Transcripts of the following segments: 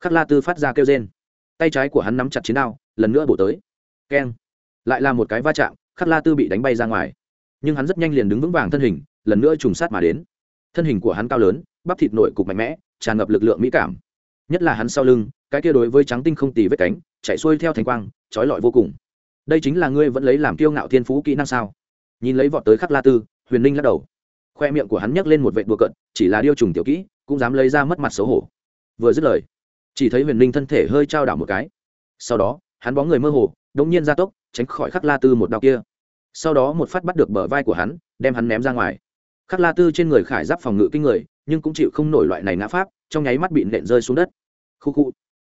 khắc la tư phát ra kêu rên. Tay trái của hắn nắm chặt chiến đao, lần nữa bổ tới. Keng. Lại là một cái va chạm, khắc la tư bị đánh bay ra ngoài. Nhưng hắn rất nhanh liền đứng vững vàng thân hình, lần nữa trùng sát mà đến. Thân hình của hắn cao lớn, bắp thịt nội cục mạnh mẽ, tràn ngập lực lượng mỹ cảm. Nhất là hắn sau lưng, cái kia đối với trắng tinh không tì vết cánh, chạy xuôi theo thành quang, trói lọi vô cùng. Đây chính là ngươi vẫn lấy làm kiêu ngạo thiên phú kỹ năng sao? Nhìn lấy vọt tới khắc la tư, huyền ninh lắc đầu. Khoe miệng của hắn nhấc lên một vệ đùa cận chỉ là điêu trùng tiểu kỹ, cũng dám lấy ra mất mặt xấu hổ. Vừa dứt lời chỉ thấy huyền ninh thân thể hơi trao đảo một cái. Sau đó, hắn bóng người mơ hồ đống nhiên ra tốc, tránh khỏi khắc la tư một đao kia. Sau đó một phát bắt được bờ vai của hắn, đem hắn ném ra ngoài. Khắc la tư trên người khải giáp phòng ngự kinh người, nhưng cũng chịu không nổi loại này ngã pháp, trong nháy mắt bị nện rơi xuống đất. Khu khu.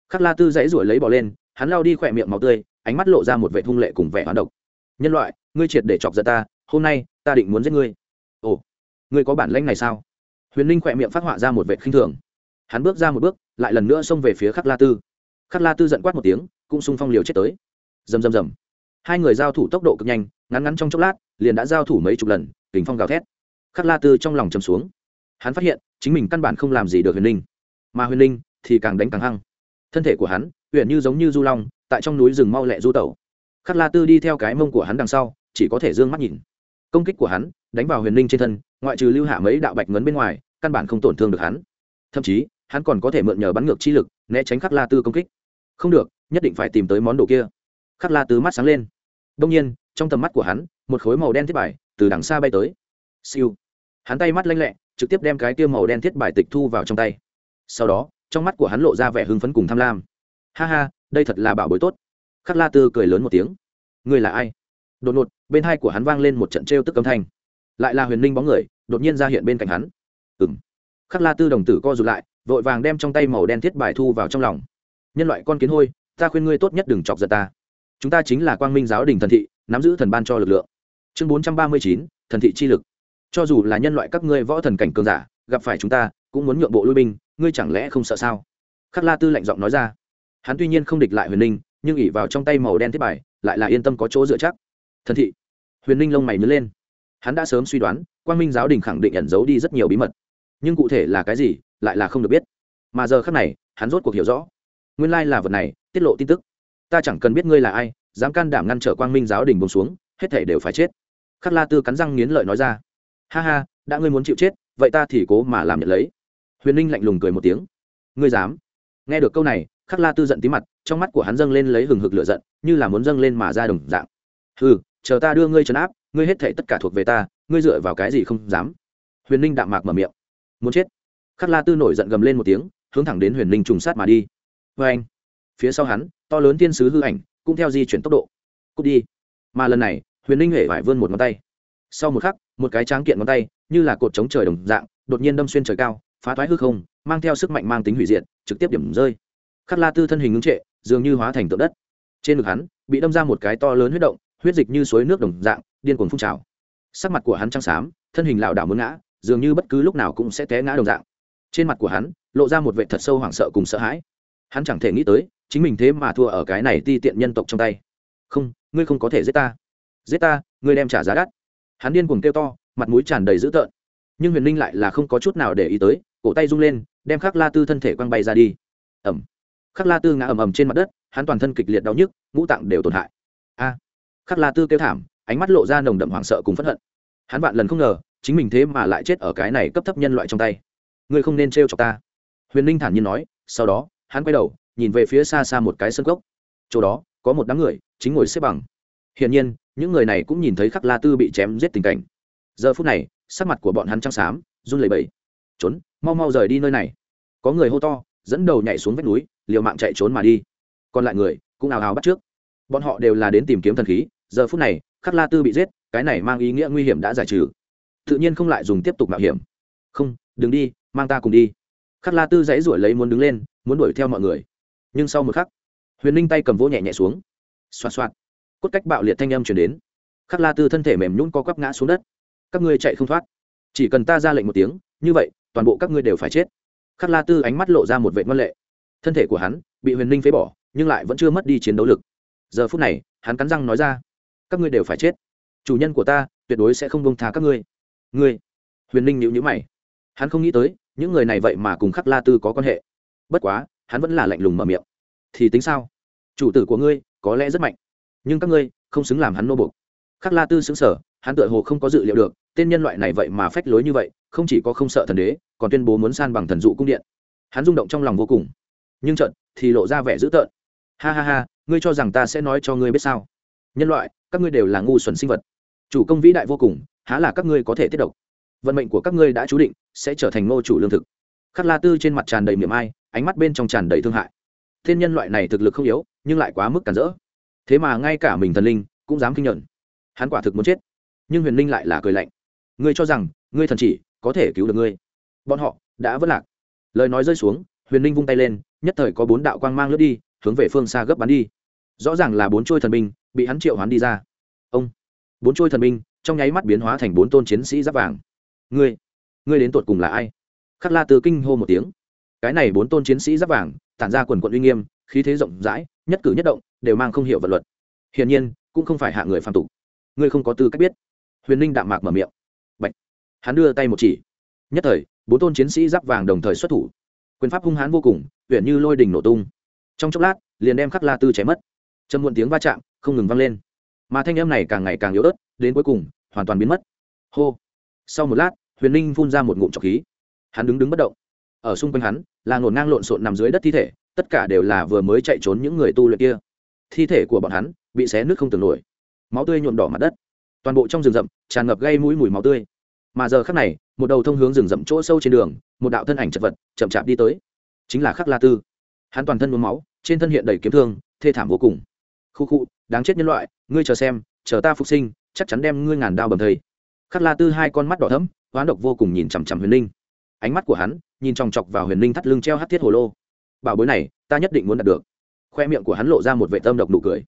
Khắc la tư dãy ruổi lấy bỏ lên, hắn lao đi khỏe miệng máu tươi, ánh mắt lộ ra một vệ thung lệ cùng vẻ hoán độc. Nhân loại, ngươi triệt để chọc giận ta, hôm nay ta định muốn giết ngươi. Ồ, ngươi có bản lãnh này sao? Huyền linh khỏe miệng phát họa ra một vệ khinh thường hắn bước ra một bước, lại lần nữa xông về phía khắc la tư. Khắc la tư giận quát một tiếng, cũng xung phong liều chết tới. Rầm rầm rầm. Hai người giao thủ tốc độ cực nhanh, ngắn ngắn trong chốc lát, liền đã giao thủ mấy chục lần kính phong gào thét. Khắc la tư trong lòng chầm xuống. Hắn phát hiện, chính mình căn bản không làm gì được huyền linh. Mà huyền linh thì càng đánh càng hăng. Thân thể của hắn, huyền như giống như du long, tại trong núi rừng mau lẹ du tẩu. Khắc la tư đi theo cái mông của hắn đằng sau, chỉ có thể d ư ơ n g mắt nhìn. Công kích của hắn, đánh vào huyền linh trên thân, ngoại trừ lưu hạ mấy đạo bạch ngấn bên ngoài, căn bản không tổn thương được hắn. Thậm chí hắn còn có thể mượn nhờ bắn ngược chi lực, né tránh khắc la tư công kích. Không được, nhất định phải tìm tới món đồ kia. Khắc la tư mắt sáng lên. Đông nhiên, trong tầm mắt của hắn, một khối màu đen thiết bài từ đằng xa bay tới. Siêu. Hắn tay mắt lanh lẹ, trực tiếp đem cái kia màu đen thiết bài tịch thu vào trong tay. Sau đó, trong mắt của hắn lộ ra vẻ hưng phấn cùng tham lam. Ha ha, đây thật là bảo bối tốt. Khắc la tư cười lớn một tiếng. Ngươi là ai? Đột ngột, bên hai của hắn vang lên một trận t r e o tức âm thanh. Lại là huyền ninh bóng người, đột nhiên ra hiện bên cạnh hắn. Ừng khắc la tư đồng tử co r ụ t lại vội vàng đem trong tay màu đen thiết bài thu vào trong lòng. Nhân loại con kiến hôi, ta khuyên ngươi tốt nhất đừng chọc giận ta. Chúng ta chính là quang minh giáo đình thần thị, nắm giữ thần ban cho lực lượng. Chương bốn trăm ba mươi chín, thần thị chi lực. Cho dù là nhân loại các ngươi võ thần cảnh cường giả, gặp phải chúng ta, cũng muốn nhượng bộ lui binh, ngươi chẳng lẽ không sợ sao? Khắc la tư lạnh giọng nói ra. Hắn tuy nhiên không địch lại huyền ninh nhưng ỉ vào trong tay màu đen thiết bài, lại là yên tâm có chỗ dựa chắc. Thần thị. Huyền ninh lông mày nhớ lên. Hắn đã sớm suy đoán, quang minh giáo đình khẳng định ẩn giấu đi rất nhiều bí mật. Nhưng cụ thể là cái gì lại là không được biết. Mà giờ khác này, hắn rốt cuộc hiểu rõ. Nguyên lai là vật này, tiết lộ tin tức. Ta chẳng cần biết ngươi là ai, dám can đảm ngăn trở quang minh giáo đình bông xuống, hết thể đều phải chết. Khắc la tư cắn răng nghiến lợi nói ra. Ha ha, đã ngươi muốn chịu chết, vậy ta thì cố mà làm nhận lấy. Huyền ninh lạnh lùng cười một tiếng. Ngươi dám? Nghe được câu này, khắc la tư giận tí mặt, trong mắt của hắn dâng lên lấy hừng hực lửa giận, như là muốn dâng lên mà ra đồng dạng. Ừ chờ ta đưa ngươi trấn áp, ngươi hết thể tất cả thuộc về ta, ngươi dựa vào cái gì không dám? Huyền ninh đạm mạc mở miệng. Muốn chết? Khắc la tư nổi giận gầm lên một tiếng, hướng thẳng đến huyền ninh trùng sát mà đi. Vê anh, phía sau hắn, to lớn thiên sứ hư ảnh, cũng theo di chuyển tốc độ. Cút đi. Mà lần này, huyền ninh huệ phải vươn một ngón tay. Sau một khắc, một cái tráng kiện ngón tay, như là cột chống trời đồng dạng, đột nhiên đâm xuyên trời cao, phá thoái hư không, mang theo sức mạnh mang tính hủy diệt, trực tiếp điểm rơi. Khắc la tư thân hình ngưng trệ, dường như hóa thành tượng đất. Trên ngực hắn, bị đâm ra một cái to lớn huyết động, huyết dịch như suối nước đồng dạng, điên cuồng phun trào. Sắc mặt của hắn trắng xám, thân hình lảo đảo muốn ngã, dường như bất cứ lúc nào cũng sẽ té ngã đồng dạng trên mặt của hắn lộ ra một vệ thật sâu hoảng sợ cùng sợ hãi. Hắn chẳng thể nghĩ tới, chính mình thế mà thua ở cái này ti tiện nhân tộc trong tay. Không, ngươi không có thể giết ta. Giết ta, ngươi đem trả giá đắt. Hắn điên cuồng kêu to, mặt mũi tràn đầy dữ tợn. Nhưng huyền linh lại là không có chút nào để ý tới, cổ tay rung lên, đem khắc la tư thân thể quăng bay ra đi. Ẩm khắc la tư ngã ầm ầm trên mặt đất, hắn toàn thân kịch liệt đau nhức, ngũ tạng đều tổn hại. A. Khắc la tư kêu thảm, ánh mắt lộ ra nồng đậm hoảng sợ cùng phẫn hận. Hắn vạn lần không ngờ, chính mình thế mà lại chết ở cái này cấp thấp nhân loại trong tay ngươi không nên trêu chọc ta. Huyền ninh thản nhiên nói, sau đó, hắn quay đầu, nhìn về phía xa xa một cái sân cốc. Chỗ đó, có một đám người, chính ngồi xếp bằng. Hiển nhiên, những người này cũng nhìn thấy khắc la tư bị chém giết tình cảnh. Giờ phút này, sắc mặt của bọn hắn trắng xám, run lẩy bẩy. Trốn, mau mau rời đi nơi này. Có người hô to, dẫn đầu nhảy xuống vách núi, liều mạng chạy trốn mà đi. Còn lại người, cũng ào ào bắt trước. Bọn họ đều là đến tìm kiếm thần khí, giờ phút này, khắc la tư bị giết, cái này mang ý nghĩa nguy hiểm đã giải trừ. Tự nhiên không lại dùng tiếp tục mạo hiểm. Không, đừng đi mang ta cùng đi. Khắc la tư dãy ruổi lấy muốn đứng lên, muốn đuổi theo mọi người. Nhưng sau một khắc, huyền ninh tay cầm vỗ nhẹ nhẹ xuống. Xoa xoa cốt cách bạo liệt thanh âm chuyển đến. Khắc la tư thân thể mềm nhún co quắp ngã xuống đất. Các ngươi chạy không thoát. Chỉ cần ta ra lệnh một tiếng, như vậy, toàn bộ các ngươi đều phải chết. Khắc la tư ánh mắt lộ ra một vệ ngân lệ. Thân thể của hắn bị huyền ninh phế bỏ, nhưng lại vẫn chưa mất đi chiến đấu lực. Giờ phút này, hắn cắn răng nói ra, các ngươi đều phải chết. Chủ nhân của ta tuyệt đối sẽ không bông tha các ngươi. Ngươi? Huyền ninh nhịu nhữ mày. Hắn không nghĩ tới những người này vậy mà cùng khắc la tư có quan hệ. Bất quá, hắn vẫn là lạnh lùng mở miệng. Thì tính sao? Chủ tử của ngươi có lẽ rất mạnh, nhưng các ngươi không xứng làm hắn nô bục khắc la tư xứng sở hắn tựa hồ không có dự liệu được, tên nhân loại này vậy mà phách lối như vậy, không chỉ có không sợ thần đế, còn tuyên bố muốn san bằng thần dụ cung điện. Hắn rung động trong lòng vô cùng. Nhưng trận thì lộ ra vẻ dữ tợn. Ha ha ha, ngươi cho rằng ta sẽ nói cho ngươi biết sao? Nhân loại, các ngươi đều là ngu xuẩn sinh vật. Chủ công vĩ đại vô cùng, há là các ngươi có thể tiết độc? Vận mệnh của các ngươi đã chú định, sẽ trở thành ngô chủ lương thực. Khắc la tư trên mặt tràn đầy miệng ai, ánh mắt bên trong tràn đầy thương hại. Thiên nhân loại này thực lực không yếu, nhưng lại quá mức cản rỡ. Thế mà ngay cả mình thần linh cũng dám kinh nhận. Hắn quả thực muốn chết. Nhưng huyền linh lại là cười lạnh. Ngươi cho rằng, ngươi thần chỉ có thể cứu được ngươi. Bọn họ đã vất lạc. Lời nói rơi xuống, huyền linh vung tay lên, nhất thời có bốn đạo quang mang lướt đi, hướng về phương xa gấp bắn đi. Rõ ràng là bốn trôi thần binh bị hắn triệu hoán đi ra. Ông, bốn trôi thần binh trong nháy mắt biến hóa thành bốn tôn chiến sĩ giáp vàng ngươi ngươi đến tột cùng là ai? Khắc la từ kinh hô một tiếng. Cái này bốn tôn chiến sĩ giáp vàng, tản ra quần quận uy nghiêm, khí thế rộng rãi, nhất cử nhất động, đều mang không hiểu vật luật. Hiển nhiên, cũng không phải hạ người phạm tục. Ngươi không có tư cách biết. Huyền ninh đạm mạc mở miệng. Bạch. hắn đưa tay một chỉ. Nhất thời, bốn tôn chiến sĩ giáp vàng đồng thời xuất thủ. Quyền pháp hung hãn vô cùng huyện như lôi đình nổ tung. Trong chốc lát, liền đem khắc la tư chém mất. Trầm muộn tiếng va chạm, không ngừng vang lên. Mà thanh âm này càng ngày càng yếu ớt, đến cuối cùng, hoàn toàn biến mất. Hô sau một lát, huyền ninh phun ra một ngụm trọc khí. Hắn đứng đứng bất động. Ở xung quanh hắn, là ngổn ngang lộn xộn nằm dưới đất thi thể, tất cả đều là vừa mới chạy trốn những người tu luyện kia. Thi thể của bọn hắn bị xé nước không tưởng nổi. Máu tươi nhuộm đỏ mặt đất. Toàn bộ trong rừng rậm tràn ngập gây mũi mùi máu tươi. Mà giờ khắc này, một đầu thông hướng rừng rậm chỗ sâu trên đường, một đạo thân ảnh chật vật chậm chạp đi tới. Chính là khắc la tư. Hắn toàn thân nhuốm máu, trên thân hiện đầy kiếm thương, thê thảm vô cùng. Khu khu, đáng chết nhân loại, ngươi chờ xem, chờ ta phục sinh, chắc chắn đem ngươi ngàn đao bầm thầy khắc la tư hai con mắt đỏ thấm hoán độc vô cùng nhìn chằm chằm huyền ninh. Ánh mắt của hắn nhìn chòng chọc vào huyền ninh thắt lưng treo hát thiết hồ lô. Bảo bối này, ta nhất định muốn đạt được. Khoe miệng của hắn lộ ra một vệ tâm độc nụ cười.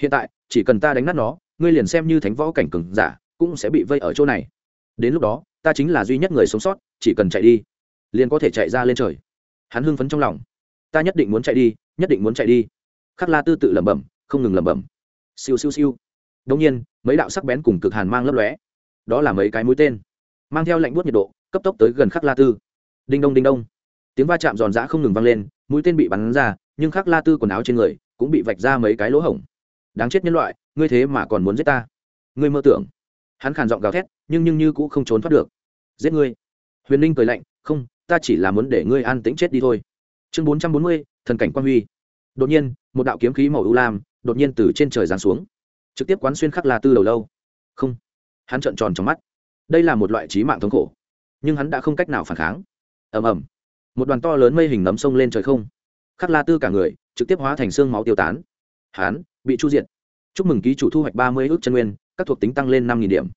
Hiện tại, chỉ cần ta đánh nát nó, ngươi liền xem như thánh võ cảnh cừng giả, cũng sẽ bị vây ở chỗ này. Đến lúc đó, ta chính là duy nhất người sống sót, chỉ cần chạy đi, liền có thể chạy ra lên trời. Hắn hưng phấn trong lòng. Ta nhất định muốn chạy đi, nhất định muốn chạy đi. Khắc la tư tự lẩm bẩm, không ngừng lẩm bẩm. Siêu siêu siêu. Đông nhiên, mấy đạo sắc bén cùng cực hàn mang lấp lóe đó là mấy cái mũi tên. Mang theo lạnh buốt nhiệt độ, cấp tốc tới gần khắc la tư. Đinh đông đinh đông. Tiếng va chạm giòn giã không ngừng vang lên, mũi tên bị bắn ra, nhưng khắc la tư quần áo trên người cũng bị vạch ra mấy cái lỗ hổng. Đáng chết nhân loại, ngươi thế mà còn muốn giết ta. Ngươi mơ tưởng. Hắn khàn giọng gào thét, nhưng nhưng như cũng không trốn thoát được. Giết ngươi. Huyền ninh cười lạnh, không, ta chỉ là muốn để ngươi an tĩnh chết đi thôi. Chương bốn trăm bốn mươi, thần cảnh quan huy. Đột nhiên, một đạo kiếm khí màu ưu lam đột nhiên từ trên trời giáng xuống, trực tiếp quán xuyên khắc la tư đầu lâu. Không hắn trợn tròn trong mắt. Đây là một loại trí mạng thống khổ. Nhưng hắn đã không cách nào phản kháng. Ầm ầm. Một đoàn to lớn mây hình nấm sông lên trời không. Khắc la tư cả người, trực tiếp hóa thành xương máu tiêu tán. Hắn bị chu diệt. Chúc mừng ký chủ thu hoạch ba mươi ước chân nguyên, các thuộc tính tăng lên năm điểm.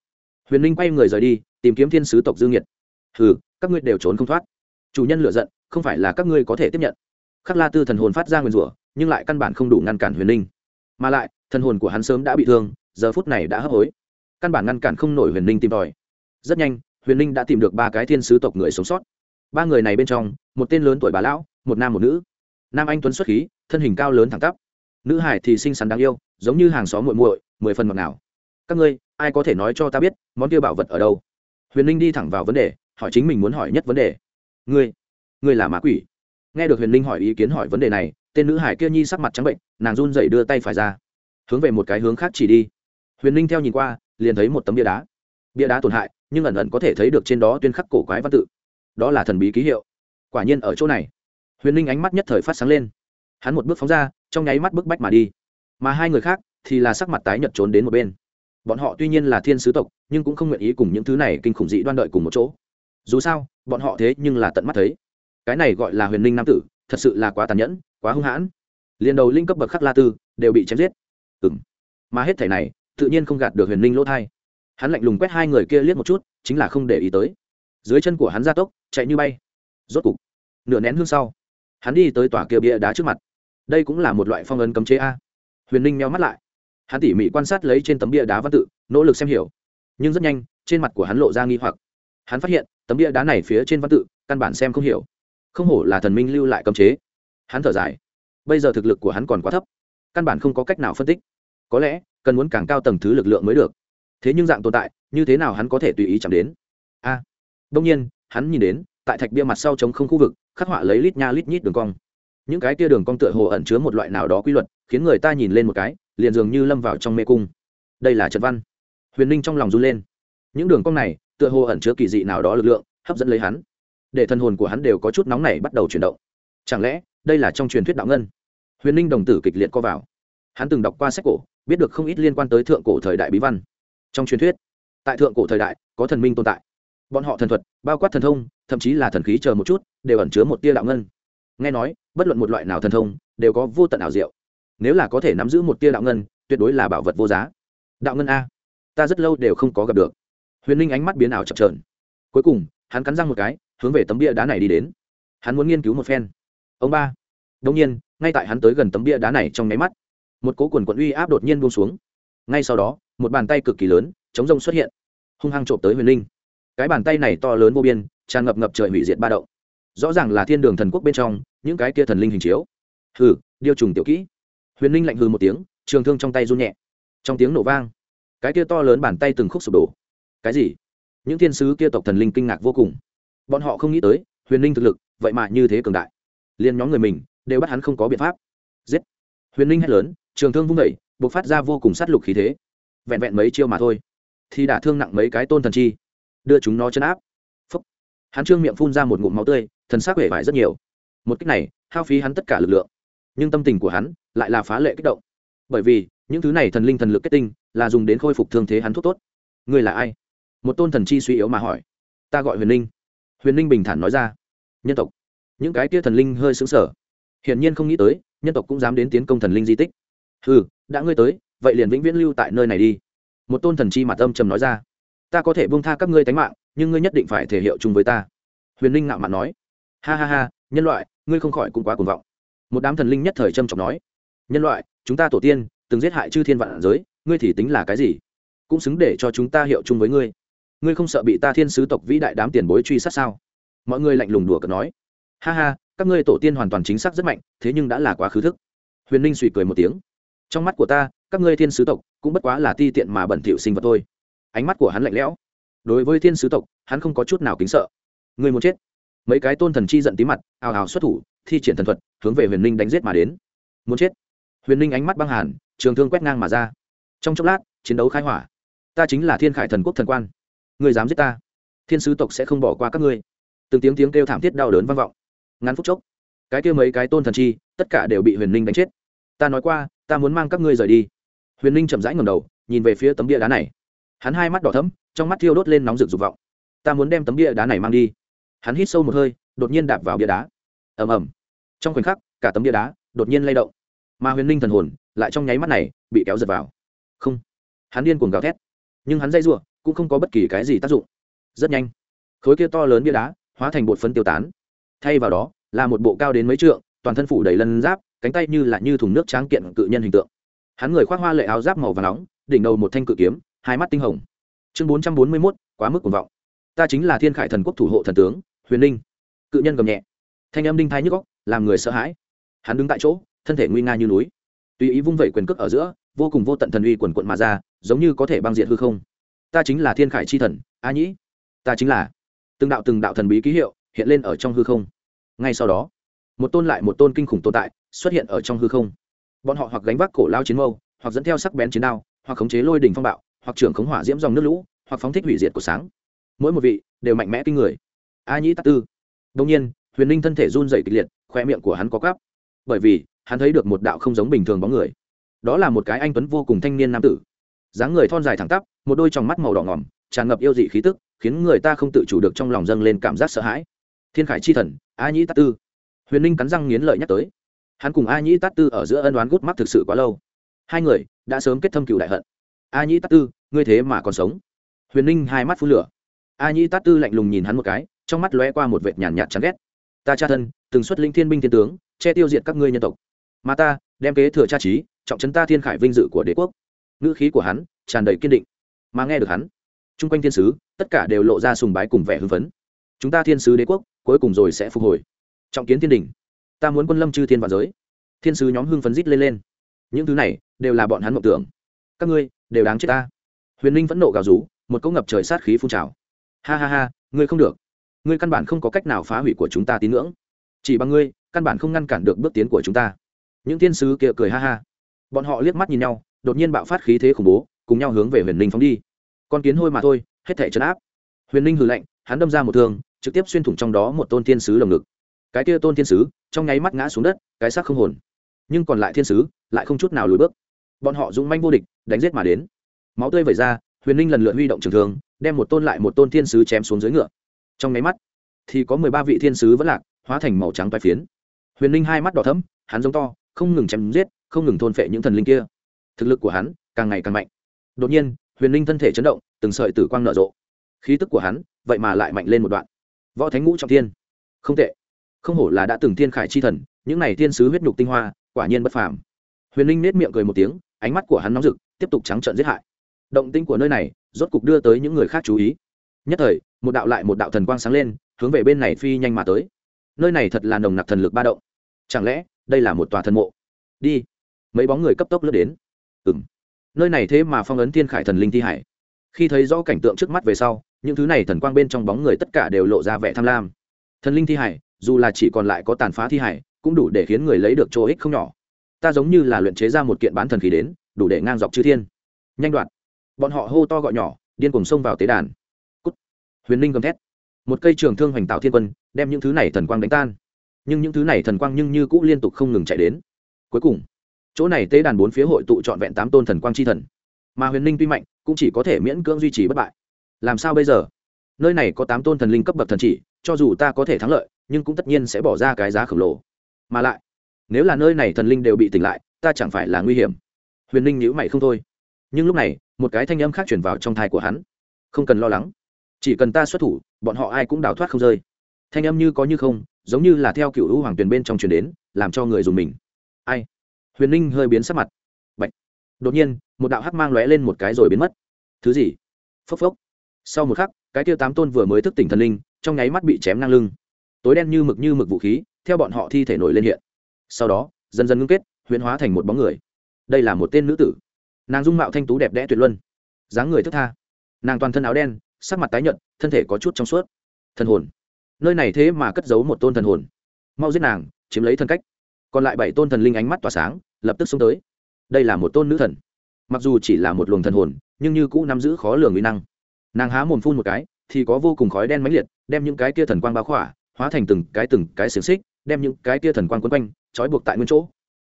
Huyền linh quay người rời đi, tìm kiếm thiên sứ tộc dương nhiệt. Hừ, các ngươi đều trốn không thoát. Chủ nhân lựa giận, không phải là các ngươi có thể tiếp nhận. Khắc la tư thần hồn phát ra nguyền rủa, nhưng lại căn bản không đủ ngăn cản huyền linh. Mà lại, thần hồn của hắn sớm đã bị thương, giờ phút này đã hấp hối căn bản ngăn cản không nổi huyền linh tìm tòi. Rất nhanh, huyền linh đã tìm được ba cái thiên sứ tộc người sống sót. Ba người này bên trong, một tên lớn tuổi bà lão, một nam một nữ. Nam anh tuấn xuất khí, thân hình cao lớn thẳng tắp. Nữ hải thì xinh xắn đáng yêu, giống như hàng xóm muội muội, mười phần ngọt nào các ngươi, ai có thể nói cho ta biết, món kia bảo vật ở đâu? Huyền linh đi thẳng vào vấn đề, hỏi chính mình muốn hỏi nhất vấn đề. Ngươi ngươi là ma quỷ. Nghe được huyền linh hỏi ý kiến hỏi vấn đề này, tên nữ hải kia nhi sắc mặt trắng bệnh, nàng run dậy đưa tay phải ra. Hướng về một cái hướng khác chỉ đi. Huyền linh theo nhìn qua liền thấy một tấm bia đá. Bia đá tổn hại, nhưng ẩn ẩn có thể thấy được trên đó tuyên khắc cổ quái văn tự. Đó là thần bí ký hiệu. Quả nhiên ở chỗ này, huyền linh ánh mắt nhất thời phát sáng lên. Hắn một bước phóng ra, trong nháy mắt bức bách mà đi. Mà hai người khác thì là sắc mặt tái nhợt trốn đến một bên. Bọn họ tuy nhiên là thiên sứ tộc, nhưng cũng không nguyện ý cùng những thứ này kinh khủng dị đoan đợi cùng một chỗ. Dù sao, bọn họ thế nhưng là tận mắt thấy. Cái này gọi là huyền linh nam tử, thật sự là quá tàn nhẫn, quá hung hãn. Liền đầu linh cấp bậc khắc la tư đều bị chém giết. Ừng mà hết thể này tự nhiên không gạt được huyền linh lỗ thai. Hắn lạnh lùng quét hai người kia liếc một chút, chính là không để ý tới. Dưới chân của hắn ra tốc, chạy như bay. Rốt cục, nửa nén hương sau, hắn đi tới tòa kia bia đá trước mặt. Đây cũng là một loại phong ấn cấm chế a. Huyền ninh meo mắt lại. Hắn tỉ mỉ quan sát lấy trên tấm bia đá văn tự, nỗ lực xem hiểu. Nhưng rất nhanh, trên mặt của hắn lộ ra nghi hoặc. Hắn phát hiện, tấm bia đá này phía trên văn tự, căn bản xem không hiểu. Không hổ là thần minh lưu lại cấm chế. Hắn thở dài. Bây giờ thực lực của hắn còn quá thấp, căn bản không có cách nào phân tích. Có lẽ cần muốn càng cao tầng thứ lực lượng mới được. Thế nhưng dạng tồn tại, như thế nào hắn có thể tùy ý chạm đến? A. Đông nhiên, hắn nhìn đến, tại thạch bia mặt sau trống không khu vực, khắc họa lấy lít nha lít nhít đường cong. Những cái kia đường cong tựa hồ ẩn chứa một loại nào đó quy luật, khiến người ta nhìn lên một cái, liền dường như lâm vào trong mê cung. Đây là trận văn. Huyền ninh trong lòng run lên. Những đường cong này, tựa hồ ẩn chứa kỳ dị nào đó lực lượng, hấp dẫn lấy hắn. Để thân hồn của hắn đều có chút nóng này bắt đầu chuyển động. Chẳng lẽ, đây là trong truyền thuyết đạo ngân? Huyền ninh đồng tử kịch liệt co vào. Hắn từng đọc qua sách cổ biết được không ít liên quan tới thượng cổ thời đại bí văn. Trong truyền thuyết, tại thượng cổ thời đại, có thần minh tồn tại. Bọn họ thần thuật, bao quát thần thông, thậm chí là thần khí chờ một chút, đều ẩn chứa một tia đạo ngân. Nghe nói, bất luận một loại nào thần thông, đều có vô tận ảo diệu. Nếu là có thể nắm giữ một tia đạo ngân, tuyệt đối là bảo vật vô giá. Đạo ngân a, ta rất lâu đều không có gặp được. Huyền linh ánh mắt biến ảo chập trờn cuối cùng, hắn cắn răng một cái, hướng về tấm bia đá này đi đến. Hắn muốn nghiên cứu một phen. Ông ba đông nhiên, ngay tại hắn tới gần tấm bia đá này trong nháy mắt một cố quần quận uy áp đột nhiên buông xuống. Ngay sau đó, một bàn tay cực kỳ lớn, chống rông xuất hiện, hung hăng trộm tới huyền linh. Cái bàn tay này to lớn vô biên, tràn ngập ngập trời hủy diệt ba động. Rõ ràng là thiên đường thần quốc bên trong, những cái kia thần linh hình chiếu. Hừ, điêu trùng tiểu kỹ. Huyền linh lạnh hừ một tiếng, trường thương trong tay run nhẹ. Trong tiếng nổ vang, cái kia to lớn bàn tay từng khúc sụp đổ. Cái gì? Những thiên sứ kia tộc thần linh kinh ngạc vô cùng. Bọn họ không nghĩ tới, huyền linh thực lực, vậy mà như thế cường đại. Liên nhóm người mình, đều bắt hắn không có biện pháp. Giết. Huyền linh hét lớn trường thương vung vẩy buộc phát ra vô cùng sát lục khí thế. Vẹn vẹn mấy chiêu mà thôi, thì đả thương nặng mấy cái tôn thần chi. Đưa chúng nó chấn áp. Phấp hắn trương miệng phun ra một ngụm máu tươi, thần sắc hể vải rất nhiều. Một cách này, hao phí hắn tất cả lực lượng. Nhưng tâm tình của hắn lại là phá lệ kích động. Bởi vì, những thứ này thần linh thần lực kết tinh là dùng đến khôi phục thương thế hắn thuốc tốt. Người là ai? Một tôn thần chi suy yếu mà hỏi. Ta gọi huyền linh huyền linh bình thản nói ra. Nhân tộc. Những cái kia thần linh hơi xứng sở hiển nhiên không nghĩ tới, nhân tộc cũng dám đến tiến công thần linh di tích ừ đã ngươi tới, vậy liền vĩnh viễn lưu tại nơi này đi. Một tôn thần chi mặt âm trầm nói ra. Ta có thể buông tha các ngươi tánh mạng, nhưng ngươi nhất định phải thể hiệu chung với ta. Huyền linh ngạo mạn nói. Ha ha ha, nhân loại, ngươi không khỏi cũng quá cuồng vọng. Một đám thần linh nhất thời trầm trọng nói. Nhân loại, chúng ta tổ tiên, từng giết hại chư thiên vạn giới, ngươi thì tính là cái gì? Cũng xứng để cho chúng ta hiệu chung với ngươi. Ngươi không sợ bị ta thiên sứ tộc vĩ đại đám tiền bối truy sát sao? Mọi người lạnh lùng đùa cợt nói. Ha ha, các ngươi tổ tiên hoàn toàn chính xác rất mạnh, thế nhưng đã là quá khứ thức. Huyền ninh suy cười một tiếng trong mắt của ta, các ngươi thiên sứ tộc cũng bất quá là ti tiện mà bẩn thỉu sinh vật thôi. Ánh mắt của hắn lạnh lẽo. Đối với thiên sứ tộc, hắn không có chút nào kính sợ. Người muốn chết? Mấy cái tôn thần chi giận tí mặt, ào ào xuất thủ, thi triển thần thuật, hướng về huyền ninh đánh giết mà đến. Muốn chết? Huyền ninh ánh mắt băng hàn, trường thương quét ngang mà ra. Trong chốc lát, chiến đấu khai hỏa. Ta chính là thiên khải thần quốc thần quan. Người dám giết ta? Thiên sứ tộc sẽ không bỏ qua các ngươi. Từng tiếng tiếng kêu thảm thiết đau đớn vang vọng. Ngắn phút chốc, cái kêu mấy cái tôn thần chi, tất cả đều bị huyền ninh đánh chết. Ta nói qua ta muốn mang các ngươi rời đi. Huyền ninh chậm rãi ngầm đầu, nhìn về phía tấm bia đá này. Hắn hai mắt đỏ thấm trong mắt thiêu đốt lên nóng rực dục vọng. Ta muốn đem tấm bia đá này mang đi. Hắn hít sâu một hơi, đột nhiên đạp vào bia đá. Ầm ầm. Trong khoảnh khắc, cả tấm bia đá đột nhiên lay động. Mà huyền ninh thần hồn lại trong nháy mắt này bị kéo giật vào. Không. Hắn điên cuồng gào thét. Nhưng hắn dây r u ộ cũng không có bất kỳ cái gì tác dụng. Rất nhanh, khối kia to lớn bia đá hóa thành bột phấn tiêu tán. Thay vào đó là một bộ cao đến mấy trượng, toàn thân phủ đầy lân giáp cánh tay như là như thùng nước tráng kiện cự nhân hình tượng. Hắn người khoác hoa lệ áo giáp màu và nóng, đỉnh đầu một thanh cự kiếm, hai mắt tinh hồng. Chương bốn trăm bốn mươi mốt, quá mức cuồng vọng. Ta chính là thiên khải thần quốc thủ hộ thần tướng, huyền ninh cự nhân gầm nhẹ. Thanh âm đinh thái nhức góc làm người sợ hãi. Hắn đứng tại chỗ, thân thể nguy nga như núi. Tùy ý vung vẩy quyền cước ở giữa, vô cùng vô tận thần uy quần quận mà ra, giống như có thể băng diệt hư không. Ta chính là thiên khải chi thần, a nhĩ. Ta chính là. Từng đạo từng đạo thần bí ký hiệu hiện lên ở trong hư không. Ngay sau đó một tôn lại một tôn kinh khủng tồn tại xuất hiện ở trong hư không. Bọn họ hoặc gánh vác cổ lao chiến mâu, hoặc dẫn theo sắc bén chiến đao, hoặc khống chế lôi đình phong bạo, hoặc trưởng khống hỏa diễm dòng nước lũ, hoặc phóng thích hủy diệt của sáng. Mỗi một vị đều mạnh mẽ kinh người. A nhĩ tắc tư. Đông nhiên, huyền ninh thân thể run dày kịch liệt khoe miệng của hắn có cắp. Bởi vì, hắn thấy được một đạo không giống bình thường bóng người. Đó là một cái anh tuấn vô cùng thanh niên nam tử. Dáng người thon dài thẳng tắp, một đôi tròng mắt màu đỏ ngỏm tràn ngập yêu dị khí tức, khiến người ta không tự chủ được trong lòng dâng lên cảm giác sợ hãi. Thiên khải chi thần, a nhĩ tát tư huyền ninh cắn răng nghiến lợi nhắc tới. Hắn cùng a nhĩ tát tư ở giữa ân đoán gút mắt thực sự quá lâu. Hai người đã sớm kết thâm cựu đại hận. A nhĩ tát tư, ngươi thế mà còn sống. Huyền ninh hai mắt phun lửa. A nhĩ tát tư lạnh lùng nhìn hắn một cái, trong mắt lóe qua một vệt nhàn nhạt chán ghét. Ta cha thân, từng xuất linh thiên binh thiên tướng, che tiêu diệt các ngươi nhân tộc. Mà ta, đem kế thừa cha trí, trọng trấn ta thiên khải vinh dự của đế quốc. Ngữ khí của hắn tràn đầy kiên định. Mà nghe được hắn, chung quanh thiên sứ, tất cả đều lộ ra sùng bái cùng vẻ hưng phấn. Chúng ta thiên sứ đế quốc, cuối cùng rồi sẽ phục hồi trọng kiến thiên đình. Ta muốn quân lâm chư thiên và giới. Thiên sứ nhóm hưng phấn rít lên lên. Những thứ này đều là bọn hắn mộng tưởng. Các ngươi đều đáng chết ta. Huyền ninh vẫn nộ gào rú, một cỗ ngập trời sát khí phun trào. Ha ha ha, ngươi không được. Ngươi căn bản không có cách nào phá hủy của chúng ta tín ngưỡng. Chỉ bằng ngươi, căn bản không ngăn cản được bước tiến của chúng ta. Những thiên sứ kia cười ha ha. Bọn họ liếc mắt nhìn nhau, đột nhiên bạo phát khí thế khủng bố, cùng nhau hướng về huyền ninh phóng đi. Con kiến hôi mà thôi, hết thể chấn áp. Huyền ninh hừ lạnh, hắn đâm ra một thương, trực tiếp xuyên thủng trong đó một tôn thiên sứ lồng ngực cái kia tôn thiên sứ, trong nháy mắt ngã xuống đất, cái xác không hồn. Nhưng còn lại thiên sứ, lại không chút nào lùi bước. Bọn họ dũng manh vô địch, đánh giết mà đến. Máu tươi vẩy ra, huyền ninh lần lượt huy động trường thương, đem một tôn lại một tôn thiên sứ chém xuống dưới ngựa. Trong nháy mắt, thì có mười ba vị thiên sứ vẫn lạc, hóa thành màu trắng toai phiến. Huyền ninh hai mắt đỏ thấm hắn giống to, không ngừng chém giết, không ngừng thôn phệ những thần linh kia. Thực lực của hắn càng ngày càng mạnh. Đột nhiên, huyền ninh thân thể chấn động, từng sợi tử quang nở rộ. Khí tức của hắn vậy mà lại mạnh lên một đoạn. Võ thánh ngũ trọng thiên. Không tệ không hổ là đã từng thiên khải chi thần, những này thiên sứ huyết nhục tinh hoa, quả nhiên bất phàm. Huyền Linh nết miệng cười một tiếng, ánh mắt của hắn nóng rực, tiếp tục trắng trợn giết hại. Động tinh của nơi này, rốt cục đưa tới những người khác chú ý. Nhất thời, một đạo lại một đạo thần quang sáng lên, hướng về bên này phi nhanh mà tới. Nơi này thật là nồng nặc thần lực ba động. Chẳng lẽ, đây là một tòa thần mộ? Đi. Mấy bóng người cấp tốc lướt đến. Ừng nơi này thế mà phong ấn thiên khải thần linh thi hải. Khi thấy rõ cảnh tượng trước mắt về sau, những thứ này thần quang bên trong bóng người tất cả đều lộ ra vẻ tham lam. Thần linh thi hải dù là chỉ còn lại có tàn phá thi hải, cũng đủ để khiến người lấy được chỗ ích không nhỏ. Ta giống như là luyện chế ra một kiện bán thần khí đến, đủ để ngang dọc chư thiên. Nhanh đoạn. Bọn họ hô to gọi nhỏ, điên cùng xông vào tế đàn. Cút. huyền ninh gầm thét. Một cây trường thương hoành tạo thiên quân, đem những thứ này thần quang đánh tan. Nhưng những thứ này thần quang nhưng như cũng liên tục không ngừng chạy đến. Cuối cùng, chỗ này tế đàn bốn phía hội tụ trọn vẹn tám tôn thần quang c h i thần. Mà huyền ninh tuy mạnh, cũng chỉ có thể miễn cưỡng duy trì bất bại. Làm sao bây giờ? Nơi này có tám tôn thần linh cấp bậc thần chỉ, cho dù ta có thể thắng lợi nhưng cũng tất nhiên sẽ bỏ ra cái giá khổng lồ. Mà lại, nếu là nơi này thần linh đều bị tỉnh lại, ta chẳng phải là nguy hiểm. Huyền ninh nhữ mày không thôi. Nhưng lúc này, một cái thanh âm khác chuyển vào trong thai của hắn. Không cần lo lắng. Chỉ cần ta xuất thủ, bọn họ ai cũng đào thoát không rơi. Thanh âm như có như không, giống như là theo cựu hữu hoàng tuyền bên trong truyền đến, làm cho người dùng mình. Ai? Huyền ninh hơi biến sắc mặt. Bạch. đột nhiên, một đạo hắc mang lóe lên một cái rồi biến mất. Thứ gì? Phốc phốc. Sau một khắc, cái tiêu tám tôn vừa mới thức tỉnh thần linh, trong nháy mắt bị chém ngang lưng tối đen như mực như mực vũ khí, theo bọn họ thi thể nổi lên hiện. Sau đó, dần dần ngưng kết, huyễn hóa thành một bóng người. Đây là một tên nữ tử. Nàng dung mạo thanh tú đẹp đẽ tuyệt luân. Dáng người thức tha. Nàng toàn thân áo đen, sắc mặt tái nhợt, thân thể có chút trong suốt. Thần hồn. Nơi này thế mà cất giấu một tôn thần hồn. Mau giết nàng, chiếm lấy thân cách. Còn lại bảy tôn thần linh ánh mắt tỏa sáng, lập tức xông tới. Đây là một tôn nữ thần. Mặc dù chỉ là một luồng thần hồn, nhưng như cũ nắm giữ khó lường uy năng. Nàng há mồm phun một cái, thì có vô cùng khói đen mãnh liệt, đem những cái kia thần quang bao khỏa hóa thành từng cái từng cái xiềng xích, đem những cái kia thần quang quấn quanh, trói buộc tại nguyên chỗ.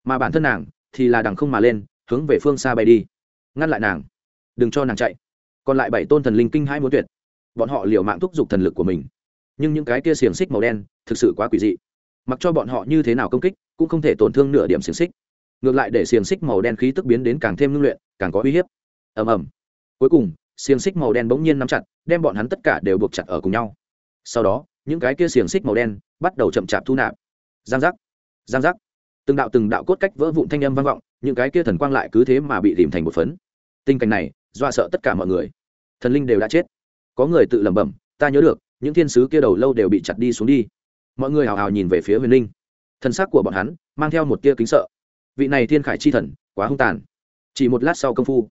Mà bản thân nàng thì là đằng không mà lên, hướng về phương xa bay đi. Ngăn lại nàng. Đừng cho nàng chạy. Còn lại bảy tôn thần linh kinh hai muốn tuyệt. Bọn họ liều mạng thúc giục thần lực của mình. Nhưng những cái kia xiềng xích màu đen thực sự quá quỷ dị. Mặc cho bọn họ như thế nào công kích, cũng không thể tổn thương nửa điểm xiềng xích. Ngược lại để xiềng xích màu đen khí tức biến đến càng thêm ngưng luyện, càng có uy hiếp. Ầm ầm. Cuối cùng, xiềng xích màu đen bỗng nhiên nắm chặt, đem bọn hắn tất cả đều buộc chặt ở cùng nhau. Sau đó những cái kia xiềng xích màu đen bắt đầu chậm chạp thu nạp. Giang giác giang giác. Từng đạo từng đạo cốt cách vỡ vụn thanh âm vang vọng, những cái kia thần quang lại cứ thế mà bị tìm thành một phấn. Tình cảnh này, dọa sợ tất cả mọi người. Thần linh đều đã chết. Có người tự lẩm bẩm, ta nhớ được, những thiên sứ kia đầu lâu đều bị chặt đi xuống đi. Mọi người hào hào nhìn về phía huyền linh. Thân xác của bọn hắn mang theo một tia kính sợ. Vị này thiên khải chi thần, quá hung tàn. Chỉ một lát sau công phu,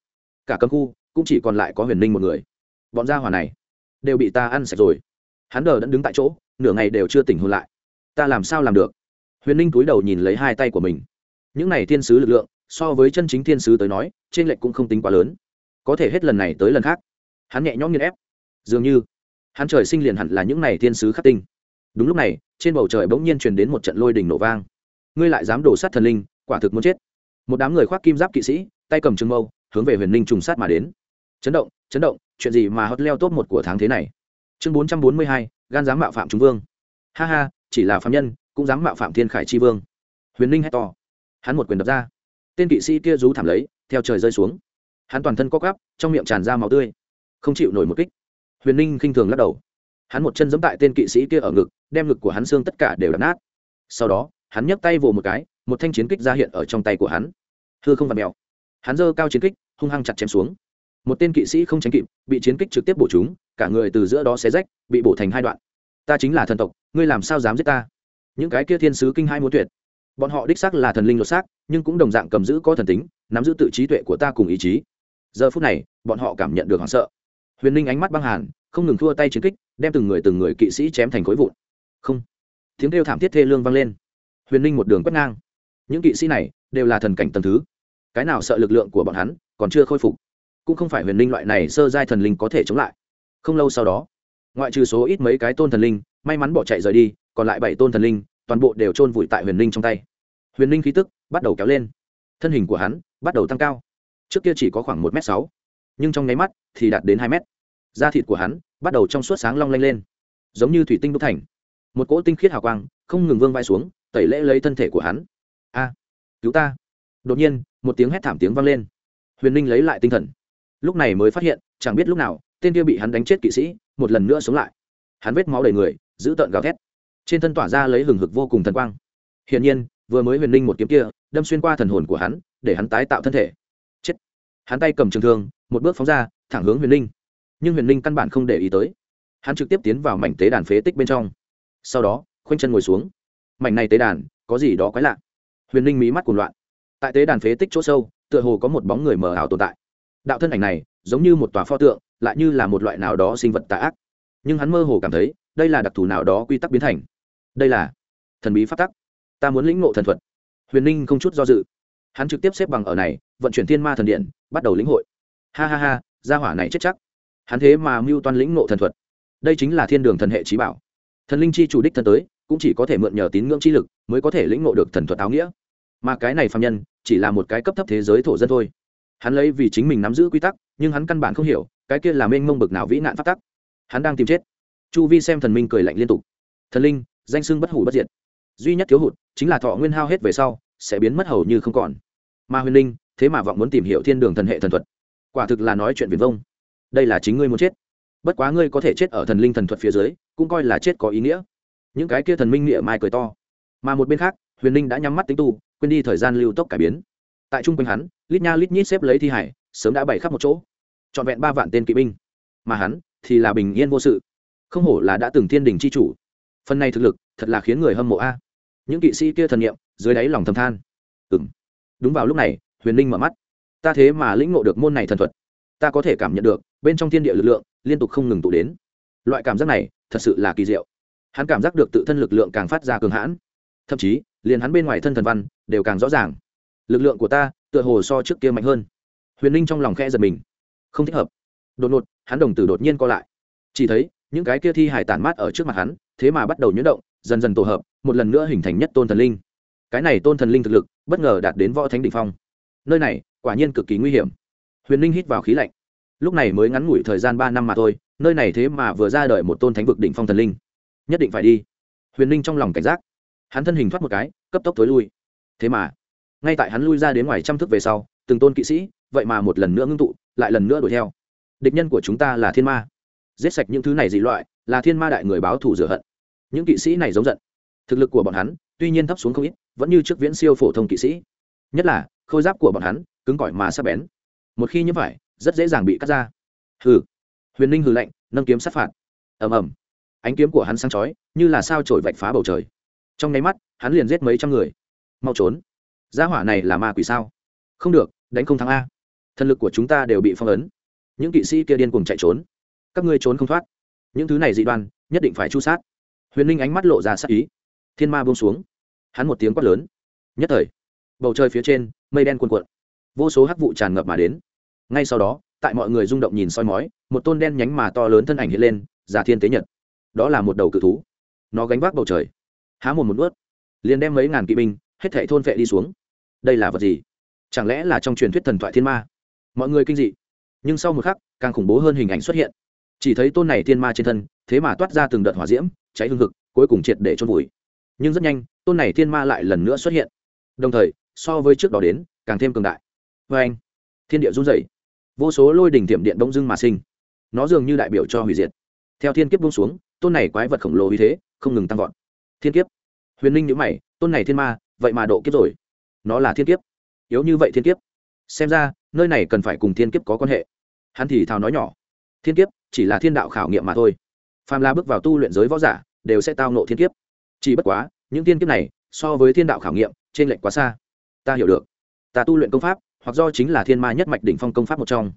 cả cấm khu cũng chỉ còn lại có huyền linh một người. Bọn gia hỏa này đều bị ta ăn sạch rồi hắn đờ đẫn đứng tại chỗ, nửa ngày đều chưa tỉnh hôn lại. Ta làm sao làm được? Huyền ninh cúi đầu nhìn lấy hai tay của mình. Những này thiên sứ lực lượng, so với chân chính thiên sứ tới nói, trên lệnh cũng không tính quá lớn. Có thể hết lần này tới lần khác. Hắn nhẹ nhõm nghiên ép. Dường như, hắn trời sinh liền hẳn là những này thiên sứ khắc tinh. Đúng lúc này, trên bầu trời bỗng nhiên truyền đến một trận lôi đình nổ vang. Ngươi lại dám đổ sát thần linh, quả thực muốn chết. Một đám người khoác kim giáp kỵ sĩ, tay cầm trưng mâu, hướng về huyền ninh trùng sát mà đến. Chấn động chấn động, chuyện gì mà hot leo top một của tháng thế này? Chương bốn trăm bốn mươi hai, gan dám mạo phạm chúng vương. Ha ha, chỉ là phạm nhân, cũng dám mạo phạm thiên khải tri vương. Huyền ninh hét to. Hắn một quyền đập ra. Tên kỵ sĩ kia rú thảm lấy, theo trời rơi xuống. Hắn toàn thân co cắp trong miệng tràn ra máu tươi. Không chịu nổi một kích. Huyền ninh khinh thường lắc đầu. Hắn một chân giẫm tại tên kỵ sĩ kia ở ngực, đem ngực của hắn xương tất cả đều đập nát. Sau đó, hắn nhấc tay vồ một cái, một thanh chiến kích ra hiện ở trong tay của hắn. Thưa không vặt mèo. Hắn giơ cao chiến kích, hung hăng chặt chém xuống một tên kỵ sĩ không tránh kịp, bị chiến kích trực tiếp bổ chúng, cả người từ giữa đó xé rách, bị bổ thành hai đoạn. Ta chính là thần tộc, ngươi làm sao dám giết ta? Những cái kia thiên sứ kinh hai muốn tuyệt. Bọn họ đích xác là thần linh lột xác, nhưng cũng đồng dạng cầm giữ có thần tính, nắm giữ tự trí tuệ của ta cùng ý chí. Giờ phút này, bọn họ cảm nhận được hoảng sợ. Huyền ninh ánh mắt băng hàn, không ngừng thua tay chiến kích, đem từng người từng người kỵ sĩ chém thành khối vụn. Không. Tiếng kêu thảm thiết thê lương vang lên. Huyền ninh một đường quét ngang. Những kỵ sĩ này đều là thần cảnh tầm thứ. Cái nào sợ lực lượng của bọn hắn, còn chưa khôi phục cũng không phải huyền linh loại này sơ giai thần linh có thể chống lại. Không lâu sau đó, ngoại trừ số ít mấy cái tôn thần linh, may mắn bỏ chạy rời đi, còn lại bảy tôn thần linh, toàn bộ đều chôn vùi tại huyền linh trong tay. Huyền linh khí tức bắt đầu kéo lên. Thân hình của hắn bắt đầu tăng cao. Trước kia chỉ có khoảng một m sáu, nhưng trong nháy mắt thì đạt đến hai m da thịt của hắn bắt đầu trong suốt sáng long lanh lên, giống như thủy tinh đúc thành. Một cỗ tinh khiết hào quang không ngừng vương vai xuống, tẩy lễ lấy thân thể của hắn. A, cứu ta. Đột nhiên, một tiếng hét thảm tiếng vang lên. Huyền ninh lấy lại tinh thần lúc này mới phát hiện, chẳng biết lúc nào, tên kia bị hắn đánh chết kỵ sĩ, một lần nữa sống lại. Hắn vết máu đầy người giữ tợn gào thét. Trên thân tỏa ra lấy hừng hực vô cùng thần quang. Hiển nhiên, vừa mới huyền ninh một kiếm kia, đâm xuyên qua thần hồn của hắn, để hắn tái tạo thân thể. Chết. Hắn tay cầm trường thương, một bước phóng ra, thẳng hướng huyền ninh nhưng huyền ninh căn bản không để ý tới. Hắn trực tiếp tiến vào mảnh tế đàn phế tích bên trong. Sau đó, khoanh chân ngồi xuống. Mảnh này tế đàn, có gì đó quái lạ. Huyền ninh mí mắt cuồng loạn. Tại tế đàn phế tích chỗ sâu, tựa hồ có một bóng người mờ ảo tồn tại đạo thân ảnh này giống như một tòa pho tượng, lại như là một loại nào đó sinh vật tà ác. Nhưng hắn mơ hồ cảm thấy, đây là đặc thù nào đó quy tắc biến thành. Đây là thần bí phát tắc. Ta muốn lĩnh ngộ thần thuật. Huyền ninh không chút do dự. Hắn trực tiếp xếp bằng ở này, vận chuyển thiên ma thần điện, bắt đầu lĩnh hội. Ha ha ha, gia hỏa này chết chắc. Hắn thế mà mưu toan lĩnh ngộ thần thuật. Đây chính là thiên đường thần hệ trí bảo. Thần linh chi chủ đích thân tới, cũng chỉ có thể mượn nhờ tín ngưỡng chi lực mới có thể lĩnh ngộ được thần thuật áo nghĩa. Mà cái này phạm nhân, chỉ là một cái cấp thấp thế giới thổ dân thôi hắn lấy vì chính mình nắm giữ quy tắc, nhưng hắn căn bản không hiểu, cái kia là mênh mông bực nào vĩ nạn phát tắc. Hắn đang tìm chết. Chu vi xem thần minh cười lạnh liên tục. Thần linh, danh sưng bất hủ bất diệt. Duy nhất thiếu hụt chính là thọ nguyên hao hết về sau, sẽ biến mất hầu như không còn. Mà huyền linh, thế mà vọng muốn tìm hiểu thiên đường thần hệ thần thuật. Quả thực là nói chuyện viền vông. Đây là chính ngươi muốn chết. Bất quá ngươi có thể chết ở thần linh thần thuật phía dưới, cũng coi là chết có ý nghĩa. Những cái kia thần minh nghĩa mai cười to. Mà một bên khác, huyền linh đã nhắm mắt tính tu, quên đi thời gian lưu tốc cải biến tại trung quanh hắn, lít nha lít nhít xếp lấy thi hải, sớm đã bày khắp một chỗ. Trọn vẹn ba vạn tên kỵ binh. Mà hắn thì là bình yên vô sự. Không hổ là đã từng thiên đình c h i chủ. Phần này thực lực thật là khiến người hâm mộ a. Những kỵ sĩ kia thần nghiệm dưới đáy lòng thầm than. Ừ m đúng vào lúc này, huyền linh mở mắt. Ta thế mà lĩnh ngộ được môn này thần thuật. Ta có thể cảm nhận được, bên trong thiên địa lực lượng liên tục không ngừng tụ đến. Loại cảm giác này thật sự là kỳ diệu. Hắn cảm giác được tự thân lực lượng càng phát ra cường hãn. Thậm chí, liền hắn bên ngoài thân thần văn đều càng rõ ràng lực lượng của ta tựa hồ so trước kia mạnh hơn. Huyền ninh trong lòng khe giật mình. Không thích hợp. Đột ngột, hắn đồng tử đột nhiên co lại. Chỉ thấy, những cái kia thi hải tản mát ở trước mặt hắn, thế mà bắt đầu nhuyễn động, dần dần tổ hợp, một lần nữa hình thành nhất tôn thần linh. Cái này tôn thần linh thực lực, bất ngờ đạt đến võ thánh đ ỉ n h phong. Nơi này, quả nhiên cực kỳ nguy hiểm. Huyền ninh hít vào khí lạnh. Lúc này mới ngắn ngủi thời gian ba năm mà thôi, nơi này thế mà vừa ra đời một tôn thánh vực đỉnh phong thần linh. Nhất định phải đi. Huyền ninh trong lòng cảnh giác. Hắn thân hình thoát một cái, cấp tốc tối lui. Thế mà ngay tại hắn lui ra đến ngoài trăm thước về sau, từng tôn kỵ sĩ, vậy mà một lần nữa ngưng tụ, lại lần nữa đuổi theo. Địch nhân của chúng ta là thiên ma. Giết sạch những thứ này dị loại, là thiên ma đại người báo thù rửa hận. Những kỵ sĩ này giống giận. Thực lực của bọn hắn, tuy nhiên thấp xuống không ít, vẫn như trước viễn siêu phổ thông kỵ sĩ. Nhất là, khôi giáp của bọn hắn, cứng cỏi mà sắc bén. Một khi như vậy, rất dễ dàng bị cắt ra. Hừ. Huyền ninh hừ lạnh, nâng kiếm sát phạt. Ầm ầm. Ánh kiếm của hắn sáng chói, như là sao trổi vạch phá bầu trời. Trong nháy mắt, hắn liền giết mấy trăm người. Mau trốn gia hỏa này là ma quỷ sao? Không được, đánh không thắng a. Thần lực của chúng ta đều bị phong ấn. Những kỵ sĩ kia điên cùng chạy trốn. Các ngươi trốn không thoát. Những thứ này dị đoan, nhất định phải chu sát. Huyền ninh ánh mắt lộ ra sắc ý. Thiên ma buông xuống. Hắn một tiếng quát lớn. Nhất thời, bầu trời phía trên, mây đen cuồn cuộn. Vô số hắc vụ tràn ngập mà đến. Ngay sau đó, tại mọi người rung động nhìn soi mói, một tôn đen nhánh mà to lớn thân ảnh hiện lên, giả thiên tế nhật. Đó là một đầu cự thú. Nó gánh vác bầu trời. Há một một ướt liền đem mấy ngàn kỵ binh hết thảy thôn vệ đi xuống. Đây là vật gì? Chẳng lẽ là trong truyền thuyết thần thoại thiên ma? Mọi người kinh dị. Nhưng sau một khắc, càng khủng bố hơn hình ảnh xuất hiện. Chỉ thấy tôn này thiên ma trên thân, thế mà toát ra từng đợt hỏa diễm, cháy hương thực cuối cùng triệt để trôn vùi. Nhưng rất nhanh, tôn này thiên ma lại lần nữa xuất hiện. Đồng thời, so với trước đó đến, càng thêm cường đại. Vê anh, thiên địa run rẩy. Vô số lôi đỉnh tiệm điện đông dưng mà sinh. Nó dường như đại biểu cho hủy diệt. Theo thiên kiếp buông xuống, tôn này quái vật khổng lồ như thế, không ngừng tăng vọt. Thiên kiếp. Huyền ninh nhữ mày, tôn này thiên ma vậy mà độ kiếp rồi. Nó là thiên kiếp. Yếu như vậy thiên kiếp. Xem ra, nơi này cần phải cùng thiên kiếp có quan hệ. Hắn thì thào nói nhỏ. Thiên kiếp chỉ là thiên đạo khảo nghiệm mà thôi. Phàm la bước vào tu luyện giới võ giả, đều sẽ tao nộ thiên kiếp. Chỉ bất quá, những thiên kiếp này, so với thiên đạo khảo nghiệm trên lệnh quá xa. Ta hiểu được. Ta tu luyện công pháp, hoặc do chính là thiên ma nhất mạch đỉnh phong công pháp một trong.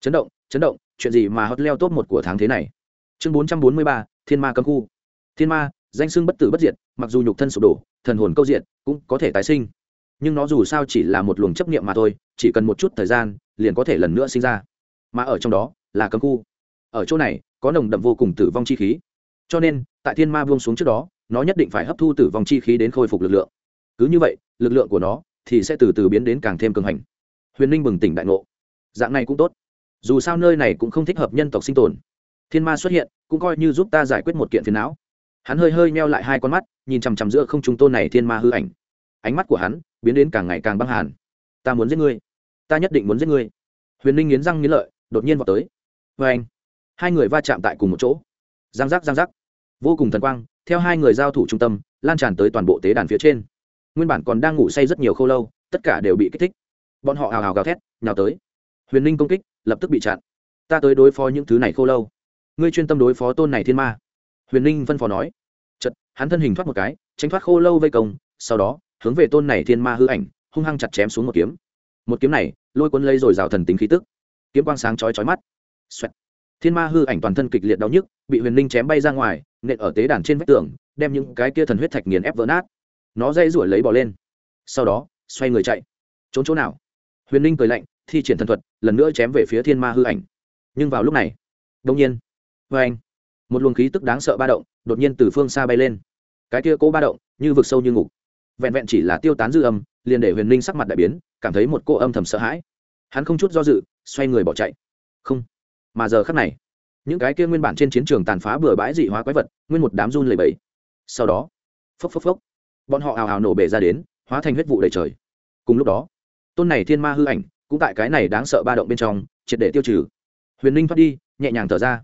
Chấn động chấn động, chuyện gì mà hot leo top một của tháng thế này? Chương bốn trăm bốn mươi ba, thiên ma cấm khu. Thiên ma, danh xưng bất tử bất diệt, mặc dù nhục thân sụp đổ thần hồn câu diện cũng có thể tái sinh. Nhưng nó dù sao chỉ là một luồng chấp niệm mà thôi, chỉ cần một chút thời gian, liền có thể lần nữa sinh ra. Mà ở trong đó là cấm khu. Ở chỗ này, có nồng đậm vô cùng tử vong chi khí. Cho nên, tại thiên ma buông xuống trước đó, nó nhất định phải hấp thu tử vong chi khí đến khôi phục lực lượng. Cứ như vậy, lực lượng của nó thì sẽ từ từ biến đến càng thêm cường hành. Huyền ninh bừng tỉnh đại ngộ. Dạng này cũng tốt. Dù sao nơi này cũng không thích hợp nhân tộc sinh tồn. Thiên ma xuất hiện, cũng coi như giúp ta giải quyết một kiện phiền não. Hắn hơi hơi meo lại hai con mắt nhìn chằm chằm giữa không trung tôn này thiên ma hư ảnh. Ánh mắt của hắn biến đến càng ngày càng băng hàn. Ta muốn giết ngươi. Ta nhất định muốn giết ngươi. Huyền ninh nghiến răng nghiến lợi, đột nhiên vào tới. Vê anh, hai người va chạm tại cùng một chỗ. Giang giác giang giác. Vô cùng thần quang, theo hai người giao thủ trung tâm, lan tràn tới toàn bộ tế đàn phía trên. Nguyên bản còn đang ngủ say rất nhiều khâu lâu, tất cả đều bị kích thích. Bọn họ hào hào gào thét, nhào tới. Huyền ninh công kích, lập tức bị chặn. Ta tới đối phó những thứ này khô lâu. Ngươi chuyên tâm đối phó tôn này thiên ma. Huyền ninh phân phó nói hắn thân hình thoát một cái, tránh thoát khô lâu vây công, sau đó, hướng về tôn này thiên ma hư ảnh, hung hăng chặt chém xuống một kiếm. Một kiếm này, lôi cuốn lấy rồi rào thần tính khí tức. Kiếm quang sáng chói chói mắt、Xoẹt. Thiên ma hư ảnh toàn thân kịch liệt đau nhức, bị huyền ninh chém bay ra ngoài, nện ở tế đàn trên vách tường, đem những cái kia thần huyết thạch nghiền ép vỡ nát. Nó dây rủi lấy bỏ lên. Sau đó, xoay người chạy. Trốn chỗ nào? Huyền ninh cười lạnh, thi triển thần thuật, lần nữa chém về phía thiên ma hư ảnh. Nhưng vào lúc này đông nhiên vê anh một luồng khí tức đáng sợ ba động, đột nhiên từ phương xa bay lên. Cái kia cố ba động, như vực sâu như ngục. Vẹn vẹn chỉ là tiêu tán dư âm, liền để huyền ninh sắc mặt đại biến, cảm thấy một cô âm thầm sợ hãi. Hắn không chút do dự, xoay người bỏ chạy. Không. Mà giờ khắc này, những cái kia nguyên bản trên chiến trường tàn phá bừa bãi dị hóa quái vật, nguyên một đám run lầy bẫy sau đó, phốc phốc phốc, bọn họ hào hào nổ bể ra đến, hóa thành huyết vụ đầy trời. Cùng lúc đó, tôn này thiên ma hư ảnh, cũng tại cái này đáng sợ ba động bên trong, triệt để tiêu trừ. Huyền ninh thoát đi, nhẹ nhàng thở ra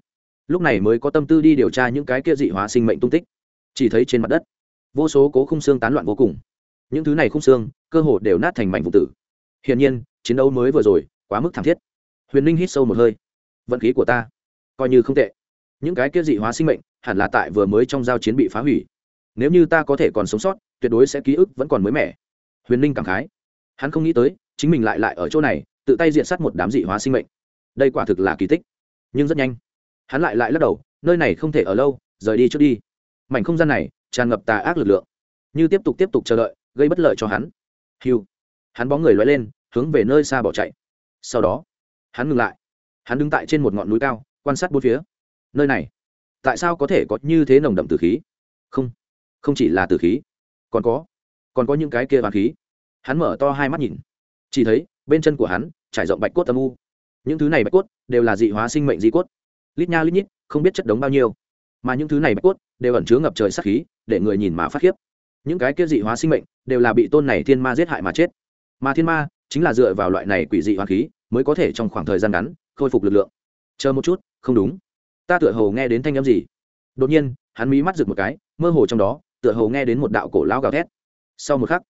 lúc này mới có tâm tư đi điều tra những cái kia dị hóa sinh mệnh tung tích. Chỉ thấy trên mặt đất, vô số cố khung xương tán loạn vô cùng. Những thứ này khung xương, cơ hồ đều nát thành mảnh vụ tử. Hiển nhiên, chiến đấu mới vừa rồi, quá mức thảm thiết. Huyền ninh hít sâu một hơi. Vận khí của ta, coi như không tệ. Những cái kia dị hóa sinh mệnh, hẳn là tại vừa mới trong giao chiến bị phá hủy. Nếu như ta có thể còn sống sót, tuyệt đối sẽ ký ức vẫn còn mới mẻ. Huyền ninh cảm khái. Hắn không nghĩ tới, chính mình lại lại ở chỗ này, tự tay diện sát một đám dị hóa sinh mệnh. Đây quả thực là kỳ tích, nhưng rất nhanh hắn lại lại lắc đầu, nơi này không thể ở lâu, rời đi trước đi. Mảnh không gian này tràn ngập tà ác lực lượng, như tiếp tục tiếp tục chờ đợi, gây bất lợi cho hắn. Hiu hắn bóng người loay lên, hướng về nơi xa bỏ chạy. Sau đó, hắn ngừng lại. Hắn đứng tại trên một ngọn núi cao, quan sát bốn phía. Nơi này, tại sao có thể có như thế nồng đậm tử khí? Không không chỉ là tử khí, còn có còn có những cái kia vàng khí. Hắn mở to hai mắt nhìn. Chỉ thấy, bên chân của hắn, trải rộng bạch cốt âm u. Những thứ này bạch cốt đều là dị hóa sinh mệnh di cốt lít nha lít nhít, không biết chất đống bao nhiêu. Mà những thứ này bạch cốt đều ẩn chứa ngập trời sắc khí, để người nhìn mà phát khiếp. Những cái kia dị hóa sinh mệnh đều là bị tôn này thiên ma giết hại mà chết. Mà thiên ma chính là dựa vào loại này quỷ dị hóa khí mới có thể trong khoảng thời gian ngắn khôi phục lực lượng. Chờ một chút, không đúng. Ta tựa hồ nghe đến thanh âm gì. Đột nhiên, hắn mí mắt rực một cái, mơ hồ trong đó, tựa hồ nghe đến một đạo cổ lão gào thét. Sau một khắc,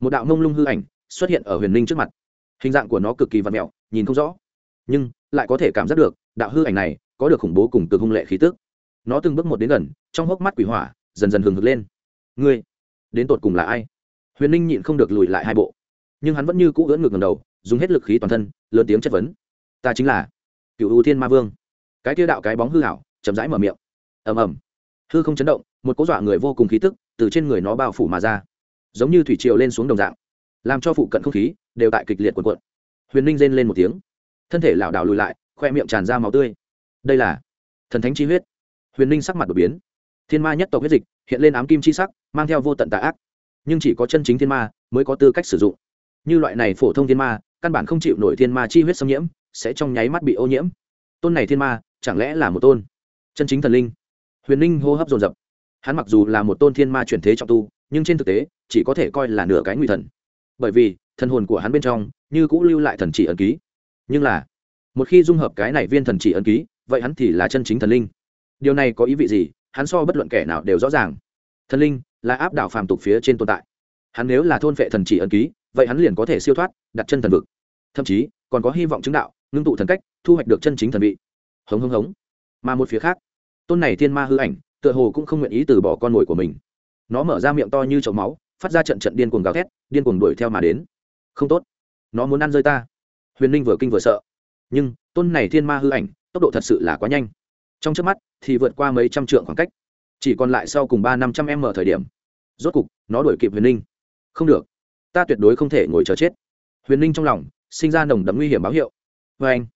một đạo mông lung hư ảnh xuất hiện ở huyền ninh trước mặt. Hình dạng của nó cực kỳ vặt mẹo, nhìn không rõ, nhưng lại có thể cảm giác được đạo hư ảnh này có được khủng bố cùng cực hung lệ khí tức. Nó từng bước một đến gần, trong hốc mắt quỷ hỏa dần dần hừng hực lên. Ngươi, đến tột cùng là ai? Huyền ninh nhịn không được lùi lại hai bộ. Nhưng hắn vẫn như cũ ưỡn ngược ngầm đầu, dùng hết lực khí toàn thân, lớn tiếng chất vấn. Ta chính là cựu ưu thiên ma vương. Cái tiêu đạo cái bóng hư hảo, chậm rãi mở miệng. Ầm ầm. Hư không chấn động, một cố dọa người vô cùng khí tức từ trên người nó bao phủ mà ra. Giống như thủy triều lên xuống đồng dạng, làm cho phụ cận không khí đều tại kịch liệt cuộn cuộn. Huyền ninh rên lên một tiếng. Thân thể lảo đảo lùi lại, khoe miệng tràn ra máu tươi đây là thần thánh chi huyết. Huyền ninh sắc mặt đột biến. Thiên ma nhất tộc huyết dịch hiện lên ám kim chi sắc, mang theo vô tận tà ác. Nhưng chỉ có chân chính thiên ma mới có tư cách sử dụng. Như loại này phổ thông thiên ma, căn bản không chịu nổi thiên ma chi huyết xâm nhiễm, sẽ trong nháy mắt bị ô nhiễm. Tôn này thiên ma chẳng lẽ là một tôn chân chính thần linh? Huyền ninh hô hấp dồn dập. Hắn mặc dù là một tôn thiên ma chuyển thế trọng tu, nhưng trên thực tế chỉ có thể coi là nửa cái nguy thần. Bởi vì, thần hồn của hắn bên trong như cũng lưu lại thần chỉ ẩn ký. Nhưng là, một khi dung hợp cái này viên thần chỉ ẩn ký vậy hắn thì là chân chính thần linh. Điều này có ý vị gì? Hắn so bất luận kẻ nào đều rõ ràng. Thần linh là áp đảo phàm tục phía trên tồn tại. Hắn nếu là thôn vệ thần chỉ ân ký, vậy hắn liền có thể siêu thoát, đặt chân thần vực. Thậm chí, còn có hy vọng chứng đạo, ngưng tụ thần cách, thu hoạch được chân chính thần vị. Hống hống hống. Mà một phía khác, tôn này thiên ma hư ảnh, tựa hồ cũng không nguyện ý từ bỏ con mồi của mình. Nó mở ra miệng to như chậu máu, phát ra trận trận điên cuồng gào thét, điên cuồng đuổi theo mà đến. Không tốt. Nó muốn ăn rơi ta. Huyền ninh vừa kinh vừa sợ. Nhưng, tôn này thiên ma hư ảnh tốc độ thật sự là quá nhanh. Trong trước mắt, thì vượt qua mấy trăm trượng khoảng cách. Chỉ còn lại sau cùng ba năm trăm m thời điểm. Rốt cục, nó đuổi kịp huyền ninh. Không được. Ta tuyệt đối không thể ngồi chờ chết. Huyền ninh trong lòng, sinh ra nồng đậm nguy hiểm báo hiệu. Vê anh.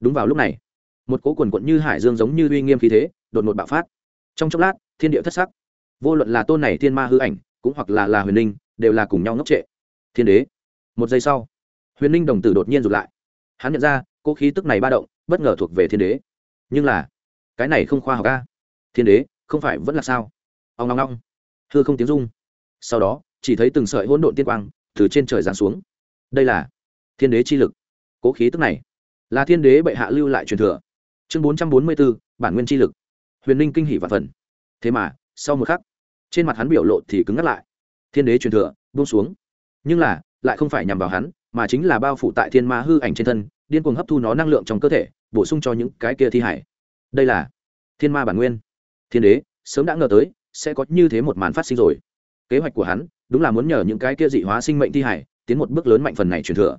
Đúng vào lúc này, một cỗ quần quận như hải dương giống như uy nghiêm khí thế, đột ngột bạo phát. Trong chốc lát, thiên địa thất sắc. Vô luận là tôn này thiên ma hư ảnh, cũng hoặc là là huyền ninh, đều là cùng nhau ngốc trệ. Thiên đế. Một giây sau, huyền ninh đồng tử đột nhiên rụt lại hắn nhận ra, cỗ khí tức này ba động, bất ngờ thuộc về thiên đế. Nhưng là, cái này không khoa học ca thiên đế, không phải vẫn là sao? Ông ngong ngong thưa không tiếng rung. Sau đó, chỉ thấy từng sợi hỗn độn tiên quang từ trên trời giáng xuống. Đây là thiên đế chi lực. Cố khí tức này là thiên đế bệ hạ lưu lại truyền thừa. Chương bốn trăm bốn mươi b ố bản nguyên chi lực. Huyền ninh kinh hỷ và phần. Thế mà, sau một khắc, trên mặt hắn biểu lộ thì cứng ngắt lại. Thiên đế truyền thừa, buông xuống. Nhưng là, lại không phải nhằm vào hắn mà chính là bao phủ tại thiên ma hư ảnh trên thân, điên cuồng hấp thu nó năng lượng trong cơ thể, bổ sung cho những cái kia thi hải. Đây là thiên ma bản nguyên. Thiên đế, sớm đã ngờ tới, sẽ có như thế một màn phát sinh rồi. Kế hoạch của hắn, đúng là muốn nhờ những cái kia dị hóa sinh mệnh thi hải, tiến một bước lớn mạnh phần này truyền thừa.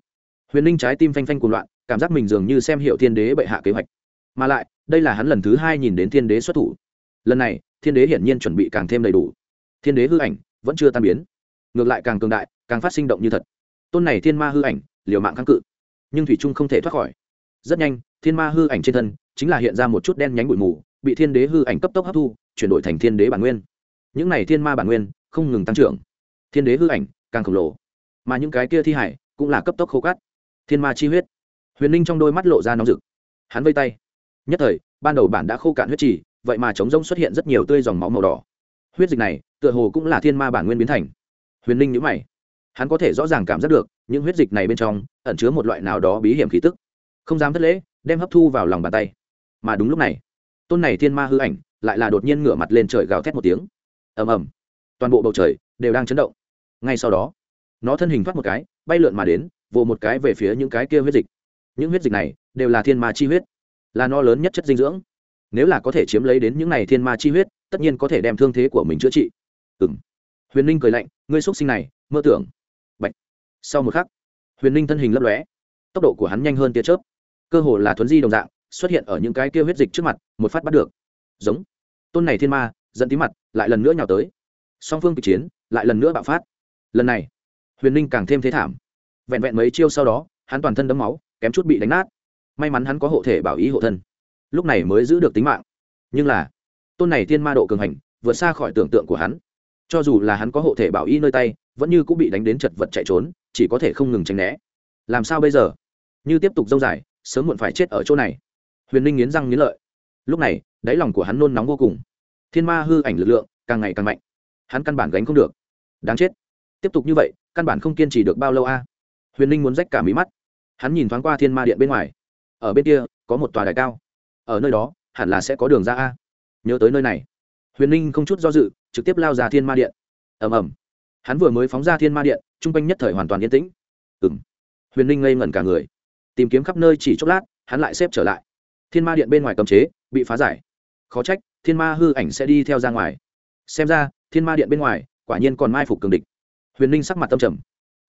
Huyền ninh trái tim phanh phanh cuồng loạn, cảm giác mình dường như xem hiệu thiên đế bệ hạ kế hoạch. Mà lại, đây là hắn lần thứ hai nhìn đến thiên đế xuất thủ. Lần này, thiên đế hiển nhiên chuẩn bị càng thêm đầy đủ. Thiên đế hư ảnh vẫn chưa tan biến. Ngược lại càng cường đại, càng phát sinh động như thật tôn này thiên ma hư ảnh, liều mạng kháng cự. Nhưng thủy trung không thể thoát khỏi. Rất nhanh, thiên ma hư ảnh trên thân chính là hiện ra một chút đen nhánh bụi mù, bị thiên đế hư ảnh cấp tốc hấp thu, chuyển đổi thành thiên đế bản nguyên. Những này thiên ma bản nguyên không ngừng tăng trưởng. Thiên đế hư ảnh càng khổng lồ. Mà những cái kia thi hải cũng là cấp tốc khô cát. Thiên ma chi huyết. Huyền ninh trong đôi mắt lộ ra nóng rực. Hắn vây tay. Nhất thời, ban đầu bản đã khô cạn huyết trì, vậy mà chống rông xuất hiện rất nhiều tươi dòng máu màu đỏ. Huyết dịch này tựa hồ cũng là thiên ma bản nguyên biến thành. Huyền ninh nhữ mày hắn có thể rõ ràng cảm giác được, những huyết dịch này bên trong ẩn chứa một loại nào đó bí hiểm khí tức. Không dám thất lễ, đem hấp thu vào lòng bàn tay. Mà đúng lúc này, tôn này thiên ma hư ảnh lại là đột nhiên ngửa mặt lên trời gào thét một tiếng. Ầm ầm. Toàn bộ bầu trời đều đang chấn động. Ngay sau đó, nó thân hình thoát một cái, bay lượn mà đến, vồ một cái về phía những cái kia huyết dịch. Những huyết dịch này đều là thiên ma chi huyết, là no lớn nhất chất dinh dưỡng. Nếu là có thể chiếm lấy đến những này thiên ma chi huyết, tất nhiên có thể đem thương thế của mình chữa trị. Ừng huyền ninh cười lạnh, ngươi xúc sinh này, mơ tưởng sau một khắc, huyền ninh thân hình lấp lóe. Tốc độ của hắn nhanh hơn tia chớp. Cơ hồ là thuấn di đồng dạng, xuất hiện ở những cái kia huyết dịch trước mặt, một phát bắt được. Giống. Tôn này thiên ma dẫn tí mặt, lại lần nữa nhào tới. Song phương kịch chiến, lại lần nữa bạo phát. Lần này, huyền ninh càng thêm thế thảm. Vẹn vẹn mấy chiêu sau đó, hắn toàn thân đấm máu, kém chút bị đánh nát. May mắn hắn có hộ thể bảo ý hộ thân. Lúc này mới giữ được tính mạng. Nhưng là, tôn này thiên ma độ cường hành, vượt xa khỏi tưởng tượng của hắn. Cho dù là hắn có hộ thể bảo y nơi tay vẫn như cũng bị đánh đến chật vật chạy trốn, chỉ có thể không ngừng tránh né. Làm sao bây giờ? Như tiếp tục dâu dài, sớm muộn phải chết ở chỗ này. Huyền ninh nghiến răng nghiến lợi. Lúc này, đáy lòng của hắn nôn nóng vô cùng. Thiên ma hư ảnh lực lượng càng ngày càng mạnh. Hắn căn bản gánh không được. Đáng chết. Tiếp tục như vậy, căn bản không kiên trì được bao lâu a? Huyền ninh muốn rách cả mí mắt. Hắn nhìn thoáng qua thiên ma điện bên ngoài. Ở bên kia, có một tòa đài cao. Ở nơi đó, hẳn là sẽ có đường ra a. Nhớ tới nơi này. Huyền ninh không chút do dự, trực tiếp lao ra thiên ma điện. Ầm ầm hắn vừa mới phóng ra thiên ma điện t r u n g quanh nhất thời hoàn toàn yên tĩnh. Ừng huyền ninh ngây ngẩn cả người. Tìm kiếm khắp nơi chỉ chốc lát, hắn lại xếp trở lại. Thiên ma điện bên ngoài cầm chế, bị phá giải. Khó trách, thiên ma hư ảnh sẽ đi theo ra ngoài. Xem ra, thiên ma điện bên ngoài, quả nhiên còn mai phục cường địch. Huyền ninh sắc mặt tâm trầm.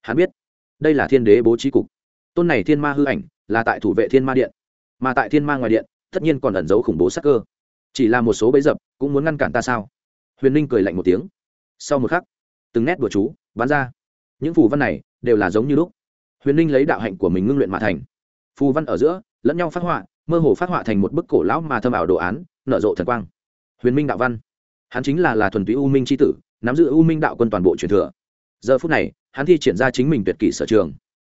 Hắn biết, đây là thiên đế bố trí cục. Tôn này thiên ma hư ảnh, là tại thủ vệ thiên ma điện. Mà tại thiên ma ngoài điện, tất nhiên còn ẩn giấu khủng bố sắc cơ. Chỉ là một số bấy dập, cũng muốn ngăn cản ta sao? Huyền ninh cười lạnh một tiếng. Sau một khắc từng nét đùa chú bán ra. Những phù văn này đều là giống như lúc. Huyền ninh lấy đạo hạnh của mình ngưng luyện mà thành. Phù văn ở giữa, lẫn nhau phát họa, mơ hồ phát họa thành một bức cổ lão mà thâm ảo đồ án, nở rộ thần quang. Huyền minh đạo văn. Hắn chính là là thuần túy u minh c h i tử, nắm giữ u minh đạo quân toàn bộ truyền thừa. Giờ phút này, hắn thi triển ra chính mình tuyệt kỷ sở trường.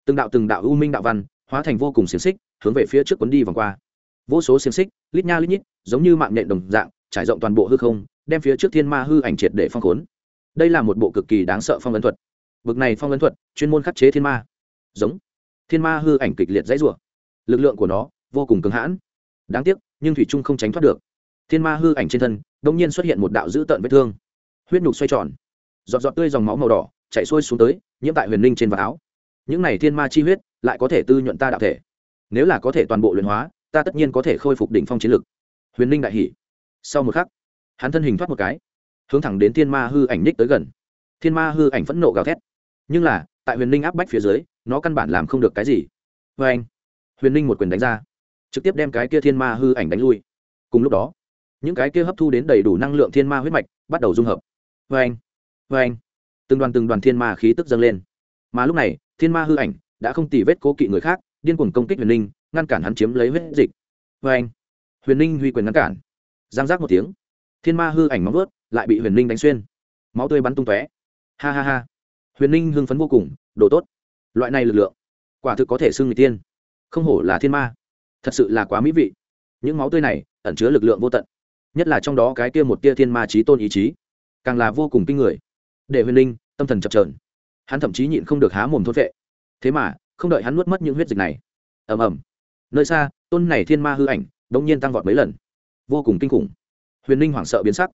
Từng đạo từng đạo u minh đạo văn, hóa thành vô cùng xiềng xích, hướng về phía trước quấn đi vòng qua. Vô số xiềng xích, lít nha lít nhít, giống như mạng nhện đồng dạng, trải rộng toàn bộ hư không, đem phía trước thiên ma hư ảnh triệt để phong khốn đây là một bộ cực kỳ đáng sợ phong ấn thuật. Bực này phong ấn thuật, chuyên môn khắc chế thiên ma. Giống. Thiên ma hư ảnh kịch liệt dãy rủa. Lực lượng của nó, vô cùng cứng hãn. Đáng tiếc, nhưng thủy trung không tránh thoát được. Thiên ma hư ảnh trên thân đông nhiên xuất hiện một đạo dữ tợn vết thương. Huyết nhục xoay tròn. Giọt giọt tươi dòng máu màu đỏ chạy xuôi xuống tới, nhiễm tại huyền linh trên vạt áo. Những này thiên ma chi huyết, lại có thể tư nhuận ta đạo thể. Nếu là có thể toàn bộ luyện hóa, ta tất nhiên có thể khôi phục đỉnh phong chiến lực. Huyền linh đại hỷ sau một khắc, hắn thân hình thoát một cái hướng thẳng đến thiên ma hư ảnh ních tới gần. Thiên ma hư ảnh phẫn nộ gào thét. Nhưng là, tại huyền ninh áp bách phía dưới, nó căn bản làm không được cái gì. Vê anh, huyền ninh một quyền đánh ra, trực tiếp đem cái kia thiên ma hư ảnh đánh lui. Cùng lúc đó, những cái kia hấp thu đến đầy đủ năng lượng thiên ma huyết mạch bắt đầu dung hợp. Vê anh vê anh, từng đoàn từng đoàn thiên ma khí tức dâng lên. Mà lúc này, thiên ma hư ảnh đã không tì vết cố kỵ người khác, điên cuồng công kích huyền ninh ngăn cản hắn chiếm lấy huyết dịch. Vê anh, huyền ninh huy quyền ngăn cản. Giang giác một tiếng, thiên ma hư ảnh móng vớt lại bị huyền ninh đánh xuyên. Máu tươi bắn tung tóe. Ha ha ha. Huyền ninh hưng phấn vô cùng, đồ tốt. Loại này lực lượng, quả thực có thể xưng người tiên. Không hổ là thiên ma. Thật sự là quá mỹ vị. Những máu tươi này ẩn chứa lực lượng vô tận. Nhất là trong đó cái kia một tia thiên ma trí tôn ý chí, càng là vô cùng kinh người. Để huyền linh tâm thần chập trờn hắn thậm chí nhịn không được há mồm thốt vệ. Thế mà, không đợi hắn nuốt mất những huyết dịch này. Ầm ầm. Nơi xa, tôn này thiên ma hư ảnh đống nhiên tăng vọt mấy lần. Vô cùng kinh khủng. Huyền linh hoảng sợ biến sắc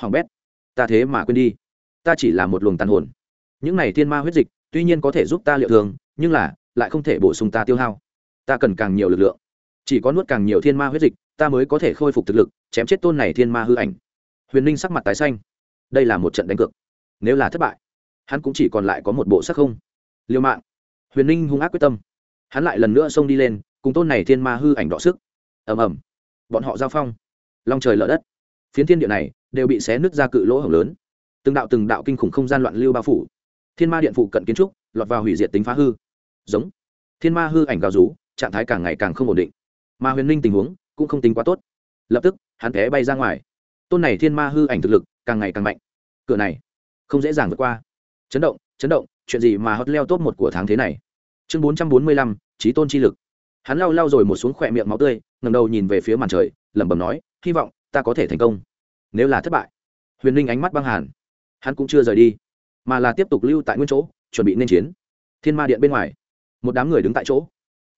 hoàng bét. Ta thế mà quên đi. Ta chỉ là một luồng tàn hồn. Những này thiên ma huyết dịch, tuy nhiên có thể giúp ta liệu thường, nhưng là, lại không thể bổ sung ta tiêu hao. Ta cần càng nhiều lực lượng. Chỉ có nuốt càng nhiều thiên ma huyết dịch, ta mới có thể khôi phục thực lực, chém chết tôn này thiên ma hư ảnh. Huyền ninh sắc mặt tái xanh. Đây là một trận đánh cược. Nếu là thất bại, hắn cũng chỉ còn lại có một bộ sắc không. Liêu mạng. Huyền ninh hung ác quyết tâm. Hắn lại lần nữa xông đi lên, cùng tôn này thiên ma hư ảnh đọ sức. Ầm ầm. Bọn họ giao phong. Long trời lở đất. Phiến thiên địa này đều bị xé nứt ra cự lỗ hổng lớn. Từng đạo từng đạo kinh khủng không gian loạn lưu bao phủ. Thiên ma điện phụ cận kiến trúc, lọt vào hủy diệt tính phá hư. Giống. Thiên ma hư ảnh gào rú, trạng thái càng ngày càng không ổn định. Mà huyền ninh tình huống cũng không tính quá tốt. Lập tức, hắn té bay ra ngoài. Tôn này thiên ma hư ảnh thực lực càng ngày càng mạnh. Cửa này không dễ dàng vượt qua. Chấn động chấn động, chuyện gì mà hot leo top một của tháng thế này? Chương bốn trăm bốn mươi lăm trí tôn chi lực. Hắn lau lau rồi một xuống khỏe miệng máu tươi ngầm đầu nhìn về phía màn trời, lẩm bẩm nói, hy vọng ta có thể thành công nếu là thất bại. Huyền ninh ánh mắt băng hàn. Hắn cũng chưa rời đi, mà là tiếp tục lưu tại nguyên chỗ, chuẩn bị nên chiến. Thiên ma điện bên ngoài, một đám người đứng tại chỗ.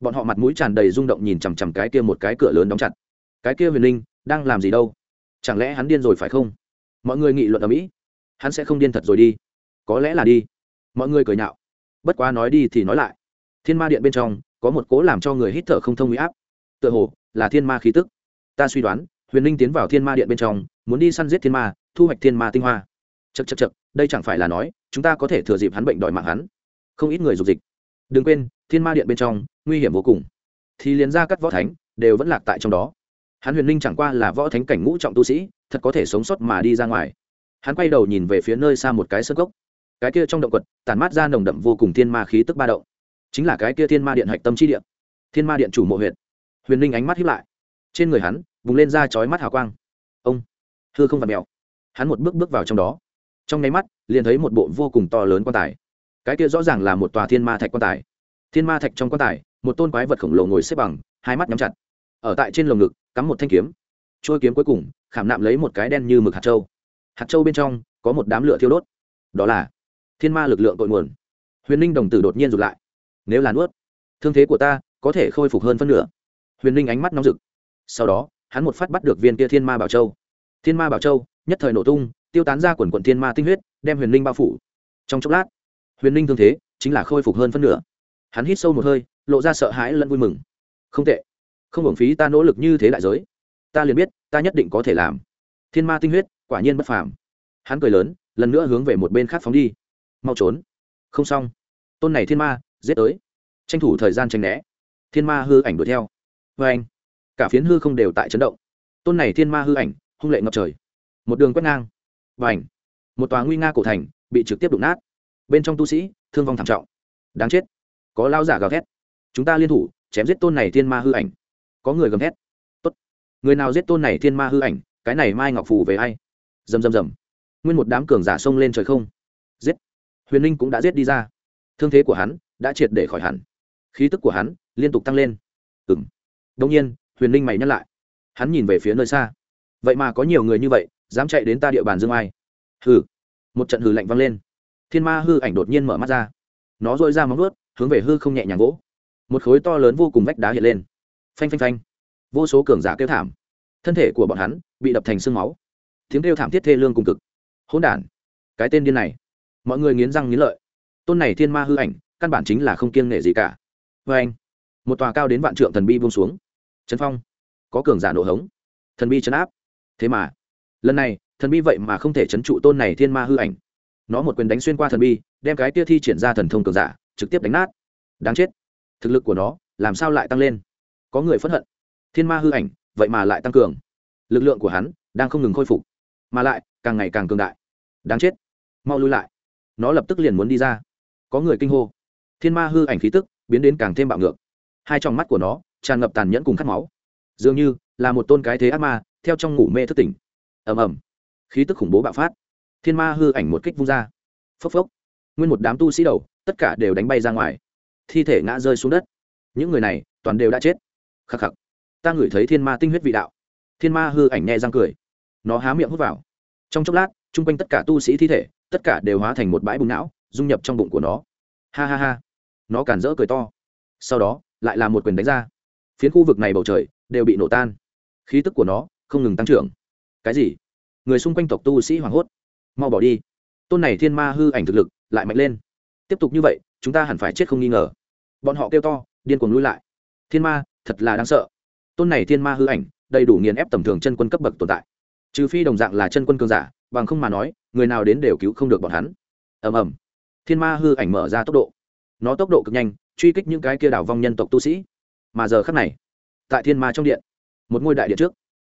Bọn họ mặt mũi tràn đầy rung động nhìn chằm chằm cái kia một cái cửa lớn đóng chặt. Cái kia huyền linh đang làm gì đâu? Chẳng lẽ hắn điên rồi phải không? Mọi người nghị luận ở mỹ. Hắn sẽ không điên thật rồi đi. Có lẽ là đi. Mọi người cười nhạo. Bất quá nói đi thì nói lại. Thiên ma điện bên trong, có một cố làm cho người hít thở không thông huy áp. Tựa hồ là thiên ma khí tức. Ta suy đoán, huyền linh tiến vào thiên ma điện bên trong muốn đi săn giết thiên ma, thu hoạch thiên ma tinh hoa. Chật chật chật đây chẳng phải là nói, chúng ta có thể thừa dịp hắn bệnh đòi mạng hắn. Không ít người dục dịch. Đừng quên, thiên ma điện bên trong, nguy hiểm vô cùng. Thì liền ra các võ thánh, đều vẫn lạc tại trong đó. Hắn huyền linh chẳng qua là võ thánh cảnh ngũ trọng tu sĩ, thật có thể sống sót mà đi ra ngoài. Hắn quay đầu nhìn về phía nơi xa một cái sơ cốc. Cái kia trong động quật tàn mát ra nồng đậm vô cùng thiên ma khí tức ba động. Chính là cái kia thiên ma điện hạch tâm chi điện thiên ma điện chủ mộ huyện huyền linh ánh mắt hiếp lại. Trên người hắn vùng lên ra chói mắt hào quang. Ông! Thưa không vặt mèo. Hắn một bước bước vào trong đó. Trong nháy mắt, liền thấy một bộ vô cùng to lớn quan tài. Cái kia rõ ràng là một tòa thiên ma thạch quan tài. Thiên ma thạch trong quan tài, một tôn quái vật khổng lồ ngồi xếp bằng, hai mắt nhắm chặt. Ở tại trên lồng ngực, cắm một thanh kiếm. Trôi kiếm cuối cùng, khảm nạm lấy một cái đen như mực hạt trâu hạt trâu bên trong, có một đám lửa thiêu đốt. Đó là thiên ma lực lượng tội nguồn. Huyền ninh đồng tử đột nhiên rụt lại. Nếu là nuốt, thương thế của ta có thể khôi phục hơn phân nửa. Huyền ninh ánh mắt nóng rực. Sau đó, hắn một phát bắt được viên kia thiên ma bảo châu thiên ma bảo châu, nhất thời nổ tung, tiêu tán ra quần quận thiên ma tinh huyết, đem huyền Linh bao phủ. Trong chốc lát, huyền Linh thương thế chính là khôi phục hơn phân nửa. Hắn hít sâu một hơi, lộ ra sợ hãi lẫn vui mừng. Không tệ. Không hưởng phí ta nỗ lực như thế đại giới. Ta liền biết, ta nhất định có thể làm. Thiên ma tinh huyết, quả nhiên bất phàm. Hắn cười lớn, lần nữa hướng về một bên khác phóng đi. Mau trốn. Không xong. Tôn này thiên ma, giết tới. Tranh thủ thời gian tranh né. Thiên ma hư ảnh đuổi theo. Vê anh cả phiến hư không đều tại chấn động. Tôn này thiên ma hư ảnh hung lệ ngập trời. Một đường quét ngang. Và ảnh một tòa nguy nga cổ thành bị trực tiếp đụng nát. Bên trong tu sĩ, thương vong thảm trọng. Đáng chết! Có lao giả gào thét. Chúng ta liên thủ, chém giết tôn này thiên ma hư ảnh. Có người gầm thét. Tốt! Người nào giết tôn này thiên ma hư ảnh, cái này mai ngọc phù về ai? Rầm rầm rầm. Nguyên một đám cường giả xông lên trời không. Giết! Huyền ninh cũng đã giết đi ra. Thương thế của hắn đã triệt để khỏi hẳn. Khí tức của hắn liên tục tăng lên. Ừng đông nhiên, huyền ninh mày nhắc lại. Hắn nhìn về phía nơi xa vậy mà có nhiều người như vậy, dám chạy đến ta địa bàn dương ai. Hừ. Một trận hừ lạnh vang lên. Thiên ma hư ảnh đột nhiên mở mắt ra. Nó dội ra móng vuốt, hướng về hư không nhẹ nhàng gỗ một khối to lớn vô cùng vách đá hiện lên. Phanh phanh phanh. Vô số cường giả kêu thảm. Thân thể của bọn hắn bị đập thành sương máu. Tiếng kêu thảm thiết thê lương cùng cực. Hỗn đản. Cái tên điên này. Mọi người nghiến răng nghiến lợi. Tôn này thiên ma hư ảnh, căn bản chính là không kiêng nể gì cả. Vê anh, một tòa cao đến vạn trượng thần bi buông xuống. Trấn phong. Có cường giả nổ hống. Thần bi chấn áp thế mà. Lần này, thần bi vậy mà không thể chấn trụ tôn này thiên ma hư ảnh. Nó một quyền đánh xuyên qua thần bi, đem cái tia thi triển ra thần thông cường giả, trực tiếp đánh nát. Đáng chết. Thực lực của nó, làm sao lại tăng lên? Có người phẫn hận. Thiên ma hư ảnh, vậy mà lại tăng cường. Lực lượng của hắn, đang không ngừng khôi phục. Mà lại, càng ngày càng cường đại. Đáng chết. Mau lui lại. Nó lập tức liền muốn đi ra. Có người kinh hô. Thiên ma hư ảnh khí tức, biến đến càng thêm bạo ngược. Hai trong mắt của nó, tràn ngập tàn nhẫn cùng khát máu. Dường như, là một tôn cái thế ác ma theo trong ngủ mê thức tỉnh. Ầm ầm. Khí tức khủng bố bạo phát. Thiên ma hư ảnh một kích vung ra. Phốc phốc. Nguyên một đám tu sĩ đầu, tất cả đều đánh bay ra ngoài. Thi thể ngã rơi xuống đất. Những người này, toàn đều đã chết. Khắc khắc. Ta ngửi thấy thiên ma tinh huyết vị đạo. Thiên ma hư ảnh nghe răng cười. Nó há miệng hút vào. Trong chốc lát, chung quanh tất cả tu sĩ thi thể, tất cả đều hóa thành một bãi bùng não, dung nhập trong bụng của nó. Ha ha ha. Nó cản rỡ cười to. Sau đó, lại là một quyền đánh ra. Phiến khu vực này bầu trời đều bị nổ tan. Khí tức của nó không ngừng tăng trưởng. Cái gì? Người xung quanh tộc tu sĩ hoảng hốt. Mau bỏ đi. Tôn này thiên ma hư ảnh thực lực lại mạnh lên. Tiếp tục như vậy, chúng ta hẳn phải chết không nghi ngờ. Bọn họ kêu to, điên cuồng lui lại. Thiên ma, thật là đáng sợ. Tôn này thiên ma hư ảnh, đầy đủ nghiền ép tầm thường chân quân cấp bậc tồn tại. Trừ phi đồng dạng là chân quân cường giả, bằng không mà nói, người nào đến đều cứu không được bọn hắn. Ầm ầm. Thiên ma hư ảnh mở ra tốc độ. Nó tốc độ cực nhanh, truy kích những cái kia đảo vong nhân tộc tu sĩ. Mà giờ khắc này, tại thiên ma trong điện, một ngôi đại điện trước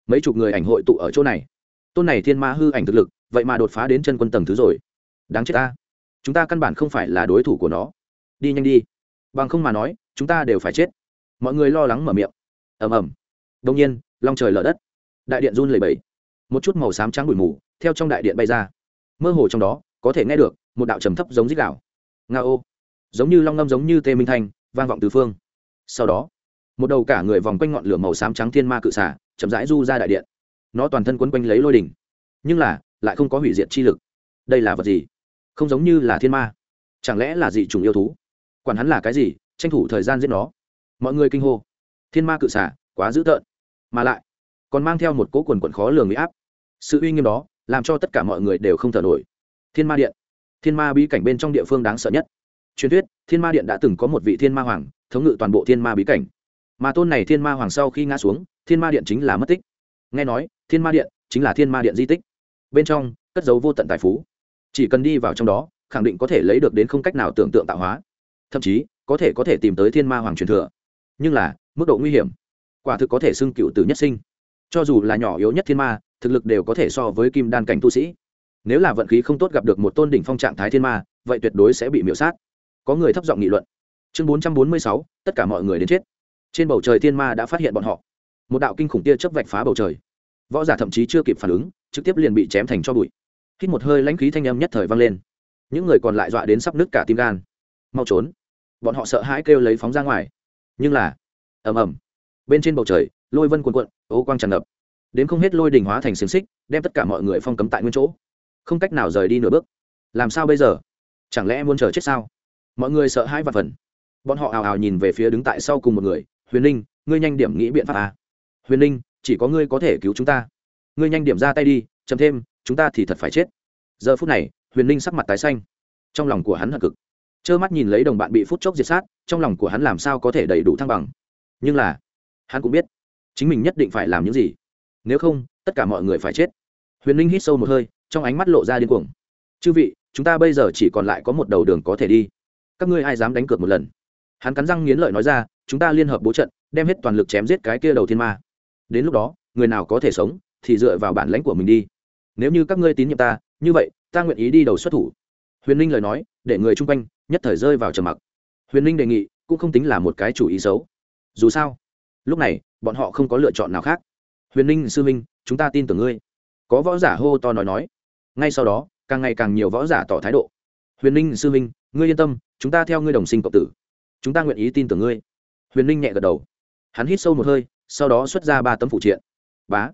mấy chục người ảnh hội tụ ở chỗ này. Tôn này thiên ma hư ảnh thực lực, vậy mà đột phá đến chân quân tầng thứ rồi. Đáng chết ta. Chúng ta căn bản không phải là đối thủ của nó. Đi nhanh đi. Bằng không mà nói, chúng ta đều phải chết. Mọi người lo lắng mở miệng. Ầm ầm. Đông nhiên, long trời lở đất. Đại điện run lẩy bẩy. Một chút màu xám trắng bụi mù theo trong đại điện bay ra. Mơ hồ trong đó, có thể nghe được một đạo trầm thấp giống rít đạo nga ô. Giống như long ngâm giống như tê minh thanh, vang vọng từ phương. Sau đó, một đầu cả người vòng quanh ngọn lửa màu xám trắng thiên ma cự xả chậm rãi du ra đại điện. Nó toàn thân quấn quanh lấy lôi đỉnh. Nhưng là, lại không có hủy diệt chi lực. Đây là vật gì? Không giống như là thiên ma. Chẳng lẽ là dị trùng yêu thú? Quản hắn là cái gì, tranh thủ thời gian giết nó. Mọi người kinh hô. Thiên ma cự xả, quá dữ tợn. Mà lại, còn mang theo một cỗ quần quần khó lường bị áp. Sự uy nghiêm đó, làm cho tất cả mọi người đều không thở nổi. Thiên ma điện. Thiên ma bí cảnh bên trong địa phương đáng sợ nhất. Truyền thuyết, thiên ma điện đã từng có một vị thiên ma hoàng, thống ngự toàn bộ thiên ma bí cảnh. Mà tôn này thiên ma hoàng sau khi ngã xuống thiên ma điện chính là mất tích. Nghe nói, thiên ma điện chính là thiên ma điện di tích. Bên trong, cất dấu vô tận tài phú. Chỉ cần đi vào trong đó, khẳng định có thể lấy được đến không cách nào tưởng tượng tạo hóa. Thậm chí, có thể có thể tìm tới thiên ma hoàng truyền thừa. Nhưng là, mức độ nguy hiểm, quả thực có thể xưng cựu tử nhất sinh. Cho dù là nhỏ yếu nhất thiên ma, thực lực đều có thể so với kim đan cảnh tu sĩ. Nếu là vận khí không tốt gặp được một tôn đỉnh phong trạng thái thiên ma, vậy tuyệt đối sẽ bị miễu sát. Có người thấp giọng nghị luận. Chương bốn trăm bốn mươi sáu, tất cả mọi người đến chết. Trên bầu trời thiên ma đã phát hiện bọn họ một đạo kinh khủng tia chớp vạch phá bầu trời. Võ giả thậm chí chưa kịp phản ứng, trực tiếp liền bị chém thành cho bụi. Hít một hơi lãnh khí thanh âm nhất thời vang lên. Những người còn lại dọa đến sắp nứt cả tim gan. Mau trốn. Bọn họ sợ hãi kêu lấy phóng ra ngoài. Nhưng là, ầm ầm. Bên trên bầu trời, lôi vân cuồn cuộn ố quang tràn ngập. Đến không hết lôi đình hóa thành xiềng xích, đem tất cả mọi người phong cấm tại nguyên chỗ. Không cách nào rời đi nửa bước. Làm sao bây giờ? Chẳng lẽ muốn chờ chết sao? Mọi người sợ hãi và phần bọn họ ào ào nhìn về phía đứng tại sau cùng một người. Huyền ninh ngươi nhanh điểm nghĩ biện pháp à huyền ninh chỉ có ngươi có thể cứu chúng ta. Ngươi nhanh điểm ra tay đi chấm thêm, chúng ta thì thật phải chết. Giờ phút này, huyền ninh sắc mặt tái xanh. Trong lòng của hắn hận cực. Trơ mắt nhìn lấy đồng bạn bị phút chốc diệt sát, trong lòng của hắn làm sao có thể đầy đủ thăng bằng? Nhưng là, hắn cũng biết, chính mình nhất định phải làm những gì. Nếu không, tất cả mọi người phải chết. Huyền ninh hít sâu một hơi, trong ánh mắt lộ ra điên cuồng. Chư vị, chúng ta bây giờ chỉ còn lại có một đầu đường có thể đi. Các ngươi ai dám đánh cược một lần? Hắn cắn răng nghiến lợi nói ra, chúng ta liên hợp bố trận, đem hết toàn lực chém giết cái kia đầu thiên ma đến lúc đó, người nào có thể sống thì dựa vào bản lãnh của mình đi. Nếu như các ngươi tín nhiệm ta, như vậy, ta nguyện ý đi đầu xuất thủ. Huyền ninh lời nói, để người chung quanh nhất thời rơi vào trầm mặc. Huyền ninh đề nghị cũng không tính là một cái chủ ý xấu. Dù sao, lúc này, bọn họ không có lựa chọn nào khác. Huyền ninh sư minh chúng ta tin tưởng ngươi. Có võ giả hô to nói nói. Ngay sau đó, càng ngày càng nhiều võ giả tỏ thái độ. Huyền ninh sư minh ngươi yên tâm, chúng ta theo ngươi đồng sinh cộng tử. Chúng ta nguyện ý tin tưởng ngươi. Huyền ninh nhẹ gật đầu. Hắn hít sâu một hơi sau đó xuất ra ba tấm phụ triện. Bá.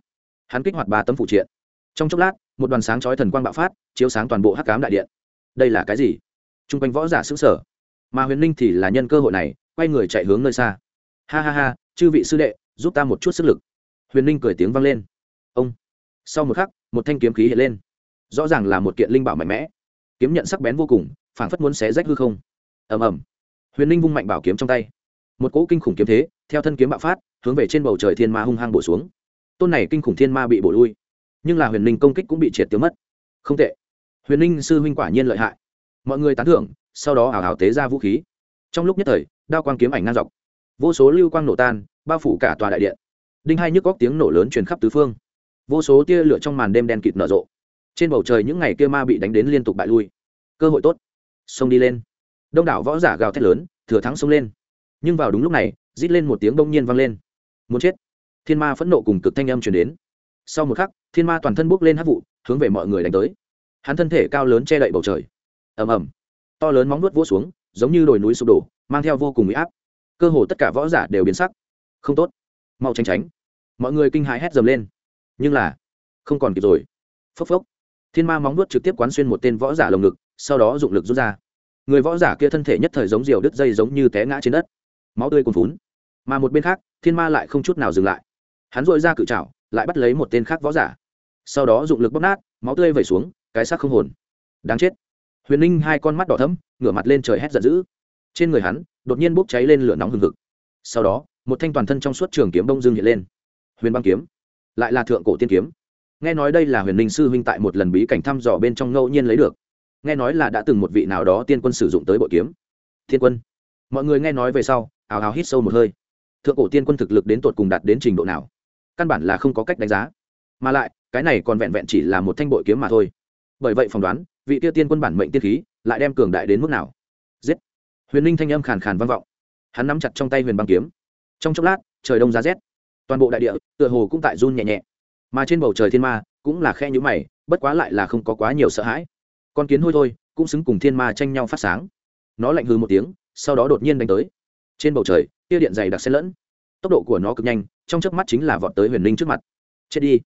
Hắn kích hoạt ba tấm phụ triện. Trong chốc lát, một đoàn sáng chói thần quang bạo phát, chiếu sáng toàn bộ hắc cám đại điện. Đây là cái gì? T r u n g quanh võ giả xứng sở mà huyền ninh thì là nhân cơ hội này, quay người chạy hướng nơi xa. Ha ha ha, chư vị sư đệ, giúp ta một chút sức lực. Huyền ninh cười tiếng vang lên. Ông. Sau một khắc, một thanh kiếm khí hiện lên. Rõ ràng là một kiện linh bảo mạnh mẽ. Kiếm nhận sắc bén vô cùng, phảng phất muốn xé rách hư không. Ầm ầm. Huyền ninh vung mạnh bảo kiếm trong tay. Một cỗ kinh khủng kiếm thế, theo thân kiếm bạo phát hướng về trên bầu trời thiên ma hung hăng bổ xuống. Tôn này kinh khủng thiên ma bị bổ lui, nhưng là huyền ninh công kích cũng bị triệt tiêu mất. Không tệ. Huyền ninh sư huynh quả nhiên lợi hại. Mọi người tán thưởng, sau đó ảo ảo tế ra vũ khí. Trong lúc nhất thời, đao quang kiếm ảnh ngang dọc. Vô số lưu quang nổ tan, bao phủ cả tòa đại điện. Đinh hai nhức góc tiếng nổ lớn truyền khắp tứ phương. Vô số tia lửa trong màn đêm đen kịt nở rộ. Trên bầu trời những ngày kia ma bị đánh đến liên tục bại lui. Cơ hội tốt. Xông đi lên. Đông đảo võ giả gào thét lớn, thừa thắng xông lên. Nhưng vào đúng lúc này, rít lên một tiếng bỗng nhiên vang lên muốn chết. Thiên ma phẫn nộ cùng cực thanh âm chuyển đến. Sau một khắc, thiên ma toàn thân bốc lên hát vụ, hướng về mọi người đánh tới. Hắn thân thể cao lớn che đậy bầu trời. Ầm ầm. To lớn móng nuốt vỗ xuống, giống như đồi núi sụp đổ, mang theo vô cùng bị áp. Cơ hồ tất cả võ giả đều biến sắc. Không tốt. Mau tránh tránh. Mọi người kinh hãi hét dầm lên. Nhưng là, không còn kịp rồi. Phốc phốc. Thiên ma móng nuốt trực tiếp quán xuyên một tên võ giả lồng ngực, sau đó dụng lực rút ra. Người võ giả kia thân thể nhất thời giống diều đứt dây giống như té ngã trên đất. Máu tươi cuồn phún mà một bên khác thiên ma lại không chút nào dừng lại. Hắn dội ra cự trào lại bắt lấy một tên khác võ giả. Sau đó dụng lực bóp nát, máu tươi vẩy xuống, cái xác không hồn. Đáng chết. Huyền ninh hai con mắt đỏ thấm ngửa mặt lên trời hét giận dữ. Trên người hắn, đột nhiên bốc cháy lên lửa nóng hừng hực. Sau đó, một thanh toàn thân trong suốt trường kiếm đông dương hiện lên. Huyền băng kiếm, lại là thượng cổ tiên kiếm. Nghe nói đây là huyền ninh sư huynh tại một lần bí cảnh thăm dò bên trong ngẫu nhiên lấy được. Nghe nói là đã từng một vị nào đó tiên quân sử dụng tới bội kiếm. Thiên quân, mọi người nghe nói về sau, ào ào hít sâu một hơi thượng cổ tiên quân thực lực đến tột cùng đạt đến trình độ nào? Căn bản là không có cách đánh giá. Mà lại, cái này còn vẹn vẹn chỉ là một thanh bội kiếm mà thôi. Bởi vậy phỏng đoán, vị tiêu tiên quân bản mệnh tiên khí lại đem cường đại đến mức nào? Giết! Huyền ninh thanh âm khàn khàn vang vọng. Hắn nắm chặt trong tay huyền băng kiếm. Trong chốc lát, trời đông giá rét. Toàn bộ đại địa, tựa hồ cũng tại run nhẹ nhẹ. Mà trên bầu trời thiên ma cũng là khe nhũ mày, bất quá lại là không có quá nhiều sợ hãi. Con kiến hôi thôi, cũng xứng cùng thiên ma tranh nhau phát sáng. Nó lạnh hư một tiếng, sau đó đột nhiên đánh tới trên bầu trời, tia điện dày đặc xen lẫn. Tốc độ của nó cực nhanh, trong chớp mắt chính là vọt tới huyền ninh trước mặt. Chết đi.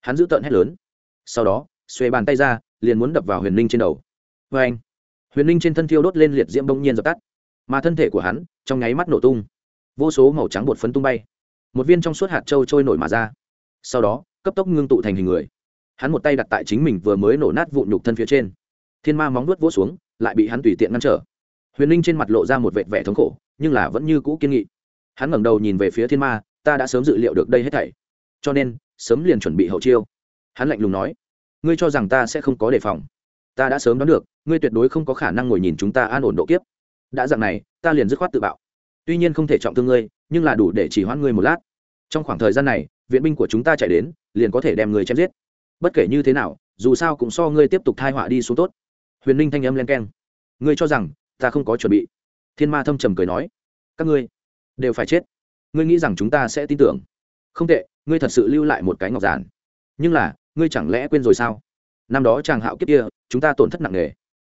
Hắn giữ tợn hét lớn. Sau đó xuê bàn tay ra, liền muốn đập vào huyền ninh trên đầu. Vê anh huyền ninh trên thân thiêu đốt lên liệt diễm bỗng nhiên dập tắt. Mà thân thể của hắn, trong nháy mắt nổ tung. Vô số màu trắng bột phấn tung bay. Một viên trong suốt hạt trâu trôi nổi mà ra. Sau đó, cấp tốc ngưng tụ thành hình người. Hắn một tay đặt tại chính mình vừa mới nổ nát vụ nhục thân phía trên. Thiên ma móng nuốt vỗ xuống, lại bị hắn tùy tiện ngăn trở. Huyền ninh trên mặt lộ ra một vệt vẻ thống khổ nhưng là vẫn như cũ kiên nghị. Hắn ngẩng đầu nhìn về phía thiên ma, ta đã sớm dự liệu được đây hết thảy. Cho nên, sớm liền chuẩn bị hậu chiêu. Hắn lạnh lùng nói, ngươi cho rằng ta sẽ không có đề phòng. Ta đã sớm đoán được, ngươi tuyệt đối không có khả năng ngồi nhìn chúng ta an ổn độ kiếp. Đã dạng này, ta liền dứt khoát tự bạo. Tuy nhiên không thể trọng thương ngươi, nhưng là đủ để chỉ hoãn ngươi một lát. Trong khoảng thời gian này, viện binh của chúng ta chạy đến, liền có thể đem ngươi chém giết. Bất kể như thế nào, dù sao cũng so ngươi tiếp tục thai họa đi xuống tốt. Huyền ninh thanh âm len keng. Ngươi cho rằng, ta không có chuẩn bị thiên ma thâm trầm cười nói, các ngươi đều phải chết. Ngươi nghĩ rằng chúng ta sẽ tin tưởng. Không tệ, ngươi thật sự lưu lại một cái ngọc giản. Nhưng là, ngươi chẳng lẽ quên rồi sao? Năm đó chàng hạo kiếp kia, chúng ta tổn thất nặng nề.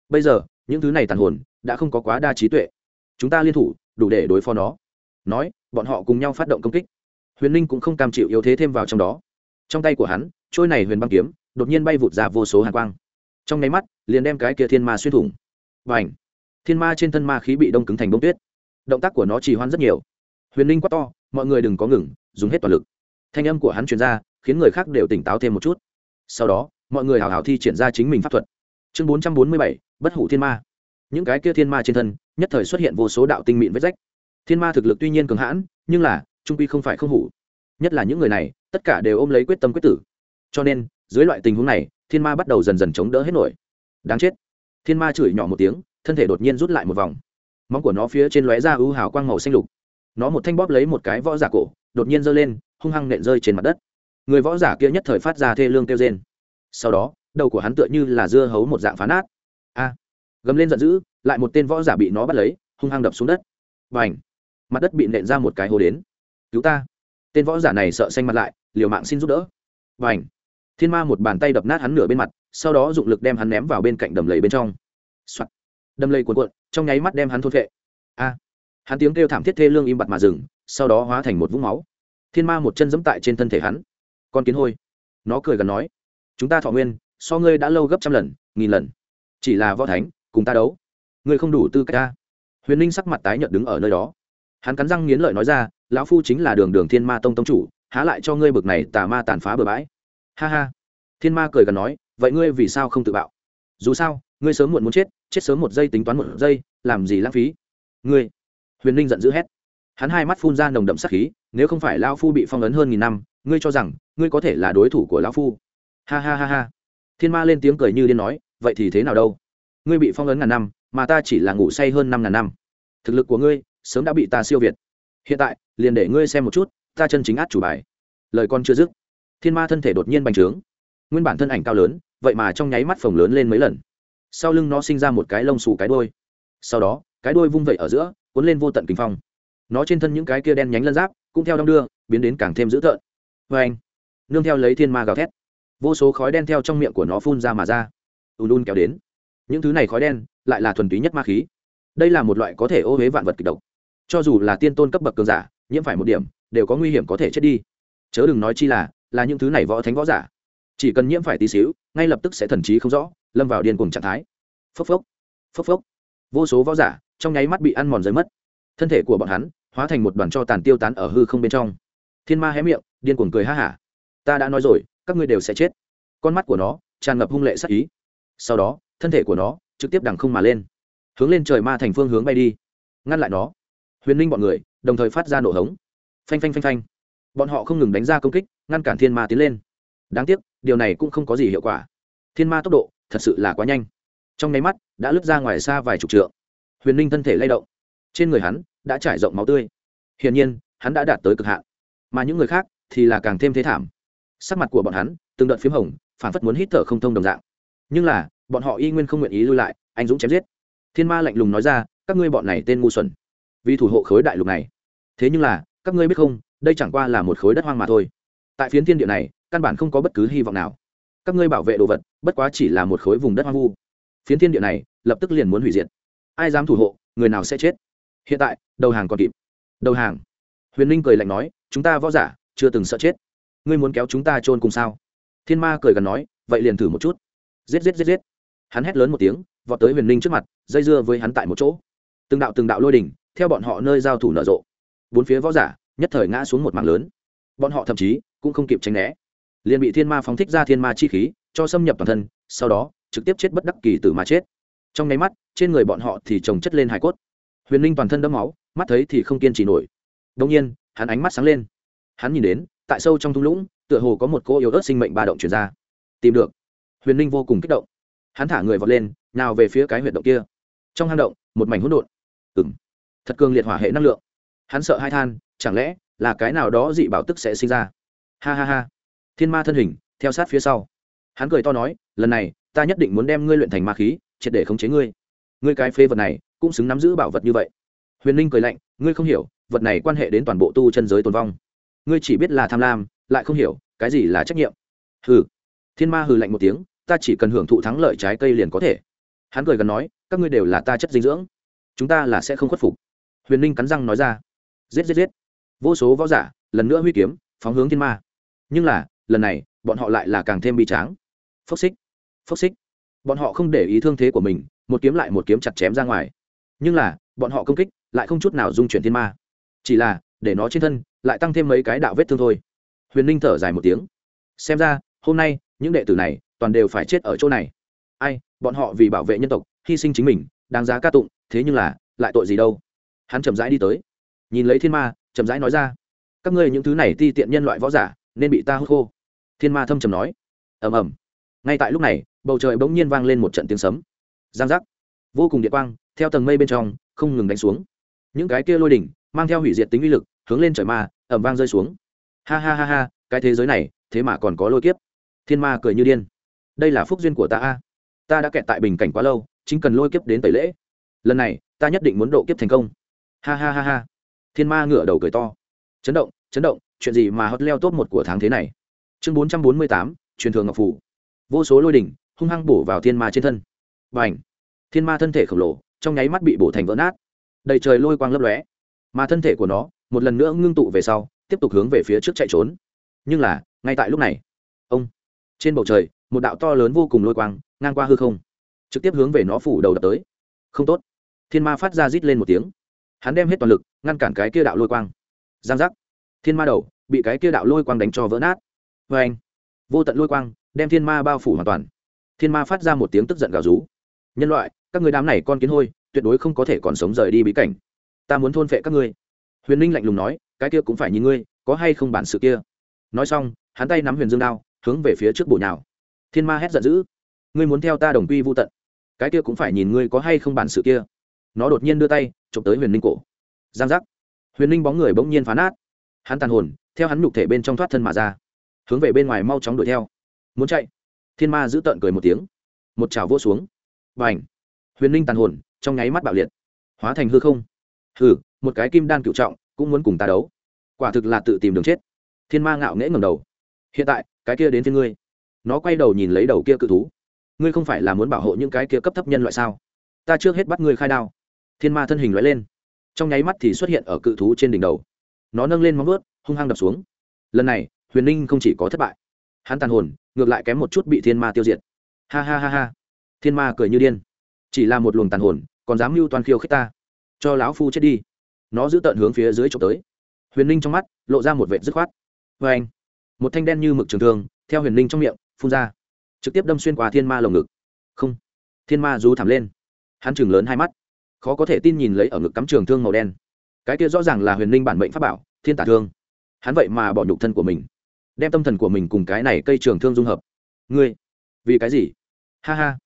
Bây giờ, những thứ này tàn hồn đã không có quá đa trí tuệ. Chúng ta liên thủ, đủ để đối phó nó. Nói, bọn họ cùng nhau phát động công kích. Huyền ninh cũng không cam chịu yếu thế thêm vào trong đó. Trong tay của hắn, trôi này huyền băng kiếm, đột nhiên bay vụt ra vô số hàn quang. Trong nháy mắt, liền đem cái kia thiên ma xuyên thủng. Và ảnh thiên ma trên thân ma khí bị đông cứng thành bông tuyết. Động tác của nó trì hoãn rất nhiều. Huyền ninh quát to, mọi người đừng có ngừng, dùng hết toàn lực. Thanh âm của hắn truyền ra, khiến người khác đều tỉnh táo thêm một chút. Sau đó, mọi người hào hào thi triển ra chính mình pháp thuật. Chương bốn trăm bốn mươi bảy, bất hủ thiên ma. Những cái kia thiên ma trên thân, nhất thời xuất hiện vô số đạo tinh mịn vết rách. Thiên ma thực lực tuy nhiên cường hãn, nhưng là, trung quy không phải không hủ. Nhất là những người này, tất cả đều ôm lấy quyết tâm quyết tử. Cho nên, dưới loại tình huống này, thiên ma bắt đầu dần dần chống đỡ hết nổi. Đáng chết. Thiên ma chửi nhỏ một tiếng thân thể đột nhiên rút lại một vòng. Móng của nó phía trên lóe ra ưu hào quang màu xanh lục. Nó một thanh bóp lấy một cái võ giả cổ, đột nhiên giơ lên, hung hăng nện rơi trên mặt đất. Người võ giả kia nhất thời phát ra thê lương kêu rên. Sau đó, đầu của hắn tựa như là dưa hấu một dạng phá nát. A! Gầm lên giận dữ, lại một tên võ giả bị nó bắt lấy, hung hăng đập xuống đất. Và h mặt đất bị nện ra một cái hồ đến. Cứu ta! Tên võ giả này sợ xanh mặt lại, liều mạng xin giúp đỡ. Và h thiên ma một bàn tay đập nát hắn nửa bên mặt, sau đó dụng lực đem hắn ném vào bên cạnh đầm lầy bên trong、Soạn đâm lây cuộn cuộn, trong nháy mắt đem hắn thôn vệ a! Hắn tiếng kêu thảm thiết thê lương im bặt mà dừng, sau đó hóa thành một vũng máu. Thiên ma một chân dẫm tại trên thân thể hắn. Con kiến hôi. Nó cười gần nói, chúng ta thọ nguyên, so ngươi đã lâu gấp trăm lần, nghìn lần. Chỉ là võ thánh, cùng ta đấu. Ngươi không đủ tư cách ta. Huyền ninh sắc mặt tái nhợt đứng ở nơi đó. Hắn cắn răng nghiến lợi nói ra, lão phu chính là đường đường thiên ma tông tông chủ, há lại cho ngươi bực này tà ma tàn phá bừa bãi. Ha ha. Thiên ma cười gần nói, vậy ngươi vì sao không tự bạo? Dù sao ngươi sớm muộn muốn chết chết sớm một giây tính toán một giây, làm gì lãng phí? Ngươi, huyền ninh giận dữ hét. Hắn hai mắt phun ra nồng đậm sắc khí, nếu không phải lao phu bị phong ấn hơn nghìn năm, ngươi cho rằng ngươi có thể là đối thủ của lão phu? Ha ha ha ha. Thiên ma lên tiếng cười như điên nói, vậy thì thế nào đâu? Ngươi bị phong ấn ngàn năm, mà ta chỉ là ngủ say hơn năm ngàn năm. Thực lực của ngươi sớm đã bị ta siêu việt. Hiện tại, liền để ngươi xem một chút, ta chân chính át chủ bài. Lời con chưa dứt, thiên ma thân thể đột nhiên bành trướng. Nguyên bản thân ảnh cao lớn, vậy mà trong nháy mắt phồng lớn lên mấy lần sau lưng nó sinh ra một cái lông xù cái đôi sau đó, cái đôi vung vẩy ở giữa, cuốn lên vô tận kinh phong. Nó trên thân những cái kia đen nhánh lân giáp, cũng theo đong đưa, biến đến càng thêm dữ tợn. Vê anh, nương theo lấy thiên ma gào thét, vô số khói đen theo trong miệng của nó phun ra mà ra. Ùn ùn kéo đến. Những thứ này khói đen, lại là thuần túy nhất ma khí. Đây là một loại có thể ô huế vạn vật kịch độc. Cho dù là tiên tôn cấp bậc cường giả, nhiễm phải một điểm, đều có nguy hiểm có thể chết đi. Chớ đừng nói chi là là những thứ này võ thánh võ giả chỉ cần nhiễm phải tí xíu, ngay lập tức sẽ thần trí không rõ, lâm vào điên cùng trạng thái. Phốc phốc phốc phốc. Vô số võ giả, trong nháy mắt bị ăn mòn rơi mất. Thân thể của bọn hắn hóa thành một đoàn cho tàn tiêu tán ở hư không bên trong. Thiên ma hé miệng, điên cuồng cười ha hả. Ta đã nói rồi, các ngươi đều sẽ chết. Con mắt của nó tràn ngập hung lệ sắc ý. Sau đó, thân thể của nó trực tiếp đằng không mà lên. Hướng lên trời ma thành phương hướng bay đi. Ngăn lại nó. Huyền ninh bọn người đồng thời phát ra nổ hống. Phanh phanh phanh phanh. Bọn họ không ngừng đánh ra công kích, ngăn cản thiên ma tiến lên đáng tiếc, điều này cũng không có gì hiệu quả. Thiên ma tốc độ thật sự là quá nhanh. Trong nháy mắt, đã lướt ra ngoài xa vài chục trượng. Huyền ninh thân thể lay động. Trên người hắn đã trải rộng máu tươi. Hiển nhiên, hắn đã đạt tới cực hạn. Mà những người khác thì là càng thêm thế thảm. Sắc mặt của bọn hắn từng đợt p h í m hồng, phản phất muốn hít thở không thông đồng dạng. Nhưng là, bọn họ y nguyên không nguyện ý lui lại, anh dũng chém giết. Thiên ma lạnh lùng nói ra, các ngươi bọn này tên ngu xuẩn. Vì thủ hộ khối đại lục này. Thế nhưng là, các ngươi biết không, đây chẳng qua là một khối đất hoang mà thôi. Tại phiến thiên địa này căn bản không có bất cứ hy vọng nào. Các ngươi bảo vệ đồ vật, bất quá chỉ là một khối vùng đất hoang vu. Phiến thiên địa này, lập tức liền muốn hủy diệt. Ai dám thủ hộ, người nào sẽ chết? Hiện tại, đầu hàng còn kịp. Đầu hàng. Huyền ninh cười lạnh nói, chúng ta võ giả, chưa từng sợ chết. Ngươi muốn kéo chúng ta chôn cùng sao? Thiên ma cười gần nói, vậy liền thử một chút. Giết giết giết giết. Hắn hét lớn một tiếng, vọt tới huyền ninh trước mặt, dây dưa với hắn tại một chỗ. Từng đạo từng đạo lôi đỉnh, theo bọn họ nơi giao thủ nở rộ. Bốn phía võ giả, nhất thời ngã xuống một mảng lớn. Bọn họ thậm chí, cũng không kịp tránh né liền bị thiên ma phóng thích ra thiên ma chi khí, cho xâm nhập toàn thân, sau đó, trực tiếp chết bất đắc kỳ từ mà chết. Trong nháy mắt, trên người bọn họ thì trồng chất lên hải cốt. Huyền ninh toàn thân đẫm máu, mắt thấy thì không kiên trì nổi. Đông nhiên, hắn ánh mắt sáng lên. Hắn nhìn đến, tại sâu trong thung lũng, tựa hồ có một cô yếu ớt sinh mệnh ba động chuyển ra. Tìm được. Huyền ninh vô cùng kích động. Hắn thả người vọt lên, nào về phía cái huyệt động kia. Trong hang động, một mảnh hỗn độn. Ừng thật cường liệt hỏa hệ năng lượng. Hắn sợ hai than, chẳng lẽ là cái nào đó dị bảo tức sẽ sinh ra? Ha ha ha thiên ma thân hình, theo sát phía sau. Hắn cười to nói, lần này, ta nhất định muốn đem ngươi luyện thành ma khí, triệt để khống chế ngươi. Ngươi cái phê vật này, cũng xứng nắm giữ bảo vật như vậy. Huyền ninh cười lạnh, ngươi không hiểu, vật này quan hệ đến toàn bộ tu chân giới tồn vong. Ngươi chỉ biết là tham lam, lại không hiểu, cái gì là trách nhiệm. Hừ. Thiên ma hừ lạnh một tiếng, ta chỉ cần hưởng thụ thắng lợi trái cây liền có thể. Hắn cười gần nói, các ngươi đều là ta chất dinh dưỡng, chúng ta là sẽ không khuất phục. Huyền ninh cắn răng nói ra, giết giết giết. Vô số võ giả, lần nữa huy kiếm, phóng hướng thiên ma. Nhưng là lần này, bọn họ lại là càng thêm bi tráng. Phốc xích phốc xích. Bọn họ không để ý thương thế của mình, một kiếm lại một kiếm chặt chém ra ngoài. Nhưng là, bọn họ công kích lại không chút nào dung chuyển thiên ma. Chỉ là, để nó trên thân lại tăng thêm mấy cái đạo vết thương thôi. Huyền ninh thở dài một tiếng. Xem ra, hôm nay, những đệ tử này toàn đều phải chết ở chỗ này. Ai, bọn họ vì bảo vệ nhân tộc, hy sinh chính mình, đáng giá ca tụng, thế nhưng là, lại tội gì đâu? Hắn chậm rãi đi tới. Nhìn lấy thiên ma, chậm rãi nói ra. Các ngươi những thứ này ti tiện nhân loại võ giả, nên bị ta hút khô thiên ma thâm trầm nói. Ầm ầm. Ngay tại lúc này, bầu trời bỗng nhiên vang lên một trận tiếng sấm. Giang giác. Vô cùng điện quang, theo tầng mây bên trong, không ngừng đánh xuống. Những cái kia lôi đỉnh, mang theo hủy diệt tính uy lực, hướng lên trời ma ẩm vang rơi xuống. Ha ha ha ha, cái thế giới này, thế mà còn có lôi kiếp. Thiên ma cười như điên. Đây là phúc duyên của ta a. Ta đã kẹt tại bình cảnh quá lâu, chính cần lôi kiếp đến tẩy lễ. Lần này, ta nhất định muốn độ kiếp thành công. Ha ha ha ha. Thiên ma ngửa đầu cười to. Chấn động chấn động, chuyện gì mà hot leo top một của tháng thế này? Chương bốn trăm bốn mươi tám, truyền thường ngọc phủ. Vô số lôi đỉnh, hung hăng bổ vào thiên ma trên thân. Và thiên ma thân thể khổng lồ, trong nháy mắt bị bổ thành vỡ nát. Đầy trời lôi quang lấp lóe. Mà thân thể của nó, một lần nữa ngưng tụ về sau, tiếp tục hướng về phía trước chạy trốn. Nhưng là, ngay tại lúc này, ông, trên bầu trời, một đạo to lớn vô cùng lôi quang, ngang qua hư không, trực tiếp hướng về nó phủ đầu đập tới. Không tốt. Thiên ma phát ra rít lên một tiếng. Hắn đem hết toàn lực, ngăn cản cái kia đạo lôi quang. Giang giác. Thiên ma đầu, bị cái kia đạo lôi quang đánh cho vỡ nát vê anh. Vô tận lôi quang đem thiên ma bao phủ hoàn toàn. Thiên ma phát ra một tiếng tức giận gào rú. Nhân loại, các người đám này con kiến hôi, tuyệt đối không có thể còn sống rời đi bí cảnh. Ta muốn thôn phệ các ngươi. Huyền ninh lạnh lùng nói, cái kia cũng phải nhìn ngươi, có hay không bản sự kia. Nói xong, hắn tay nắm huyền dương đao, hướng về phía trước bộ nhào. Thiên ma hét giận dữ. Ngươi muốn theo ta đồng quy vô tận. Cái kia cũng phải nhìn ngươi có hay không bản sự kia. Nó đột nhiên đưa tay, chụp tới huyền ninh cổ. Giang giác. Huyền ninh bóng người bỗng nhiên phá nát. Hắn tàn hồn, theo hắn nhục thể bên trong thoát thân mà ra hướng về bên ngoài mau chóng đuổi theo. Muốn chạy? Thiên ma giữ tợn cười một tiếng. Một trào vô xuống. Và h huyền ninh tàn hồn, trong nháy mắt bạo liệt. Hóa thành hư không. Hừ, một cái kim đan cựu trọng, cũng muốn cùng ta đấu. Quả thực là tự tìm đường chết. Thiên ma ngạo nghễ ngầm đầu. Hiện tại, cái kia đến thiên ngươi. Nó quay đầu nhìn lấy đầu kia cự thú. Ngươi không phải là muốn bảo hộ những cái kia cấp thấp nhân loại sao? Ta trước hết bắt ngươi khai đao. Thiên ma thân hình loại lên. Trong nháy mắt thì xuất hiện ở cự thú trên đỉnh đầu. Nó nâng lên móng vớt hung hăng đập xuống. Lần này huyền ninh không chỉ có thất bại, hắn tàn hồn, ngược lại kém một chút bị thiên ma tiêu diệt. Ha ha ha ha. Thiên ma cười như điên. Chỉ là một luồng tàn hồn, còn dám mưu toàn khiêu khích ta. Cho lão phu chết đi. Nó giữ tận hướng phía dưới trộm tới. Huyền ninh trong mắt, lộ ra một vệ dứt khoát. Vê anh, một thanh đen như mực trường thương, theo huyền ninh trong miệng, phun ra. Trực tiếp đâm xuyên qua thiên ma lồng ngực. Không. Thiên ma rú thảm lên. Hắn chừng lớn hai mắt. Khó có thể tin nhìn lấy ở ngực cắm trường thương màu đen. Cái kia rõ ràng là huyền ninh bản mệnh pháp bảo, thiên tả thương. Hắn vậy mà bỏ nhục thân của mình đem tâm thần của mình cùng cái này cây trường thương dung hợp. Ngươi, vì cái gì? Ha ha.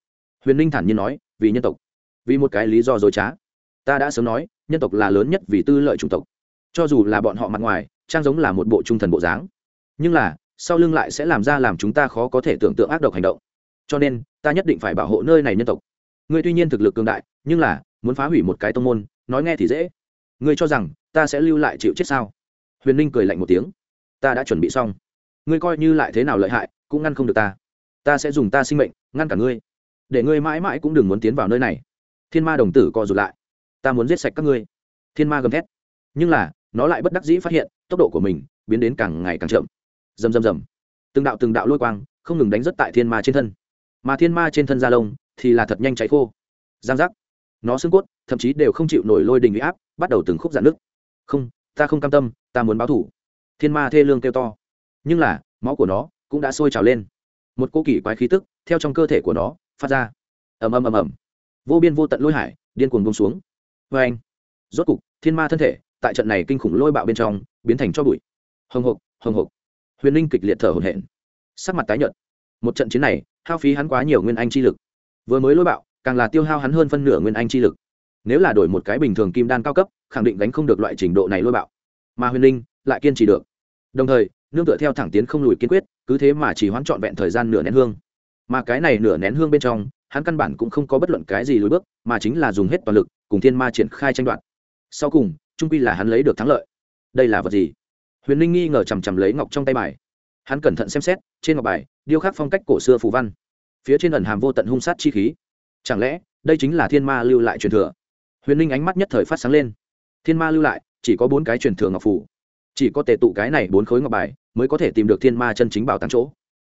Huyền ninh thản nhiên nói, vì nhân tộc. Vì một cái lý do dối trá. Ta đã sớm nói, nhân tộc là lớn nhất vì tư lợi chủng tộc. Cho dù là bọn họ mặt ngoài, trang giống là một bộ trung thần bộ dáng. Nhưng là, sau lưng lại sẽ làm ra làm chúng ta khó có thể tưởng tượng ác độc hành động. Cho nên, ta nhất định phải bảo hộ nơi này nhân tộc. Ngươi tuy nhiên thực lực cường đại, nhưng là, muốn phá hủy một cái tông môn, nói nghe thì dễ. Ngươi cho rằng, ta sẽ lưu lại chịu chết sao? Huyền ninh cười lạnh một tiếng. Ta đã chuẩn bị xong ngươi coi như lại thế nào lợi hại cũng ngăn không được ta. Ta sẽ dùng ta sinh mệnh ngăn cả ngươi. Để ngươi mãi mãi cũng đừng muốn tiến vào nơi này. Thiên ma đồng tử co rụt lại. Ta muốn giết sạch các ngươi. Thiên ma gầm thét. Nhưng là nó lại bất đắc dĩ phát hiện tốc độ của mình biến đến càng ngày càng chậm. Rầm rầm rầm. Từng đạo từng đạo lôi quang không ngừng đánh rất tại thiên ma trên thân. Mà thiên ma trên thân da lông thì là thật nhanh cháy khô. Giang giác. Nó xương cốt thậm chí đều không chịu nổi lôi đình bị áp bắt đầu từng khúc dạn nứt, không ta không cam tâm ta muốn báo thủ. Thiên ma thê lương kêu to nhưng là, máu của nó cũng đã sôi trào lên. Một cô kỳ quái khí tức theo trong cơ thể của nó phát ra. Ầm ầm ầm ầm. Vô biên vô tận lôi hải, điên cuồng bông xuống. Vê anh, rốt cục, thiên ma thân thể tại trận này kinh khủng lôi bạo bên trong biến thành cho bụi. Hồng hộc hồng hộc. Huyền linh kịch liệt thở hổn hển. Sắc mặt tái nhợt. Một trận chiến này, hao phí hắn quá nhiều nguyên anh chi lực. Vừa mới lôi bạo, càng là tiêu hao hắn hơn phân nửa nguyên anh chi lực. Nếu là đổi một cái bình thường kim đan cao cấp, khẳng định đánh không được loại trình độ này lôi bạo. Mà huyền linh lại kiên trì được. Đồng thời nương tựa theo thẳng tiến không lùi kiên quyết, cứ thế mà chỉ hoãn trọn vẹn thời gian nửa nén hương. Mà cái này nửa nén hương bên trong, hắn căn bản cũng không có bất luận cái gì lùi bước, mà chính là dùng hết toàn lực, cùng thiên ma triển khai tranh đoạt. Sau cùng, trung quy là hắn lấy được thắng lợi. Đây là vật gì? Huyền linh nghi ngờ chằm chằm lấy ngọc trong tay bài. Hắn cẩn thận xem xét, trên ngọc bài, điêu khắc phong cách cổ xưa phù văn. Phía trên ẩn hàm vô tận hung sát chi khí. Chẳng lẽ, đây chính là thiên ma lưu lại truyền thừa? Huyền linh ánh mắt nhất thời phát sáng lên. Thiên ma lưu lại, chỉ có bốn cái truyền thừa ngọc phủ chỉ có tề tụ cái này bốn khối ngọc bài mới có thể tìm được thiên ma chân chính bảo tàng chỗ.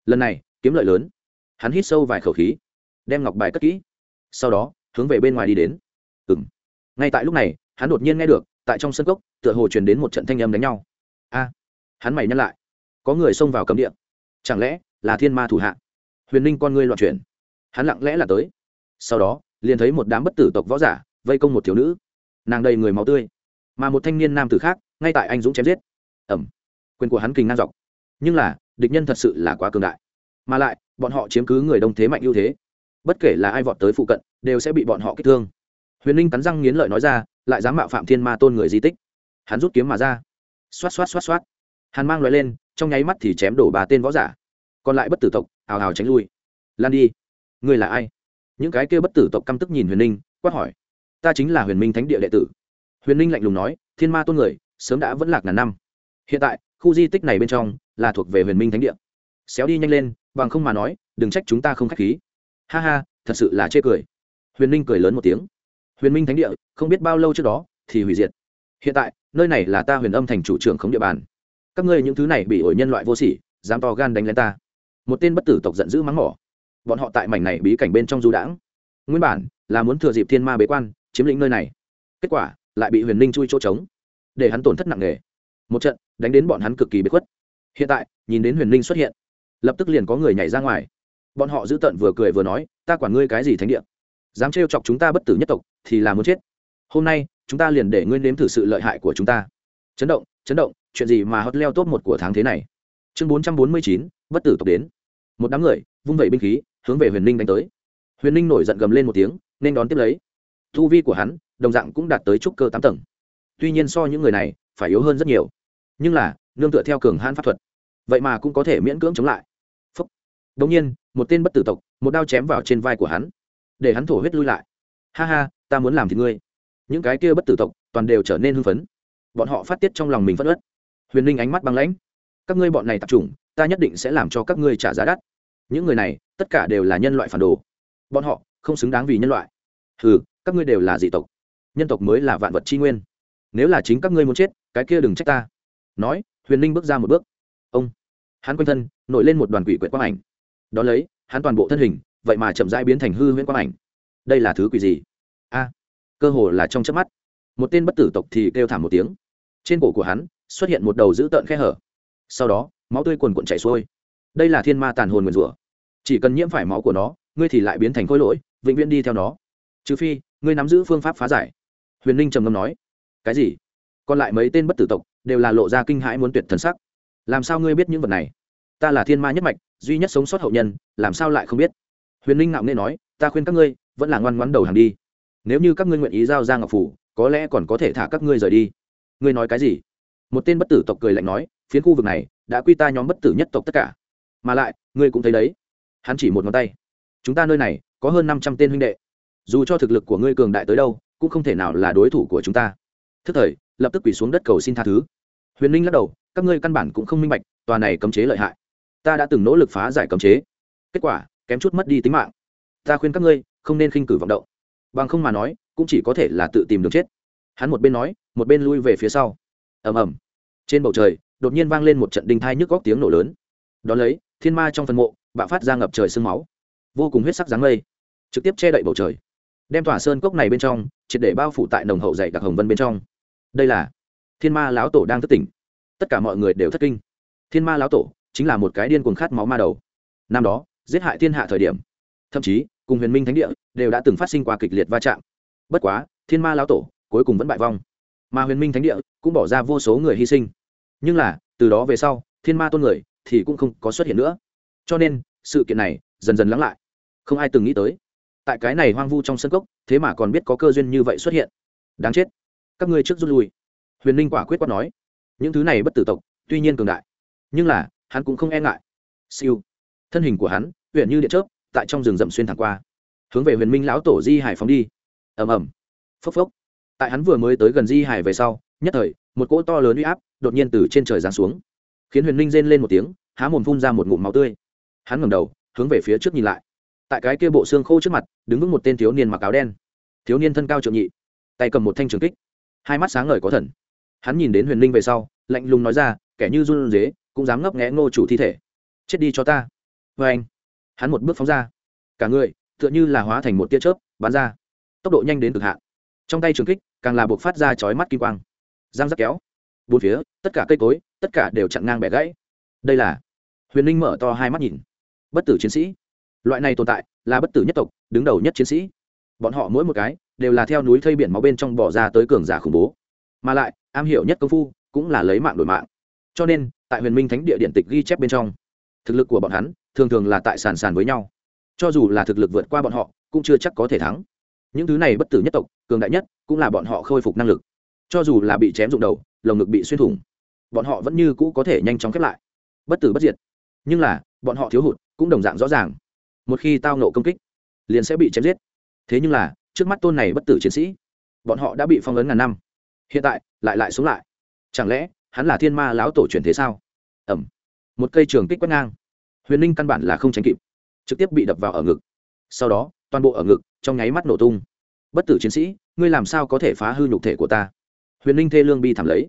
Lần này, kiếm lợi lớn. Hắn hít sâu vài khẩu khí, đem ngọc bài cất kỹ. Sau đó, hướng về bên ngoài đi đến. Ừng ngay tại lúc này, hắn đột nhiên nghe được, tại trong sân cốc, tựa hồ truyền đến một trận thanh âm đánh nhau. A! Hắn mày nhắc lại. Có người xông vào cấm địa. Chẳng lẽ là thiên ma thủ hạ? Huyền ninh con ngươi loạn chuyển. Hắn lặng lẽ là tới. Sau đó, liền thấy một đám bất tử tộc võ giả vây công một thiếu nữ. Nàng đầy người máu tươi. Mà một thanh niên nam tử khác, ngay tại anh dũng chém giết. Ẩm quyền của hắn kình ngang dọc. Nhưng là, địch nhân thật sự là quá cường đại. Mà lại, bọn họ chiếm cứ người đông thế mạnh ưu thế. Bất kể là ai vọt tới phụ cận, đều sẽ bị bọn họ kích thương. Huyền linh cắn răng nghiến lợi nói ra, lại dám mạo phạm thiên ma tôn người di tích. Hắn rút kiếm mà ra. Xoát xoát xoát xoát. Hắn mang loại lên, trong nháy mắt thì chém đổ bà tên võ giả. Còn lại bất tử tộc ào ào tránh lui. Lan đi. Người là ai? Những cái kia bất tử tộc căm tức nhìn huyền ninh quát hỏi. Ta chính là huyền minh thánh địa đệ tử. Huyền ninh lạnh lùng nói, thiên ma tôn người, sớm đã vẫn lạc ngàn năm. Hiện tại khu di tích này bên trong là thuộc về huyền minh thánh địa. Xéo đi nhanh lên, bằng không mà nói, đừng trách chúng ta không k h á c h khí. Ha ha, thật sự là chê cười. Huyền Minh cười lớn một tiếng. Huyền minh thánh địa, không biết bao lâu trước đó, thì hủy diệt. Hiện tại, nơi này là ta huyền âm thành chủ trưởng khống địa bàn. Các ngươi những thứ này bị ổi nhân loại vô sỉ, dám to gan đánh lên ta. Một tên bất tử tộc giận dữ mắng mỏ. Bọn họ tại mảnh này bí cảnh bên trong du đãng. Nguyên bản, là muốn thừa dịp thiên ma bế quan, chiếm lĩnh nơi này. Kết quả, lại bị huyền ninh chui chỗ trống. Để hắn tổn thất nặng nề. Một trận đánh đến bọn hắn cực kỳ bế khuất. Hiện tại, nhìn đến huyền ninh xuất hiện, lập tức liền có người nhảy ra ngoài. Bọn họ giữ tận vừa cười vừa nói, ta quản ngươi cái gì thánh địa? Dám trêu chọc chúng ta bất tử nhất tộc thì là muốn chết. Hôm nay, chúng ta liền để ngươi nếm thử sự lợi hại của chúng ta. Chấn động chấn động, chuyện gì mà hot leo top một của tháng thế này? Chương bốn trăm bốn mươi chín, bất tử tộc đến. Một đám người, vung vẩy binh khí, hướng về huyền ninh đánh tới. Huyền ninh nổi giận gầm lên một tiếng, nên đón tiếp lấy. Thu vi của hắn, đồng dạng cũng đạt tới trúc cơ tám tầng. Tuy nhiên so những người này, phải yếu hơn rất nhiều nhưng là nương tựa theo cường hãn pháp thuật vậy mà cũng có thể miễn cưỡng chống lại. Phúc. đông nhiên, một tên bất tử tộc, một đao chém vào trên vai của hắn. để hắn thổ huyết lui lại. Ha ha ta muốn làm thì ngươi. Những cái kia bất tử tộc toàn đều trở nên hưng phấn. Bọn họ phát tiết trong lòng mình phất ớt huyền linh ánh mắt băng lãnh. Các ngươi bọn này tập trung ta nhất định sẽ làm cho các ngươi trả giá đắt. Những người này tất cả đều là nhân loại phản đồ. Bọn họ không xứng đáng vì nhân loại. Ừ các ngươi đều là dị tộc. Nhân tộc mới là vạn vật tri nguyên. Nếu là chính các ngươi muốn chết cái kia đừng trách ta nói, huyền ninh bước ra một bước. Ông, hắn quanh thân nổi lên một đoàn quỷ quyệt quang ảnh. Đ ó lấy, hắn toàn bộ thân hình, vậy mà chậm rãi biến thành hư huyễn quang ảnh. Đây là thứ quỷ gì? A, cơ hồ là trong chớp mắt. Một tên bất tử tộc thì kêu thảm một tiếng. Trên cổ của hắn xuất hiện một đầu dữ tợn khe hở. Sau đó, máu tươi quần quận chảy xuôi. Đây là thiên ma tàn hồn nguyền rủa. Chỉ cần nhiễm phải máu của nó, ngươi thì lại biến thành khối lỗi, vĩnh viễn đi theo nó. Trừ phi, ngươi nắm giữ phương pháp phá giải. Huyền ninh trầm ngâm nói, cái gì? Còn lại mấy tên bất tử tộc đều là lộ ra kinh hãi muốn tuyệt thần sắc. Làm sao ngươi biết những vật này? Ta là thiên ma nhất mạch, duy nhất sống sót hậu nhân, làm sao lại không biết? Huyền Linh ngạo nghê nói, ta khuyên các ngươi, vẫn là ngoan ngoãn đầu hàng đi. Nếu như các ngươi nguyện ý giao ra ngọc phủ, có lẽ còn có thể thả các ngươi rời đi. Ngươi nói cái gì? Một tên bất tử tộc cười lạnh nói, phiến khu vực này, đã quy ta nhóm bất tử nhất tộc tất cả. Mà lại, ngươi cũng thấy đấy. Hắn chỉ một ngón tay. Chúng ta nơi này, có hơn năm trăm tên huynh đệ. Dù cho thực lực của ngươi cường đại tới đâu, cũng không thể nào là đối thủ của chúng ta. Thức thời lập tức quỳ xuống đất cầu xin tha thứ. Huyền ninh lắc đầu, các ngươi căn bản cũng không minh bạch, tòa này cấm chế lợi hại. Ta đã từng nỗ lực phá giải cấm chế. Kết quả, kém chút mất đi tính mạng. Ta khuyên các ngươi, không nên khinh cử vọng động. Bằng không mà nói, cũng chỉ có thể là tự tìm đường chết. Hắn một bên nói, một bên lui về phía sau. Ầm ầm. Trên bầu trời, đột nhiên vang lên một trận đinh thai nhức góc tiếng nổ lớn. Đón lấy, thiên ma trong phần mộ, bạo phát ra ngập trời sương máu. Vô cùng huyết sắc dáng mây, trực tiếp che đậy bầu trời. Đem tỏa sơn cốc này bên trong, triệt để bao phủ tại nồng hậu dày đặc hồng vân bên trong đây là thiên ma lão tổ đang thất tỉnh. Tất cả mọi người đều thất kinh. Thiên ma lão tổ chính là một cái điên cuồng khát máu ma đầu. Năm đó, giết hại thiên hạ thời điểm, thậm chí, cùng huyền minh thánh địa đều đã từng phát sinh qua kịch liệt va chạm. Bất quá, thiên ma lão tổ cuối cùng vẫn bại vong. Mà huyền minh thánh địa cũng bỏ ra vô số người hy sinh. Nhưng là, từ đó về sau, thiên ma tôn người thì cũng không có xuất hiện nữa. Cho nên, sự kiện này dần dần lắng lại. Không ai từng nghĩ tới, tại cái này hoang vu trong sân cốc, thế mà còn biết có cơ duyên như vậy xuất hiện. Đáng chết các ngươi trước rút lui. Huyền ninh quả quyết quát nói, những thứ này bất tử tộc, tuy nhiên cường đại, nhưng là, hắn cũng không e ngại. Siêu. Thân hình của hắn, huyện như điện chớp, tại trong rừng rậm xuyên thẳng qua. Hướng về huyền minh lão tổ di hải phóng đi. Ầm ầm. Phốc phốc. Tại hắn vừa mới tới gần di hải về sau, nhất thời, một cỗ to lớn uy áp đột nhiên từ trên trời giáng xuống, khiến huyền minh rên lên một tiếng, há mồm phun ra một ngụm máu tươi. Hắn ngẩng đầu, hướng về phía trước nhìn lại. Tại cái kia bộ xương khô trước mặt, đứng vững một tên thiếu niên mặc áo đen. Thiếu niên thân cao trượng nhị, tay cầm một thanh trường kích hai mắt sáng ngời có thần. Hắn nhìn đến huyền linh về sau, lạnh lùng nói ra, kẻ như run dế cũng dám ngấp nghẽ ngô chủ thi thể. Chết đi cho ta. Vê anh, hắn một bước phóng ra. Cả người, tựa như là hóa thành một tia chớp, bắn ra. Tốc độ nhanh đến cực hạn. Trong tay trường kích, càng là buộc phát ra chói mắt kim quang. Giang rắc kéo. Bốn phía, tất cả cây cối, tất cả đều chặn ngang bẻ gãy. Đây là huyền linh mở to hai mắt nhìn. Bất tử chiến sĩ. Loại này tồn tại là bất tử nhất tộc, đứng đầu nhất chiến sĩ bọn họ mỗi một cái đều là theo núi thây biển máu bên trong bỏ ra tới cường giả khủng bố. Mà lại, am hiểu nhất công phu cũng là lấy mạng đổi mạng. Cho nên, tại huyền minh thánh địa điện tịch ghi chép bên trong, thực lực của bọn hắn thường thường là tại sàn sàn với nhau. Cho dù là thực lực vượt qua bọn họ, cũng chưa chắc có thể thắng. Những thứ này bất tử nhất tộc, cường đại nhất cũng là bọn họ khôi phục năng lực. Cho dù là bị chém rụng đầu, lồng ngực bị xuyên thủng, bọn họ vẫn như cũ có thể nhanh chóng khép lại. Bất tử bất diệt. Nhưng là, bọn họ thiếu hụt cũng đồng dạng rõ ràng. Một khi tao nộ công kích, liền sẽ bị chém giết thế nhưng là, trước mắt tôn này bất tử chiến sĩ, bọn họ đã bị phong ấn ngàn năm. Hiện tại, lại lại xuống lại. Chẳng lẽ, hắn là thiên ma lão tổ truyền thế sao? Ẩm một cây trường kích quét ngang. Huyền ninh căn bản là không tránh kịp. Trực tiếp bị đập vào ở ngực. Sau đó, toàn bộ ở ngực, trong nháy mắt nổ tung. Bất tử chiến sĩ, ngươi làm sao có thể phá hư nhục thể của ta? Huyền ninh thê lương bi thảm lấy.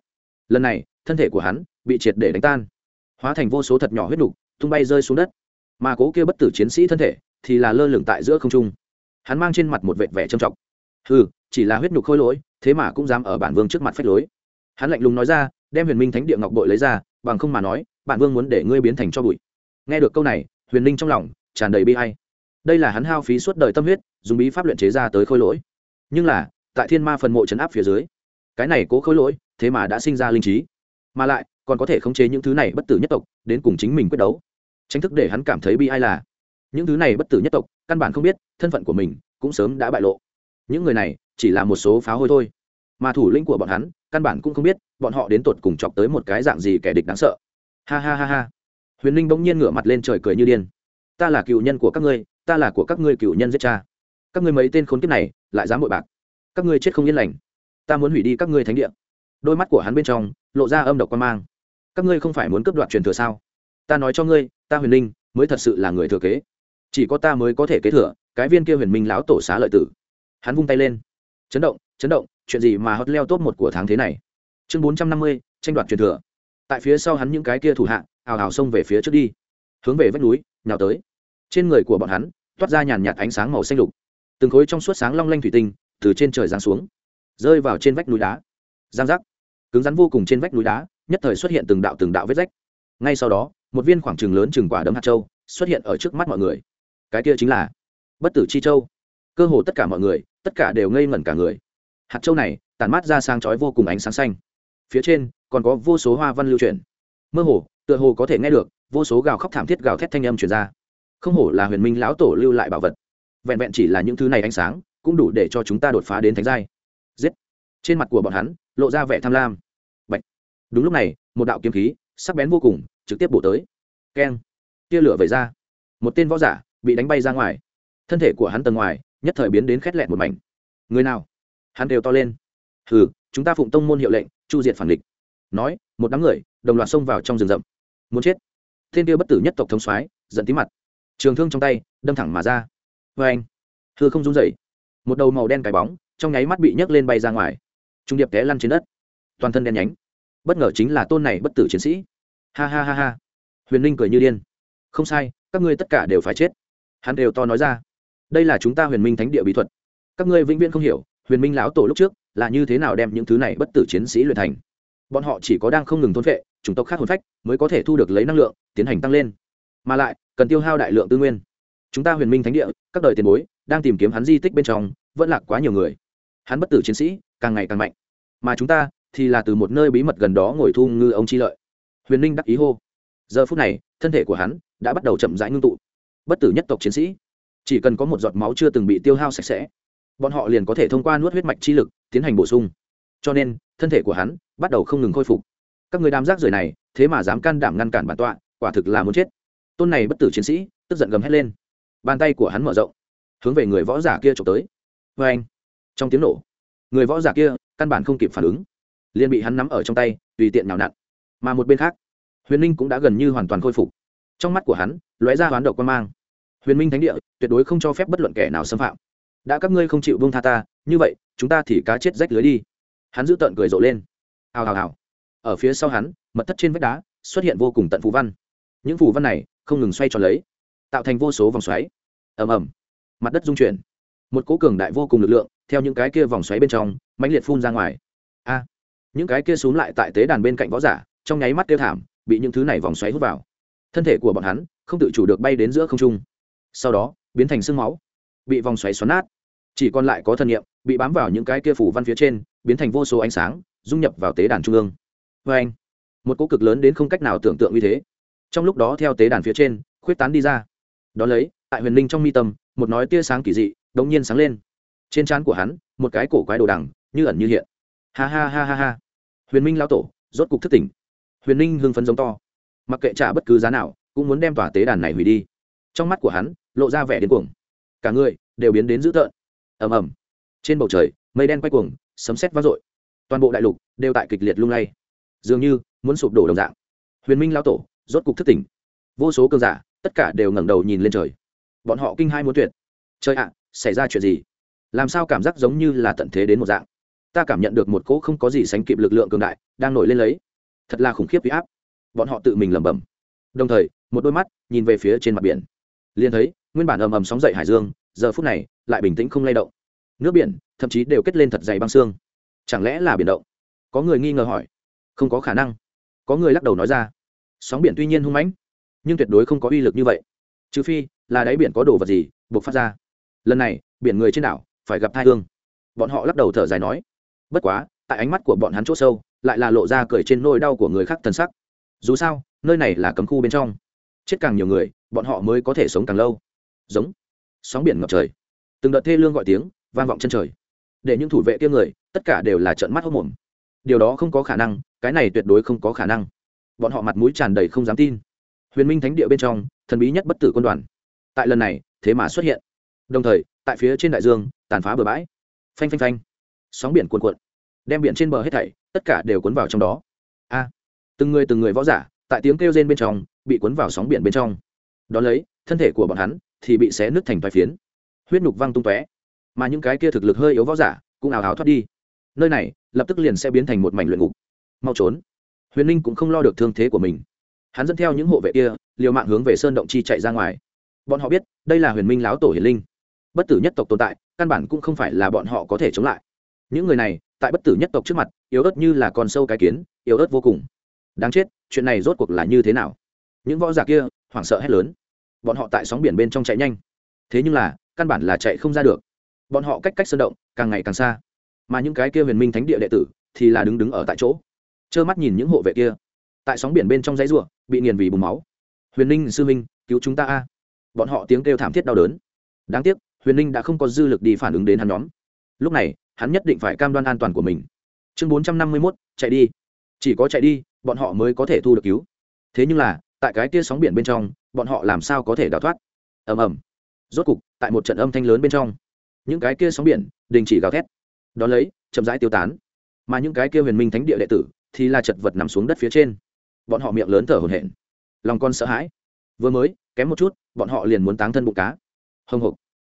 Lần này, thân thể của hắn bị triệt để đánh tan. Hóa thành vô số thật nhỏ huyết đục tung bay rơi xuống đất. Mà cố kia bất tử chiến sĩ thân thể thì là lơ lửng tại giữa không trung hắn mang trên mặt một vệt vẻ trầm trọng. Hừ, chỉ là huyết nhục khôi lỗi thế mà cũng dám ở bản vương trước mặt phách lối. Hắn lạnh lùng nói ra đem huyền minh thánh địa ngọc bội lấy ra bằng không mà nói bản vương muốn để ngươi biến thành cho bụi. Nghe được câu này huyền ninh trong lòng tràn đầy bi hay đây là hắn hao phí suốt đời tâm huyết dùng bí pháp luyện chế ra tới khôi lỗi. Nhưng là tại thiên ma phần mộ trấn áp phía dưới cái này cố khôi lỗi thế mà đã sinh ra linh trí. Mà lại còn có thể khống chế những thứ này bất tử nhất tộc đến cùng chính mình quyết đấu. Tranh thức để hắn cảm thấy bi ai là những thứ này bất tử nhất tộc, căn bản không biết, thân phận của mình cũng sớm đã bại lộ. Những người này chỉ là một số phá hôi thôi. Mà thủ lĩnh của bọn hắn, căn bản cũng không biết, bọn họ đến tột cùng chọc tới một cái dạng gì kẻ địch đáng sợ. Ha ha ha ha. Huyền ninh bỗng nhiên ngửa mặt lên trời cười như điên. Ta là cựu nhân của các ngươi, ta là của các ngươi cựu nhân giết cha. Các ngươi mấy tên khốn kiếp này, lại dám bội bạc. Các ngươi chết không yên lành. Ta muốn hủy đi các ngươi thánh địa. Đôi mắt của hắn bên trong lộ ra âm độc quan mang. Các ngươi không phải muốn cướp đoạt truyền thừa sao? Ta nói cho ngươi, ta huyền linh mới thật sự là người thừa kế chỉ có ta mới có thể kế thừa, cái viên kia huyền minh lão tổ xá lợi tử. Hắn vung tay lên. Chấn động chấn động, chuyện gì mà hot leo top một của tháng thế này? Chương bốn trăm năm mươi, tranh đoạt truyền thừa. Tại phía sau hắn những cái kia thủ hạ, ào ào xông về phía trước đi. Hướng về vách núi, nhào tới. Trên người của bọn hắn, toát ra nhàn nhạt ánh sáng màu xanh lục. Từng khối trong suốt sáng long lanh thủy tinh, từ trên trời giáng xuống, rơi vào trên vách núi đá. Giang giác. Cứng rắn vô cùng trên vách núi đá, nhất thời xuất hiện từng đạo từng đạo vết rách. Ngay sau đó, một viên khoảng trừng lớn chừng quả đấm hạt châu xuất hiện ở trước mắt mọi người cái kia chính là bất tử chi châu. Cơ hồ tất cả mọi người, tất cả đều ngây ngẩn cả người. Hạt châu này tàn mát ra sáng chói vô cùng ánh sáng xanh. Phía trên, còn có vô số hoa văn lưu truyền mơ hồ, tựa hồ có thể nghe được vô số gào khóc thảm thiết gào thét thanh âm truyền ra. Không hổ là huyền minh lão tổ lưu lại bảo vật. Vẹn vẹn chỉ là những thứ này ánh sáng, cũng đủ để cho chúng ta đột phá đến thánh giai. Giết! Trên mặt của bọn hắn, lộ ra vẻ tham lam. Bạch. đúng lúc này, một đạo kiếm khí, sắc bén vô cùng, trực tiếp bổ tới. Keng! Tia lửa vẩy ra. Một tên võ giả bị đánh bay ra ngoài. Thân thể của hắn tầng ngoài, nhất thời biến đến khét lẹn một mảnh. Người nào? Hắn đều to lên. Hừ, chúng ta phụng tông môn hiệu lệnh, chu diệt phản địch. Nói, một đám người, đồng loạt xông vào trong rừng rậm. Muốn chết. Thiên tiêu bất tử nhất tộc thống soái, giận tí mặt. Trường thương trong tay, đâm thẳng mà ra. Vê anh hư không run dậy một đầu màu đen cái bóng, trong nháy mắt bị nhấc lên bay ra ngoài. Trung điệp té lăn trên đất. Toàn thân đen nhánh. Bất ngờ chính là tôn này bất tử chiến sĩ. Ha ha ha ha. Huyền ninh cười như điên. Không sai, các ngươi tất cả đều phải chết hắn đều to nói ra, đây là chúng ta huyền minh thánh địa bí thuật. Các ngươi vĩnh viễn không hiểu, huyền minh lão tổ lúc trước là như thế nào đem những thứ này bất tử chiến sĩ luyện thành. Bọn họ chỉ có đang không ngừng thôn vệ chủng tộc khác hồn phách mới có thể thu được lấy năng lượng, tiến hành tăng lên. Mà lại, cần tiêu hao đại lượng tư nguyên. Chúng ta huyền minh thánh địa, các đời tiền bối, đang tìm kiếm hắn di tích bên trong, vẫn lạc quá nhiều người. Hắn bất tử chiến sĩ, càng ngày càng mạnh. Mà chúng ta thì là từ một nơi bí mật gần đó ngồi thu ngư ông chi lợi. Huyền ninh đắc ý hô. Giờ phút này, thân thể của hắn đã bắt đầu chậm rãi ngưng tụ bất tử nhất tộc chiến sĩ. Chỉ cần có một giọt máu chưa từng bị tiêu hao sạch sẽ, bọn họ liền có thể thông qua nuốt huyết mạch chi lực tiến hành bổ sung. Cho nên, thân thể của hắn bắt đầu không ngừng khôi phục. Các người đám rác rưởi này, thế mà dám can đảm ngăn cản bản tọa, quả thực là muốn chết. Tôn này bất tử chiến sĩ, tức giận gầm hét lên. Bàn tay của hắn mở rộng, hướng về người võ giả kia trộm tới. Vê anh, trong tiếng nổ, người võ giả kia căn bản không kịp phản ứng, liền bị hắn nắm ở trong tay, tùy tiện nhào nặn. Mà một bên khác, huyền ninh cũng đã gần như hoàn toàn khôi phục. Trong mắt của hắn, lóe ra hoán độc quan mang huyền minh thánh địa, tuyệt đối không cho phép bất luận kẻ nào xâm phạm. Đã các ngươi không chịu vương tha ta, như vậy, chúng ta thì cá chết rách lưới đi. Hắn giữ tợn cười rộ lên. Hào hào hào. Ở phía sau hắn, mật thất trên vách đá, xuất hiện vô cùng tận phù văn. Những phù văn này, không ngừng xoay tròn lấy, tạo thành vô số vòng xoáy. Ầm ầm. Mặt đất dung chuyển. Một cố cường đại vô cùng lực lượng, theo những cái kia vòng xoáy bên trong, mãnh liệt phun ra ngoài. A! Những cái kia xúm lại tại tế đàn bên cạnh võ giả, trong nháy mắt tiêu thảm, bị những thứ này vòng xoáy hút vào. Thân thể của bọn hắn, không tự chủ được bay đến giữa không trung sau đó, biến thành sương máu, bị vòng xoáy xoắn nát. Chỉ còn lại có thân nhiệm bị bám vào những cái kia phủ văn phía trên, biến thành vô số ánh sáng, dung nhập vào tế đàn trung ương. Vê anh, một cỗ cực lớn đến không cách nào tưởng tượng như thế. Trong lúc đó theo tế đàn phía trên, khuyết tán đi ra. Đ ó lấy, tại huyền linh trong mi tâm, một nói tia sáng kỳ dị đ ỗ n g nhiên sáng lên. Trên trán của hắn, một cái cổ quái đồ đằng, như ẩn như hiện. Ha ha ha ha ha. Huyền minh lao tổ, rốt cục thất tỉnh. Huyền ninh hưng phấn giống to. Mặc kệ trả bất cứ giá nào, cũng muốn đem tòa tế đàn này hủy đi trong mắt của hắn, lộ ra vẻ đến cuồng. Cả người đều biến đến dữ tợn. Ầm ầm. Trên bầu trời, mây đen quay cuồng, sấm sét vang dội. Toàn bộ đại lục đều tại kịch liệt lung lay. Dường như muốn sụp đổ đồng dạng. Huyền minh lao tổ rốt cục thất tỉnh. Vô số cơn giả, tất cả đều ngẩng đầu nhìn lên trời. Bọn họ kinh hai muốn tuyệt. Trời ạ, xảy ra chuyện gì? Làm sao cảm giác giống như là tận thế đến một dạng? Ta cảm nhận được một cỗ không có gì sánh kịp lực lượng cường đại đang nổi lên lấy. Thật là khủng khiếp huy áp. Bọn họ tự mình lẩm bẩm. Đồng thời, một đôi mắt nhìn về phía trên mặt biển liền thấy nguyên bản ầm ầm sóng dậy hải dương, giờ phút này lại bình tĩnh không lay động. Nước biển thậm chí đều kết lên thật dày băng xương. Chẳng lẽ là biển động? Có người nghi ngờ hỏi. Không có khả năng. Có người lắc đầu nói ra. Sóng biển tuy nhiên hung mãnh, nhưng tuyệt đối không có uy lực như vậy. Trừ phi là đáy biển có đồ vật gì buộc phát ra. Lần này, biển người trên đảo phải gặp thai hương. Bọn họ lắc đầu thở dài nói. Bất quá, tại ánh mắt của bọn hắn c h ỗ sâu, lại là lộ ra cười trên nôi đau của người khác thần sắc. Dù sao, nơi này là cấm khu bên trong. Chết càng nhiều người bọn họ mới có thể sống càng lâu. Giống. Sóng biển ngập trời. Từng đợt thê lương gọi tiếng, vang vọng chân trời. Để những thủ vệ kia người, tất cả đều là trận mắt hốc mồm điều đó không có khả năng, cái này tuyệt đối không có khả năng. Bọn họ mặt mũi tràn đầy không dám tin. Huyền minh thánh địa bên trong, thần bí nhất bất tử quân đoàn. Tại lần này, thế mà xuất hiện. Đồng thời, tại phía trên đại dương, tàn phá bờ bãi. Phanh phanh phanh. Sóng biển cuồn cuộn. Đem biển trên bờ hết thảy, tất cả đều cuốn vào trong đó. A. Từng người từng người võ giả, tại tiếng kêu rên bên trong, bị cuốn vào sóng biển bên trong đón lấy, thân thể của bọn hắn thì bị xé nứt thành vài phiến. Huyết nhục văng tung tóe, mà những cái kia thực lực hơi yếu võ giả cũng ào ào thoát đi. Nơi này lập tức liền sẽ biến thành một mảnh luyện ngục. Mau trốn. Huyền ninh cũng không lo được thương thế của mình. Hắn dẫn theo những hộ vệ kia, liều mạng hướng về sơn động chi chạy ra ngoài. Bọn họ biết, đây là huyền minh láo tổ hiền linh. Bất tử nhất tộc tồn tại, căn bản cũng không phải là bọn họ có thể chống lại. Những người này, tại bất tử nhất tộc trước mặt, yếu ớt như là con sâu cái kiến, yếu ớt vô cùng. Đáng chết, chuyện này rốt cuộc là như thế nào? Những võ giả kia hoảng sợ hét lớn. Bọn họ tại sóng biển bên trong chạy nhanh. Thế nhưng là, căn bản là chạy không ra được. Bọn họ cách cách sơn động, càng ngày càng xa. Mà những cái kia huyền minh thánh địa đệ tử thì là đứng đứng ở tại chỗ, trơ mắt nhìn những hộ vệ kia. Tại sóng biển bên trong dãy ruộng bị nghiền vì bùn máu. Huyền ninh sư minh, cứu chúng ta a. Bọn họ tiếng kêu thảm thiết đau đớn. Đáng tiếc, huyền ninh đã không có dư lực đi phản ứng đến hắn nhóm. Lúc này, hắn nhất định phải cam đoan an toàn của mình. Chương bốn trăm năm mươi mốt, chạy đi. Chỉ có chạy đi, bọn họ mới có thể thu được cứu. Thế nhưng là tại cái kia sóng biển bên trong, bọn họ làm sao có thể đào thoát? Ầm ầm. Rốt cục, tại một trận âm thanh lớn bên trong, những cái kia sóng biển đình chỉ gào thét. Đ ó lấy, chậm rãi tiêu tán. Mà những cái kia huyền minh thánh địa đệ tử thì là chật vật nằm xuống đất phía trên. Bọn họ miệng lớn thở hổn hển. Lòng con sợ hãi. Vừa mới, kém một chút, bọn họ liền muốn táng thân bụng cá. Hồng hộc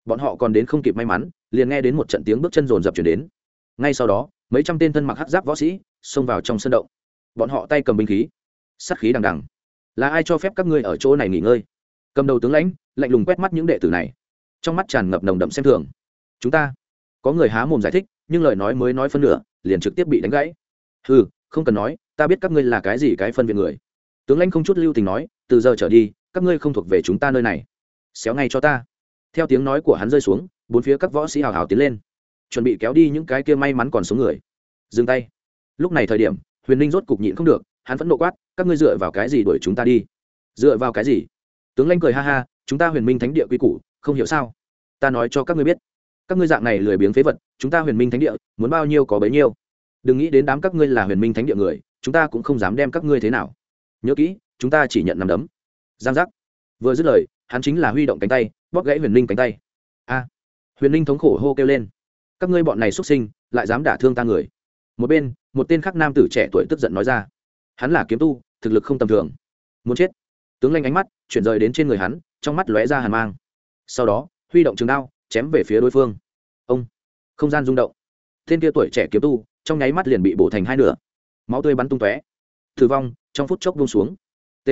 bọn họ còn đến không kịp may mắn, liền nghe đến một trận tiếng bước chân rồn rập chuyển đến. Ngay sau đó, mấy trăm tên thân mặc hắc giáp võ sĩ xông vào trong sân động. Bọn họ tay cầm binh khí. Sắt khí đằng đằng là ai cho phép các ngươi ở chỗ này nghỉ ngơi? Cầm đầu tướng lãnh, lạnh lùng quét mắt những đệ tử này. Trong mắt tràn ngập nồng đậm xem thường. Chúng ta, có người há mồm giải thích, nhưng lời nói mới nói phân nửa, liền trực tiếp bị đánh gãy. Ừ không cần nói, ta biết các ngươi là cái gì cái phân viện người. Tướng lãnh không chút lưu tình nói, từ giờ trở đi, các ngươi không thuộc về chúng ta nơi này. Xéo ngay cho ta. Theo tiếng nói của hắn rơi xuống, bốn phía các võ sĩ hào hào tiến lên. Chuẩn bị kéo đi những cái kia may mắn còn sống người. Dừng tay. Lúc này thời điểm, huyền ninh rốt cục nhịn không được hắn vẫn nộ quát, các ngươi dựa vào cái gì đuổi chúng ta đi? Dựa vào cái gì? Tướng lãnh cười ha ha, chúng ta huyền minh thánh địa quy củ, không hiểu sao? Ta nói cho các ngươi biết, các ngươi dạng này lười biếng phế vật, chúng ta huyền minh thánh địa, muốn bao nhiêu có bấy nhiêu. Đừng nghĩ đến đám các ngươi là huyền minh thánh địa người, chúng ta cũng không dám đem các ngươi thế nào. Nhớ kỹ, chúng ta chỉ nhận nằm đấm. Giang giác. Vừa dứt lời, hắn chính là huy động cánh tay, bóp gãy huyền ninh cánh tay. A. Huyền ninh thống khổ hô kêu lên. Các ngươi bọn này xuất sinh, lại dám đả thương ta người. Một bên, một tên khắc nam tử trẻ tuổi tức giận nói ra hắn là kiếm tu, thực lực không tầm thường. Muốn chết. Tướng lanh ánh mắt chuyển rời đến trên người hắn, trong mắt lóe ra hàn mang. Sau đó, huy động trường đao, chém về phía đối phương. Ông. Không gian rung động. Tên kia tuổi trẻ kiếm tu, trong nháy mắt liền bị bổ thành hai nửa. Máu tươi bắn tung tóe. Thử vong, trong phút chốc buông xuống. T.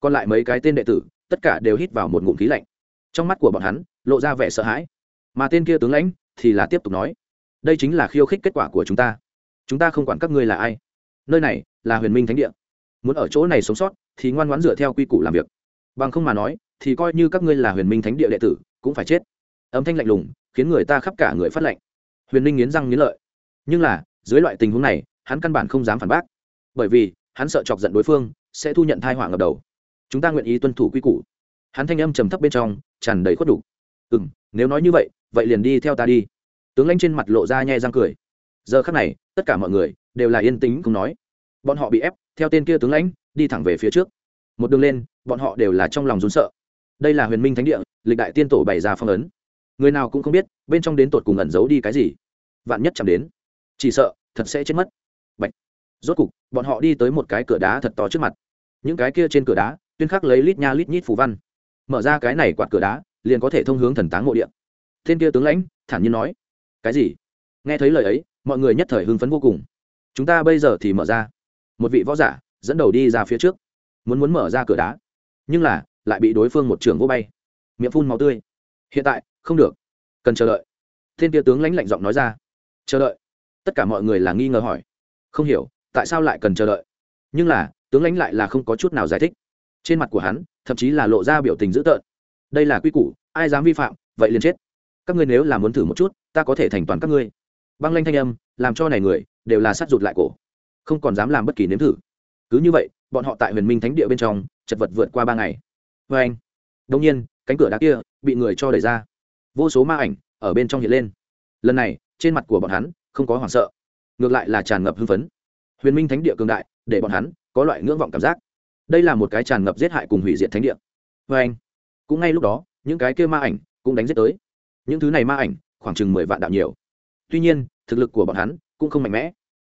Còn lại mấy cái tên đệ tử, tất cả đều hít vào một ngụm khí lạnh. Trong mắt của bọn hắn, lộ ra vẻ sợ hãi. Mà tên kia tướng lãnh thì là tiếp tục nói, đây chính là khiêu khích kết quả của chúng ta. Chúng ta không quản các ngươi là ai. Nơi này là huyền minh thánh địa. Muốn ở chỗ này sống sót, thì ngoan ngoãn dựa theo quy củ làm việc. Bằng không mà nói, thì coi như các ngươi là huyền minh thánh địa đệ tử, cũng phải chết. Âm thanh lạnh lùng, khiến người ta khắp cả người phát lạnh. Huyền minh nghiến răng nghiến lợi. Nhưng là, dưới loại tình huống này, hắn căn bản không dám phản bác. Bởi vì, hắn sợ chọc giận đối phương, sẽ thu nhận thai họa ngập đầu. Chúng ta nguyện ý tuân thủ quy củ. Hắn thanh âm trầm thấp bên trong, tràn đầy khuất đủ. Ừ m nếu nói như vậy vậy liền đi theo ta đi. Tướng lãnh trên mặt lộ ra nhai răng cười. Giờ khắc này, tất cả mọi người đều là yên tĩnh không nói bọn họ bị ép, theo tên kia tướng lãnh, đi thẳng về phía trước. Một đường lên, bọn họ đều là trong lòng rốn sợ. Đây là huyền minh thánh địa, lịch đại tiên tổ bày ra phong ấn. Người nào cũng không biết, bên trong đến tột cùng ẩn giấu đi cái gì. Vạn nhất chẳng đến, chỉ sợ, thật sẽ chết mất. Bạch. rốt cục, bọn họ đi tới một cái cửa đá thật to trước mặt. Những cái kia trên cửa đá, tuyên khắc lấy lít nha lít nhít phù văn. Mở ra cái này quạt cửa đá, liền có thể thông hướng thần táng mộ điện tên kia tướng lãnh, thản nhiên nói. Cái gì? Nghe thấy lời ấy, mọi người nhất thời hưng phấn vô cùng. Chúng ta bây giờ thì mở ra một vị võ giả dẫn đầu đi ra phía trước, muốn muốn mở ra cửa đá, nhưng là lại bị đối phương một trường vô bay, miệng phun màu tươi. Hiện tại, không được, cần chờ đợi. Thiên tia tướng lãnh lạnh giọng nói ra, chờ đợi. Tất cả mọi người là nghi ngờ hỏi, không hiểu, tại sao lại cần chờ đợi? Nhưng là, tướng lãnh lại là không có chút nào giải thích. Trên mặt của hắn, thậm chí là lộ ra biểu tình dữ tợn. Đây là quy củ, ai dám vi phạm, vậy liền chết. Các ngươi nếu là muốn thử một chút, ta có thể thành toàn các ngươi. Băng lanh thanh âm, làm cho này người, đều là sát rụt lại cổ không còn dám làm bất kỳ nếm thử. Cứ như vậy, bọn họ tại huyền minh thánh địa bên trong, chật vật vượt qua ba ngày. Vê anh đông nhiên, cánh cửa đá kia bị người cho đẩy ra. Vô số ma ảnh ở bên trong hiện lên. Lần này, trên mặt của bọn hắn không có hoảng sợ, ngược lại là tràn ngập hưng phấn. Huyền minh thánh địa cường đại, để bọn hắn có loại ngưỡng vọng cảm giác. Đây là một cái tràn ngập giết hại cùng hủy diệt thánh địa. Vê anh, cũng ngay lúc đó, những cái kia ma ảnh cũng đánh giết tới. Những thứ này ma ảnh khoảng chừng mười vạn đạo nhiều. Tuy nhiên, thực lực của bọn hắn cũng không mạnh mẽ.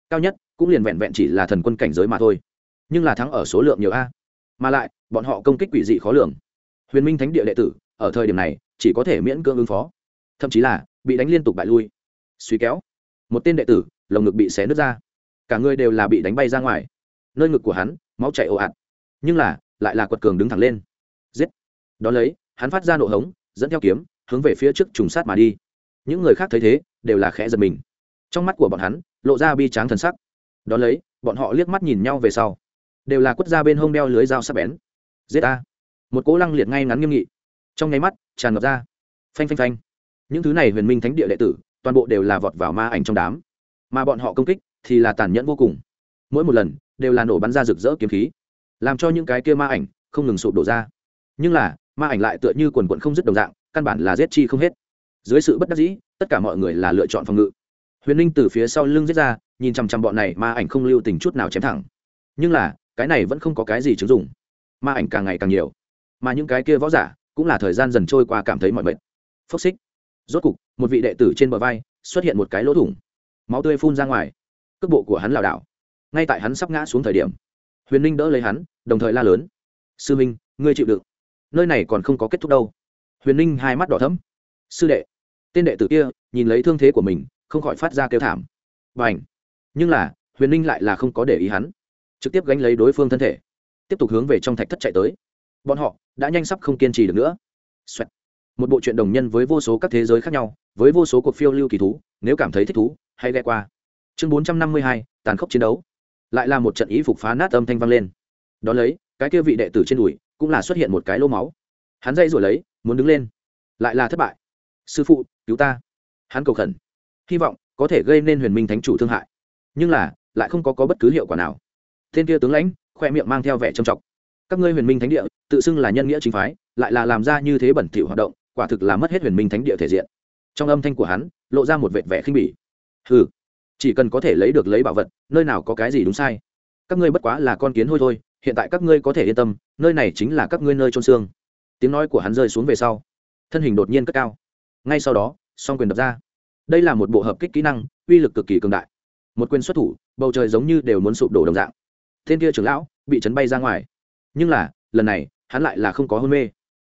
Cao nhất cũng liền vẹn vẹn chỉ là thần quân cảnh giới mà thôi. Nhưng là thắng ở số lượng nhiều a. Mà lại, bọn họ công kích quỷ dị khó lường. Huyền minh thánh địa đệ tử, ở thời điểm này, chỉ có thể miễn cưỡng ứng phó. Thậm chí là, bị đánh liên tục bại lui. Suy kéo. Một tên đệ tử, lồng ngực bị xé nứt ra. Cả người đều là bị đánh bay ra ngoài. Nơi ngực của hắn, máu chảy ồ ạt. Nhưng là, lại là quật cường đứng thẳng lên. Giết. Đón lấy, hắn phát ra nộ hống, dẫn theo kiếm, hướng về phía trước trùng sát mà đi. Những người khác thấy thế, đều là khẽ giật mình. Trong mắt của bọn hắn, lộ ra bi tráng thần sắc đón lấy, bọn họ liếc mắt nhìn nhau về sau. Đều là quất ra bên hông đeo lưới dao sắp bén. Giết a một cỗ lăng liệt ngay ngắn nghiêm nghị. Trong nháy mắt, tràn ngập ra. Phanh phanh phanh. Những thứ này huyền minh thánh địa đệ tử, toàn bộ đều là vọt vào ma ảnh trong đám. Mà bọn họ công kích thì là tàn nhẫn vô cùng. Mỗi một lần, đều là nổ bắn ra rực rỡ kiếm khí. Làm cho những cái kia ma ảnh không ngừng sụp đổ ra. Nhưng là, ma ảnh lại tựa như quần quận không dứt đồng dạng, căn bản là giết chi không hết. Dưới sự bất đắc dĩ, tất cả mọi người là lựa chọn phòng ngự. Huyền ninh từ phía sau lưng giết ra nhìn chằm chằm bọn này, ma ảnh không lưu tình chút nào chém thẳng. Nhưng là, cái này vẫn không có cái gì chứng dụng. Ma ảnh càng ngày càng nhiều. Mà những cái kia võ giả, cũng là thời gian dần trôi qua cảm thấy mọi mệt. Phốc xích. Rốt cục, một vị đệ tử trên bờ vai, xuất hiện một cái lỗ thủng. Máu tươi phun ra ngoài. Cước bộ của hắn lảo đảo. Ngay tại hắn sắp ngã xuống thời điểm, huyền ninh đỡ lấy hắn, đồng thời la lớn. Sư minh, ngươi chịu đựng. Nơi này còn không có kết thúc đâu. Huyền ninh hai mắt đỏ thấm sư đệ. Tên đệ tử kia, nhìn lấy thương thế của mình, không khỏi phát ra kêu thảm. Và ảnh nhưng là, huyền ninh lại là không có để ý hắn. Trực tiếp gánh lấy đối phương thân thể. Tiếp tục hướng về trong thạch thất chạy tới. Bọn họ đã nhanh sắp không kiên trì được nữa、Xoẹt. một bộ truyện đồng nhân với vô số các thế giới khác nhau, với vô số cuộc phiêu lưu kỳ thú, nếu cảm thấy thích thú, hãy ghe qua. Chương bốn trăm năm mươi hai, tàn khốc chiến đấu. Lại là một trận ý phục phá nát âm thanh vang lên. Đón lấy, cái kia vị đệ tử trên đùi cũng là xuất hiện một cái lô máu. Hắn dây rồi lấy, muốn đứng lên. Lại là thất bại. Sư phụ, cứu ta. Hắn cầu khẩn. Hy vọng có thể gây nên huyền minh thánh chủ thương hại nhưng là lại không có, có bất cứ hiệu quả nào. Tên kia tướng lãnh khoe miệng mang theo vẻ trầm trọng. Các ngươi huyền minh thánh địa tự xưng là nhân nghĩa chính phái lại là làm ra như thế bẩn thỉu hoạt động quả thực là mất hết huyền minh thánh địa thể diện. Trong âm thanh của hắn lộ ra một vệt vẻ khinh bỉ. Hừ, chỉ cần có thể lấy được lấy bảo vật nơi nào có cái gì đúng sai. Các ngươi bất quá là con kiến hôi thôi hiện tại các ngươi có thể yên tâm nơi này chính là các ngươi nơi trôn xương. Tiếng nói của hắn rơi xuống về sau thân hình đột nhiên cất cao. Ngay sau đó song quyền đập ra. Đây là một bộ hợp kích kỹ năng uy lực cực kỳ cường đại một quyền xuất thủ, bầu trời giống như đều muốn sụp đổ đồng dạng. Tên kia trưởng lão bị chấn bay ra ngoài. Nhưng là, lần này, hắn lại là không có hôn mê.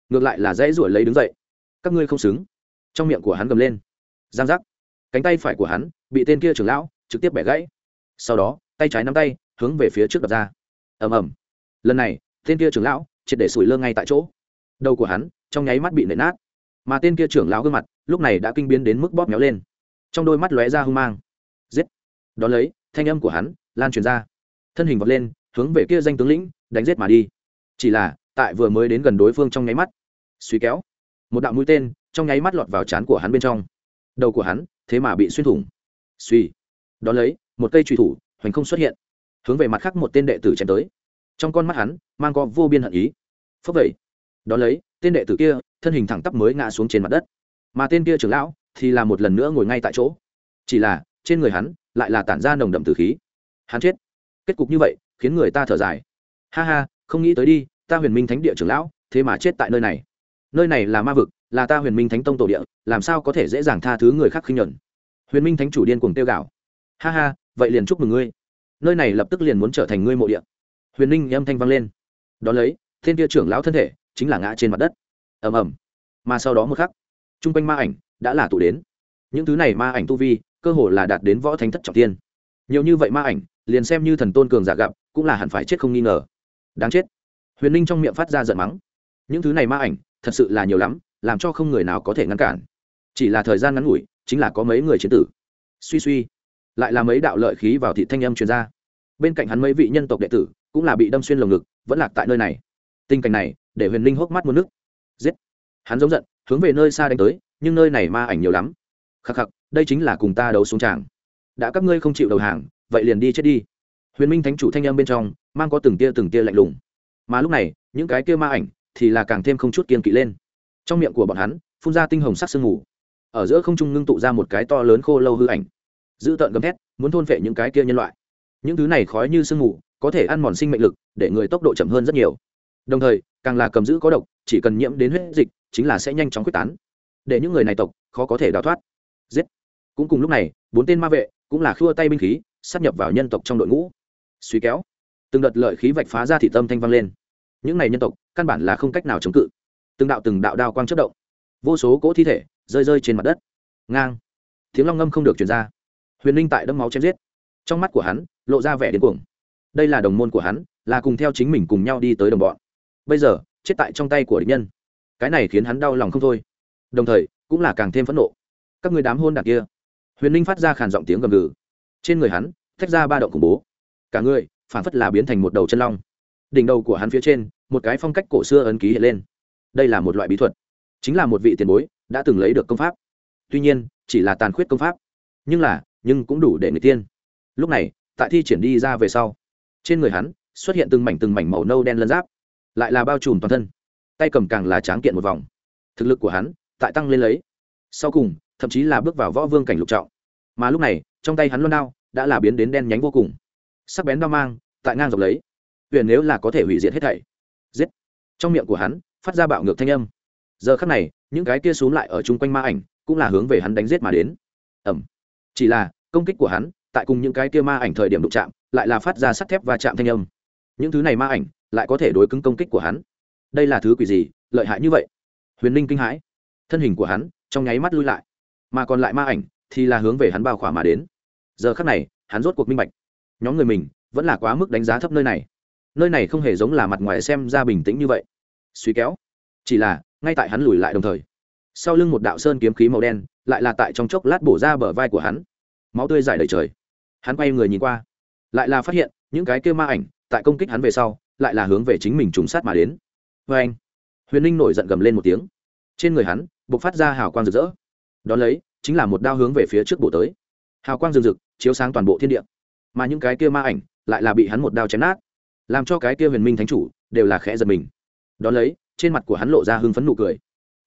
Ngược lại là dãy ruổi lấy đứng dậy. Các ngươi không xứng. Trong miệng của hắn gầm lên. Giang giác. Cánh tay phải của hắn bị tên kia trưởng lão trực tiếp bẻ gãy. Sau đó, tay trái nắm tay, hướng về phía trước đập ra. Ầm ầm. Lần này, tên kia trưởng lão triệt để sủi lơ ngay tại chỗ. Đầu của hắn trong nháy mắt bị nện nát. Mà tên kia trưởng lão gương mặt lúc này đã kinh biến đến mức bóp méo lên. Trong đôi mắt lóe ra hung mang đó lấy, thanh âm của hắn lan truyền ra. Thân hình vọt lên, hướng về kia danh tướng lĩnh, đánh giết mà đi. Chỉ là, tại vừa mới đến gần đối phương trong nháy mắt, suy kéo, một đạo mũi tên trong nháy mắt lọt vào trán của hắn bên trong. Đầu của hắn thế mà bị xuyên thủng. Suy, đón lấy, một cây truy thủ hoành không xuất hiện, hướng về mặt khác một tên đệ tử chém tới. Trong con mắt hắn mang có vô biên hận ý. Phấp vậy đón lấy, tên đệ tử kia thân hình thẳng tắp mới ngã xuống trên mặt đất. Mà tên kia trưởng lão thì là một lần nữa ngồi ngay tại chỗ. Chỉ là, trên người hắn lại là tản ra nồng đậm tử khí. Hắn chết. Kết cục như vậy, khiến người ta thở dài. Ha ha, không nghĩ tới đi, ta huyền minh thánh địa trưởng lão, thế mà chết tại nơi này. Nơi này là ma vực, là ta huyền minh thánh tông tổ địa, làm sao có thể dễ dàng tha thứ người khác khinh nhuận? Huyền minh thánh chủ điên cuồng tiêu gạo ha ha, vậy liền chúc mừng ngươi. Nơi này lập tức liền muốn trở thành ngươi mộ địa. Huyền ninh âm thanh vang lên. Đón lấy, thiên kia trưởng lão thân thể chính là ngã trên mặt đất. Ầm ầm. Mà sau đó một khắc t r u n g quanh ma ảnh đã là tụ đến. Những thứ này ma ảnh tu vi cơ hồ là đạt đến võ thánh thất trọng thiên. Nhiều như vậy ma ảnh, liền xem như thần tôn cường giả gặp, cũng là hẳn phải chết không nghi ngờ. Đáng chết. Huyền ninh trong miệng phát ra giận mắng. Những thứ này ma ảnh, thật sự là nhiều lắm, làm cho không người nào có thể ngăn cản. Chỉ là thời gian ngắn ngủi, chính là có mấy người chiến tử. Suy suy. Lại là mấy đạo lợi khí vào thị thanh âm truyền ra. Bên cạnh hắn mấy vị nhân tộc đệ tử, cũng là bị đâm xuyên lồng ngực, vẫn lạc tại nơi này. Tình cảnh này, để huyền linh hốc mắt một nước giết. Hắn giống giận, hướng về nơi xa đánh tới, nhưng nơi này ma ảnh nhiều lắm. Khắc khắc đây chính là cùng ta đấu xuống tràng. Đã các ngươi không chịu đầu hàng, vậy liền đi chết đi. Huyền minh thánh chủ thanh âm bên trong, mang có từng tia từng tia lạnh lùng. Mà lúc này, những cái kia ma ảnh thì là càng thêm không chút kiên kỵ lên. Trong miệng của bọn hắn, phun ra tinh hồng sắc sương mù. Ở giữa không trung ngưng tụ ra một cái to lớn khô lâu hư ảnh. Dữ tợn gầm thét, muốn thôn phệ những cái kia nhân loại. Những thứ này khói như sương mù, có thể ăn mòn sinh mệnh lực, để người tốc độ chậm hơn rất nhiều. Đồng thời, càng là cầm giữ có độc, chỉ cần nhiễm đến huyết dịch, chính là sẽ nhanh chóng quyết tán. Để những người này tộc, khó có thể đào thoát. Giết cũng cùng lúc này, bốn tên ma vệ cũng là khua tay binh khí sắp nhập vào nhân tộc trong đội ngũ. Suy kéo, từng đợt lợi khí vạch phá ra thị tâm thanh vang lên. Những này nhân tộc căn bản là không cách nào chống cự. Từng đạo từng đạo đao quang chất động. Vô số cỗ thi thể rơi rơi trên mặt đất. Ngang. Tiếng long ngâm không được chuyển ra. Huyền linh tại đâm máu chém giết. Trong mắt của hắn lộ ra vẻ đến cuồng. Đây là đồng môn của hắn, là cùng theo chính mình cùng nhau đi tới đồng bọn. Bây giờ, chết tại trong tay của địch nhân. Cái này khiến hắn đau lòng không thôi. Đồng thời, cũng là càng thêm phẫn nộ. Các người đám hôn đ kia huyền ninh phát ra khàn giọng tiếng gầm gừ. Trên người hắn, thách ra ba động khủng bố. Cả người phản phất là biến thành một đầu chân long. Đỉnh đầu của hắn phía trên, một cái phong cách cổ xưa ấn ký hiện lên. Đây là một loại bí thuật. Chính là một vị tiền bối đã từng lấy được công pháp. Tuy nhiên, chỉ là tàn khuyết công pháp. Nhưng là, nhưng cũng đủ để người tiên. Lúc này, tại thi triển đi ra về sau, trên người hắn xuất hiện từng mảnh từng mảnh màu nâu đen lân giáp. Lại là bao trùm toàn thân. Tay cầm càng là tráng kiện một vòng. Thực lực của hắn tại tăng lên lấy. Sau cùng thậm chí là bước vào võ vương cảnh lục trọng. Mà lúc này, trong tay hắn luôn đao đã là biến đến đen nhánh vô cùng. Sắc bén đao mang, tại ngang dọc lấy. Huyền nếu là có thể hủy diệt hết thảy. Giết. Trong miệng của hắn, phát ra bạo ngược thanh âm. Giờ khắc này, những cái kia xuống lại ở chung quanh ma ảnh, cũng là hướng về hắn đánh giết mà đến. Ẩm. Chỉ là, công kích của hắn, tại cùng những cái kia ma ảnh thời điểm đụng chạm, lại là phát ra sắt thép và chạm thanh âm. Những thứ này ma ảnh, lại có thể đối cứng công kích của hắn. Đây là thứ quỷ gì, lợi hại như vậy? Huyền ninh kinh hãi. Thân hình của hắn, trong nháy mắt lui lại mà còn lại ma ảnh thì là hướng về hắn bao khỏa mà đến. Giờ khắc này, hắn rốt cuộc minh bạch. Nhóm người mình vẫn là quá mức đánh giá thấp nơi này. Nơi này không hề giống là mặt ngoài xem ra bình tĩnh như vậy. Suy kéo. Chỉ là, ngay tại hắn lùi lại đồng thời, sau lưng một đạo sơn kiếm khí màu đen lại là tại trong chốc lát bổ ra bờ vai của hắn. Máu tươi dài đầy trời. Hắn quay người nhìn qua, lại là phát hiện những cái kêu ma ảnh tại công kích hắn về sau lại là hướng về chính mình trùng sát mà đến. Vê anh huyền ninh nổi giận gầm lên một tiếng. Trên người hắn b ộ c phát ra hào quang rực rỡ đón lấy, chính là một đao hướng về phía trước bổ tới. Hào quang rừng rực, chiếu sáng toàn bộ thiên địa. Mà những cái kia ma ảnh lại là bị hắn một đao chém nát. Làm cho cái kia huyền minh thánh chủ đều là khẽ giật mình. Đón lấy, trên mặt của hắn lộ ra hưng phấn nụ cười.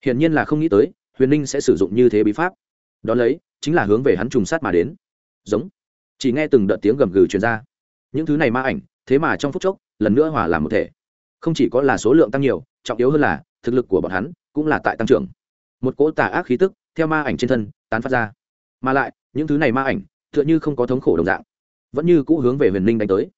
Hiển nhiên là không nghĩ tới, huyền ninh sẽ sử dụng như thế bí pháp. Đón lấy, chính là hướng về hắn trùng sát mà đến. Giống. Chỉ nghe từng đợt tiếng gầm gừ truyền ra. Những thứ này ma ảnh, thế mà trong phút chốc, lần nữa hòa làm một thể. Không chỉ có là số lượng tăng nhiều, trọng yếu hơn là, thực lực của bọn hắn cũng là tại tăng trưởng. Một cỗ tà ác khí tức theo ma ảnh trên thân tán phát ra. Mà lại, những thứ này ma ảnh, tựa như không có thống khổ đồng dạng, vẫn như cũ hướng về huyền ninh đánh tới.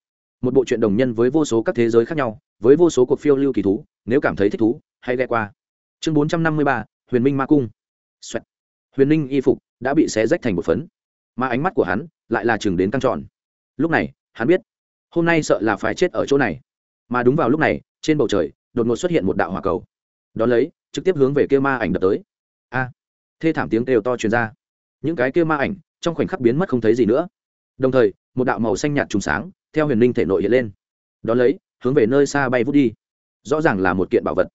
Một bộ truyện đồng nhân với vô số các thế giới khác nhau, với vô số cuộc phiêu lưu kỳ thú, nếu cảm thấy thích thú, hãy ghe qua. Chương bốn trăm năm mươi ba, huyền minh ma cung、Xoẹt. Huyền ninh y phục đã bị xé rách thành một phấn, mà ánh mắt của hắn lại là chừng đến căng tròn. Lúc này, hắn biết, hôm nay sợ là phải chết ở chỗ này. Mà đúng vào lúc này, trên bầu trời, đột ngột xuất hiện một đạo hỏa cầu. Đón lấy, trực tiếp hướng về kia ma ảnh đập tới. A! Thê thảm tiếng kêu to truyền ra. Những cái kia ma ảnh, trong khoảnh khắc biến mất không thấy gì nữa. Đồng thời, một đạo màu xanh nhạt trùng sáng, theo huyền Minh thể nội hiện lên. Đón lấy, hướng về nơi xa bay vút đi. Rõ ràng là một kiện bảo vật.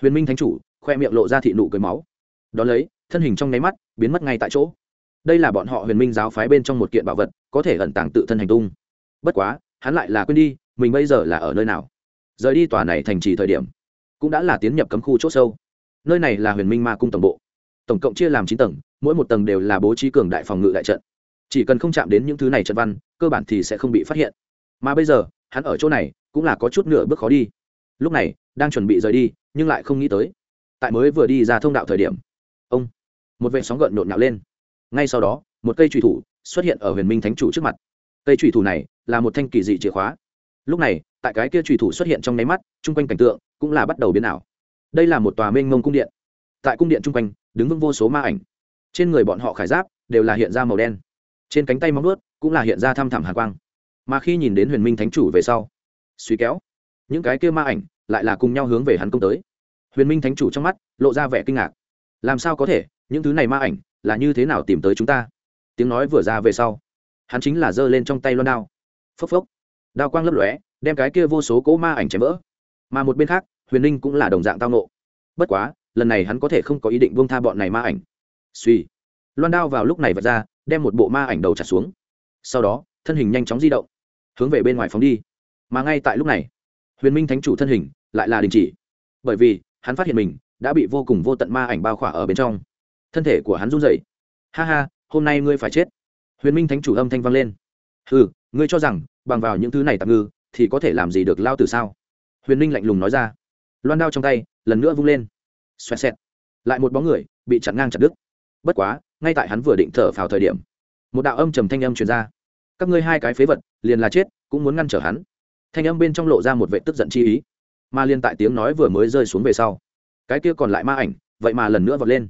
Huyền minh thánh chủ, khoe miệng lộ ra thị nụ cười máu. Đón lấy, thân hình trong nháy mắt, biến mất ngay tại chỗ. Đây là bọn họ huyền minh giáo phái bên trong một kiện bảo vật, có thể ẩn tàng tự thân hành tung. Bất quá, hắn lại là quên đi, mình bây giờ là ở nơi nào. Rời đi tòa này thành trì thời điểm, cũng đã là tiến nhập cấm khu c h ỗ sâu. Nơi này là huyền minh ma cung tổng bộ tổng cộng chia làm chín tầng, mỗi một tầng đều là bố trí cường đại phòng ngự đại trận. Chỉ cần không chạm đến những thứ này trận văn, cơ bản thì sẽ không bị phát hiện. Mà bây giờ, hắn ở chỗ này, cũng là có chút nửa bước khó đi. Lúc này, đang chuẩn bị rời đi, nhưng lại không nghĩ tới. Tại mới vừa đi ra thông đạo thời điểm, ông, một vệ sóng gợn nhộn nhạo lên. Ngay sau đó, một cây trùy thủ xuất hiện ở huyền minh thánh chủ trước mặt. Cây trùy thủ này là một thanh kỳ dị chìa khóa. Lúc này, tại cái kia trùy thủ xuất hiện trong nháy mắt, chung quanh cảnh tượng cũng là bắt đầu biến ảo. Đây là một tòa mênh mông cung điện tại cung điện chung quanh, đứng vững vô số ma ảnh. Trên người bọn họ khải giáp đều là hiện ra màu đen. Trên cánh tay móng ướt cũng là hiện ra thăm thẳm hàn quang. Mà khi nhìn đến huyền minh thánh chủ về sau, suy kéo, những cái kia ma ảnh lại là cùng nhau hướng về hắn công tới. Huyền minh thánh chủ trong mắt lộ ra vẻ kinh ngạc. Làm sao có thể, những thứ này ma ảnh là như thế nào tìm tới chúng ta? Tiếng nói vừa ra về sau, hắn chính là giơ lên trong tay loan đao. Phốc phốc, đao quang lấp lóe, đem cái kia vô số cỗ ma ảnh chém vỡ. Mà một bên khác, huyền ninh cũng là đồng dạng tao nộ. Bất quá lần này hắn có thể không có ý định buông tha bọn này ma ảnh. Suy. Loan đao vào lúc này vật ra, đem một bộ ma ảnh đầu trả xuống. Sau đó, thân hình nhanh chóng di động, hướng về bên ngoài phóng đi. Mà ngay tại lúc này, huyền minh thánh chủ thân hình lại là đình chỉ. Bởi vì, hắn phát hiện mình đã bị vô cùng vô tận ma ảnh bao khỏa ở bên trong. Thân thể của hắn run rẩy. Ha ha, hôm nay ngươi phải chết. Huyền minh thánh chủ âm thanh vang lên. Ừ ngươi cho rằng, bằng vào những thứ này tạm ngư, thì có thể làm gì được lao từ sao? Huyền minh lạnh lùng nói ra. Loan đao trong tay lần nữa vung lên xoẹt xẹt. Lại một bóng người bị chặn ngang chặt đứt. Bất quá, ngay tại hắn vừa định thở phào thời điểm, một đạo âm trầm thanh âm truyền ra. Các ngươi hai cái phế vật, liền là chết, cũng muốn ngăn trở hắn. Thanh âm bên trong lộ ra một vệ tức giận chi ý, mà liên tại tiếng nói vừa mới rơi xuống về sau, cái kia còn lại ma ảnh, vậy mà lần nữa vọt lên.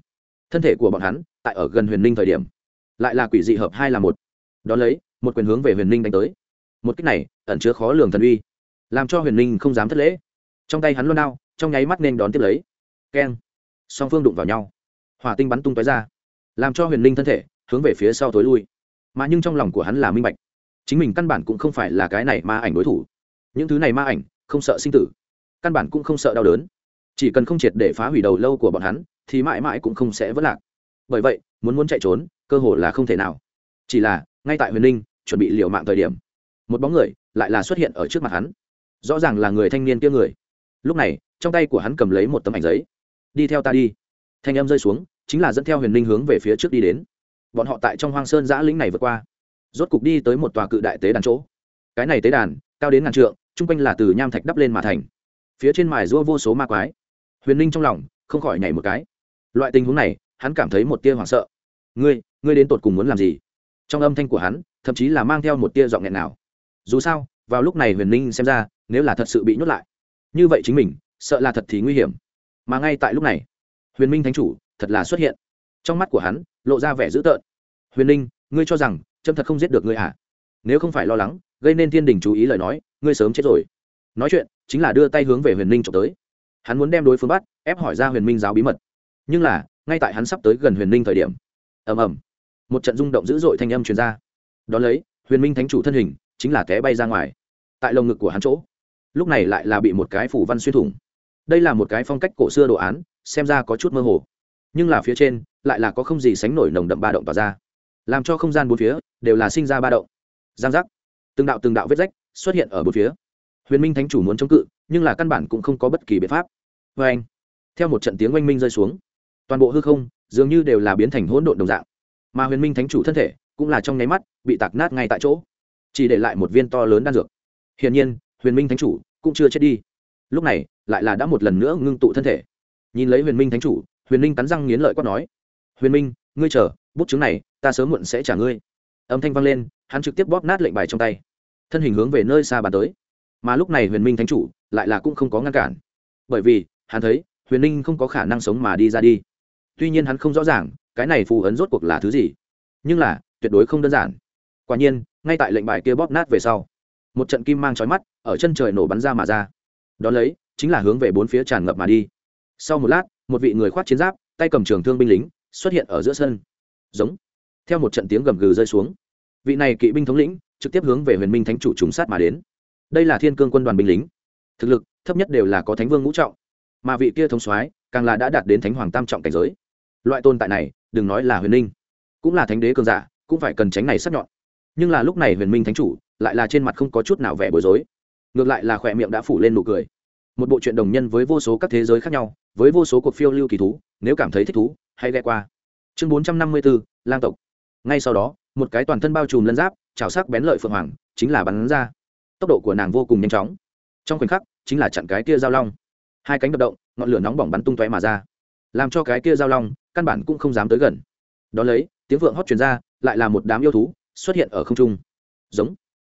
Thân thể của bọn hắn, tại ở gần huyền ninh thời điểm, lại là quỷ dị hợp hai là một. Đón lấy, một quyền hướng về huyền ninh đánh tới. Một cách này, ẩn chứa khó lường thần uy, làm cho huyền ninh không dám thất lễ. Trong tay hắn luôn đao, trong nháy mắt nên đón tiếp lấy keng. Song phương đụng vào nhau. Hỏa tinh bắn tung tói ra, làm cho huyền Linh thân thể hướng về phía sau tối lui. Mà nhưng trong lòng của hắn là minh bạch, chính mình căn bản cũng không phải là cái này ma ảnh đối thủ. Những thứ này ma ảnh, không sợ sinh tử, căn bản cũng không sợ đau đớn. Chỉ cần không triệt để phá hủy đầu lâu của bọn hắn, thì mãi mãi cũng không sẽ vất lạc. Bởi vậy, muốn muốn chạy trốn, cơ hội là không thể nào. Chỉ là, ngay tại huyền Linh chuẩn bị liều mạng thời điểm, một bóng người lại là xuất hiện ở trước mặt hắn. Rõ ràng là người thanh niên kia người. Lúc này, trong tay của hắn cầm lấy một tấm ảnh giấy đi theo ta đi. Thanh âm rơi xuống, chính là dẫn theo huyền Linh hướng về phía trước đi đến. Bọn họ tại trong hoang sơn giã lĩnh này vượt qua. Rốt cục đi tới một tòa cự đại tế đàn chỗ. Cái này tế đàn, cao đến ngàn trượng, chung quanh là từ nham thạch đắp lên mà thành. Phía trên mài rua vô số ma quái. Huyền ninh trong lòng không khỏi nhảy một cái. Loại tình huống này, hắn cảm thấy một tia hoảng sợ. Ngươi ngươi đến tột cùng muốn làm gì? Trong âm thanh của hắn, thậm chí là mang theo một tia giọng nghẹn nào. Dù sao, vào lúc này huyền ninh xem ra, nếu là thật sự bị nhốt lại, như vậy chính mình, sợ là thật thì nguy hiểm mà ngay tại lúc này, huyền minh thánh chủ thật là xuất hiện. Trong mắt của hắn lộ ra vẻ dữ tợn. Huyền ninh ngươi cho rằng trâm thật không giết được ngươi à? Nếu không phải lo lắng, gây nên thiên đình chú ý lời nói, ngươi sớm chết rồi. Nói chuyện, chính là đưa tay hướng về huyền ninh trộm tới. Hắn muốn đem đối phương bắt, ép hỏi ra huyền minh giáo bí mật. Nhưng là, ngay tại hắn sắp tới gần huyền ninh thời điểm, ầm ầm, một trận rung động dữ dội thanh âm truyền ra. Đón lấy, huyền minh thánh chủ thân hình chính là té bay ra ngoài, tại lồng ngực của hắn chỗ. Lúc này lại là bị một cái phủ văn xuyên thủng đây là một cái phong cách cổ xưa đồ án, xem ra có chút mơ hồ. Nhưng là phía trên, lại là có không gì sánh nổi nồng đậm ba động tỏa ra. Làm cho không gian bốn phía, đều là sinh ra ba động. Giang giác. Từng đạo từng đạo vết rách xuất hiện ở bốn phía. Huyền minh thánh chủ muốn chống cự, nhưng là căn bản cũng không có bất kỳ biện pháp. Vê anh, theo một trận tiếng oanh minh rơi xuống, toàn bộ hư không dường như đều là biến thành hỗn độn đồng dạng. Mà huyền minh thánh chủ thân thể cũng là trong nháy mắt bị tạc nát ngay tại chỗ, chỉ để lại một viên to lớn đan dược. Hiển nhiên, huyền minh thánh chủ cũng chưa chết đi lúc này lại là đã một lần nữa ngưng tụ thân thể. Nhìn lấy huyền minh thánh chủ, huyền minh cắn răng nghiến lợi quát nói, huyền minh, ngươi chờ, bút chứng này ta sớm muộn sẽ trả ngươi. Âm thanh vang lên, hắn trực tiếp bóp nát lệnh bài trong tay. Thân hình hướng về nơi xa bàn tới. Mà lúc này huyền minh thánh chủ lại là cũng không có ngăn cản. Bởi vì, hắn thấy, huyền ninh không có khả năng sống mà đi ra đi. Tuy nhiên hắn không rõ ràng, cái này phù ấn rốt cuộc là thứ gì. Nhưng là, tuyệt đối không đơn giản. Quả nhiên, ngay tại lệnh bài kia bóp nát về sau, một trận kim mang trói mắt ở chân trời nổ bắn ra mà ra đ ó lấy, chính là hướng về bốn phía tràn ngập mà đi. Sau một lát, một vị người khoác chiến giáp, tay cầm trường thương binh lính, xuất hiện ở giữa sân. Giống. Theo một trận tiếng gầm gừ rơi xuống. Vị này kỵ binh thống lĩnh, trực tiếp hướng về huyền minh thánh chủ trùng sát mà đến. Đây là thiên cương quân đoàn binh lính. Thực lực, thấp nhất đều là có thánh vương ngũ trọng. Mà vị kia thống soái, càng là đã đạt đến thánh hoàng tam trọng cảnh giới. Loại tồn tại này, đừng nói là huyền minh, cũng là thánh đế cường giả, cũng phải cần tránh này sắc nhọn. Nhưng là lúc này huyền minh thánh chủ, lại là trên mặt không có chút nào vẻ bối rối ngược lại là khỏe miệng đã phủ lên nụ cười. Một bộ truyện đồng nhân với vô số các thế giới khác nhau, với vô số cuộc phiêu lưu kỳ thú, nếu cảm thấy thích thú, hãy ghe qua. Chương bốn trăm năm mươi bốn lang tộc. Ngay sau đó, một cái toàn thân bao trùm lân giáp trào sắc bén lợi phượng hoàng, chính là bắn ra. Tốc độ của nàng vô cùng nhanh chóng. Trong khoảnh khắc, chính là chặn cái kia giao long. Hai cánh đập động, ngọn lửa nóng bỏng bắn tung tóe mà ra. Làm cho cái kia giao long, căn bản cũng không dám tới gần. Đón lấy, tiếng vượng hót truyền ra, lại là một đám yêu thú xuất hiện ở không trung. Giống.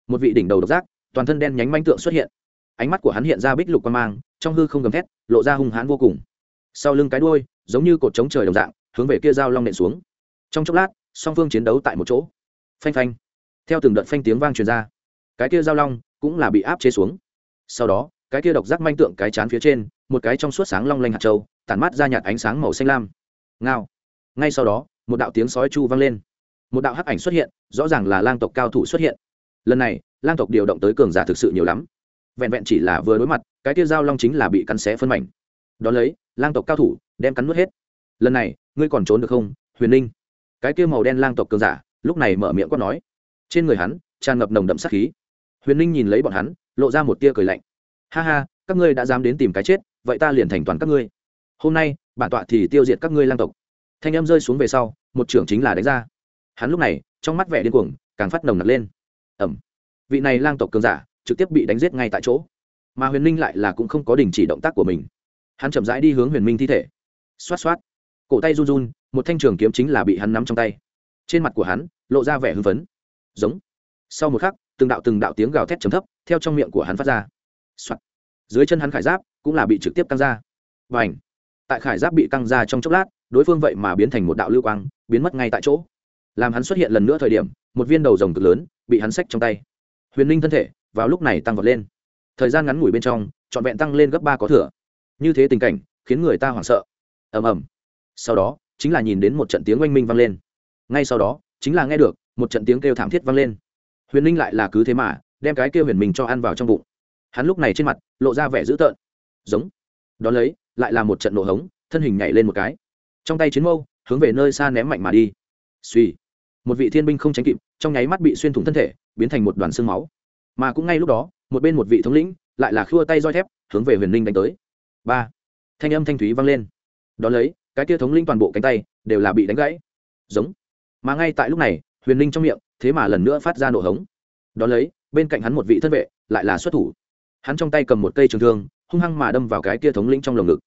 Một vị đỉnh đầu độc giác toàn thân đen nhánh manh tượng xuất hiện. Ánh mắt của hắn hiện ra bích lục quan mang, trong hư không gầm thét, lộ ra hung hãn vô cùng. Sau lưng cái đuôi, giống như cột trống trời đồng dạng, hướng về kia giao long nện xuống. Trong chốc lát, song phương chiến đấu tại một chỗ. Phanh phanh. Theo từng đợt phanh tiếng vang truyền ra, cái kia giao long cũng là bị áp chế xuống. Sau đó, cái kia độc giác manh tượng cái chán phía trên, một cái trong suốt sáng long lanh hạt châu, tản mát ra nhạt ánh sáng màu xanh lam. Ngao. Ngay sau đó, một đạo tiếng sói chu vang lên. Một đạo hắc ảnh xuất hiện, rõ ràng là lang tộc cao thủ xuất hiện. Lần này lang tộc điều động tới cường giả thực sự nhiều lắm. Vẹn vẹn chỉ là vừa đối mặt, cái tiêu dao long chính là bị cắn xé phân mảnh. Đón lấy, lang tộc cao thủ đem cắn nuốt hết. Lần này, ngươi còn trốn được không, huyền ninh? Cái kia màu đen lang tộc cường giả, lúc này mở miệng quát nói. Trên người hắn, tràn ngập nồng đậm sát khí. Huyền ninh nhìn lấy bọn hắn, lộ ra một tia cười lạnh. Ha ha, các ngươi đã dám đến tìm cái chết, vậy ta liền thành toàn các ngươi. Hôm nay, bản tọa thì tiêu diệt các ngươi lang tộc. Thanh em rơi xuống về sau, một trưởng chính là đánh ra. Hắn lúc này, trong mắt vẻ điên cuồng, càng phát nồng nặc lên. Ẩm vị này lang tộc cường giả trực tiếp bị đánh giết ngay tại chỗ. Mà huyền minh lại là cũng không có đình chỉ động tác của mình. Hắn chậm rãi đi hướng huyền minh thi thể. Xoát xoát. Cổ tay run run, một thanh trường kiếm chính là bị hắn nắm trong tay. Trên mặt của hắn lộ ra vẻ hưng phấn. Giống. Sau một khắc, từng đạo từng đạo tiếng gào thét chấm thấp theo trong miệng của hắn phát ra、Soạn. dưới chân hắn khải giáp cũng là bị trực tiếp căng ra. Và ảnh tại khải giáp bị căng ra trong chốc lát, đối phương vậy mà biến thành một đạo lưu quang, biến mất ngay tại chỗ. Làm hắn xuất hiện lần nữa thời điểm, một viên đầu rồng cực lớn bị hắn xách trong tay huyền ninh thân thể vào lúc này tăng vọt lên. Thời gian ngắn ngủi bên trong, trọn vẹn tăng lên gấp ba có thừa. Như thế tình cảnh, khiến người ta hoảng sợ. Ầm ầm. Sau đó, chính là nhìn đến một trận tiếng oanh minh vang lên. Ngay sau đó, chính là nghe được một trận tiếng kêu thảm thiết vang lên. Huyền ninh lại là cứ thế mà, đem cái kêu huyền mình cho ăn vào trong bụng. Hắn lúc này trên mặt, lộ ra vẻ dữ tợn. Giống. Đón lấy, lại là một trận nổ hống, thân hình nhảy lên một cái. Trong tay chiến mâu, hướng về nơi xa ném mạnh mà đi. Suy một vị thiên binh không tránh kịp trong nháy mắt bị xuyên thủng thân thể, biến thành một đoàn xương máu. Mà cũng ngay lúc đó, một bên một vị thống lĩnh lại là khua tay roi thép, hướng về huyền ninh đánh tới. Ba, thanh âm thanh thúy vang lên. Đón lấy, cái kia thống lĩnh toàn bộ cánh tay đều là bị đánh gãy. Giống. Mà ngay tại lúc này, huyền ninh trong miệng, thế mà lần nữa phát ra nổ hống. Đón lấy, bên cạnh hắn một vị thân vệ lại là xuất thủ. Hắn trong tay cầm một cây trường thương, hung hăng mà đâm vào cái kia thống lĩnh trong lồng ngực.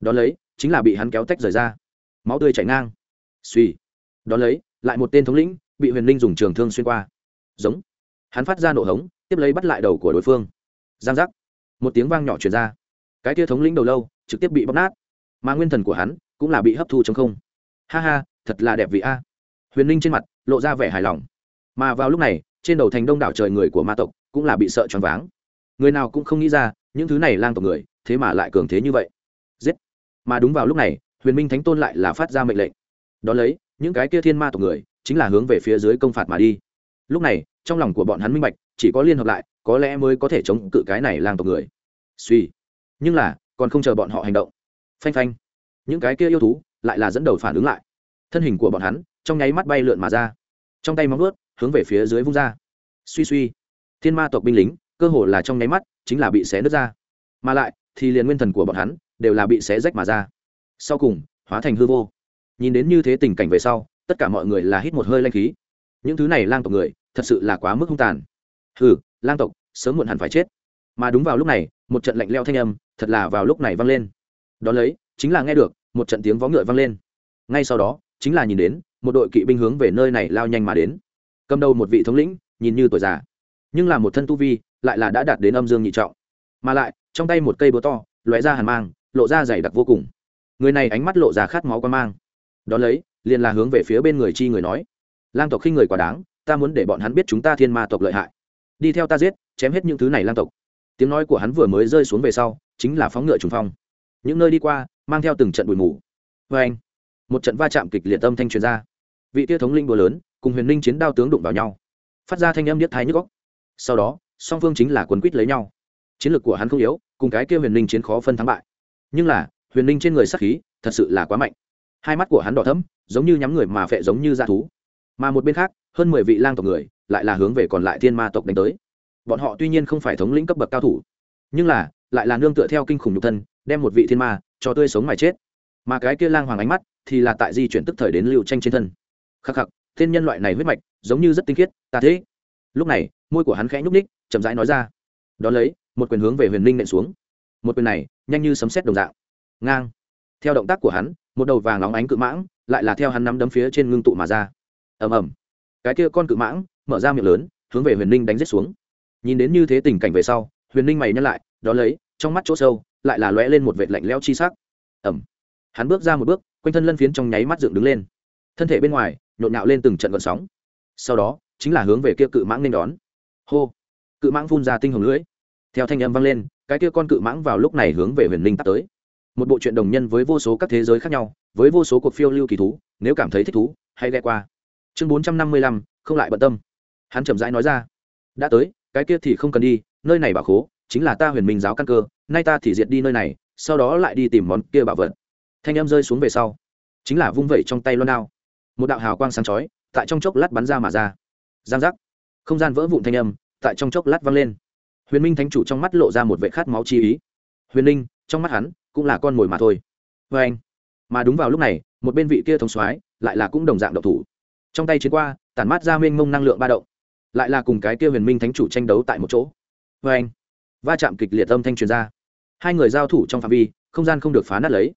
Đón lấy, chính là bị hắn kéo tách rời ra. Máu tươi chảy ngang. Suy đón lấy, lại một tên thống lĩnh bị huyền linh dùng trường thương xuyên qua. Giống. Hắn phát ra nổ hống, tiếp lấy bắt lại đầu của đối phương. Giang giác. Một tiếng vang nhỏ chuyển ra. Cái tia thống lĩnh đầu lâu, trực tiếp bị bóc nát. Mà nguyên thần của hắn, cũng là bị hấp thu chống không. Ha ha, thật là đẹp vị a. Huyền linh trên mặt, lộ ra vẻ hài lòng. Mà vào lúc này, trên đầu thành đông đảo trời người của ma tộc, cũng là bị sợ choáng váng. Người nào cũng không nghĩ ra, những thứ này lang tộc người, thế mà lại cường thế như vậy. Giết. Mà đúng vào lúc này, huyền minh thánh tôn lại là phát ra mệnh lệnh. Đón lấy, những cái kia thiên ma tộc người chính là hướng về phía dưới công phạt mà đi. Lúc này, trong lòng của bọn hắn minh bạch, chỉ có liên hợp lại, có lẽ mới có thể chống cự cái này lang tộc người. Suy. Nhưng là, còn không chờ bọn họ hành động. Phanh phanh. Những cái kia yêu thú lại là dẫn đầu phản ứng lại. Thân hình của bọn hắn trong nháy mắt bay lượn mà ra. Trong tay móng ướt hướng về phía dưới vung ra. Suy suy. Thiên ma tộc binh lính, cơ hồ là trong nháy mắt chính là bị xé nứt ra. Mà lại, thì liền nguyên thần của bọn hắn đều là bị xé rách mà ra. Sau cùng, hóa thành hư vô. Nhìn đến như thế tình cảnh về sau tất cả mọi người là hít một hơi lanh khí. Những thứ này lang tộc người, thật sự là quá mức hung tàn. Hừ, lang tộc, sớm muộn hẳn phải chết. Mà đúng vào lúc này, một trận lạnh leo thanh âm, thật là vào lúc này vang lên. Đ ó lấy, chính là nghe được, một trận tiếng vó ngựa vang lên. Ngay sau đó, chính là nhìn đến, một đội kỵ binh hướng về nơi này lao nhanh mà đến. Cầm đầu một vị thống lĩnh, nhìn như tuổi già, nhưng là một thân tu vi, lại là đã đạt đến âm dương nhị trọng. Mà lại, trong tay một cây búa to, lóe ra hàn mang, lộ ra dày đặc vô cùng. Người này ánh mắt lộ ra khát máu quan mang. Đón lấy liền là hướng về phía bên người chi người nói. Lang tộc khi người quá đáng, ta muốn để bọn hắn biết chúng ta thiên ma tộc lợi hại. Đi theo ta giết, chém hết những thứ này lang tộc. Tiếng nói của hắn vừa mới rơi xuống về sau, chính là phóng ngựa trùng phong. Những nơi đi qua, mang theo từng trận bụi mù. Vê anh, một trận va chạm kịch liệt tâm thanh truyền ra. Vị tia thống linh búa lớn, cùng huyền linh chiến đao tướng đụng vào nhau. Phát ra thanh âm điếc thái nhức góc sau đó, song phương chính là quấn quýt lấy nhau. Chiến lược của hắn không yếu, cùng cái kia huyền linh chiến khó phân thắng bại. Nhưng là, huyền linh trên người sắc khí, thật sự là quá mạnh. Hai mắt của hắn đỏ thấm giống như nhắm người mà phệ giống như dã thú. Mà một bên khác, hơn mười vị lang tộc người lại là hướng về còn lại thiên ma tộc đánh tới. Bọn họ tuy nhiên không phải thống lĩnh cấp bậc cao thủ, nhưng là lại là nương tựa theo kinh khủng nhục thân, đem một vị thiên ma cho tươi sống mà chết. Mà cái kia lang hoàng ánh mắt thì là tại di chuyển tức thời đến lưu tranh trên thân. Khắc khắc, thiên nhân loại này huyết mạch giống như rất tinh khiết, ta thế lúc này, môi của hắn khẽ nhúc ních chậm rãi nói ra. Đón lấy, một quyền hướng về huyền ninh nện xuống. Một quyền này nhanh như sấm xét đồng dạng. Ngang. Theo động tác của hắn, một đầu vàng óng ánh cự mãng lại là theo hắn nắm đấm phía trên ngưng tụ mà ra. Ầm ầm. Cái kia con cự mãng mở ra miệng lớn, hướng về huyền ninh đánh rết xuống. Nhìn đến như thế tình cảnh về sau, huyền ninh mày nhắc lại đ ó lấy, trong mắt chỗ sâu, lại là lóe lên một vệt lạnh leo chi sắc. Ẩm hắn bước ra một bước, quanh thân lân phiến trong nháy mắt dựng đứng lên. Thân thể bên ngoài, nhộn nhạo lên từng trận gợn sóng. Sau đó, chính là hướng về kia cự mãng nên đón. Hô. Cự mãng phun ra tinh hồng lưỡi. Theo thanh âm vang lên, cái kia con cự mãng vào lúc này hướng về huyền ninh tắt tới một bộ truyện đồng nhân với vô số các thế giới khác nhau, với vô số cuộc phiêu lưu kỳ thú, nếu cảm thấy thích thú, hãy ghe qua. Chương bốn trăm năm mươi lăm, không lại bận tâm. Hắn chậm rãi nói ra. Đã tới, cái kia thì không cần đi, nơi này bảo khố, chính là ta huyền minh giáo căn cơ, nay ta thì diệt đi nơi này, sau đó lại đi tìm món kia bảo vật. Thanh em rơi xuống về sau. Chính là vung vẩy trong tay loan đao. Một đạo hào quang sáng chói, tại trong chốc lát bắn ra mà ra. Giang giác. Không gian vỡ vụn thanh âm, tại trong chốc lát vang lên. Huyền minh thánh chủ trong mắt lộ ra một vệ khát máu chi ý. Huyền ninh trong mắt hắn cũng là con mồi mà thôi. Vê anh, mà đúng vào lúc này, một bên vị kia thống soái lại là cũng đồng dạng độc thủ. Trong tay chiến qua, tản mát ra mênh mông năng lượng ba động, lại là cùng cái kia huyền minh thánh chủ tranh đấu tại một chỗ. Vê anh, va chạm kịch liệt âm thanh truyền ra. Hai người giao thủ trong phạm vi, không gian không được phá nát lấy.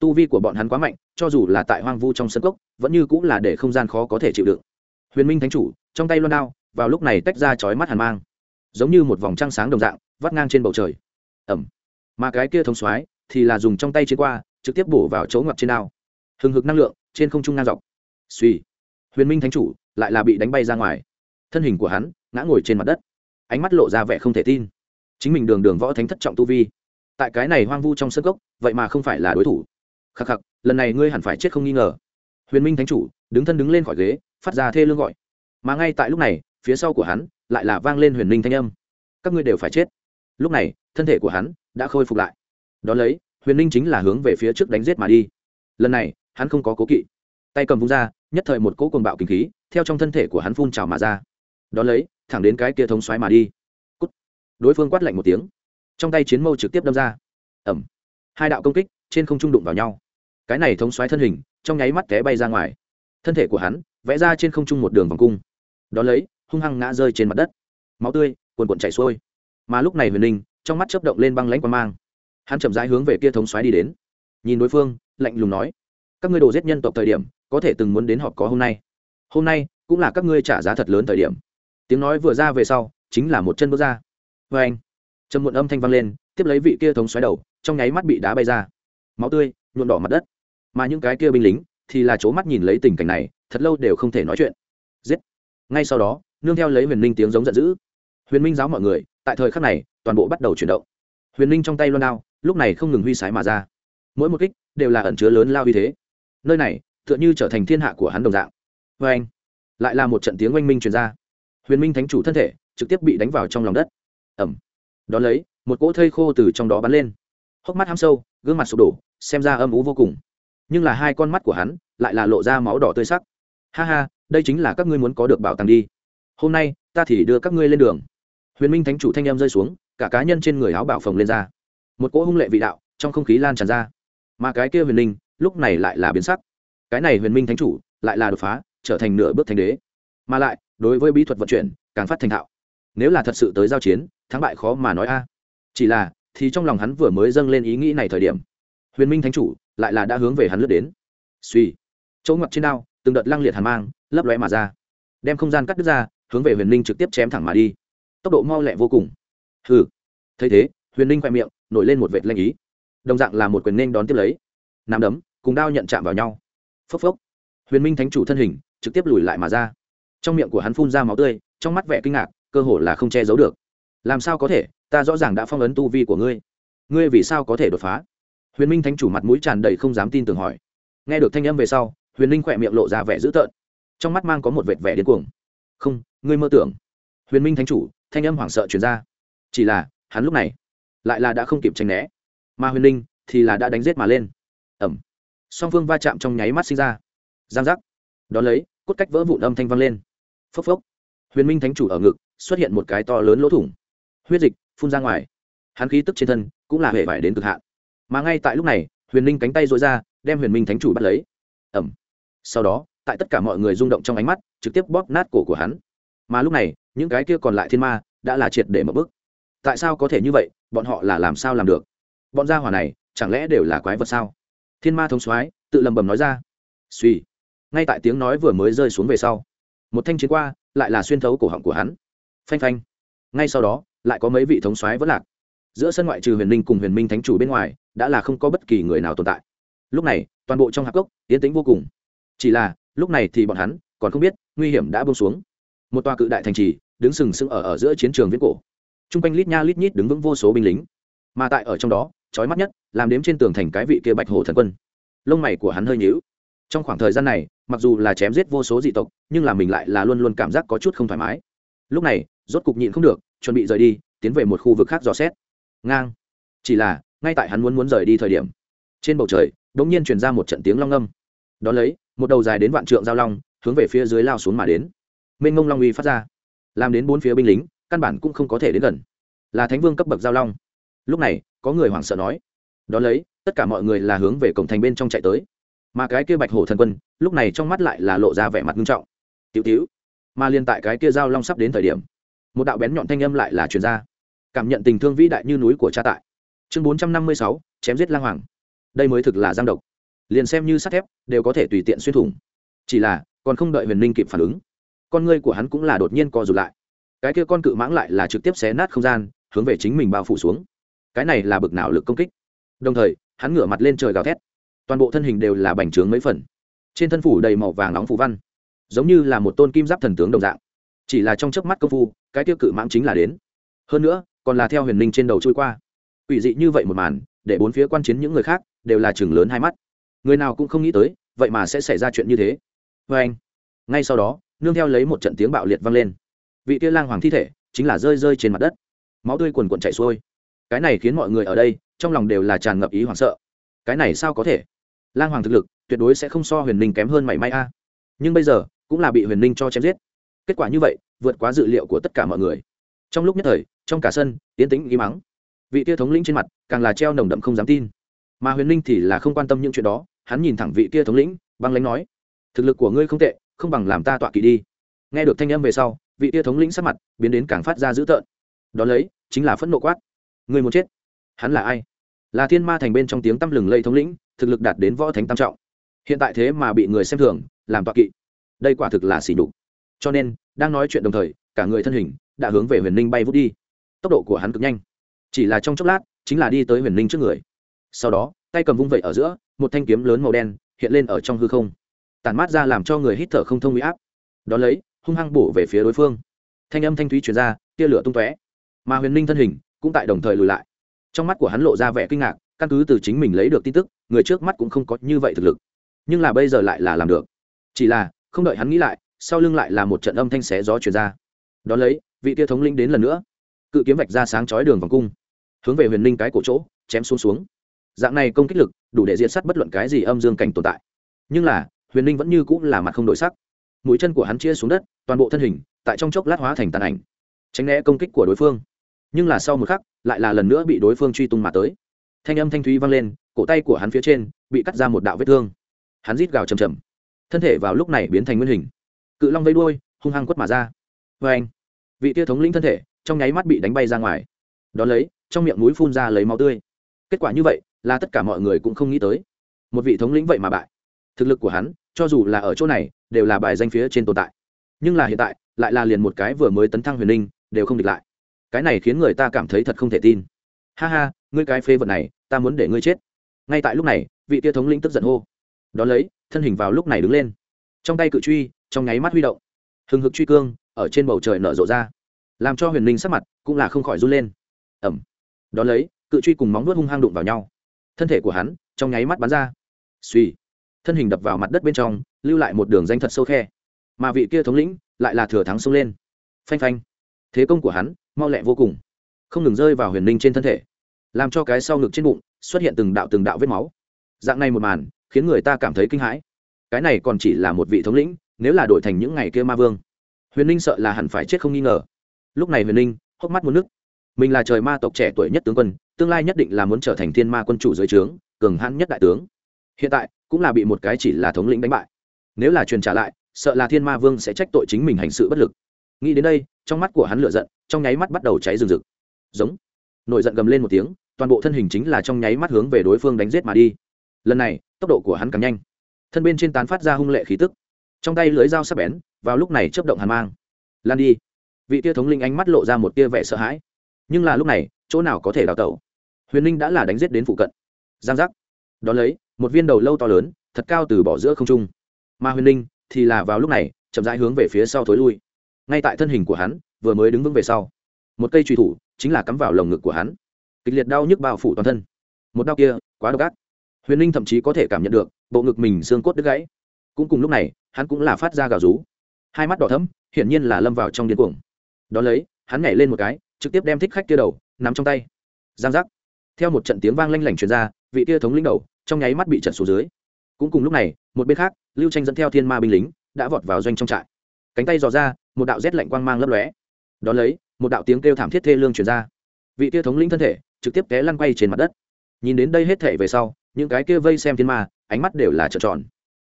Tu vi của bọn hắn quá mạnh, cho dù là tại hoang vu trong sân cốc, vẫn như cũng là để không gian khó có thể chịu đựng. Huyền minh thánh chủ, trong tay loan đao, vào lúc này tách ra chói mắt hàn mang, giống như một vòng trăng sáng đồng dạng, vắt ngang trên bầu trời. Ẩm mà cái kia thông soái thì là dùng trong tay chiến qua, trực tiếp bổ vào chỗ ngập trên đao hừng hực năng lượng, trên không trung ngang dọc. Suy huyền minh thánh chủ, lại là bị đánh bay ra ngoài. Thân hình của hắn, ngã ngồi trên mặt đất. Ánh mắt lộ ra vẻ không thể tin. Chính mình đường đường võ thánh thất trọng tu vi. Tại cái này hoang vu trong sân gốc vậy mà không phải là đối thủ. Khắc khắc, lần này ngươi hẳn phải chết không nghi ngờ. Huyền minh thánh chủ, đứng thân đứng lên khỏi ghế, phát ra thê lương gọi. Mà ngay tại lúc này, phía sau của hắn, lại là vang lên huyền minh thanh âm. Các ngươi đều phải chết. Lúc này, thân thể của hắn đã khôi phục lại đó lấy, huyền ninh chính là hướng về phía trước đánh g i ế t mà đi. Lần này, hắn không có cố kỵ. Tay cầm vung ra, nhất thời một cỗ cuồng bạo kinh khí, theo trong thân thể của hắn phun trào mà ra. Đón lấy, thẳng đến cái kia thống xoáy mà đi. Cút. đối phương quát lạnh một tiếng. Trong tay chiến mâu trực tiếp đâm ra. Ẩm. Hai đạo công kích, trên không trung đụng vào nhau. Cái này thống xoáy thân hình, trong nháy mắt té bay ra ngoài. Thân thể của hắn, vẽ ra trên không trung một đường vòng cung. Đón lấy, hung hăng ngã rơi trên mặt đất. Máu tươi, cuồn cuộn chảy xuôi. Mà lúc này huyền ninh, trong mắt chớp động lên băng lãnh quan mang hắn chậm rãi hướng về kia thống xoáy đi đến. Nhìn đối phương, lạnh lùng nói, các ngươi đồ giết nhân tộc thời điểm, có thể từng muốn đến họp có hôm nay. Hôm nay cũng là các ngươi trả giá thật lớn thời điểm. Tiếng nói vừa ra về sau, chính là một chân bước ra. Vê anh, trầm muộn âm thanh vang lên, tiếp lấy vị kia thống xoáy đầu, trong nháy mắt bị đá bay ra. Máu tươi, nhuộm đỏ mặt đất. Mà những cái kia binh lính thì là c mắt nhìn lấy tình cảnh này, thật lâu đều không thể nói chuyện. Giết. Ngay sau đó, nương theo lấy huyền ninh tiếng giống giận dữ. Huyền minh giáo mọi người, tại thời khắc này, toàn bộ bắt đầu chuyển động. Huyền ninh trong tay loan đao lúc này không ngừng huy sái mà ra. Mỗi một kích đều là ẩn chứa lớn lao uy thế. Nơi này tựa như trở thành thiên hạ của hắn đồng dạng. Vê anh, lại là một trận tiếng oanh minh truyền ra. Huyền minh thánh chủ thân thể trực tiếp bị đánh vào trong lòng đất. Ẩm đón lấy, một cỗ thây khô từ trong đó bắn lên. Hốc mắt ham sâu, gương mặt sụp đổ, xem ra âm ú vô cùng. Nhưng là hai con mắt của hắn lại là lộ ra máu đỏ tươi sắc. Ha ha, đây chính là các ngươi muốn có được bảo tàng đi. Hôm nay, ta thì đưa các ngươi lên đường. Huyền minh thánh chủ thanh em rơi xuống, cả cá nhân trên người áo bảo phồng lên ra một cỗ hung lệ vị đạo trong không khí lan tràn ra. Mà cái kia huyền linh, lúc này lại là biến sắc. Cái này huyền minh thánh chủ lại là đột phá, trở thành nửa bước Thánh đế. Mà lại, đối với bí thuật vận chuyển, càng phát thành thạo. Nếu là thật sự tới giao chiến, thắng bại khó mà nói a. Chỉ là, thì trong lòng hắn vừa mới dâng lên ý nghĩ này thời điểm, huyền minh thánh chủ lại là đã hướng về hắn lướt đến. Suy chỗ ngập trên đao, từng đợt lăng liệt hàn mang, lấp lóe mà ra. Đem không gian cắt đứt ra, hướng về huyền ninh trực tiếp chém thẳng mà đi. Tốc độ mau lẹ vô cùng. Hừ. Thấy thế, huyền ninh khoe miệng nổi lên một vệt lanh ý. Đồng dạng là một quyền nên đón tiếp lấy. Nam đấm, cùng đao nhận chạm vào nhau. Phốc phốc. Huyền minh thánh chủ thân hình trực tiếp lùi lại mà ra. Trong miệng của hắn phun ra máu tươi, trong mắt vẻ kinh ngạc, cơ hồ là không che giấu được. Làm sao có thể? Ta rõ ràng đã phong ấn tu vi của ngươi. Ngươi vì sao có thể đột phá? Huyền minh thánh chủ mặt mũi tràn đầy không dám tin tưởng hỏi. Nghe được thanh âm về sau, huyền Minh khỏe miệng lộ ra vẻ dữ tợn. Trong mắt mang có một vệt vẻ điên cuồng. Không, ngươi mơ tưởng. Huyền minh thánh chủ, thanh âm hoảng sợ chuyển ra. Chỉ là, hắn lúc này lại là đã không kịp tranh né. Mà huyền ninh thì là đã đánh g i ế t mà lên. Ẩm. Song phương va chạm trong nháy mắt sinh ra. Giang giác. Đón lấy, cốt cách vỡ vụn âm thanh vang lên. Phốc phốc. Huyền minh thánh chủ ở ngực, xuất hiện một cái to lớn lỗ thủng. Huyết dịch phun ra ngoài. Hắn khí tức trên thân cũng là hệ vải đến cực hạn. Mà ngay tại lúc này, huyền ninh cánh tay dội ra, đem huyền minh thánh chủ bắt lấy. Ẩm. Sau đó, tại tất cả mọi người rung động trong ánh mắt, trực tiếp bóp nát cổ của hắn. Mà lúc này, những cái kia còn lại thiên ma đã là triệt để mở bức tại sao có thể như vậy bọn họ là làm sao làm được? Bọn gia hỏa này chẳng lẽ đều là quái vật sao? Thiên ma thống soái tự lầm bầm nói ra. Suy ngay tại tiếng nói vừa mới rơi xuống về sau một thanh chiến qua lại là xuyên thấu cổ họng của hắn. Phanh phanh. Ngay sau đó lại có mấy vị thống soái vẫn lạc. Giữa sân ngoại trừ huyền minh cùng huyền minh thánh chủ bên ngoài đã là không có bất kỳ người nào tồn tại. Lúc này toàn bộ trong hạp gốc tiến tĩnh vô cùng. Chỉ là lúc này thì bọn hắn còn không biết nguy hiểm đã bông xuống. Một tòa cự đại thành trì đứng sừng sững ở, ở giữa chiến trường viễn cổ chung quanh lít nha lít nhít đứng vững vô số binh lính. Mà tại ở trong đó trói mắt nhất, làm đếm trên tường thành cái vị kia bạch hổ thần quân. Lông mày của hắn hơi nhữu trong khoảng thời gian này, mặc dù là chém giết vô số dị tộc, nhưng là mình lại là luôn luôn cảm giác có chút không thoải mái. Lúc này, rốt cục nhịn không được, chuẩn bị rời đi, tiến về một khu vực khác dò xét. Ngang. Chỉ là, ngay tại hắn muốn muốn rời đi thời điểm, trên bầu trời đ ỗ n g nhiên truyền ra một trận tiếng long âm đ ó lấy, một đầu dài đến vạn trượng giao long, hướng về phía dưới lao xuống mà đến. Mênh ngông long uy phát ra, làm đến bốn phía binh lính căn bản cũng không có thể đến gần. Là thánh vương cấp bậc giao long. Lúc này, có người hoảng sợ nói, đón lấy, tất cả mọi người là hướng về cổng thành bên trong chạy tới. Mà cái kia bạch hổ thần quân, lúc này trong mắt lại là lộ ra vẻ mặt nghiêm trọng. Tiểu tiểu mà liên tại cái kia giao long sắp đến thời điểm, một đạo bén nhọn thanh âm lại là truyền ra. Cảm nhận tình thương vĩ đại như núi của cha tại. Chương bốn trăm năm mươi sáu, chém giết lang hoàng. Đây mới thực là giang độc. Liền xem như sắt thép, đều có thể tùy tiện xuyên thủng. Chỉ là, còn không đợi huyền ninh kịp phản ứng, con ngươi của hắn cũng là đột nhiên co rụt lại cái kia con cự mãng lại là trực tiếp xé nát không gian, hướng về chính mình bao phủ xuống. Cái này là bực nào lực công kích. Đồng thời, hắn ngửa mặt lên trời gào thét. Toàn bộ thân hình đều là bành trướng mấy phần. Trên thân phủ đầy màu vàng nóng phù văn, giống như là một tôn kim giáp thần tướng đồng dạng. Chỉ là trong chớp mắt công phu, cái tiêu cự mãng chính là đến. Hơn nữa, còn là theo huyền linh trên đầu trôi qua. Ủy dị như vậy một màn, để bốn phía quan chiến những người khác đều là chừng lớn hai mắt. Người nào cũng không nghĩ tới, vậy mà sẽ xảy ra chuyện như thế. Vê anh, ngay sau đó, nương theo lấy một trận tiếng bạo liệt vang lên vị kia lang hoàng thi thể chính là rơi rơi trên mặt đất. Máu tươi quần quần chảy xuôi. Cái này khiến mọi người ở đây trong lòng đều là tràn ngập ý hoảng sợ. Cái này sao có thể? Lang hoàng thực lực tuyệt đối sẽ không so huyền ninh kém hơn mảy may a. Nhưng bây giờ cũng là bị huyền ninh cho chém giết. Kết quả như vậy, vượt quá dự liệu của tất cả mọi người. Trong lúc nhất thời, trong cả sân tiến tĩnh im mắng vị kia thống lĩnh trên mặt càng là treo nồng đậm không dám tin. Mà huyền ninh thì là không quan tâm những chuyện đó, hắn nhìn thẳng vị kia thống lĩnh, băng lánh nói, thực lực của ngươi không tệ, không bằng làm ta tọa kỵ đi. Nghe được thanh âm về sau vị kia thống lĩnh sắc mặt biến đến càng phát ra dữ tợn. Đón lấy, chính là phẫn nộ quát. Người muốn chết? Hắn là ai? Là thiên ma thành bên trong tiếng tăm lừng lây thống lĩnh, thực lực đạt đến võ thánh tam trọng. Hiện tại thế mà bị người xem thường, làm tọa kỵ. Đây quả thực là xỉ đục cho nên, đang nói chuyện đồng thời, cả người thân hình đã hướng về huyền ninh bay vút đi. Tốc độ của hắn cực nhanh. Chỉ là trong chốc lát, chính là đi tới huyền ninh trước người. Sau đó, tay cầm vung vẩy ở giữa, một thanh kiếm lớn màu đen hiện lên ở trong hư không. Tàn mát ra làm cho người hít thở không thông huy áp. Đón lấy hung hăng bổ về phía đối phương. Thanh âm thanh thúy chuyển ra, tia lửa tung tóe. Mà huyền ninh thân hình cũng tại đồng thời lùi lại. Trong mắt của hắn lộ ra vẻ kinh ngạc, căn cứ từ chính mình lấy được tin tức, người trước mắt cũng không có như vậy thực lực. Nhưng là bây giờ lại là làm được. Chỉ là, không đợi hắn nghĩ lại, sau lưng lại là một trận âm thanh xé gió chuyển ra. Đón lấy, vị tia thống linh đến lần nữa. Cự kiếm vạch ra sáng chói đường vòng cung. Hướng về huyền ninh cái cổ chỗ, chém xuống xuống. Dạng này công kích lực, đủ để diệt sát bất luận cái gì âm dương cảnh tồn tại. Nhưng là, huyền ninh vẫn như cũng là mặt không đổi sắc mũi chân của hắn chia xuống đất, toàn bộ thân hình tại trong chốc lát hóa thành tàn ảnh, tránh né công kích của đối phương. Nhưng là sau một khắc, lại là lần nữa bị đối phương truy tung mà tới. Thanh âm thanh thúy vang lên, cổ tay của hắn phía trên bị cắt ra một đạo vết thương. Hắn rít gào chầm chầm thân thể vào lúc này biến thành nguyên hình. Cự long vây đuôi, hung hăng quất mà ra. Vê anh vị tia thống lĩnh thân thể trong nháy mắt bị đánh bay ra ngoài. Đón lấy, trong miệng núi phun ra lấy máu tươi. Kết quả như vậy là tất cả mọi người cũng không nghĩ tới. Một vị thống lĩnh vậy mà bại. Thực lực của hắn, cho dù là ở chỗ này đều là bài danh phía trên tồn tại. Nhưng là hiện tại, lại là liền một cái vừa mới tấn thăng huyền linh, đều không địch lại. Cái này khiến người ta cảm thấy thật không thể tin. Ha ha, ngươi cái phê vật này, ta muốn để ngươi chết. Ngay tại lúc này, vị tia thống lĩnh tức giận hô. Đón lấy, thân hình vào lúc này đứng lên. Trong tay cự truy, trong nháy mắt huy động. Hừng hực truy cương, ở trên bầu trời nở rộ ra. Làm cho huyền linh sắc mặt cũng là không khỏi run lên. Ẩm. Đón lấy, cự truy cùng móng nuốt hung hăng đụng vào nhau. Thân thể của hắn trong nháy mắt bắn ra. Suy thân hình đập vào mặt đất bên trong lưu lại một đường danh thật sâu khe. Mà vị kia thống lĩnh lại là thừa thắng xông lên. Phanh phanh. Thế công của hắn mau lẹ vô cùng. Không ngừng rơi vào huyền ninh trên thân thể. Làm cho cái sau ngực trên bụng xuất hiện từng đạo từng đạo vết máu. Dạng này một màn khiến người ta cảm thấy kinh hãi. Cái này còn chỉ là một vị thống lĩnh, nếu là đổi thành những ngày kia ma vương, huyền ninh sợ là hẳn phải chết không nghi ngờ. Lúc này huyền ninh hốc mắt muốn nước mình là trời ma tộc trẻ tuổi nhất tướng quân, tương lai nhất định là muốn trở thành thiên ma quân chủ dưới trướng, cường hãn nhất đại tướng. Hiện tại cũng là bị một cái chỉ là thống lĩnh đánh bại nếu là truyền trả lại, sợ là thiên ma vương sẽ trách tội chính mình hành sự bất lực. Nghĩ đến đây, trong mắt của hắn lửa giận, trong nháy mắt bắt đầu cháy rừng rực. Giống. Nổi giận gầm lên một tiếng, toàn bộ thân hình chính là trong nháy mắt hướng về đối phương đánh giết mà đi. Lần này, tốc độ của hắn càng nhanh. Thân bên trên tán phát ra hung lệ khí tức. Trong tay lưới dao sắp bén, vào lúc này chớp động hàn mang. Lan đi. Vị tia thống linh ánh mắt lộ ra một tia vẻ sợ hãi. Nhưng là lúc này, chỗ nào có thể đào tẩu? Huyền linh đã là đánh giết đến phụ cận. Giang giác. Đón lấy, một viên đầu lâu to lớn, thật cao từ bỏ giữa không trung mà huyền linh thì là vào lúc này chậm rãi hướng về phía sau thối lui. Ngay tại thân hình của hắn vừa mới đứng vững về sau, một cây truy thủ chính là cắm vào lồng ngực của hắn. Kịch liệt đau nhức bao phủ toàn thân. Một đau kia quá độc ác. Huyền linh thậm chí có thể cảm nhận được bộ ngực mình xương cốt đứt gãy. Cũng cùng lúc này, hắn cũng là phát ra gào rú. Hai mắt đỏ thấm hiển nhiên là lâm vào trong điên cuồng. Đ ó lấy, hắn nhảy lên một cái, trực tiếp đem thích khách kia đầu nắm trong tay. Giang giác. Theo một trận tiếng vang lanh lảnh truyền ra, vị kia thống lĩnh đầu trong nháy mắt bị trận xuống dưới cũng cùng lúc này, một bên khác, lưu tranh dẫn theo thiên ma binh lính, đã vọt vào doanh trong trại. Cánh tay dò ra, một đạo rét lạnh quang mang lấp lóe. Đón lấy, một đạo tiếng kêu thảm thiết thê lương truyền ra. Vị kia thống lĩnh thân thể, trực tiếp té lăn quay trên mặt đất. Nhìn đến đây hết thể về sau, những cái kia vây xem thiên ma, ánh mắt đều là trợn tròn.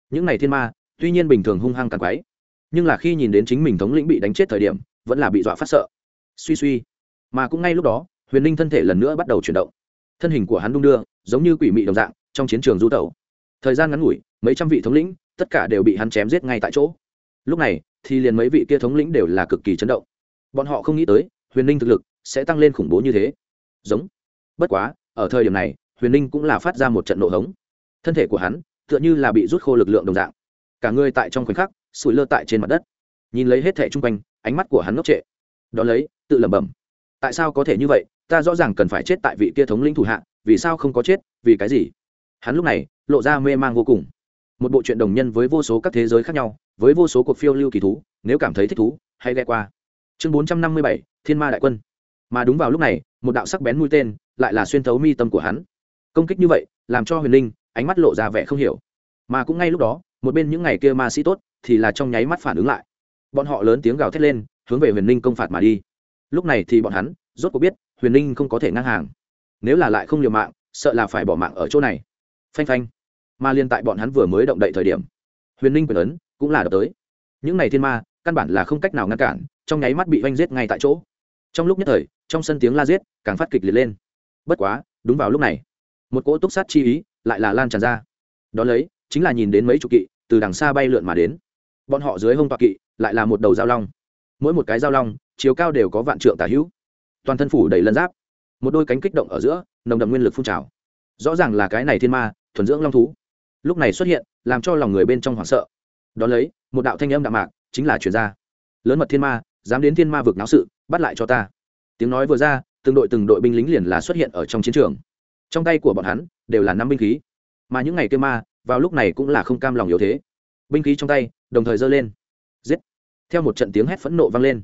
Những này thiên ma, tuy nhiên bình thường hung hăng càng quái, nhưng là khi nhìn đến chính mình thống lĩnh bị đánh chết thời điểm, vẫn là bị dọa phát sợ. Suy suy. Mà cũng ngay lúc đó, huyền ninh thân thể lần nữa bắt đầu chuyển động. Thân hình của hắn đung đưa, giống như quỷ mị đồng dạng, trong chiến trường du tẩu thời gian ngắn ngủi, mấy trăm vị thống lĩnh, tất cả đều bị hắn chém giết ngay tại chỗ. Lúc này, thì liền mấy vị kia thống lĩnh đều là cực kỳ chấn động. Bọn họ không nghĩ tới, huyền ninh thực lực sẽ tăng lên khủng bố như thế. Giống. Bất quá, ở thời điểm này, huyền ninh cũng là phát ra một trận nổ hống. Thân thể của hắn, tựa như là bị rút khô lực lượng đồng dạng. Cả người tại trong khoảnh khắc, sủi lơ tại trên mặt đất. Nhìn lấy hết thẻ chung quanh, ánh mắt của hắn ngốc trệ. Đ ó lấy, tự lẩm bẩm. Tại sao có thể như vậy? Ta rõ ràng cần phải chết tại vị kia thống lĩnh thủ hạ, vì sao không có chết, vì cái gì? Hắn lúc này, lộ ra mê mang vô cùng. Một bộ truyện đồng nhân với vô số các thế giới khác nhau, với vô số cuộc phiêu lưu kỳ thú, nếu cảm thấy thích thú, hãy ghe qua. Chương bốn trăm năm mươi bảy, thiên ma đại quân. Mà đúng vào lúc này, một đạo sắc bén mũi tên lại là xuyên thấu mi tâm của hắn. Công kích như vậy, làm cho huyền linh ánh mắt lộ ra vẻ không hiểu. Mà cũng ngay lúc đó, một bên những ngày kia ma sĩ tốt thì là trong nháy mắt phản ứng lại. Bọn họ lớn tiếng gào thét lên, hướng về huyền linh công phạt mà đi. Lúc này thì bọn hắn rốt cuộc biết huyền linh không có thể ngang hàng. Nếu là lại không liều mạng, sợ là phải bỏ mạng ở chỗ này phanh phanh. Mà liên tại bọn hắn vừa mới động đậy thời điểm, huyền ninh quyền ấn cũng là đập tới. Những này thiên ma, căn bản là không cách nào ngăn cản, trong nháy mắt bị oanh giết ngay tại chỗ. Trong lúc nhất thời, trong sân tiếng la giết càng phát kịch liệt lên. Bất quá, đúng vào lúc này, một cỗ túc sát chi ý lại là lan tràn ra. Đ ó lấy, chính là nhìn đến mấy chục kỵ từ đằng xa bay lượn mà đến. Bọn họ dưới hông toạc kỵ lại là một đầu giao long. Mỗi một cái giao long, chiều cao đều có vạn trượng tả hữu. Toàn thân phủ đầy lân giáp. Một đôi cánh kích động ở giữa, nồng đậm nguyên lực phun trào. Rõ ràng là cái này thiên ma thuần dưỡng long thú. Lúc này xuất hiện, làm cho lòng người bên trong hoảng sợ. Đón lấy, một đạo thanh âm đạm mạc, chính là chuyển ra. Lớn mật thiên ma, dám đến thiên ma vực náo sự, bắt lại cho ta. Tiếng nói vừa ra, từng đội từng đội binh lính liền là xuất hiện ở trong chiến trường. Trong tay của bọn hắn, đều là năm binh khí. Mà những ngày kia ma, vào lúc này cũng là không cam lòng yếu thế. Binh khí trong tay, đồng thời giơ lên. Giết! Theo một trận tiếng hét phẫn nộ vang lên.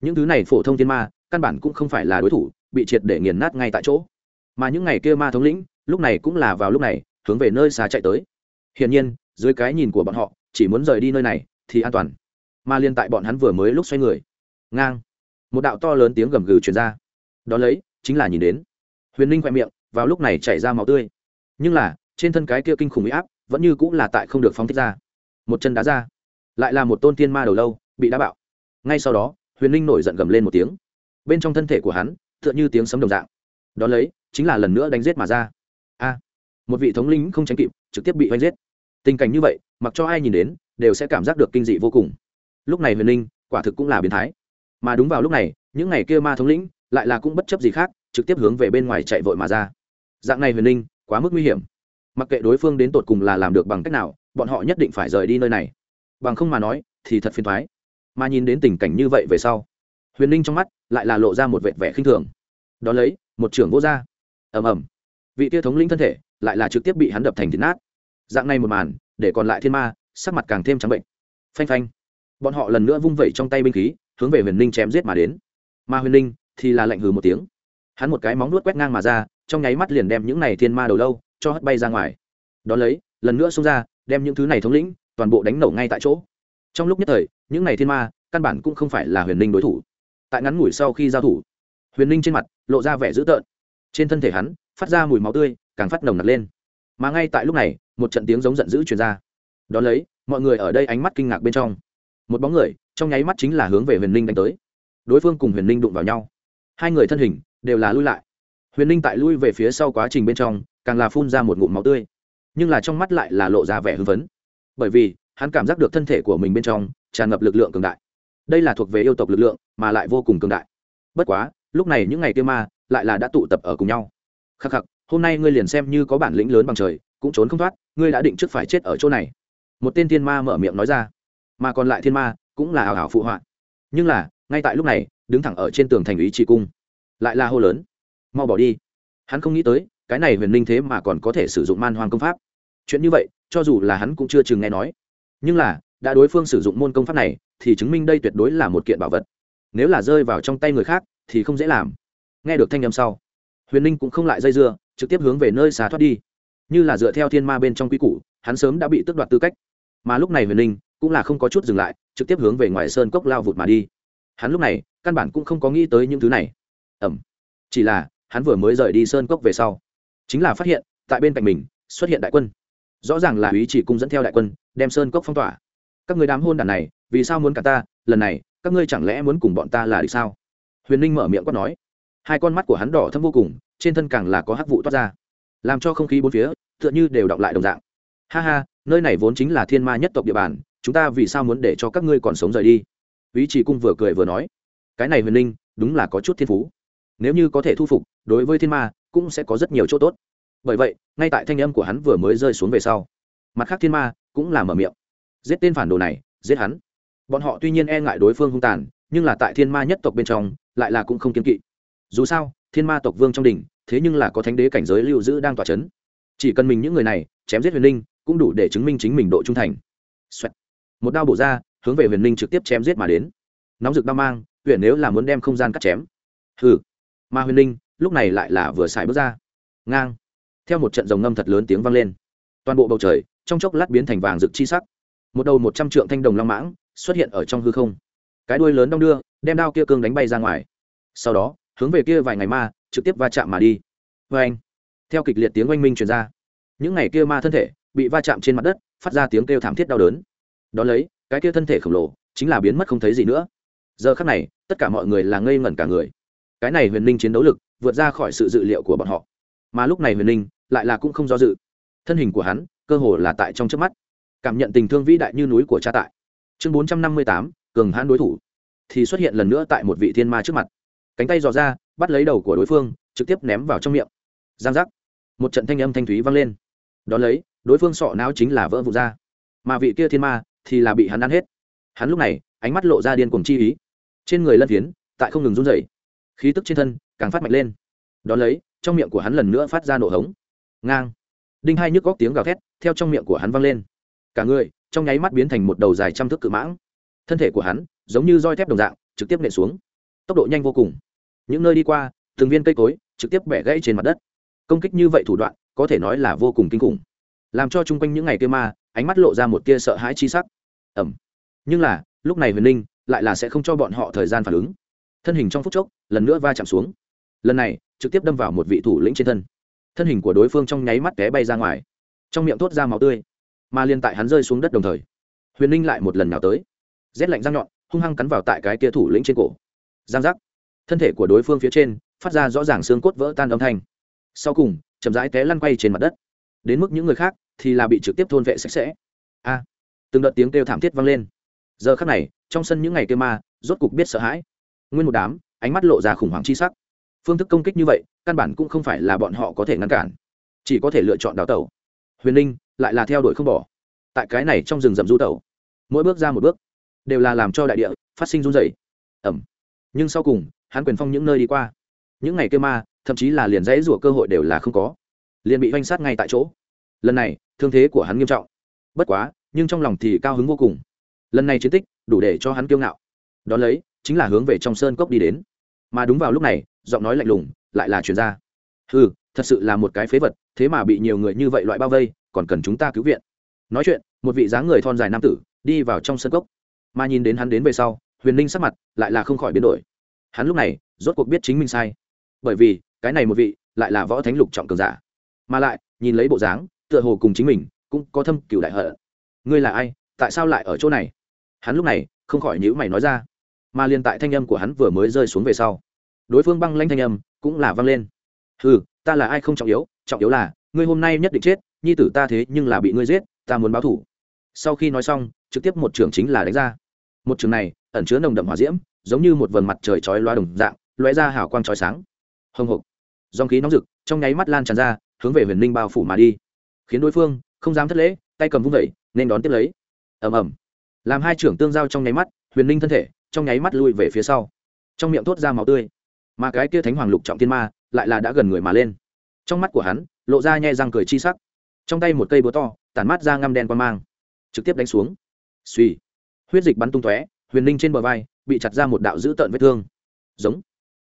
Những thứ này phổ thông thiên ma, căn bản cũng không phải là đối thủ, bị triệt để nghiền nát ngay tại chỗ. Mà những ngày kia ma thống lĩnh, lúc này cũng là vào lúc này hướng về nơi xa chạy tới. Hiển nhiên, dưới cái nhìn của bọn họ, chỉ muốn rời đi nơi này thì an toàn. Mà liên tại bọn hắn vừa mới lúc xoay người. Ngang. Một đạo to lớn tiếng gầm gừ truyền ra. Đó lấy, chính là nhìn đến. Huyền ninh khoe miệng, vào lúc này chảy ra máu tươi. Nhưng là, trên thân cái kia kinh khủng huy áp, vẫn như cũng là tại không được phóng thích ra. Một chân đá ra. Lại là một tôn tiên ma đầu lâu, bị đá bạo. Ngay sau đó, huyền ninh nổi giận gầm lên một tiếng. Bên trong thân thể của hắn, tựa như tiếng sấm đồng dạng. Đón lấy, chính là lần nữa đánh giết mà ra. A một vị thống lĩnh không tránh kịp, trực tiếp bị oanh giết. Tình cảnh như vậy, mặc cho ai nhìn đến, đều sẽ cảm giác được kinh dị vô cùng. Lúc này huyền Linh, quả thực cũng là biến thái. Mà đúng vào lúc này, những ngày kia ma thống lĩnh lại là cũng bất chấp gì khác, trực tiếp hướng về bên ngoài chạy vội mà ra. Dạng này huyền Linh, quá mức nguy hiểm. Mặc kệ đối phương đến tột cùng là làm được bằng cách nào, bọn họ nhất định phải rời đi nơi này. Bằng không mà nói, thì thật phiền thoái mà nhìn đến tình cảnh như vậy về sau, huyền ninh trong mắt lại là lộ ra một vẻ vẻ khinh thường. Đ ó lấy, một trưởng vô r ầm ầm. Vị tia thống linh thân thể lại là trực tiếp bị hắn đập thành thịt nát. Dạng này một màn, để còn lại thiên ma, sắc mặt càng thêm trắng bệnh. Phanh phanh. Bọn họ lần nữa vung vẩy trong tay binh khí, hướng về huyền ninh chém giết mà đến. Mà huyền ninh thì là lạnh hừ một tiếng. Hắn một cái móng nuốt quét ngang mà ra, trong nháy mắt liền đem những này thiên ma đầu lâu cho hất bay ra ngoài. Đón lấy, lần nữa xông ra, đem những thứ này thống lĩnh, toàn bộ đánh nổ ngay tại chỗ. Trong lúc nhất thời, những này thiên ma, căn bản cũng không phải là huyền ninh đối thủ. Tại ngắn ngủi sau khi giao thủ, huyền ninh trên mặt lộ ra vẻ dữ tợn. Trên thân thể hắn, phát ra mùi máu tươi càng phát nồng nặc lên. Mà ngay tại lúc này, một trận tiếng giống giận dữ truyền ra. Đón lấy, mọi người ở đây ánh mắt kinh ngạc bên trong. Một bóng người, trong nháy mắt chính là hướng về huyền ninh đánh tới. Đối phương cùng huyền ninh đụng vào nhau. Hai người thân hình đều là lui lại. Huyền ninh tại lui về phía sau quá trình bên trong, càng là phun ra một ngụm máu tươi. Nhưng là trong mắt lại là lộ ra vẻ hưng phấn. Bởi vì, hắn cảm giác được thân thể của mình bên trong tràn ngập lực lượng cường đại. Đây là thuộc về yêu tộc lực lượng, mà lại vô cùng cường đại. Bất quá, lúc này những ngày kia ma lại là đã tụ tập ở cùng nhau. Khắc khắc hôm nay ngươi liền xem như có bản lĩnh lớn bằng trời, cũng trốn không thoát, ngươi đã định trước phải chết ở chỗ này. Một tên thiên ma mở miệng nói ra. Mà còn lại thiên ma cũng là hào hào phụ họa. Nhưng là, ngay tại lúc này, đứng thẳng ở trên tường thành ý chỉ cung. Lại là hô lớn. Mau bỏ đi. Hắn không nghĩ tới, cái này huyền linh thế mà còn có thể sử dụng man hoang công pháp. Chuyện như vậy, cho dù là hắn cũng chưa chừng nghe nói. Nhưng là, đã đối phương sử dụng môn công pháp này, thì chứng minh đây tuyệt đối là một kiện bảo vật. Nếu là rơi vào trong tay người khác, thì không dễ làm. Nghe được thanh â m sau huyền Ninh cũng không lại dây dưa, trực tiếp hướng về nơi xà thoát đi. Như là dựa theo thiên ma bên trong quy củ, hắn sớm đã bị tước đoạt tư cách. Mà lúc này huyền Ninh cũng là không có chút dừng lại, trực tiếp hướng về ngoài sơn cốc lao vụt mà đi. Hắn lúc này, căn bản cũng không có nghĩ tới những thứ này. Ẩm. Chỉ là, hắn vừa mới rời đi sơn cốc về sau, chính là phát hiện, tại bên cạnh mình, xuất hiện đại quân. Rõ ràng là ý chỉ cung dẫn theo đại quân, đem sơn cốc phong tỏa. Các người đám hôn đàn này, vì sao muốn cả ta? Lần này, các ngươi chẳng lẽ muốn cùng bọn ta là đi sao? Huyền ninh mở miệng quát nói. Hai con mắt của hắn đỏ thâm vô cùng trên thân càng là có hắc vụ toát ra, làm cho không khí bốn phía tựa như đều đọng lại đồng dạng. Ha ha, nơi này vốn chính là thiên ma nhất tộc địa bàn, chúng ta vì sao muốn để cho các ngươi còn sống rời đi? Ý chỉ cung vừa cười vừa nói, cái này huyền linh đúng là có chút thiên phú, nếu như có thể thu phục, đối với thiên ma cũng sẽ có rất nhiều chỗ tốt. Bởi vậy, ngay tại thanh âm của hắn vừa mới rơi xuống về sau, mặt khác thiên ma cũng là mở miệng. Giết tên phản đồ này, giết hắn. Bọn họ tuy nhiên e ngại đối phương hung tàn, nhưng là tại thiên ma nhất tộc bên trong, lại là cũng không kiên kỵ. Dù sao thiên ma tộc vương trong đỉnh, thế nhưng là có thánh đế cảnh giới lưu giữ đang tỏa c h ấ n chỉ cần mình những người này chém giết huyền linh, cũng đủ để chứng minh chính mình độ trung thành、Xoẹt. một đao bổ ra, hướng về huyền linh trực tiếp chém giết mà đến. Nóng rực đao mang, huyền nếu là muốn đem không gian cắt chém. Hừ. Mà huyền linh, lúc này lại là vừa xài bước ra. Ngang. Theo một trận rồng ngâm thật lớn tiếng vang lên. Toàn bộ bầu trời, trong chốc lát biến thành vàng rực chi sắc. Một đầu một trăm trượng thanh đồng long mãng xuất hiện ở trong hư không. Cái đuôi lớn đong đưa, đem đao kia cương đánh bay ra ngoài. Sau đó hướng về kia vài ngày ma, trực tiếp va chạm mà đi. Vê anh, theo kịch liệt tiếng oanh minh truyền ra, những ngày kia ma thân thể bị va chạm trên mặt đất, phát ra tiếng kêu thảm thiết đau đớn. Đón lấy, cái kia thân thể khổng lồ chính là biến mất không thấy gì nữa. Giờ khắc này, tất cả mọi người là ngây ngẩn cả người. Cái này huyền linh chiến đấu lực vượt ra khỏi sự dự liệu của bọn họ. Mà lúc này huyền linh lại là cũng không do dự. Thân hình của hắn cơ hồ là tại trong trước mắt. Cảm nhận tình thương vĩ đại như núi của cha tại. Chương bốn trăm năm mươi tám, cường hãn đối thủ. Thì xuất hiện lần nữa tại một vị thiên ma trước mặt cánh tay dò ra, bắt lấy đầu của đối phương, trực tiếp ném vào trong miệng. Giang giác. Một trận thanh âm thanh thúy vang lên. Đón lấy, đối phương sọ não chính là vỡ vụt ra. Mà vị kia thiên ma thì là bị hắn ăn hết. Hắn lúc này, ánh mắt lộ ra điên cuồng chi ý. Trên người lân phiến, tại không ngừng run rẩy. Khí tức trên thân càng phát mạnh lên. Đón lấy, trong miệng của hắn lần nữa phát ra nổ hống. Ngang. Đinh hai nhức góc tiếng gào thét theo trong miệng của hắn vang lên. Cả người, trong nháy mắt biến thành một đầu dài trăm thước cự mãng. Thân thể của hắn giống như roi thép đồng dạng, trực tiếp nện xuống. Tốc độ nhanh vô cùng những nơi đi qua, từng viên cây cối, trực tiếp bẻ gãy trên mặt đất. Công kích như vậy thủ đoạn, có thể nói là vô cùng kinh khủng. Làm cho chung quanh những ngày kia ma, ánh mắt lộ ra một tia sợ hãi chi sắc. Ẩm nhưng là, lúc này huyền linh lại là sẽ không cho bọn họ thời gian phản ứng. Thân hình trong phút chốc, lần nữa va chạm xuống. Lần này, trực tiếp đâm vào một vị thủ lĩnh trên thân. Thân hình của đối phương trong nháy mắt té bay ra ngoài. Trong miệng thốt ra máu tươi. Mà liên tại hắn rơi xuống đất đồng thời, huyền ninh lại một lần nào tới. Rét lạnh răng nhọn, hung hăng cắn vào tại cái kia thủ lĩnh trên cổ. Giang giác thân thể của đối phương phía trên phát ra rõ ràng xương cốt vỡ tan âm thanh sau cùng chậm rãi té lăn quay trên mặt đất đến mức những người khác thì là bị trực tiếp thôn vệ sạch sẽ a à, từng đợt tiếng kêu thảm thiết vang lên giờ khắc này trong sân những ngày kêu ma rốt cục biết sợ hãi nguyên một đám ánh mắt lộ ra khủng hoảng chi sắc phương thức công kích như vậy căn bản cũng không phải là bọn họ có thể ngăn cản chỉ có thể lựa chọn đào tẩu huyền linh lại là theo đuổi không bỏ tại cái này trong rừng rậm du tẩu mỗi bước ra một bước đều là làm cho đại địa phát sinh run dày ẩm nhưng sau cùng hắn quyền phong những nơi đi qua. Những ngày kêu ma, thậm chí là liền dãy rủa cơ hội đều là không có. Liền bị oanh sát ngay tại chỗ. Lần này, thương thế của hắn nghiêm trọng. Bất quá, nhưng trong lòng thì cao hứng vô cùng. Lần này chiến tích, đủ để cho hắn kiêu ngạo. Đón lấy, chính là hướng về trong sơn cốc đi đến. Mà đúng vào lúc này, giọng nói lạnh lùng lại là chuyển ra. Ừ thật sự là một cái phế vật, thế mà bị nhiều người như vậy loại bao vây, còn cần chúng ta cứu viện. Nói chuyện, một vị dáng người thon dài nam tử đi vào trong sân cốc. Mà nhìn đến hắn đến về sau, huyền ninh sắc mặt lại là không khỏi biến đổi hắn lúc này rốt cuộc biết chính mình sai. Bởi vì, cái này một vị lại là võ thánh lục trọng cường giả. Mà lại, nhìn lấy bộ dáng, tựa hồ cùng chính mình cũng có thâm cựu đại hận. Ngươi là ai? Tại sao lại ở chỗ này? Hắn lúc này không khỏi nhữ mày nói ra. Mà liền tại thanh âm của hắn vừa mới rơi xuống về sau, đối phương băng lanh thanh âm cũng là văng lên. Ừ ta là ai không trọng yếu trọng yếu là, ngươi hôm nay nhất định chết, nhi tử ta thế nhưng là bị ngươi giết, ta muốn báo thủ sau khi nói xong, trực tiếp một trường chính là đánh ra. Một trường này, ẩn chứa nồng đậm hỏa diễm giống như một vầng mặt trời chói loa đồng dạng, lóe ra hào quang chói sáng. Hồng hộc. Dòng khí nóng rực, trong nháy mắt lan tràn ra, hướng về huyền ninh bao phủ mà đi. Khiến đối phương không dám thất lễ, tay cầm vung vẩy, nên đón tiếp lấy. Ầm ầm. Làm hai trưởng tương giao trong nháy mắt, huyền ninh thân thể trong nháy mắt lui về phía sau. Trong miệng thốt ra máu tươi. Mà cái kia thánh hoàng lục trọng tiên ma lại là đã gần người mà lên. Trong mắt của hắn, lộ ra nhe răng cười chi sắc. Trong tay một cây búa to, tản mát ra ngăm đen qua mang. Trực tiếp đánh xuống. Suy huyết dịch bắn tung tóe, huyền ninh trên bờ vai bị chặt ra một đạo dữ tợn vết thương. Giống.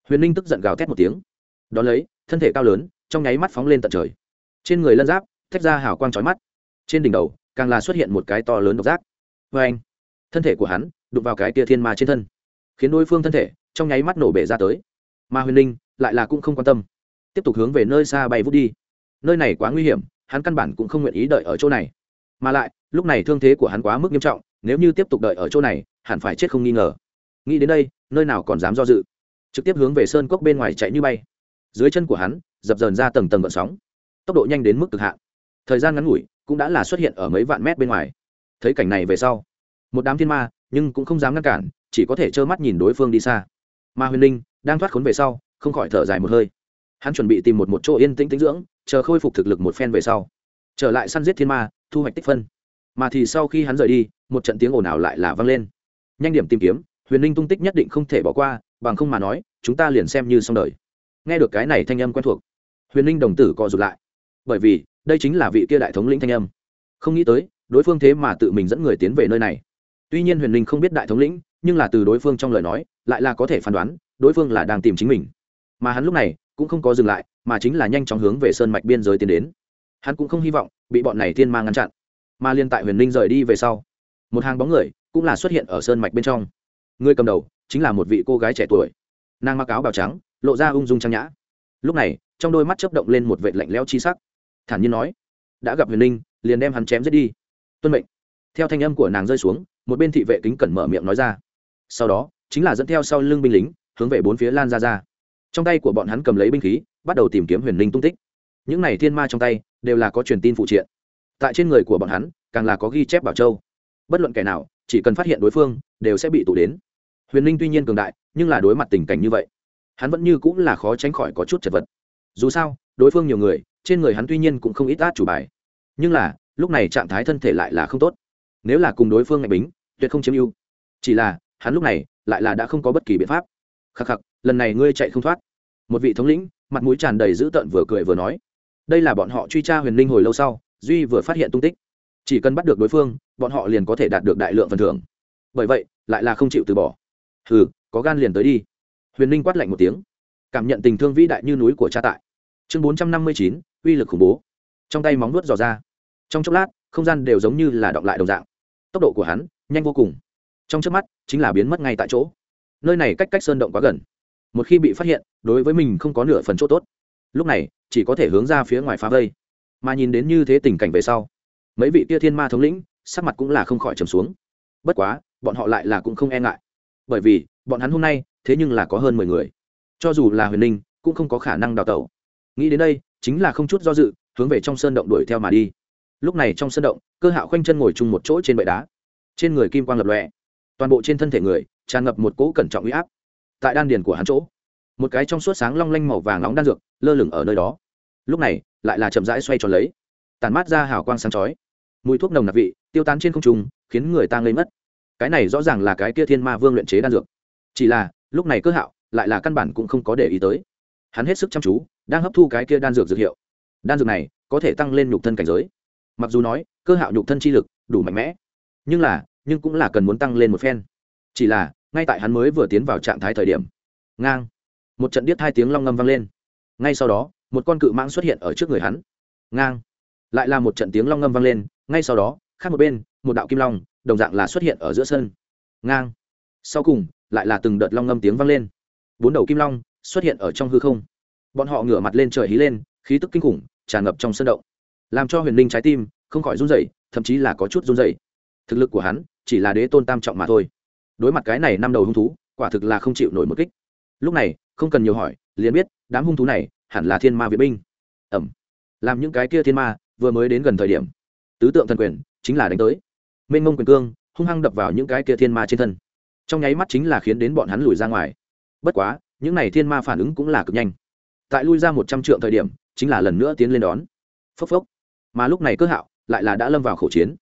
Huyền ninh tức giận gào thét một tiếng. Đón lấy, thân thể cao lớn, trong nháy mắt phóng lên tận trời. Trên người lân giáp, thét ra hào quang trói mắt. Trên đỉnh đầu, càng là xuất hiện một cái to lớn độc giác. Vê anh, thân thể của hắn đụng vào cái tia thiên ma trên thân, khiến đối phương thân thể trong nháy mắt nổ bể ra tới. Mà huyền ninh lại là cũng không quan tâm, tiếp tục hướng về nơi xa bay vút đi. Nơi này quá nguy hiểm, hắn căn bản cũng không nguyện ý đợi ở chỗ này. Mà lại, lúc này thương thế của hắn quá mức nghiêm trọng, nếu như tiếp tục đợi ở chỗ này, hẳn phải chết không nghi ngờ nghĩ đến đây, nơi nào còn dám do dự. Trực tiếp hướng về sơn cốc bên ngoài chạy như bay. Dưới chân của hắn, dập dờn ra tầng tầng gợn sóng. Tốc độ nhanh đến mức cực hạn. Thời gian ngắn ngủi cũng đã là xuất hiện ở mấy vạn mét bên ngoài. Thấy cảnh này về sau, một đám thiên ma, nhưng cũng không dám ngăn cản, chỉ có thể trơ mắt nhìn đối phương đi xa. Ma huyền linh đang thoát khốn về sau, không khỏi thở dài một hơi. Hắn chuẩn bị tìm một một chỗ yên tĩnh tĩnh dưỡng, chờ khôi phục thực lực một phen về sau. Trở lại săn giết thiên ma, thu hoạch tích phân. Mà thì sau khi hắn rời đi, một trận tiếng ồn ào lại là vang lên. Nhanh điểm tìm kiếm huyền linh tung tích nhất định không thể bỏ qua, bằng không mà nói, chúng ta liền xem như xong đời. Nghe được cái này thanh âm quen thuộc, huyền linh đồng tử co rụt lại. Bởi vì, đây chính là vị kia đại thống lĩnh thanh âm. Không nghĩ tới, đối phương thế mà tự mình dẫn người tiến về nơi này. Tuy nhiên huyền linh không biết đại thống lĩnh, nhưng là từ đối phương trong lời nói, lại là có thể phán đoán, đối phương là đang tìm chính mình. Mà hắn lúc này, cũng không có dừng lại, mà chính là nhanh chóng hướng về sơn mạch biên giới tiến đến. Hắn cũng không hy vọng, bị bọn này thiên ma ngăn chặn. Mà liên tại huyền linh rời đi về sau, một hàng bóng người, cũng là xuất hiện ở sơn mạch bên trong người cầm đầu chính là một vị cô gái trẻ tuổi. Nàng mặc áo bào trắng lộ ra ung dung trang nhã. Lúc này trong đôi mắt chấp động lên một vệ lạnh lẽo chi sắc. Thản nhiên nói đã gặp huyền Ninh, liền đem hắn chém giết đi. Tuân mệnh. Theo thanh âm của nàng rơi xuống một bên thị vệ kính cẩn mở miệng nói ra. Sau đó chính là dẫn theo sau lưng binh lính hướng về bốn phía lan ra ra. Trong tay của bọn hắn cầm lấy binh khí bắt đầu tìm kiếm huyền Ninh tung tích. Những này thiên ma trong tay đều là có truyền tin phụ triện. Tại trên người của bọn hắn càng là có ghi chép bảo châu. Bất luận kẻ nào chỉ cần phát hiện đối phương đều sẽ bị tụ đến huyền linh tuy nhiên cường đại, nhưng là đối mặt tình cảnh như vậy, hắn vẫn như cũng là khó tránh khỏi có chút chật vật. Dù sao, đối phương nhiều người, trên người hắn tuy nhiên cũng không ít át chủ bài. Nhưng là, lúc này trạng thái thân thể lại là không tốt. Nếu là cùng đối phương ngạch bính, tuyệt không chiếm ưu. Chỉ là, hắn lúc này, lại là đã không có bất kỳ biện pháp. Khắc khắc, lần này ngươi chạy không thoát. Một vị thống lĩnh, mặt mũi tràn đầy dữ tợn vừa cười vừa nói. Đây là bọn họ truy tra huyền linh hồi lâu sau, duy vừa phát hiện tung tích. Chỉ cần bắt được đối phương, bọn họ liền có thể đạt được đại lượng phần thưởng. Bởi vậy, lại là không chịu từ bỏ hừ, có gan liền tới đi. Huyền linh quát lạnh một tiếng. Cảm nhận tình thương vĩ đại như núi của cha tại. Chương bốn trăm năm mươi chín, uy lực khủng bố. Trong tay móng nuốt dò ra. Trong chốc lát, không gian đều giống như là động lại đồng dạng. Tốc độ của hắn, nhanh vô cùng. Trong trước mắt, chính là biến mất ngay tại chỗ. Nơi này cách cách sơn động quá gần. Một khi bị phát hiện, đối với mình không có nửa phần chỗ tốt. Lúc này, chỉ có thể hướng ra phía ngoài phá vây. Mà nhìn đến như thế tình cảnh về sau, mấy vị tia thiên ma thống lĩnh, sắc mặt cũng là không khỏi trầm xuống. Bất quá, bọn họ lại là cũng không e ngại bởi vì bọn hắn hôm nay thế nhưng là có hơn mười người. Cho dù là huyền linh, cũng không có khả năng đào tẩu. Nghĩ đến đây, chính là không chút do dự, hướng về trong sơn động đuổi theo mà đi. Lúc này trong sơn động, cơ hạo khoanh chân ngồi chung một chỗ trên bệ đá. Trên người kim quang lập lòe, toàn bộ trên thân thể người tràn ngập một cỗ cẩn trọng uy áp. Tại đan điền của hắn chỗ, một cái trong suốt sáng long lanh màu vàng nóng đan dược lơ lửng ở nơi đó. Lúc này, lại là chậm rãi xoay tròn lấy tàn mát ra hào quang sáng chói. Mùi thuốc nồng nặc vị tiêu tán trên không trung, khiến người ta ngây mất cái này rõ ràng là cái kia thiên ma vương luyện chế đan dược. Chỉ là, lúc này cơ hạo, lại là căn bản cũng không có để ý tới. Hắn hết sức chăm chú, đang hấp thu cái kia đan dược dược hiệu. Đan dược này, có thể tăng lên nhục thân cảnh giới. Mặc dù nói, cơ hạo nhục thân chi lực, đủ mạnh mẽ. Nhưng là, nhưng cũng là cần muốn tăng lên một phen. Chỉ là, ngay tại hắn mới vừa tiến vào trạng thái thời điểm. Ngang. Một trận điếc hai tiếng long ngâm vang lên. Ngay sau đó, một con cự mãng xuất hiện ở trước người hắn. Ngang. Lại là một trận tiếng long ngâm vang lên. Ngay sau đó, khác một bên một đạo kim long, đồng dạng là xuất hiện ở giữa sân. Ngang. Sau cùng, lại là từng đợt long ngâm tiếng vang lên. Bốn đầu kim long xuất hiện ở trong hư không. Bọn họ ngửa mặt lên trời hí lên, khí tức kinh khủng, tràn ngập trong sân động. Làm cho huyền linh trái tim không khỏi run rẩy, thậm chí là có chút run rẩy. Thực lực của hắn chỉ là đế tôn tam trọng mà thôi. Đối mặt cái này năm đầu hung thú, quả thực là không chịu nổi một kích. Lúc này, không cần nhiều hỏi, liền biết, đám hung thú này hẳn là thiên ma vệ binh. Ẩm. Làm những cái kia thiên ma vừa mới đến gần thời điểm, tứ tượng thần quyền chính là đánh tới mênh mông quyền cương, hung hăng đập vào những cái kia thiên ma trên thân. Trong nháy mắt chính là khiến đến bọn hắn lùi ra ngoài. Bất quá, những n à y thiên ma phản ứng cũng là cực nhanh. Tại lui ra một trăm trượng thời điểm, chính là lần nữa tiến lên đón. Phốc phốc. Mà lúc này cơ hạo lại là đã lâm vào khẩu chiến.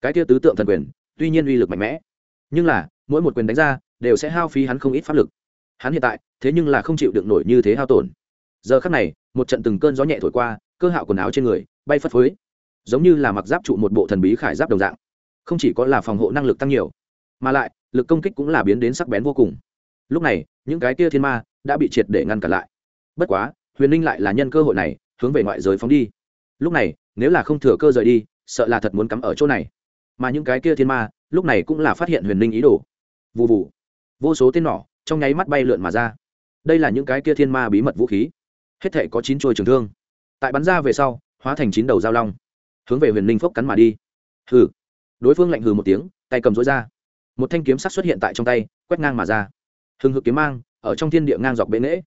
Cái kia tứ tượng thần quyền, tuy nhiên uy lực mạnh mẽ, nhưng là, mỗi một quyền đánh ra, đều sẽ hao phí hắn không ít pháp lực. Hắn hiện tại, thế nhưng là không chịu được nổi như thế hao tổn. Giờ khắc này, một trận từng cơn gió nhẹ thổi qua, cơ hạo quần áo trên người, bay phất phới. Giống như là mặc giáp trụ một bộ thần bí khải giáp đồng dạng không chỉ có là phòng hộ năng lực tăng nhiều, mà lại, lực công kích cũng là biến đến sắc bén vô cùng. Lúc này, những cái kia thiên ma đã bị triệt để ngăn cản lại. Bất quá, huyền ninh lại là nhân cơ hội này, hướng về ngoại giới phóng đi. Lúc này, nếu là không thừa cơ rời đi, sợ là thật muốn cắm ở chỗ này. Mà những cái kia thiên ma, lúc này cũng là phát hiện huyền ninh ý đồ. Vụ vụ vô số tên nỏ, trong nháy mắt bay lượn mà ra. Đây là những cái kia thiên ma bí mật vũ khí. Hết thể có chín chuôi trường thương. Tại bắn ra về sau, hóa thành chín đầu dao long, hướng về huyền ninh phốc cắn mà đi. Hừ đối phương lạnh hừ một tiếng, tay cầm rối ra. Một thanh kiếm sắc xuất hiện tại trong tay, quét ngang mà ra. Hừng hực kiếm mang, ở trong thiên địa ngang dọc bệ nễ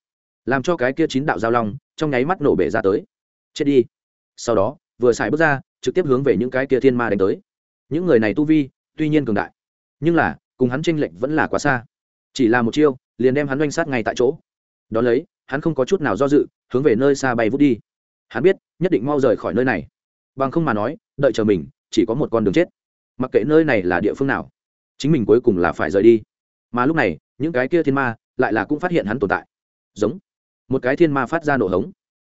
làm cho cái kia chín đạo giao long trong nháy mắt nổ bể ra tới. Chết đi. Sau đó, vừa xài bước ra, trực tiếp hướng về những cái kia thiên ma đánh tới. Những người này tu vi, tuy nhiên cường đại, nhưng là, cùng hắn tranh lệch vẫn là quá xa. Chỉ là một chiêu, liền đem hắn oanh sát ngay tại chỗ. Đ ó lấy, hắn không có chút nào do dự, hướng về nơi xa bay vút đi. Hắn biết, nhất định mau rời khỏi nơi này. Bằng không mà nói, đợi chờ mình, chỉ có một con đường chết mặc kệ nơi này là địa phương nào, chính mình cuối cùng là phải rời đi. Mà lúc này, những cái kia thiên ma lại là cũng phát hiện hắn tồn tại. Giống, một cái thiên ma phát ra nổ hống.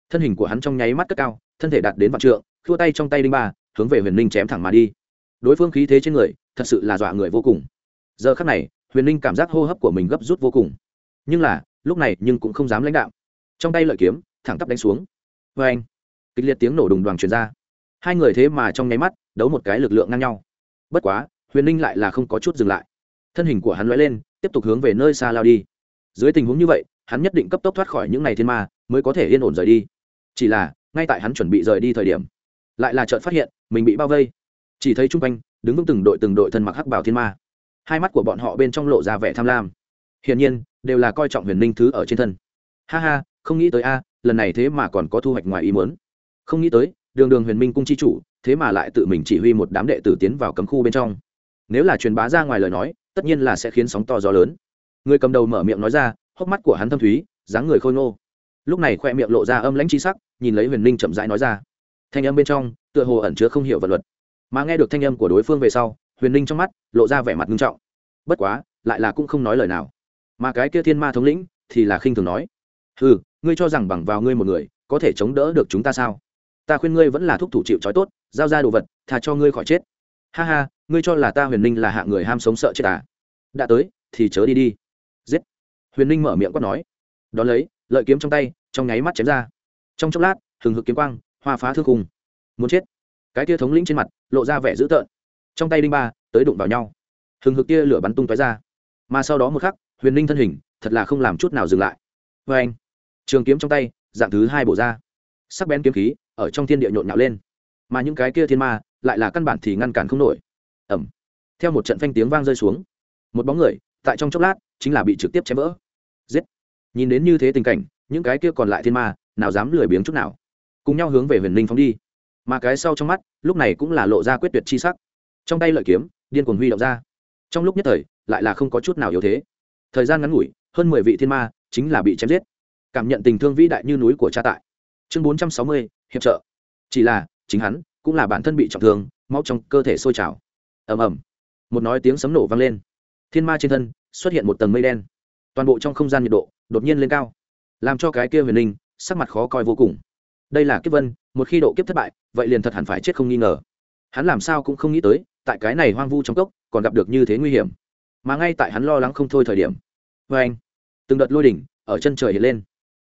Thân hình của hắn trong nháy mắt cất cao, thân thể đạt đến vạn trượng thua tay trong tay đinh ba, hướng về huyền ninh chém thẳng mà đi. Đối phương khí thế trên người, thật sự là dọa người vô cùng. Giờ khắc này, huyền ninh cảm giác hô hấp của mình gấp rút vô cùng. Nhưng là, lúc này nhưng cũng không dám lãnh đạo. Trong tay lợi kiếm, thẳng tắp đánh xuống. Vê anh kịch liệt tiếng nổ đùng đoàn truyền ra. Hai người thế mà trong nháy mắt, đấu một cái lực lượng ngang nhau bất quá, huyền ninh lại là không có chút dừng lại. Thân hình của hắn lóe lên, tiếp tục hướng về nơi xa lao đi. Dưới tình huống như vậy, hắn nhất định cấp tốc thoát khỏi những ngày thiên ma, mới có thể yên ổn rời đi. Chỉ là, ngay tại hắn chuẩn bị rời đi thời điểm, lại là chợt phát hiện, mình bị bao vây. Chỉ thấy chung quanh, đứng vững từng đội từng đội thân mặc hắc bảo thiên ma. Hai mắt của bọn họ bên trong lộ ra vẻ tham lam. Hiển nhiên, đều là coi trọng huyền ninh thứ ở trên thân. Ha ha, không nghĩ tới a, lần này thế mà còn có thu hoạch ngoài ý muốn. Không nghĩ tới, đường đường huyền minh cung chi chủ thế mà lại tự mình chỉ huy một đám đệ tử tiến vào cấm khu bên trong. Nếu là truyền bá ra ngoài lời nói, tất nhiên là sẽ khiến sóng to gió lớn. Người cầm đầu mở miệng nói ra, hốc mắt của hắn thâm thúy, dáng người khôi ngô. Lúc này khoe miệng lộ ra âm lãnh chi sắc, nhìn lấy huyền ninh chậm rãi nói ra. Thanh âm bên trong, tựa hồ ẩn chứa không hiểu vật luật. Mà nghe được thanh âm của đối phương về sau, huyền ninh trong mắt lộ ra vẻ mặt nghiêm trọng. Bất quá, lại là cũng không nói lời nào. Mà cái kia thiên ma thống lĩnh thì là khinh thường nói. Ừ ngươi cho rằng bằng vào ngươi một người, có thể chống đỡ được chúng ta sao? Ta khuyên ngươi vẫn là thúc thủ chịu trói tốt, giao ra đồ vật, thà cho ngươi khỏi chết. Ha ha, ngươi cho là ta huyền ninh là hạ người ham sống sợ chết à? Đã tới, thì chớ đi đi. Giết. Huyền ninh mở miệng quát nói. Đón lấy, lợi kiếm trong tay, trong nháy mắt chém ra. Trong chốc lát, hừng hực kiếm quang, hoa phá thương khùng. muốn chết. Cái tia thống lĩnh trên mặt, lộ ra vẻ dữ tợn. Trong tay đinh ba, tới đụng vào nhau. Hừng hực tia lửa bắn tung tói ra. Mà sau đó một khắc, huyền ninh thân hình, thật là không làm chút nào dừng lại. Vê anh trường kiếm trong tay, dạng thứ hai bổ ra sắc bén kiếm khí ở trong thiên địa nhộn nhạo lên. Mà những cái kia thiên ma lại là căn bản thì ngăn cản không nổi. Ẩm theo một trận phanh tiếng vang rơi xuống, một bóng người tại trong chốc lát chính là bị trực tiếp chém vỡ. Giết. Nhìn đến như thế tình cảnh, những cái kia còn lại thiên ma nào dám lười biếng chút nào. Cùng nhau hướng về huyền linh phóng đi. Mà cái sau trong mắt, lúc này cũng là lộ ra quyết tuyệt chi sắc. Trong tay lợi kiếm, điên cuồng huy động ra. Trong lúc nhất thời, lại là không có chút nào yếu thế. Thời gian ngắn ngủi, hơn mười vị thiên ma chính là bị chém giết. Cảm nhận tình thương vĩ đại như núi của cha tại chương bốn trăm sáu mươi, hiệp trợ. Chỉ là, chính hắn cũng là bản thân bị trọng thương, máu trong cơ thể sôi trào. Ầm ầm. Một nói tiếng sấm nổ vang lên. Thiên ma trên thân xuất hiện một tầng mây đen. Toàn bộ trong không gian nhiệt độ đột nhiên lên cao, làm cho cái kia huyền linh sắc mặt khó coi vô cùng. Đây là kiếp vân, một khi độ kiếp thất bại, vậy liền thật hẳn phải chết không nghi ngờ. Hắn làm sao cũng không nghĩ tới, tại cái này hoang vu trong cốc còn gặp được như thế nguy hiểm. Mà ngay tại hắn lo lắng không thôi thời điểm. Vê anh. Từng đợt lôi đỉnh ở chân trời hiện lên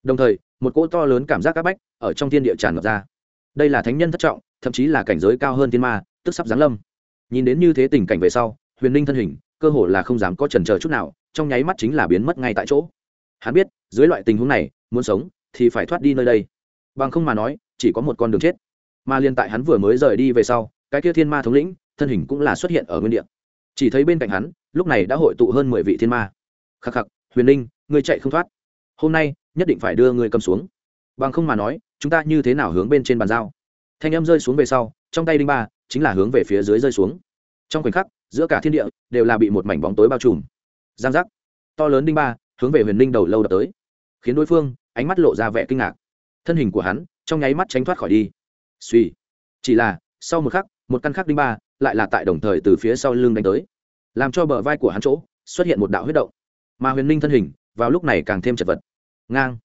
đồng thời, một cỗ to lớn cảm giác áp bách ở trong thiên địa tràn ngập ra. Đây là thánh nhân thất trọng, thậm chí là cảnh giới cao hơn thiên ma, tức sắp giáng lâm. Nhìn đến như thế tình cảnh về sau, huyền ninh thân hình, cơ hồ là không dám có trần chờ chút nào, trong nháy mắt chính là biến mất ngay tại chỗ. Hắn biết, dưới loại tình huống này, muốn sống thì phải thoát đi nơi đây. Bằng không mà nói, chỉ có một con đường chết. Mà liên tại hắn vừa mới rời đi về sau, cái kia thiên ma thống lĩnh, thân hình cũng là xuất hiện ở nguyên địa. Chỉ thấy bên cạnh hắn, lúc này đã hội tụ hơn mười vị thiên ma. Khắc khắc, huyền ninh, ngươi chạy không thoát. Hôm nay nhất định phải đưa ngươi cầm xuống. Bằng không mà nói, chúng ta như thế nào hướng bên trên bàn giao? Thanh âm rơi xuống về sau, trong tay đinh ba chính là hướng về phía dưới rơi xuống. Trong khoảnh khắc, giữa cả thiên địa đều là bị một mảnh bóng tối bao trùm. Giang giác. To lớn đinh ba hướng về huyền ninh đầu lâu đập tới. Khiến đối phương ánh mắt lộ ra vẻ kinh ngạc. Thân hình của hắn trong nháy mắt tránh thoát khỏi đi. Suy. Chỉ là, sau một khắc, một căn khắc đinh ba lại là tại đồng thời từ phía sau lưng đánh tới. Làm cho bờ vai của hắn chỗ xuất hiện một đạo huyết động. Mà huyền ninh thân hình vào lúc này càng thêm chật vật ngang.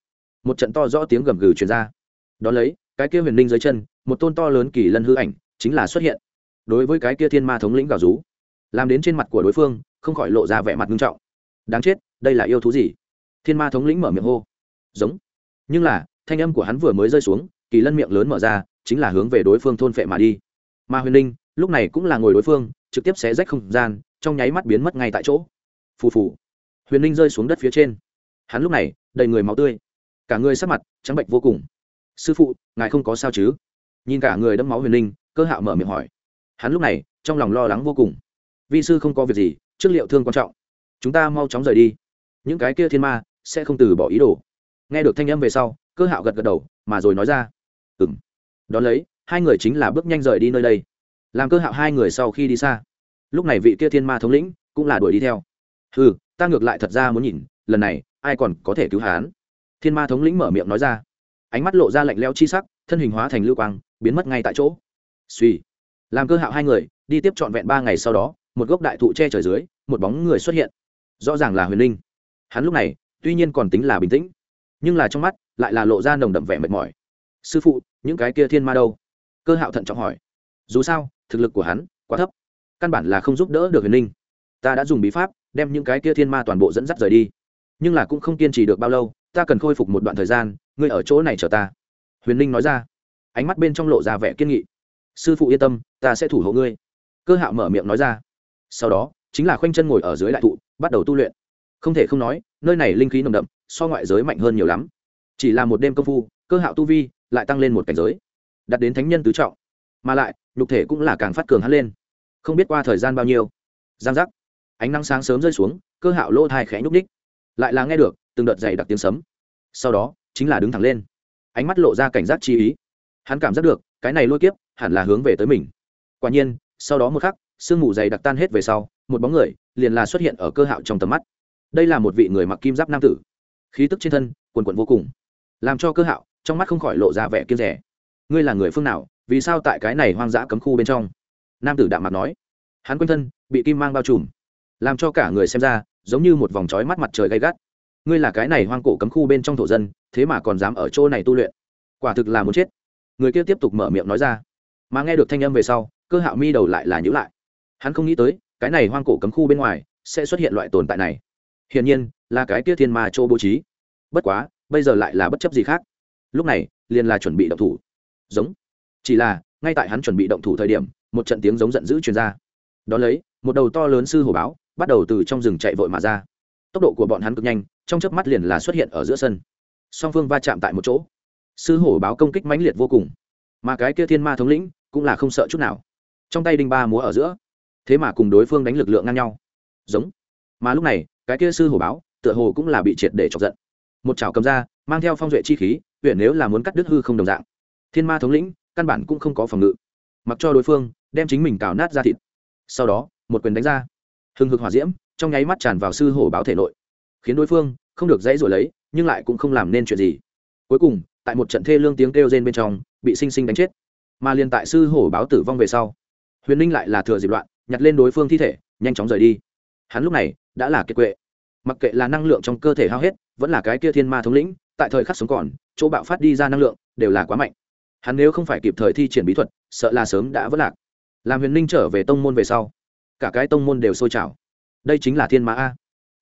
Một trận to rõ tiếng gầm gừ truyền ra. Đón lấy, cái kia huyền ninh dưới chân, một tôn to lớn kỳ lân hư ảnh, chính là xuất hiện. Đối với cái kia thiên ma thống lĩnh gào rú, làm đến trên mặt của đối phương, không khỏi lộ ra vẻ mặt nghiêm trọng. Đáng chết, đây là yêu thú gì? Thiên ma thống lĩnh mở miệng hô. Giống. Nhưng là, thanh âm của hắn vừa mới rơi xuống, kỳ lân miệng lớn mở ra, chính là hướng về đối phương thôn phệ mà đi. Mà huyền linh, lúc này cũng là ngồi đối phương, trực tiếp xé rách không gian, trong nháy mắt biến mất ngay tại chỗ. Phù phù. Huyền linh rơi xuống đất phía trên hắn lúc này, đầy người máu tươi. Cả người sắc mặt trắng bệnh vô cùng. Sư phụ, ngài không có sao chứ? Nhìn cả người đẫm máu huyền linh, cơ hạo mở miệng hỏi. Hắn lúc này, trong lòng lo lắng vô cùng. Vi sư không có việc gì, trước liệu thương quan trọng. Chúng ta mau chóng rời đi. Những cái kia thiên ma sẽ không từ bỏ ý đồ. Nghe được thanh âm về sau, cơ hạo gật gật đầu, mà rồi nói ra. Ừng đón lấy, hai người chính là bước nhanh rời đi nơi đây. Làm cơ hạo hai người sau khi đi xa. Lúc này vị kia thiên ma thống lĩnh cũng là đuổi đi theo. Ừ ta ngược lại thật ra muốn nhìn, lần này ai còn có thể cứu hắn? thiên ma thống lĩnh mở miệng nói ra. Ánh mắt lộ ra lạnh leo chi sắc, thân hình hóa thành lưu quang, biến mất ngay tại chỗ. Suy làm cơ hạo hai người, đi tiếp trọn vẹn ba ngày sau đó, một gốc đại thụ che trời dưới, một bóng người xuất hiện. Rõ ràng là huyền linh. Hắn lúc này, tuy nhiên còn tính là bình tĩnh, nhưng là trong mắt lại là lộ ra nồng đậm vẻ mệt mỏi. Sư phụ, những cái kia thiên ma đâu? Cơ hạo thận trọng hỏi. Dù sao, thực lực của hắn quá thấp, căn bản là không giúp đỡ được huyền linh. Ta đã dùng bí pháp đem những cái kia thiên ma toàn bộ dẫn dắt rời đi nhưng là cũng không kiên trì được bao lâu, ta cần khôi phục một đoạn thời gian, ngươi ở chỗ này chờ ta. Huyền linh nói ra. Ánh mắt bên trong lộ ra vẻ kiên nghị. Sư phụ yên tâm, ta sẽ thủ hộ ngươi. Cơ hạo mở miệng nói ra. Sau đó, chính là khoanh chân ngồi ở dưới đại thụ, bắt đầu tu luyện. Không thể không nói, nơi này linh khí nồng đậm, so ngoại giới mạnh hơn nhiều lắm. Chỉ là một đêm công phu, cơ hạo tu vi lại tăng lên một cảnh giới đặt đến thánh nhân tứ trọng. Mà lại, nhục thể cũng là càng phát cường hắn lên. Không biết qua thời gian bao nhiêu. Giang giác. Ánh nắng sáng sớm rơi xuống, cơ hạo lỗ thai khẽ nhúc ních lại là nghe được từng đợt dày đặc tiếng sấm. Sau đó, chính là đứng thẳng lên. Ánh mắt lộ ra cảnh giác chi ý. Hắn cảm giác được, cái này lôi kiếp hẳn là hướng về tới mình. Quả nhiên, sau đó một khắc, sương mù dày đặc tan hết về sau, một bóng người liền là xuất hiện ở cơ hạo trong tầm mắt. Đây là một vị người mặc kim giáp nam tử. Khí tức trên thân quần quận vô cùng. Làm cho cơ hạo trong mắt không khỏi lộ ra vẻ kiên rẻ ngươi là người phương nào, vì sao tại cái này hoang dã cấm khu bên trong? Nam tử đạm mặt nói. Hắn quanh thân bị kim mang bao trùm. Làm cho cả người xem ra giống như một vòng trói mắt mặt trời gay gắt. Ngươi là cái này hoang cổ cấm khu bên trong thổ dân, thế mà còn dám ở chỗ này tu luyện. Quả thực là muốn chết. Người kia tiếp tục mở miệng nói ra. Mà nghe được thanh âm về sau, cơ hạo mi đầu lại là nhữ lại. Hắn không nghĩ tới, cái này hoang cổ cấm khu bên ngoài sẽ xuất hiện loại tồn tại này. Hiển nhiên, là cái kia thiên ma chỗ bố trí. Bất quá, bây giờ lại là bất chấp gì khác. Lúc này, liền là chuẩn bị động thủ. Giống. Chỉ là, ngay tại hắn chuẩn bị động thủ thời điểm, một trận tiếng giống giận dữ truyền ra. Đón lấy, một đầu to lớn sư hổ báo bắt đầu từ trong rừng chạy vội mà ra. Tốc độ của bọn hắn cực nhanh, trong chớp mắt liền là xuất hiện ở giữa sân. Song phương va chạm tại một chỗ. Sư hổ báo công kích mãnh liệt vô cùng. Mà cái kia thiên ma thống lĩnh cũng là không sợ chút nào. Trong tay đinh ba múa ở giữa. Thế mà cùng đối phương đánh lực lượng ngang nhau. Giống. Mà lúc này, cái kia sư hổ báo, tựa hồ cũng là bị triệt để chọc giận. Một chảo cầm ra, mang theo phong duệ chi khí huyện nếu là muốn cắt đứt hư không đồng dạng. Thiên ma thống lĩnh, căn bản cũng không có phòng ngự. Mặc cho đối phương, đem chính mình cào nát ra thịt. Sau đó, một quyền đánh ra hừng hực hỏa diễm, trong nháy mắt tràn vào sư hổ báo thể nội. Khiến đối phương không được dãy rồi lấy, nhưng lại cũng không làm nên chuyện gì. Cuối cùng, tại một trận thê lương tiếng kêu rên bên trong, bị sinh sinh đánh chết. Mà liền tại sư hổ báo tử vong về sau, huyền ninh lại là thừa dịp loạn, nhặt lên đối phương thi thể, nhanh chóng rời đi. Hắn lúc này đã là kiệt quệ. Mặc kệ là năng lượng trong cơ thể hao hết, vẫn là cái kia thiên ma thống lĩnh, tại thời khắc sống còn, chỗ bạo phát đi ra năng lượng đều là quá mạnh. Hắn nếu không phải kịp thời thi triển bí thuật, sợ là sớm đã vất lạc. Làm huyền ninh trở về tông môn về sau cả cái tông môn đều sôi trào. Đây chính là thiên mã a.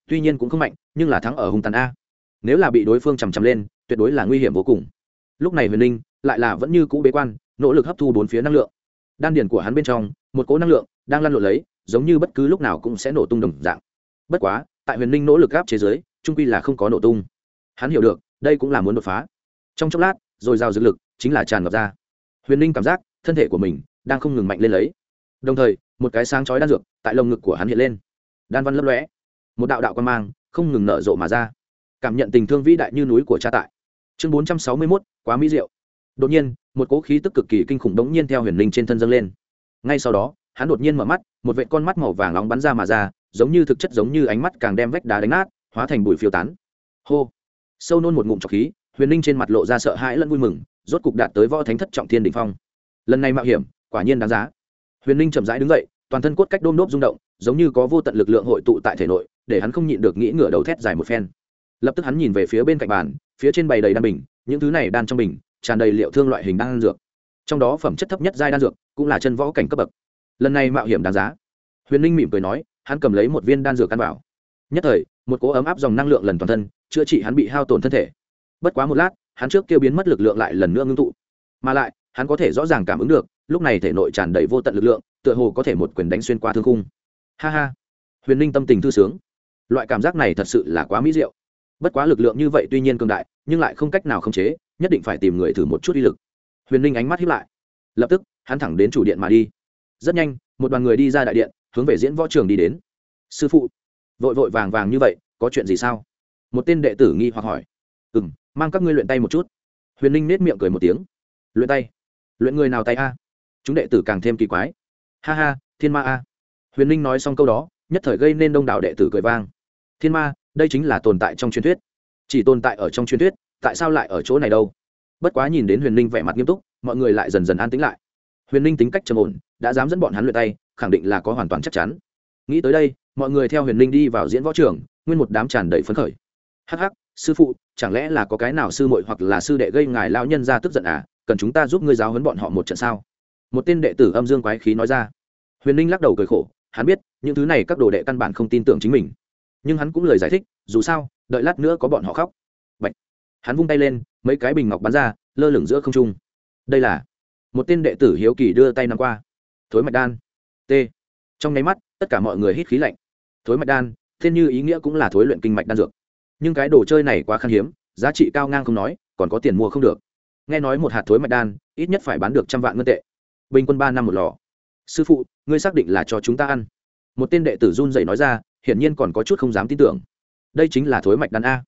Tuy nhiên cũng không mạnh, nhưng là thắng ở hung tàn a. Nếu là bị đối phương chằm chằm lên, tuyệt đối là nguy hiểm vô cùng. Lúc này huyền ninh lại là vẫn như cũ bế quan, nỗ lực hấp thu bốn phía năng lượng. Đan điển của hắn bên trong, một cỗ năng lượng đang lăn lộn lấy, giống như bất cứ lúc nào cũng sẽ nổ tung đồng dạng. Bất quá, tại huyền ninh nỗ lực gáp chế giới trung quy là không có nổ tung. Hắn hiểu được, đây cũng là muốn đột phá. Trong chốc lát, rồi rào dược lực chính là tràn ngập ra. Huyền ninh cảm giác thân thể của mình đang không ngừng mạnh lên lấy. Đồng thời một cái sáng chói đan dược tại lồng ngực của hắn hiện lên. Đan văn lấp lóe, một đạo đạo quan mang không ngừng nở rộ mà ra. Cảm nhận tình thương vĩ đại như núi của cha tại. Chương bốn trăm sáu mươi mốt, quá mỹ diệu. Đột nhiên, một cỗ khí tức cực kỳ kinh khủng đống nhiên theo huyền linh trên thân dâng lên. Ngay sau đó, hắn đột nhiên mở mắt, một vệ con mắt màu vàng nóng bắn ra mà ra, giống như thực chất giống như ánh mắt càng đem vách đá đánh nát, hóa thành bụi phiêu tán. Hô! Sâu nôn một ngụm trọc khí, huyền linh trên mặt lộ ra sợ hãi lẫn vui mừng, rốt cục đạt tới võ thánh thất trọng thiên đ ỉ n h phong. Lần này mạo hiểm, quả nhiên đáng giá huyền linh chậm rãi đứng dậy, toàn thân cốt cách đôm đốp rung động, giống như có vô tận lực lượng hội tụ tại thể nội, để hắn không nhịn được nghĩ ngửa đầu thét dài một phen. Lập tức hắn nhìn về phía bên cạnh bàn, phía trên bày đầy đan bình, những thứ này đan trong bình, tràn đầy liệu thương loại hình đan dược. Trong đó phẩm chất thấp nhất giai đan dược, cũng là chân võ cảnh cấp bậc. Lần này mạo hiểm đáng giá. Huyền ninh mỉm cười nói, hắn cầm lấy một viên đan dược ăn vào. nhất thời, một cỗ ấm áp dòng năng lượng lần toàn thân, chữa trị hắn bị hao tổn thân thể. Bất quá một lát, hắn trước kêu biến mất lực lượng lại lần nữa ngưng tụ. Mà lại, hắn có thể rõ ràng cảm ứng được lúc này thể nội tràn đầy vô tận lực lượng, tựa hồ có thể một quyền đánh xuyên qua thương khung. Ha ha, huyền ninh tâm tình thư sướng. Loại cảm giác này thật sự là quá mỹ diệu. Bất quá lực lượng như vậy tuy nhiên cường đại, nhưng lại không cách nào khống chế, nhất định phải tìm người thử một chút uy lực. Huyền ninh ánh mắt hiếp lại. Lập tức, hắn thẳng đến chủ điện mà đi. Rất nhanh, một đoàn người đi ra đại điện, hướng về diễn võ trường đi đến. Sư phụ. Vội vội vàng vàng như vậy, có chuyện gì sao? Một tên đệ tử nghi hoặc hỏi. Ừ m mang các ngươi luyện tay một chút. Huyền ninh nết miệng cười một tiếng. Luyện tay? Luyện người nào tay a? Chúng đệ tử càng thêm kỳ quái. Ha ha, thiên ma a. Huyền ninh nói xong câu đó, nhất thời gây nên đông đảo đệ tử cười vang. Thiên ma, đây chính là tồn tại trong truyền thuyết. Chỉ tồn tại ở trong truyền thuyết, tại sao lại ở chỗ này đâu? Bất quá nhìn đến huyền ninh vẻ mặt nghiêm túc, mọi người lại dần dần an tĩnh lại. Huyền ninh tính cách trầm ổn, đã dám dẫn bọn hắn luyện tay, khẳng định là có hoàn toàn chắc chắn. Nghĩ tới đây, mọi người theo huyền ninh đi vào diễn võ trường, nguyên một đám tràn đầy phấn khởi. Hắc hắc, sư phụ, chẳng lẽ là có cái nào sư muội hoặc là sư đệ gây ngài lao nhân ra tức giận à? Cần chúng ta giúp ngươi giáo huấn bọn họ một trận sao? Một tên đệ tử âm dương quái khí nói ra. Huyền ninh lắc đầu cười khổ, hắn biết, những thứ này các đồ đệ căn bản không tin tưởng chính mình. Nhưng hắn cũng lời giải thích, dù sao, đợi lát nữa có bọn họ khóc. Bạch. hắn vung tay lên, mấy cái bình ngọc bắn ra, lơ lửng giữa không trung. Đây là một tên đệ tử hiếu kỳ đưa tay nắm qua. Thối mạch đan. T. Trong nháy mắt, tất cả mọi người hít khí lạnh. Thối mạch đan, thiên như ý nghĩa cũng là thối luyện kinh mạch đan dược. Nhưng cái đồ chơi này quá khan hiếm, giá trị cao ngang không nói, còn có tiền mua không được. Nghe nói một hạt thối mạch đan, ít nhất phải bán được trăm vạn ngân tệ bình quân ba năm một lò. Sư phụ, ngươi xác định là cho chúng ta ăn. Một tên đệ tử run dậy nói ra, hiển nhiên còn có chút không dám tin tưởng. Đây chính là thối mạch đan a.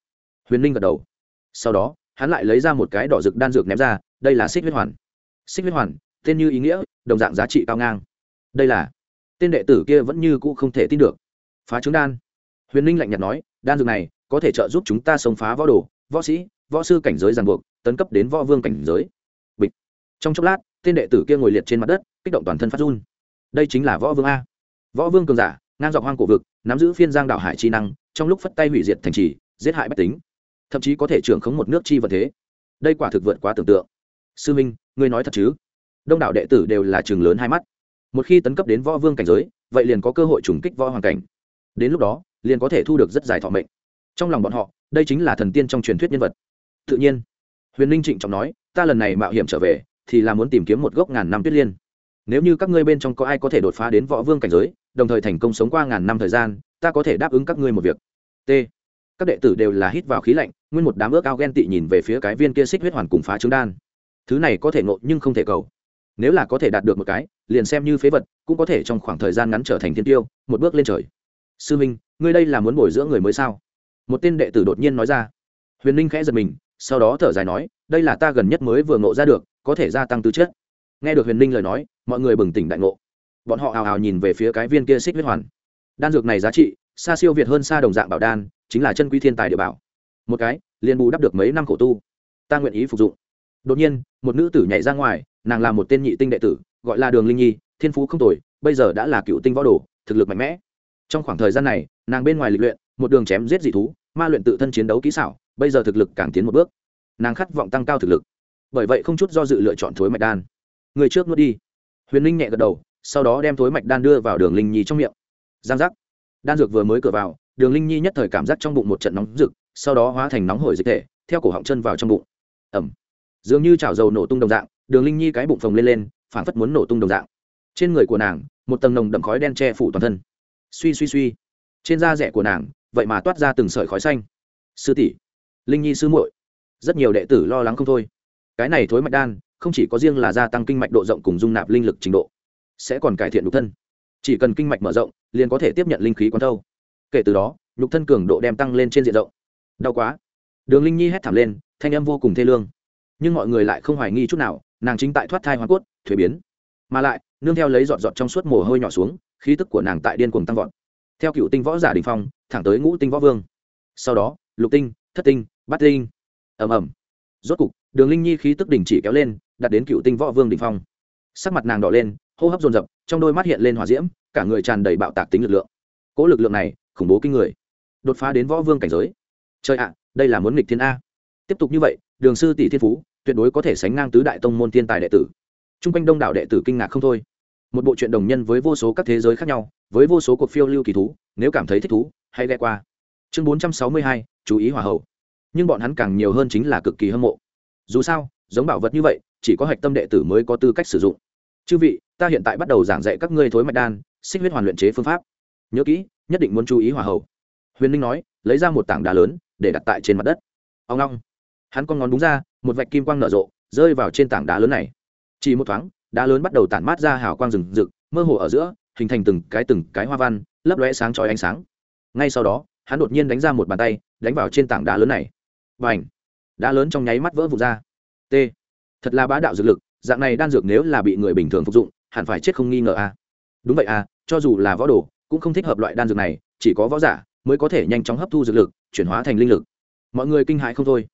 Huyền ninh gật đầu. Sau đó, hắn lại lấy ra một cái đỏ rực đan dược ném ra, đây là xích huyết hoàn. Xích huyết hoàn, tên như ý nghĩa, đồng dạng giá trị cao ngang. Đây là, tên đệ tử kia vẫn như cũ không thể tin được. Phá trứng đan. Huyền ninh lạnh nhạt nói, đan dược này có thể trợ giúp chúng ta sống phá võ đồ, võ sĩ, võ sư cảnh giới ràng buộc, tấn cấp đến võ vương cảnh giới. Bịch. Trong chốc lát tên đệ tử kia ngồi liệt trên mặt đất, kích động toàn thân phát run. Đây chính là võ vương a. Võ vương cường giả, ngang dọc hoang cổ vực, nắm giữ phiên giang đảo hải chi năng, trong lúc phất tay hủy diệt thành trì, giết hại bách tính. Thậm chí có thể trưởng khống một nước chi vật thế. Đây quả thực vượt quá tưởng tượng. Sư minh, ngươi nói thật chứ? Đông đảo đệ tử đều là trường lớn hai mắt. Một khi tấn cấp đến võ vương cảnh giới, vậy liền có cơ hội trùng kích võ hoàng cảnh. Đến lúc đó, liền có thể thu được rất dài thọ mệnh. Trong lòng bọn họ, đây chính là thần tiên trong truyền thuyết nhân vật. Tự nhiên, huyền ninh trịnh trọng nói, ta lần này mạo hiểm trở về thì là muốn tìm kiếm một gốc ngàn năm tuyết liên. Nếu như các ngươi bên trong có ai có thể đột phá đến võ vương cảnh giới, đồng thời thành công sống qua ngàn năm thời gian, ta có thể đáp ứng các ngươi một việc. T. Các đệ tử đều là hít vào khí lạnh, nguyên một đám ước ao ghen tị nhìn về phía cái viên kia xích huyết hoàn cùng phá trứng đan. Thứ này có thể ngộ nhưng không thể cầu. Nếu là có thể đạt được một cái, liền xem như phế vật, cũng có thể trong khoảng thời gian ngắn trở thành thiên tiêu, một bước lên trời. Sư minh, ngươi đây là muốn bồi dưỡng người mới sao? Một tên đệ tử đột nhiên nói ra. Huyền ninh khẽ giật mình, sau đó thở dài nói, đây là ta gần nhất mới vừa ngộ ra được có thể gia tăng tư chất. Nghe được huyền ninh lời nói, mọi người bừng tỉnh đại ngộ. Bọn họ hào hào nhìn về phía cái viên kia xích huyết hoàn. Đan dược này giá trị, xa siêu việt hơn xa đồng dạng bảo đan, chính là chân quý thiên tài địa bảo. Một cái, liền bù đắp được mấy năm khổ tu. Ta nguyện ý phục dụng. Đột nhiên, một nữ tử nhảy ra ngoài, nàng là một tên nhị tinh đệ tử, gọi là đường linh nhi, thiên phú không tồi, bây giờ đã là cựu tinh võ đồ, thực lực mạnh mẽ. Trong khoảng thời gian này, nàng bên ngoài lịch luyện, một đường chém giết dị thú, ma luyện tự thân chiến đấu kỹ xảo, bây giờ thực lực càng tiến một bước. Nàng khát vọng tăng cao thực lực bởi vậy không chút do dự lựa chọn thối mạch đan. Người trước nuốt đi. Huyền linh nhẹ gật đầu, sau đó đem thối mạch đan đưa vào đường linh nhi trong miệng. Giang giác. Đan dược vừa mới cửa vào, đường linh nhi nhất thời cảm giác trong bụng một trận nóng rực, sau đó hóa thành nóng hổi dịch thể, theo cổ họng chân vào trong bụng. Ẩm dường như chảo dầu nổ tung đồng dạng, đường linh nhi cái bụng phồng lên lên phản phất muốn nổ tung đồng dạng. Trên người của nàng, một tầng nồng đậm khói đen che phủ toàn thân. Suy suy suy. Trên da rẻ của nàng, vậy mà toát ra từng sợi khói xanh. Sư tỷ. Linh nhi sư muội. Rất nhiều đệ tử lo lắng không thôi cái này thối mạch đan không chỉ có riêng là gia tăng kinh mạch độ rộng cùng dung nạp linh lực trình độ, sẽ còn cải thiện nhục thân. Chỉ cần kinh mạch mở rộng, liền có thể tiếp nhận linh khí quán thâu. Kể từ đó, nhục thân cường độ đem tăng lên trên diện rộng. Đau quá. Đường linh nhi hét thảm lên, thanh âm vô cùng thê lương. Nhưng mọi người lại không hoài nghi chút nào, nàng chính tại thoát thai hoa cốt thuế biến. Mà lại, nương theo lấy giọt giọt trong suốt mồ hôi nhỏ xuống, khí tức của nàng tại điên cuồng tăng vọt. Theo cựu tinh võ giả đình phong, thẳng tới ngũ tinh võ vương. Sau đó, lục tinh, thất tinh, bát tinh. Ầm ầm. Rốt cục đường linh nhi khí tức đình chỉ kéo lên đặt đến cựu tinh võ vương đình phong. Sắc mặt nàng đỏ lên, hô hấp dồn dập, trong đôi mắt hiện lên hòa diễm, cả người tràn đầy bạo tạc tính lực lượng. Cỗ lực lượng này, khủng bố kinh người. Đột phá đến võ vương cảnh giới. Trời ạ, đây là muốn nghịch thiên a. Tiếp tục như vậy, đường sư tỷ thiên phú, tuyệt đối có thể sánh ngang tứ đại tông môn thiên tài đệ tử. T r u n g quanh đông đảo đệ tử kinh ngạc không thôi. Một bộ chuyện đồng nhân với vô số các thế giới khác nhau, với vô số cuộc phiêu lưu kỳ thú, nếu cảm thấy thích thú, hãy ghe qua. Chương bốn trăm sáu mươi hai, chú ý hòa hậu. Nhưng bọn hắn càng nhiều hơn chính là cực kỳ hâm mộ dù sao, giống bảo vật như vậy, chỉ có hạch tâm đệ tử mới có tư cách sử dụng. Chư vị, ta hiện tại bắt đầu giảng dạy các ngươi thối mạch đan, xích huyết hoàn luyện chế phương pháp. Nhớ kỹ, nhất định muốn chú ý hòa hậu huyền ninh nói, lấy ra một tảng đá lớn, để đặt tại trên mặt đất. Ông long. Hắn con ngón đúng ra, một vạch kim quang nở rộ, rơi vào trên tảng đá lớn này. Chỉ một thoáng, đá lớn bắt đầu tản mát ra hào quang rừng rực, mơ hồ ở giữa, hình thành từng cái từng cái hoa văn, lấp lóe sáng chói ánh sáng. Ngay sau đó, hắn đột nhiên đánh ra một bàn tay, đánh vào trên tảng đá lớn này. Và ảnh đã lớn trong nháy mắt vỡ vụt ra. T. Thật là bá đạo dược lực, dạng này đan dược nếu là bị người bình thường phục dụng, hẳn phải chết không nghi ngờ a. Đúng vậy a, cho dù là võ đồ, cũng không thích hợp loại đan dược này, chỉ có võ giả mới có thể nhanh chóng hấp thu dược lực, chuyển hóa thành linh lực. Mọi người kinh hãi không thôi.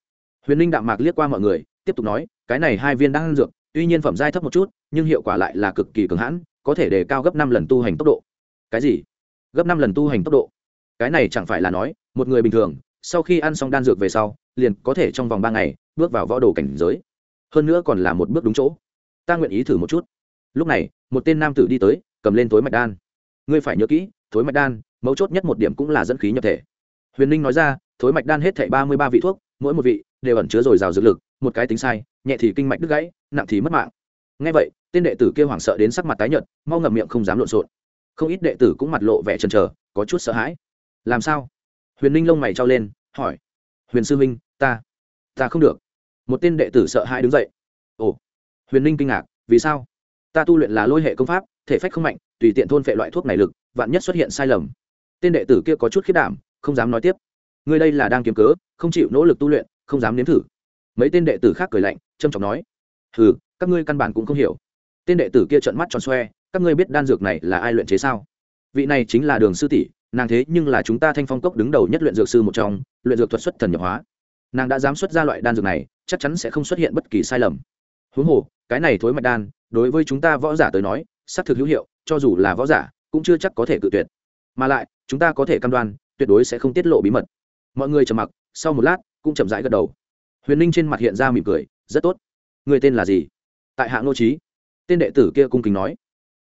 Huyền linh đạm mạc liếc qua mọi người, tiếp tục nói, cái này hai viên đan dược, tuy nhiên phẩm giai thấp một chút, nhưng hiệu quả lại là cực kỳ cường hãn, có thể đề cao gấp năm lần tu hành tốc độ. Cái gì? Gấp năm lần tu hành tốc độ? Cái này chẳng phải là nói, một người bình thường sau khi ăn xong đan dược về sau, liền có thể trong vòng ba ngày bước vào võ đồ cảnh giới. Hơn nữa còn là một bước đúng chỗ. Ta nguyện ý thử một chút. Lúc này, một tên nam tử đi tới, cầm lên thối mạch đan. Ngươi phải nhớ kỹ, thối mạch đan, mấu chốt nhất một điểm cũng là dẫn khí nhập thể. Huyền ninh nói ra, thối mạch đan hết thảy ba mươi ba vị thuốc, mỗi một vị đều ẩn chứa dồi dào dược lực, một cái tính sai, nhẹ thì kinh mạch đứt gãy, nặng thì mất mạng. Ngay vậy, tên đệ tử kêu hoảng sợ đến sắc mặt tái nhợt, mau ngậm miệng không dám lộn xộn. Không ít đệ tử cũng mặt lộ vẻ chần chờ, có chút sợ hãi. Làm sao? Huyền ninh lông mày trao lên, hỏi, huyền sư minh ta ta không được. Một tên đệ tử sợ hãi đứng dậy. Ồ. Huyền ninh kinh ngạc, vì sao? Ta tu luyện là lôi hệ công pháp, thể phách không mạnh, tùy tiện thôn phệ loại thuốc này lực, vạn nhất xuất hiện sai lầm. Tên đệ tử kia có chút khiết đảm, không dám nói tiếp. Người đây là đang kiếm cớ, không chịu nỗ lực tu luyện, không dám nếm thử. Mấy tên đệ tử khác cười lạnh trâm trọng nói, hừ, các ngươi căn bản cũng không hiểu. Tên đệ tử kia trợn mắt tròn xoe, các ngươi biết đan dược này là ai luyện chế sao? Vị này chính là đường sư tỷ, nàng thế nhưng là chúng ta thanh phong cốc đứng đầu nhất luyện dược sư một trong, luyện dược thuật xuất thần nhập hóa. Nàng đã dám xuất ra loại đan dược này, chắc chắn sẽ không xuất hiện bất kỳ sai lầm. Huống hồ, cái này thối mạch đan, đối với chúng ta võ giả tới nói, xác thực hữu hiệu, cho dù là võ giả, cũng chưa chắc có thể cự tuyệt. Mà lại, chúng ta có thể cam đoan, tuyệt đối sẽ không tiết lộ bí mật. Mọi người trầm mặc, sau một lát, cũng chậm rãi gật đầu. Huyền ninh trên mặt hiện ra mỉm cười, rất tốt. Người tên là gì? Tại hạ ngô trí tên đệ tử kia cung kính nói.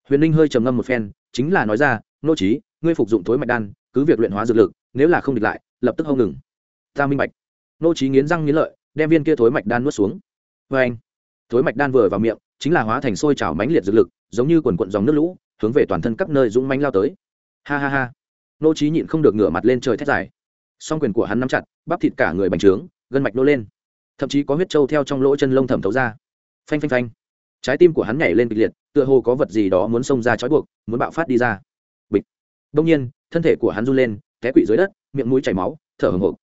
Huyền ninh hơi trầm ngâm một phen, chính là nói ra Nô trí ngươi phục dụng thối mạch đan, cứ việc luyện hóa dược lực, nếu là không địch lại, lập tức hông ngừng. Ta minh bạch. Nô trí nghiến răng nghiến lợi, đem viên kia thối mạch đan nuốt xuống. Vê anh, thối mạch đan vừa vào miệng, chính là hóa thành sôi trào mãnh liệt dược lực, giống như quần quận dòng nước lũ, hướng về toàn thân các nơi dũng mãnh lao tới. Ha ha ha. Nô trí nhịn không được ngửa mặt lên trời thét dài. Song quyền của hắn nắm chặt, bắp thịt cả người bành trướng, gân mạch nô lên. Thậm chí có huyết trâu theo trong lỗ chân lông thẩm thấu ra. Phanh phanh phanh. Trái tim của hắn nhảy lên kịch liệt, tựa hồ có vật gì đó muốn xông ra trói buộc, muốn bạo phát đi ra đông nhiên, thân thể của hắn run lên, té quỵ dưới đất, miệng mũi chảy máu, thở hổn hộc.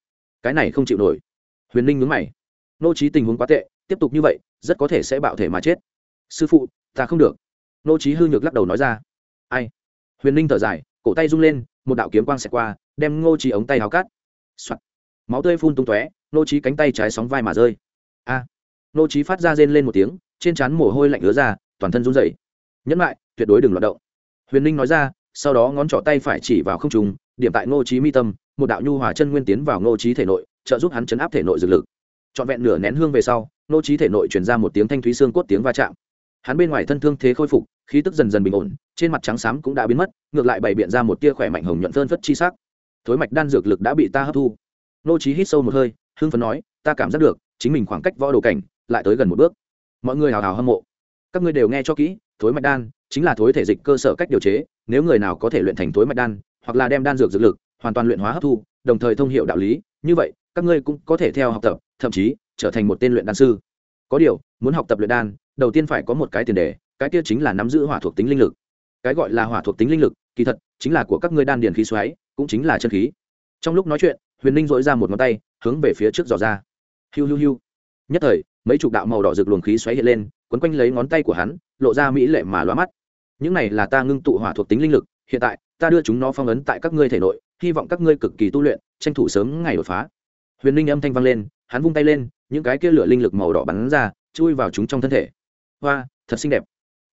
Cái này không chịu nổi. Huyền ninh nhướng mày. Nô trí tình huống quá tệ, tiếp tục như vậy, rất có thể sẽ bạo thể mà chết. Sư phụ, ta không được. Nô trí hư nhược lắc đầu nói ra. Ai? Huyền ninh thở dài, cổ tay rung lên, một đạo kiếm quang xẹt qua, đem ngô trí ống tay háo cắt、Soạn. máu tươi phun tung tóe ngô trí cánh tay trái sóng vai mà rơi. A. À. ngô trí phát ra rên lên một tiếng, trên trán mồ hôi lạnh ứa ra, toàn thân run rẩy. Nhẫn lại, tuyệt đối đừng loạn động. Huyền ninh nói ra sau đó ngón trỏ tay phải chỉ vào không trùng điểm tại ngô trí mi tâm, một đạo nhu hòa chân nguyên tiến vào ngô trí thể nội, trợ giúp hắn chấn áp thể nội dược lực. Trọn vẹn nửa nén hương về sau, ngô trí thể nội truyền ra một tiếng thanh thúy xương cốt tiếng va chạm. Hắn bên ngoài thân thương thế khôi phục, khí tức dần dần bình ổn, trên mặt trắng xám cũng đã biến mất, ngược lại bày biện ra một tia khỏe mạnh hồng nhuận phơn phất chi sắc. Thối mạch đan dược lực đã bị ta hấp thu. Ngô trí hít sâu một hơi, hưng phấn nói, ta cảm giác được, chính mình khoảng cách võ đồ cảnh lại tới gần một bước. Mọi người hào hào hâm mộ. Các ngươi đều nghe cho kỹ, thối mạch đan chính là thối thể dịch cơ sở cách điều chế nếu người nào có thể luyện thành tối mạch đan, hoặc là đem đan dược dược lực hoàn toàn luyện hóa hấp thu, đồng thời thông hiệu đạo lý, như vậy, các ngươi cũng có thể theo học tập, thậm chí trở thành một tên luyện đan sư. Có điều, muốn học tập luyện đan, đầu tiên phải có một cái tiền đề, cái kia chính là nắm giữ hỏa thuộc tính linh lực. Cái gọi là hỏa thuộc tính linh lực, kỳ thật, chính là của các ngươi đan điền khí xoáy, cũng chính là chân khí. Trong lúc nói chuyện, huyền ninh dội ra một ngón tay, hướng về phía trước dò ra. Hiu hiu hiu. Nhất thời, mấy chục đạo màu đỏ rực luồng khí xoáy hiện lên, quấn quanh lấy ngón tay của hắn, lộ ra mỹ lệ mà loa mắt những này là ta ngưng tụ hỏa thuộc tính linh lực, hiện tại, ta đưa chúng nó phong ấn tại các ngươi thể nội, hy vọng các ngươi cực kỳ tu luyện, tranh thủ sớm ngày đột phá. Huyền linh âm thanh vang lên, hắn vung tay lên, những cái kia lửa linh lực màu đỏ bắn ra, chui vào chúng trong thân thể. Hoa, thật xinh đẹp.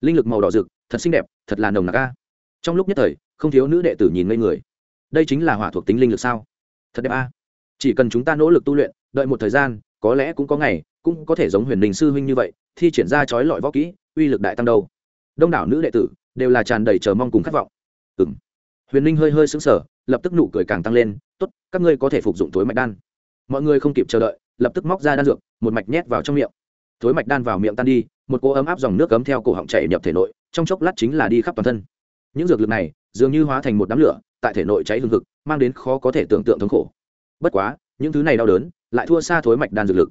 Linh lực màu đỏ rực, thật xinh đẹp, thật là nồng nặc a. Trong lúc nhất thời, không thiếu nữ đệ tử nhìn ngây người. Đây chính là hỏa thuộc tính linh lực sao? Thật đẹp a. Chỉ cần chúng ta nỗ lực tu luyện, đợi một thời gian, có lẽ cũng có ngày, cũng có thể giống huyền đình sư huynh như vậy, thi triển ra trói lọi võ kỹ, uy lực đại tăng đâu. Đông đảo nữ đệ tử đều là tràn đầy chờ mong cùng khát vọng. Ừm, huyền ninh hơi hơi sững sờ, lập tức nụ cười càng tăng lên t ố t các ngươi có thể phục dụng tối mạch đan. Mọi người không kịp chờ đợi lập tức móc ra đan dược một mạch nhét vào trong miệng. Thối mạch đan vào miệng tan đi một cỗ ấm áp dòng nước cấm theo cổ họng chảy nhập thể nội trong chốc lát chính là đi khắp toàn thân. Những dược lực này dường như hóa thành một đám lửa tại thể nội cháy hương thực mang đến khó có thể tưởng tượng thống khổ. Bất quá những thứ này đau đớn lại thua xa thối mạch đan dược lực.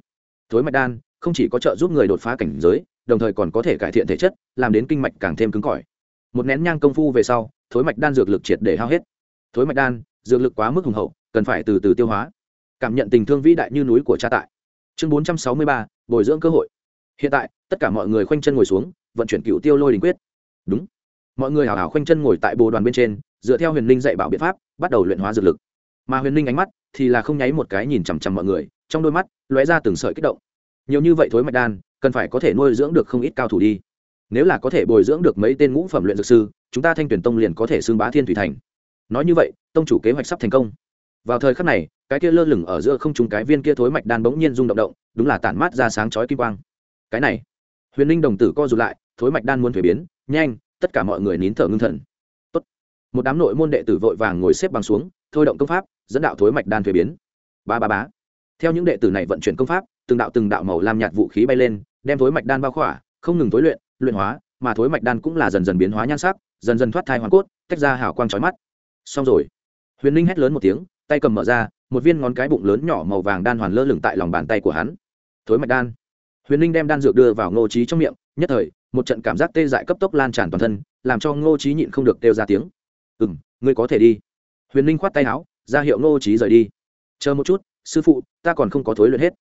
Thối mạch đan không chỉ có trợ giúp người đột phá cảnh giới đồng thời còn có thể cải thiện thể chất làm đến kinh mạch càng thêm cứng cỏi một nén nhang công phu về sau, thối mạch đan dược lực triệt để hao hết. Thối mạch đan, dược lực quá mức hùng hậu, cần phải từ từ tiêu hóa. Cảm nhận tình thương vĩ đại như núi của cha tại. Chương bốn trăm sáu mươi ba, bồi dưỡng cơ hội. Hiện tại, tất cả mọi người khoanh chân ngồi xuống, vận chuyển cựu tiêu lôi đình quyết. Đúng. Mọi người hào hào khoanh chân ngồi tại bồ đoàn bên trên, dựa theo huyền linh dạy bảo biện pháp, bắt đầu luyện hóa dược lực. Mà huyền linh ánh mắt thì là không nháy một cái nhìn chằm chằm mọi người, trong đôi mắt lóe ra từng sợi kích động. Nhiều như vậy thối mạch đan, cần phải có thể nuôi dưỡng được không ít cao thủ đi nếu là có thể bồi dưỡng được mấy tên ngũ phẩm luyện dược sư, chúng ta thanh tuyển tông liền có thể xưng bá thiên thủy thành. Nói như vậy, tông chủ kế hoạch sắp thành công. Vào thời khắc này, cái kia lơ lửng ở giữa không trúng cái viên kia thối mạch đan bỗng nhiên rung động động, đúng là tản mát ra sáng chói kim quang. Cái này, huyền linh đồng tử co rụt lại, thối mạch đan muốn thuế biến, nhanh, tất cả mọi người nín thở ngưng thần. Tốt. một đám nội môn đệ tử vội vàng ngồi xếp bằng xuống, thôi động công pháp, dẫn đạo thối mạch đan thuế biến. Ba ba bá theo những đệ tử này vận chuyển công pháp, từng đạo từng đạo màu lam nhạt vũ khí bay lên, đem thối mạch đan bao khỏa, không ngừng thối luyện luyện hóa, mà thối mạch đan cũng là dần dần biến hóa nhan sắc, dần dần thoát thai hoàn cốt, tách ra hào quang trói mắt. Xong rồi, huyền ninh hét lớn một tiếng, tay cầm mở ra, một viên ngón cái bụng lớn nhỏ màu vàng đan hoàn lơ lửng tại lòng bàn tay của hắn. Thối mạch đan. Huyền ninh đem đan dược đưa vào ngô trí trong miệng, nhất thời, một trận cảm giác tê dại cấp tốc lan tràn toàn thân, làm cho ngô trí nhịn không được kêu ra tiếng. Ừ m ngươi có thể đi. Huyền ninh khoát tay áo, ra hiệu ngô trí rời đi. Chờ một chút, sư phụ, ta còn không có thối luyện hết.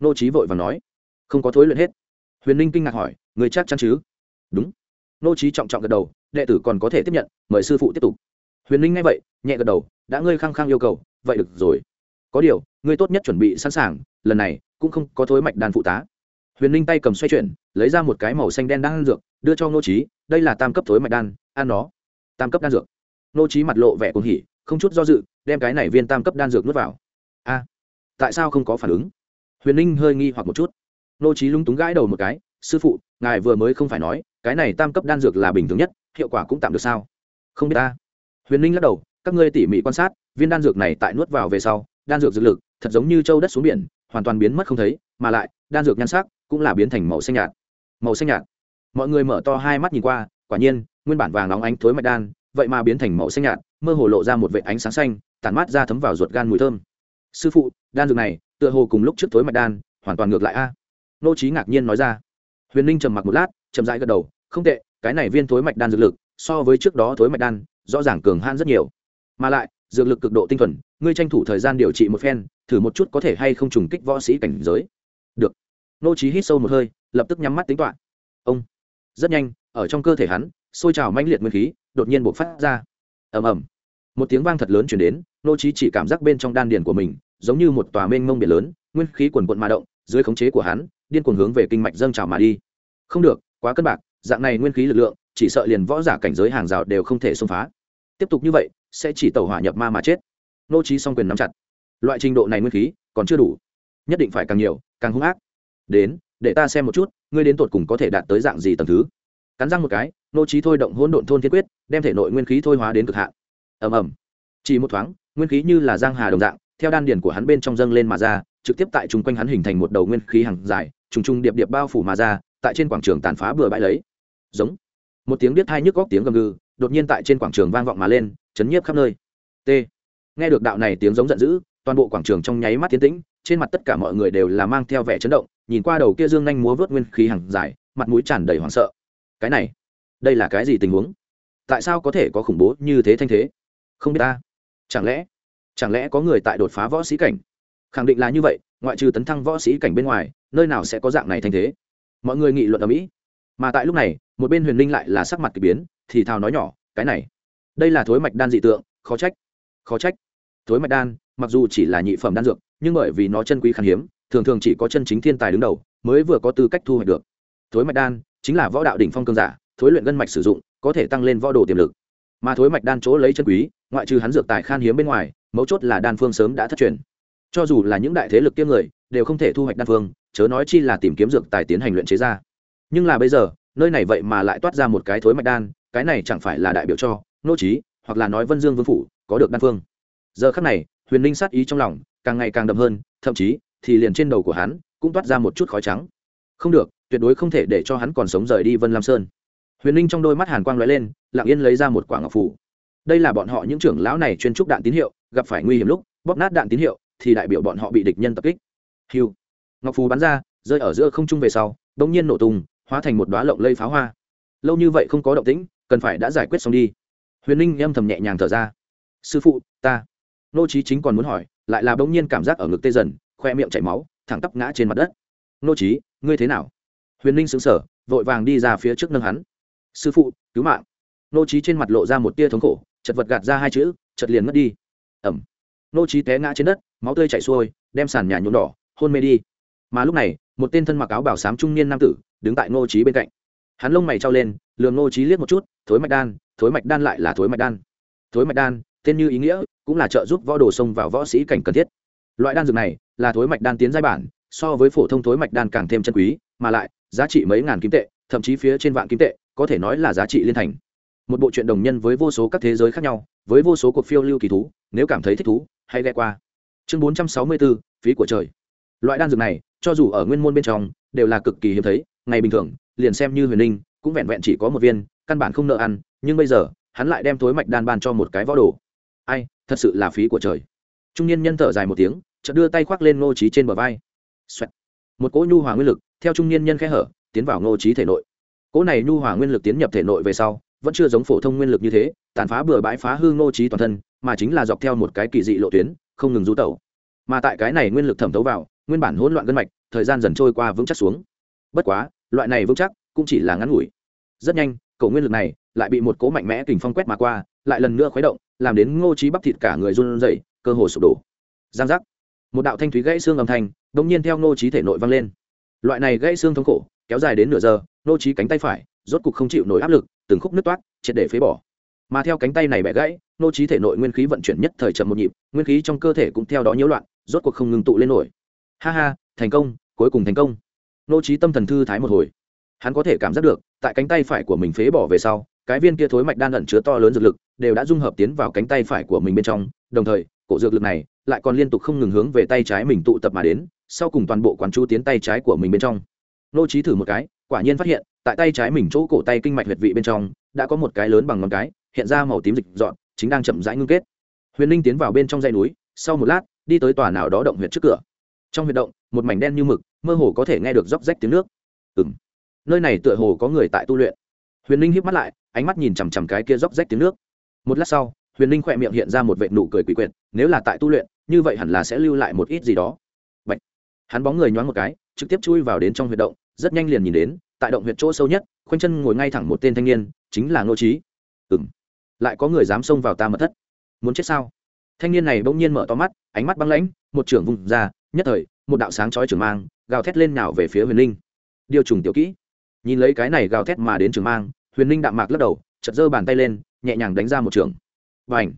Ngô trí vội và nói. Không có thối luyện hết huyền ninh kinh ngạc hỏi người chắc chắn chứ? Đúng. Nô trí trọng trọng gật đầu, đệ tử còn có thể tiếp nhận, mời sư phụ tiếp tục. Huyền ninh nghe vậy, nhẹ gật đầu, đã ngươi khăng khăng yêu cầu, vậy được rồi. Có điều, ngươi tốt nhất chuẩn bị sẵn sàng, lần này cũng không có thối mạch đàn phụ tá. Huyền ninh tay cầm xoay chuyển, lấy ra một cái màu xanh đen đan dược, đưa cho Nô trí đây là tam cấp thối mạch đan, ăn nó. Tam cấp đan dược. Nô trí mặt lộ vẻ cuồng hỉ, không chút do dự, đem cái này viên tam cấp đan dược nuốt vào. A, tại sao không có phản ứng? Huyền ninh hơi nghi hoặc một chút. Nô trí lung túng gãi đầu một cái, sư phụ, ngài vừa mới không phải nói, cái này tam cấp đan dược là bình thường nhất, hiệu quả cũng tạm được sao? Không biết ta. Huyền ninh lắc đầu, các ngươi tỉ mỉ quan sát, viên đan dược này tại nuốt vào về sau, đan dược dược lực thật giống như châu đất xuống biển, hoàn toàn biến mất không thấy, mà lại, đan dược nhan sắc cũng là biến thành màu xanh nhạt. Màu xanh nhạt? Mọi người mở to hai mắt nhìn qua, quả nhiên, nguyên bản vàng óng ánh thối mạch đan, vậy mà biến thành màu xanh nhạt, mơ hồ lộ ra một vệ ánh sáng xanh, tản mát ra thấm vào ruột gan mùi thơm. Sư phụ, đan dược này tựa hồ cùng lúc trước thối mạch đan hoàn toàn ngược lại a nô trí ngạc nhiên nói ra. Huyền ninh trầm mặc một lát, chậm rãi gật đầu, không tệ, cái này viên thối mạch đan dược lực, so với trước đó thối mạch đan, rõ ràng cường han rất nhiều. Mà lại, dược lực cực độ tinh thuần, ngươi tranh thủ thời gian điều trị một phen, thử một chút có thể hay không trùng kích võ sĩ cảnh giới. Được. Nô trí hít sâu một hơi, lập tức nhắm mắt tính toán. Ông. Rất nhanh, ở trong cơ thể hắn, sôi trào mãnh liệt nguyên khí, đột nhiên bộc phát ra. Ầm ầm. Một tiếng vang thật lớn truyền đến, nô trí chỉ cảm giác bên trong đan điền của mình, giống như một tòa mênh mông biển lớn, nguyên khí cuồn cuộn mà động, dưới khống chế của hắn điên cuồng hướng về kinh mạch dâng trào mà đi. Không được, quá cân bạc, dạng này nguyên khí lực lượng, chỉ sợ liền võ giả cảnh giới hàng rào đều không thể xông phá. Tiếp tục như vậy, sẽ chỉ tẩu hỏa nhập ma mà chết. Nô trí song quyền nắm chặt. Loại trình độ này nguyên khí, còn chưa đủ. Nhất định phải càng nhiều, càng hung ác. Đến, để ta xem một chút, ngươi đến tột cùng có thể đạt tới dạng gì tầng thứ. Cắn răng một cái, nô trí thôi động hỗn độn thôn thiên quyết, đem thể nội nguyên khí thôi hóa đến cực hạn. Ầm ầm. Chỉ một thoáng, nguyên khí như là giang hà đồng dạng, theo đan điển của hắn bên trong dâng lên mà ra trực tiếp tại trung quanh hắn hình thành một đầu nguyên khí hàng dài, trùng trùng điệp điệp bao phủ mà ra, tại trên quảng trường tàn phá bừa bãi lấy. Giống. Một tiếng biết hai nhức góc tiếng gầm gừ, đột nhiên tại trên quảng trường vang vọng mà lên, chấn nhiếp khắp nơi. T. Nghe được đạo này tiếng giống giận dữ, toàn bộ quảng trường trong nháy mắt tiến tĩnh, trên mặt tất cả mọi người đều là mang theo vẻ chấn động, nhìn qua đầu kia dương nhanh múa vớt nguyên khí hàng dài, mặt mũi tràn đầy hoảng sợ. Cái này, đây là cái gì tình huống? Tại sao có thể có khủng bố như thế thanh thế? Không biết ta. Chẳng lẽ chẳng lẽ có người tại đột phá võ sĩ cảnh? Khẳng định là như vậy, ngoại trừ tấn thăng võ sĩ cảnh bên ngoài, nơi nào sẽ có dạng này thành thế? Mọi người nghị luận ở mỹ. Mà tại lúc này, một bên huyền linh lại là sắc mặt k ỳ biến, thì thào nói nhỏ, cái này, đây là thối mạch đan dị tượng, khó trách khó trách. Thối mạch đan, mặc dù chỉ là nhị phẩm đan dược, nhưng bởi vì nó chân quý khan hiếm, thường thường chỉ có chân chính thiên tài đứng đầu, mới vừa có tư cách thu hoạch được. Thối mạch đan, chính là võ đạo đỉnh phong cương giả, thối luyện gân mạch sử dụng, có thể tăng lên võ đồ tiềm lực. Mà thối mạch đan chỗ lấy chân quý, ngoại trừ hắn dược tài khan hiếm bên ngoài, mấu chốt là đan phương sớm đã thất truyền cho dù là những đại thế lực kiêm người, đều không thể thu hoạch đan phương, chớ nói chi là tìm kiếm dược tài tiến hành luyện chế ra. Nhưng là bây giờ, nơi này vậy mà lại toát ra một cái thối mạch đan, cái này chẳng phải là đại biểu cho nô trí hoặc là nói vân dương vương phủ có được đan phương. Giờ khắc này, huyền linh sát ý trong lòng càng ngày càng đậm hơn, thậm chí thì liền trên đầu của hắn cũng toát ra một chút khói trắng. Không được, tuyệt đối không thể để cho hắn còn sống rời đi vân lam sơn. Huyền linh trong đôi mắt hàn quang lóe lên, lặng yên lấy ra một quả ngọc phủ. Đây là bọn họ những trưởng lão này chuyên trúc đạn tín hiệu, gặp phải nguy hiểm lúc, bóp nát đạn tín hiệu thì đại biểu bọn họ bị địch nhân tập kích. Hiu. Ngọc phù bắn ra rơi ở giữa không trung về sau đ ỗ n g nhiên nổ tung hóa thành một đoá lộng lây pháo hoa. Lâu như vậy không có động tĩnh cần phải đã giải quyết xong đi. Huyền ninh âm thầm nhẹ nhàng thở ra. Sư phụ ta. Nô trí chính còn muốn hỏi lại là bỗng nhiên cảm giác ở ngực tê dần khoe miệng chảy máu thẳng tắp ngã trên mặt đất. Nô trí ngươi thế nào? Huyền ninh sững sờ, vội vàng đi ra phía trước nâng hắn. Sư phụ cứu mạng. Nô trí trên mặt lộ ra một tia thống khổ chật vật gạt ra hai chữ chật liền ngất đi. Ẩm. Nô trí té ngã trên đất máu tươi chảy xuôi, đem sàn nhà nhuộm đỏ, hôn mê đi. Mà lúc này, một tên thân mặc áo bảo sám trung niên nam tử đứng tại Ngô trí bên cạnh. Hắn lông mày trao lên lường Ngô trí liếc một chút, thối mạch đan, thối mạch đan lại là thối mạch đan. Thối mạch đan, tên như ý nghĩa, cũng là trợ giúp võ đồ xông vào võ sĩ cảnh cần thiết. Loại đan dược này là thối mạch đan tiến giai bản, so với phổ thông thối mạch đan càng thêm chân quý, mà lại, giá trị mấy ngàn kim tệ, thậm chí phía trên vạn kim tệ, có thể nói là giá trị liên thành. Một bộ truyện đồng nhân với vô số các thế giới khác nhau, với vô số cuộc phiêu lưu kỳ thú, nếu cảm thấy thích thú, hãy ghé qua chương bốn trăm sáu mươi bốn, phí của trời. Loại đan dược này, cho dù ở nguyên môn bên trong, đều là cực kỳ hiếm thấy, ngày bình thường, liền xem như huyền linh, cũng vẹn vẹn chỉ có một viên, căn bản không nợ ăn, nhưng bây giờ, hắn lại đem thối mạch đan ban cho một cái võ đồ. Ai, thật sự là phí của trời. Trung niên nhân thở dài một tiếng, chợt đưa tay khoác lên ngô trí trên bờ vai. Xoẹt. một cỗ nhu hòa nguyên lực, theo trung niên nhân khẽ hở, tiến vào ngô trí thể nội. Cỗ này nhu hòa nguyên lực tiến nhập thể nội về sau, vẫn chưa giống phổ thông nguyên lực như thế, tàn phá bừa bãi phá hư ngô trí toàn thân, mà chính là dọc theo một cái kỳ dị lộ tuyến không ngừng du tẩu. Mà tại cái này nguyên lực thẩm thấu vào, nguyên bản hỗn loạn gân mạch, thời gian dần trôi qua vững chắc xuống. Bất quá, loại này vững chắc cũng chỉ là ngắn ngủi. Rất nhanh cầu nguyên lực này lại bị một cố mạnh mẽ kình phong quét mà qua, lại lần nữa khuấy động, làm đến ngô trí bắp thịt cả người run rẩy, cơ hồ sụp đổ. Giang giác. Một đạo thanh thúy gãy xương âm thanh đột nhiên theo ngô trí thể nội vang lên. Loại này gãy xương thống khổ kéo dài đến nửa giờ, ngô trí cánh tay phải rốt cục không chịu nổi áp lực, từng khúc nứt toát, triệt để phế bỏ mà theo cánh tay này bẻ gãy, nô trí thể nội nguyên khí vận chuyển nhất thời chậm một nhịp, nguyên khí trong cơ thể cũng theo đó nhiễu loạn, rốt cuộc không ngừng tụ lên nổi. Ha ha, thành công, cuối cùng thành công. Nô trí tâm thần thư thái một hồi. Hắn có thể cảm giác được, tại cánh tay phải của mình phế bỏ về sau, cái viên kia thối mạch đan ẩn chứa to lớn dược lực, đều đã dung hợp tiến vào cánh tay phải của mình bên trong, đồng thời, cổ dược lực này lại còn liên tục không ngừng hướng về tay trái mình tụ tập mà đến, sau cùng toàn bộ quán chú tiến tay trái của mình bên trong. Nô trí thử một cái, quả nhiên phát hiện, tại tay trái mình chỗ cổ tay kinh mạch huyệt vị bên trong, đã có một cái lớn bằng ngón cái hiện ra màu tím dịch dọn, chính đang chậm rãi ngưng kết. Huyền linh tiến vào bên trong dãy núi, sau một lát, đi tới tòa nào đó động huyệt trước cửa. Trong huyệt động, một mảnh đen như mực, mơ hồ có thể nghe được róc rách tiếng nước. Ừng nơi này tựa hồ có người tại tu luyện. Huyền linh híp mắt lại, ánh mắt nhìn chằm chằm cái kia róc rách tiếng nước. Một lát sau, huyền linh khỏe miệng hiện ra một vệ nụ cười quỷ quyệt, nếu là tại tu luyện, như vậy hẳn là sẽ lưu lại một ít gì đó. Bạch. hắn bóng người nhoáng một cái, trực tiếp chui vào đến trong huyệt động, rất nhanh liền nhìn đến, tại động huyệt chỗ sâu nhất, khoanh chân ngồi ngay thẳng một tên thanh niên, chính là ngô trí ừ m lại có người dám xông vào ta mật thất. Muốn chết sao? Thanh niên này bỗng nhiên mở to mắt, ánh mắt băng lãnh, một trưởng vùng ra, nhất thời, một đạo sáng chói trường mang, gào thét lên nào về phía huyền linh. Điều trùng tiểu kỹ. Nhìn lấy cái này gào thét mà đến trường mang, huyền linh đạm mạc lắc đầu chật giơ bàn tay lên, nhẹ nhàng đánh ra một trường và ảnh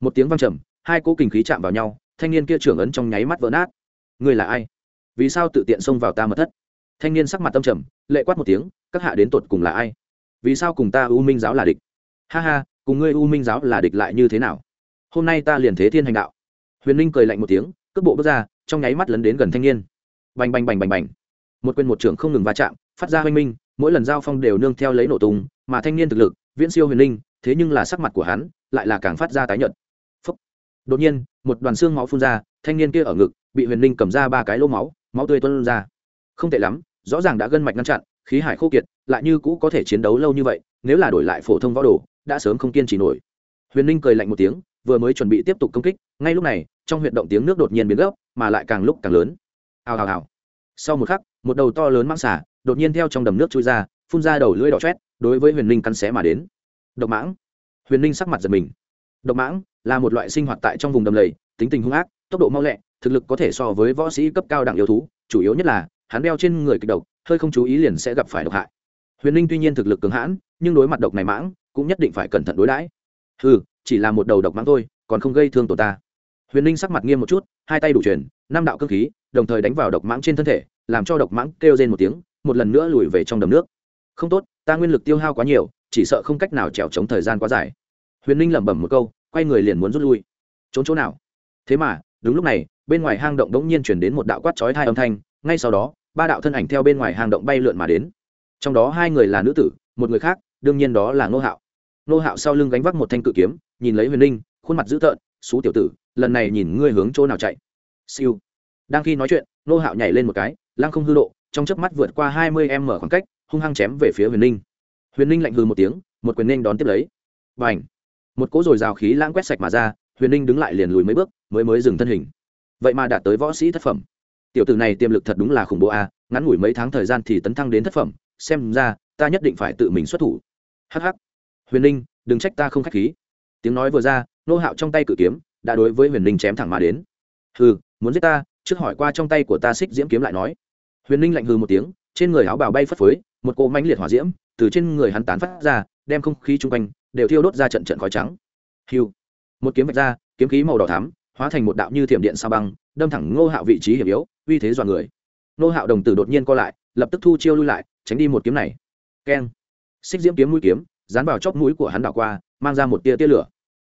một tiếng vang trầm, hai cỗ kinh khí chạm vào nhau, thanh niên kia trưởng ấn trong nháy mắt vỡ nát. Ngươi là ai? Vì sao tự tiện xông vào ta mật thất? Thanh niên sắc mặt tâm trầm, lệ quát một tiếng, các hạ đến tột cùng là ai? Vì sao cùng ta u minh giáo là địch? Ha ha cùng ngươi u minh giáo là địch lại như thế nào? Hôm nay ta liền thế thiên hành đạo. Huyền ninh cười lạnh một tiếng, cước bộ bước ra, trong nháy mắt lấn đến gần thanh niên. Bành bành bành bành bành. Một quyền một trưởng không ngừng va chạm, phát ra hoanh minh, mỗi lần giao phong đều nương theo lấy nổ tung, mà thanh niên thực lực, viễn siêu huyền ninh thế nhưng là sắc mặt của hắn lại là càng phát ra tái nhợt. Phúc. đột nhiên, một đoàn xương máu phun ra, thanh niên kia ở ngực, bị huyền ninh cầm ra ba cái lỗ máu máu tươi tuôn ra. Không tệ lắm, rõ ràng đã gân mạch ngăn chặn, khí hải khô kiệt, lại như cũ có thể chiến đấu lâu như vậy, nếu là đổi lại phổ thông võ đồ đã sớm không kiên trì nổi. Huyền ninh cười lạnh một tiếng, vừa mới chuẩn bị tiếp tục công kích, ngay lúc này, trong huyệt động tiếng nước đột nhiên biến gấp, mà lại càng lúc càng lớn. Hào hào hào. Sau một khắc, một đầu to lớn mang xả, đột nhiên theo trong đầm nước trôi ra, phun ra đầu lưỡi đỏ chét đối với huyền ninh cắn xé mà đến. Độc mãng. Huyền ninh sắc mặt giật mình. Độc mãng là một loại sinh hoạt tại trong vùng đầm lầy, tính tình hung ác, tốc độ mau lẹ, thực lực có thể so với võ sĩ cấp cao đẳng yêu thú, chủ yếu nhất là, hắn đeo trên người kịch độc, hơi không chú ý liền sẽ gặp phải độc hại huyền ninh tuy nhiên thực lực cường hãn, nhưng đối mặt độc này mãng, cũng nhất định phải cẩn thận đối đãi. Ừ chỉ là một đầu độc mãng thôi, còn không gây thương tổ ta. Huyền ninh sắc mặt nghiêm một chút, hai tay đủ truyền, năm đạo cơ khí, đồng thời đánh vào độc mãng trên thân thể, làm cho độc mãng kêu rên một tiếng, một lần nữa lùi về trong đầm nước. Không tốt, ta nguyên lực tiêu hao quá nhiều, chỉ sợ không cách nào trèo chống thời gian quá dài. Huyền ninh lẩm bẩm một câu, quay người liền muốn rút lui. Trốn chỗ nào? Thế mà, đúng lúc này, bên ngoài hang động đ ỗ n g nhiên chuyển đến một đạo quát chói hai âm thanh, ngay sau đó, ba đạo thân ảnh theo bên ngoài hang động bay lượn mà đến trong đó hai người là nữ tử, một người khác, đương nhiên đó là ngô hạo. Ngô hạo sau lưng gánh vác một thanh cự kiếm, nhìn lấy huyền ninh khuôn mặt dữ tợn, xú tiểu tử, lần này nhìn ngươi hướng chỗ nào chạy? Siêu. Đang khi nói chuyện, ngô hạo nhảy lên một cái, lăng không hư độ, trong chớp mắt vượt qua hai mươi em mở khoảng cách, hung hăng chém về phía huyền ninh huyền ninh lạnh hư một tiếng, một quyền ninh đón tiếp lấy. Và h một cỗ r ồ i rào khí lãng quét sạch mà ra, huyền ninh đứng lại liền lùi mấy bước, mới mới dừng thân hình. Vậy mà đạt tới võ sĩ thất phẩm. Tiểu tử này tiềm lực thật đúng là khủng bố a, ngắn ngủi mấy tháng thời gian thì tấn thăng đến thất phẩm xem ra, ta nhất định phải tự mình xuất thủ. Hh huyền ninh đừng trách ta không k h á c h khí. Tiếng nói vừa ra, nô hạo trong tay cự kiếm đã đối với huyền ninh chém thẳng mà đến. Hừ, muốn giết ta, trước hỏi qua trong tay của ta xích diễm kiếm lại nói. Huyền ninh lạnh hừ một tiếng, trên người áo bào bay phất phới, một cỗ mánh liệt hỏa diễm từ trên người hắn tán phát ra, đem không khí chung quanh đều thiêu đốt ra trận trận khói trắng. Hiu một kiếm vạch ra, kiếm khí màu đỏ thắm, hóa thành một đạo như thiểm điện sao băng, đâm thẳng ngô hạo vị trí hiểm yếu, uy thế dọa người. Ngô hạo đồng tử đột nhiên co lại, lập tức thu chiêu lui lại tránh đi một kiếm này. Keng. Xích diễm kiếm mũi kiếm, dán vào chóp mũi của hắn đảo qua, mang ra một tia tia lửa.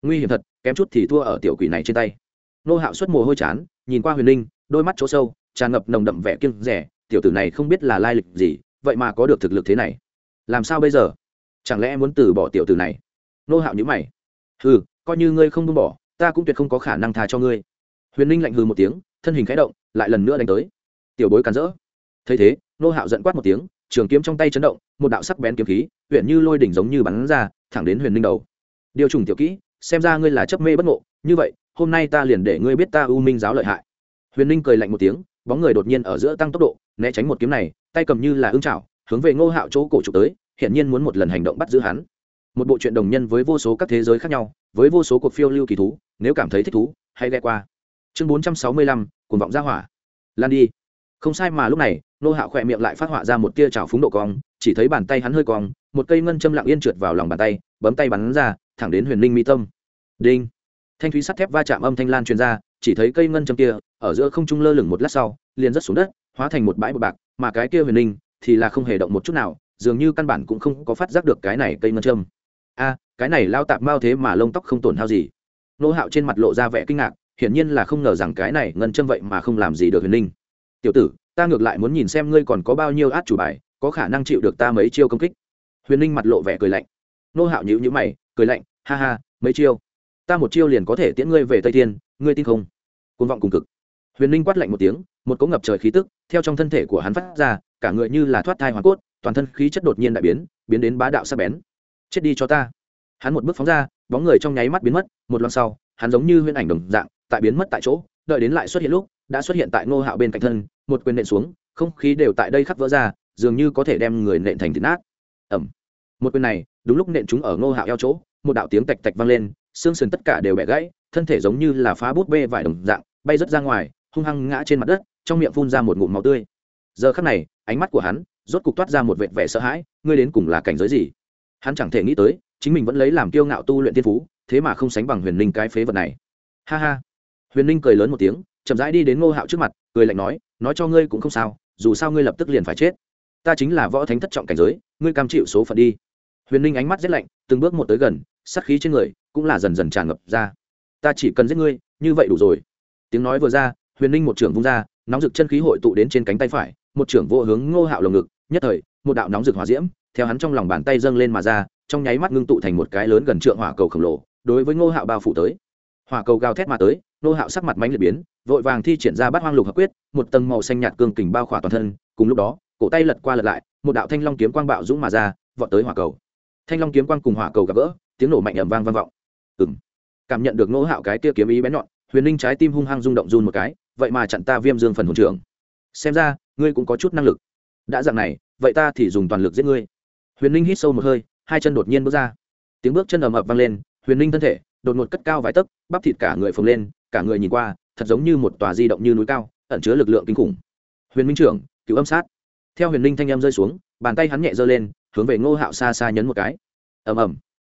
Nguy hiểm thật, kém chút thì thua ở tiểu quỷ này trên tay. Nô hạo xuất mồ hôi chán, nhìn qua huyền linh đôi mắt chỗ sâu, tràn ngập nồng đậm vẻ kiêng rẻ tiểu tử này không biết là lai lịch gì, vậy mà có được thực lực thế này. Làm sao bây giờ? Chẳng lẽ muốn từ bỏ tiểu tử này? Nô hạo nhữ mày. Ừ coi như ngươi không buông bỏ, ta cũng tuyệt không có khả năng tha cho ngươi. Huyền linh lạnh hừ một tiếng, thân hình khẽ động, lại lần nữa đánh tới. Tiểu bối cắn rỡ. Thấy thế, nô hạo giận quát một tiếng trường kiếm trong tay chấn động, một đạo sắc bén kiếm khí huyện như lôi đỉnh giống như bắn ra, thẳng đến huyền linh đầu. Điều trùng tiểu kỹ, xem ra ngươi là chấp mê bất ngộ, như vậy, hôm nay ta liền để ngươi biết ta u minh giáo lợi hại. Huyền linh cười lạnh một tiếng, bóng người đột nhiên ở giữa tăng tốc độ, né tránh một kiếm này, tay cầm như là ưng chảo, hướng về ngô hạo chỗ cổ trục tới hiện nhiên muốn một lần hành động bắt giữ hắn. Một bộ truyện đồng nhân với vô số các thế giới khác nhau, với vô số cuộc phiêu lưu kỳ thú, nếu cảm thấy thích thú, hãy ghe qua. Chương bốn trăm sáu mươi lăm, cuồng vọng ra hỏa. Lan đi không sai mà lúc này, nô hạo khỏe miệng lại phát họa ra một tia trào phúng độ cong, chỉ thấy bàn tay hắn hơi cong, một cây ngân châm lặng yên trượt vào lòng bàn tay, bấm tay bắn ra, thẳng đến huyền ninh mi tâm. Đinh! Thanh thúy sắt thép va chạm âm thanh lan truyền ra, chỉ thấy cây ngân châm kia, ở giữa không trung lơ lửng một lát sau, liền rớt xuống đất, hóa thành một bãi bột bạc, mà cái kia huyền ninh thì là không hề động một chút nào, dường như căn bản cũng không có phát giác được cái này cây ngân châm. A, cái này lao tạp mao thế mà lông tóc không tổn hao gì. Nô hạo trên mặt lộ ra vẻ kinh ngạc, hiển nhiên là không ngờ rằng cái này ngân châm vậy mà không làm gì được huyền ninh tiểu tử, ta ngược lại muốn nhìn xem ngươi còn có bao nhiêu át chủ bài, có khả năng chịu được ta mấy chiêu công kích. Huyền ninh mặt lộ vẻ cười lạnh. Nô hạo nhữ nhữ mày, cười lạnh, ha ha, mấy chiêu? Ta một chiêu liền có thể tiễn ngươi về tây thiên, ngươi tin không? Côn vọng cùng cực. Huyền ninh quát lạnh một tiếng, một cỗ ngập trời khí tức theo trong thân thể của hắn phát ra, cả người như là thoát thai hoàn cốt, toàn thân khí chất đột nhiên đại biến biến đến bá đạo sắc bén. Chết đi cho ta. Hắn một bước phóng ra, bóng người trong nháy mắt biến mất, một lần sau, hắn giống như huyễn ảnh đồng dạng, tại biến mất tại chỗ, đợi đến lại xuất hiện lúc, đã xuất hiện tại ngô hạo bên cạnh thân một quyền nện xuống, không khí đều tại đây khắc vỡ ra, dường như có thể đem người nện thành thịt nát. Ẩm một quyền này, đúng lúc nện chúng ở ngô hạo eo chỗ, một đạo tiếng tạch tạch vang lên, xương sườn tất cả đều bẻ gãy, thân thể giống như là phá bút bê vải đồng dạng, bay rớt ra ngoài, hung hăng ngã trên mặt đất, trong miệng phun ra một ngụm máu tươi. Giờ khắc này, ánh mắt của hắn rốt cục toát ra một vệt vẻ sợ hãi, ngươi đến cùng là cảnh giới gì? Hắn chẳng thể nghĩ tới, chính mình vẫn lấy làm kiêu ngạo tu luyện tiên phú, thế mà không sánh bằng huyền linh cái phế vật này. Ha ha. Huyền linh cười lớn một tiếng, chậm rãi đi đến ngô hạo trước mặt, cười lạnh nói nói cho ngươi cũng không sao, dù sao ngươi lập tức liền phải chết. Ta chính là võ thánh thất trọng cảnh giới, ngươi cam chịu số phận đi. Huyền linh ánh mắt rét lạnh, từng bước một tới gần, sát khí trên người cũng là dần dần tràn ngập ra. Ta chỉ cần giết ngươi, như vậy đủ rồi. Tiếng nói vừa ra, huyền linh một trưởng vung ra, nóng rực chân khí hội tụ đến trên cánh tay phải, một trưởng vô hướng ngô hạo lồng ngực, nhất thời, một đạo nóng rực hỏa diễm, theo hắn trong lòng bàn tay dâng lên mà ra, trong nháy mắt ngưng tụ thành một cái lớn gần trượng hỏa cầu khổng lồ, đối với ngô hạo bao phủ tới hỏa cầu gào thét mà tới ngô hạo sắc mặt mánh liệt biến, vội vàng thi triển ra bát hoang lục hợp quyết, một tầng màu xanh nhạt cương kình bao khỏa toàn thân, cùng lúc đó, cổ tay lật qua lật lại, một đạo thanh long kiếm quang bạo dũng mà ra, vọt tới hỏa cầu. Thanh long kiếm quang cùng hỏa cầu gặp gỡ, tiếng nổ mạnh ầm vang vang vọng. Ừ m cảm nhận được ngô hạo cái tia kiếm ý bén nhọn, huyền linh trái tim hung hăng rung động run một cái, vậy mà chặn ta viêm dương phần hồn trưởng xem ra, ngươi cũng có chút năng lực. Đã dạng này, vậy ta thì dùng toàn lực giết ngươi. Huyền linh hít sâu một hơi, hai chân đột nhiên bước ra. Tiếng bước chân ầm ập vang lên, huyền linh thân thể đột ngột cất cao vài tấc, bắp thịt cả người phồng lên, cả người nhìn qua, thật giống như một tòa di động như núi cao, ẩn chứa lực lượng kinh khủng. Huyền minh trưởng, cứu âm sát. Theo huyền linh thanh âm rơi xuống, bàn tay hắn nhẹ giơ lên, hướng về ngô hạo xa xa nhấn một cái. Ầm ầm.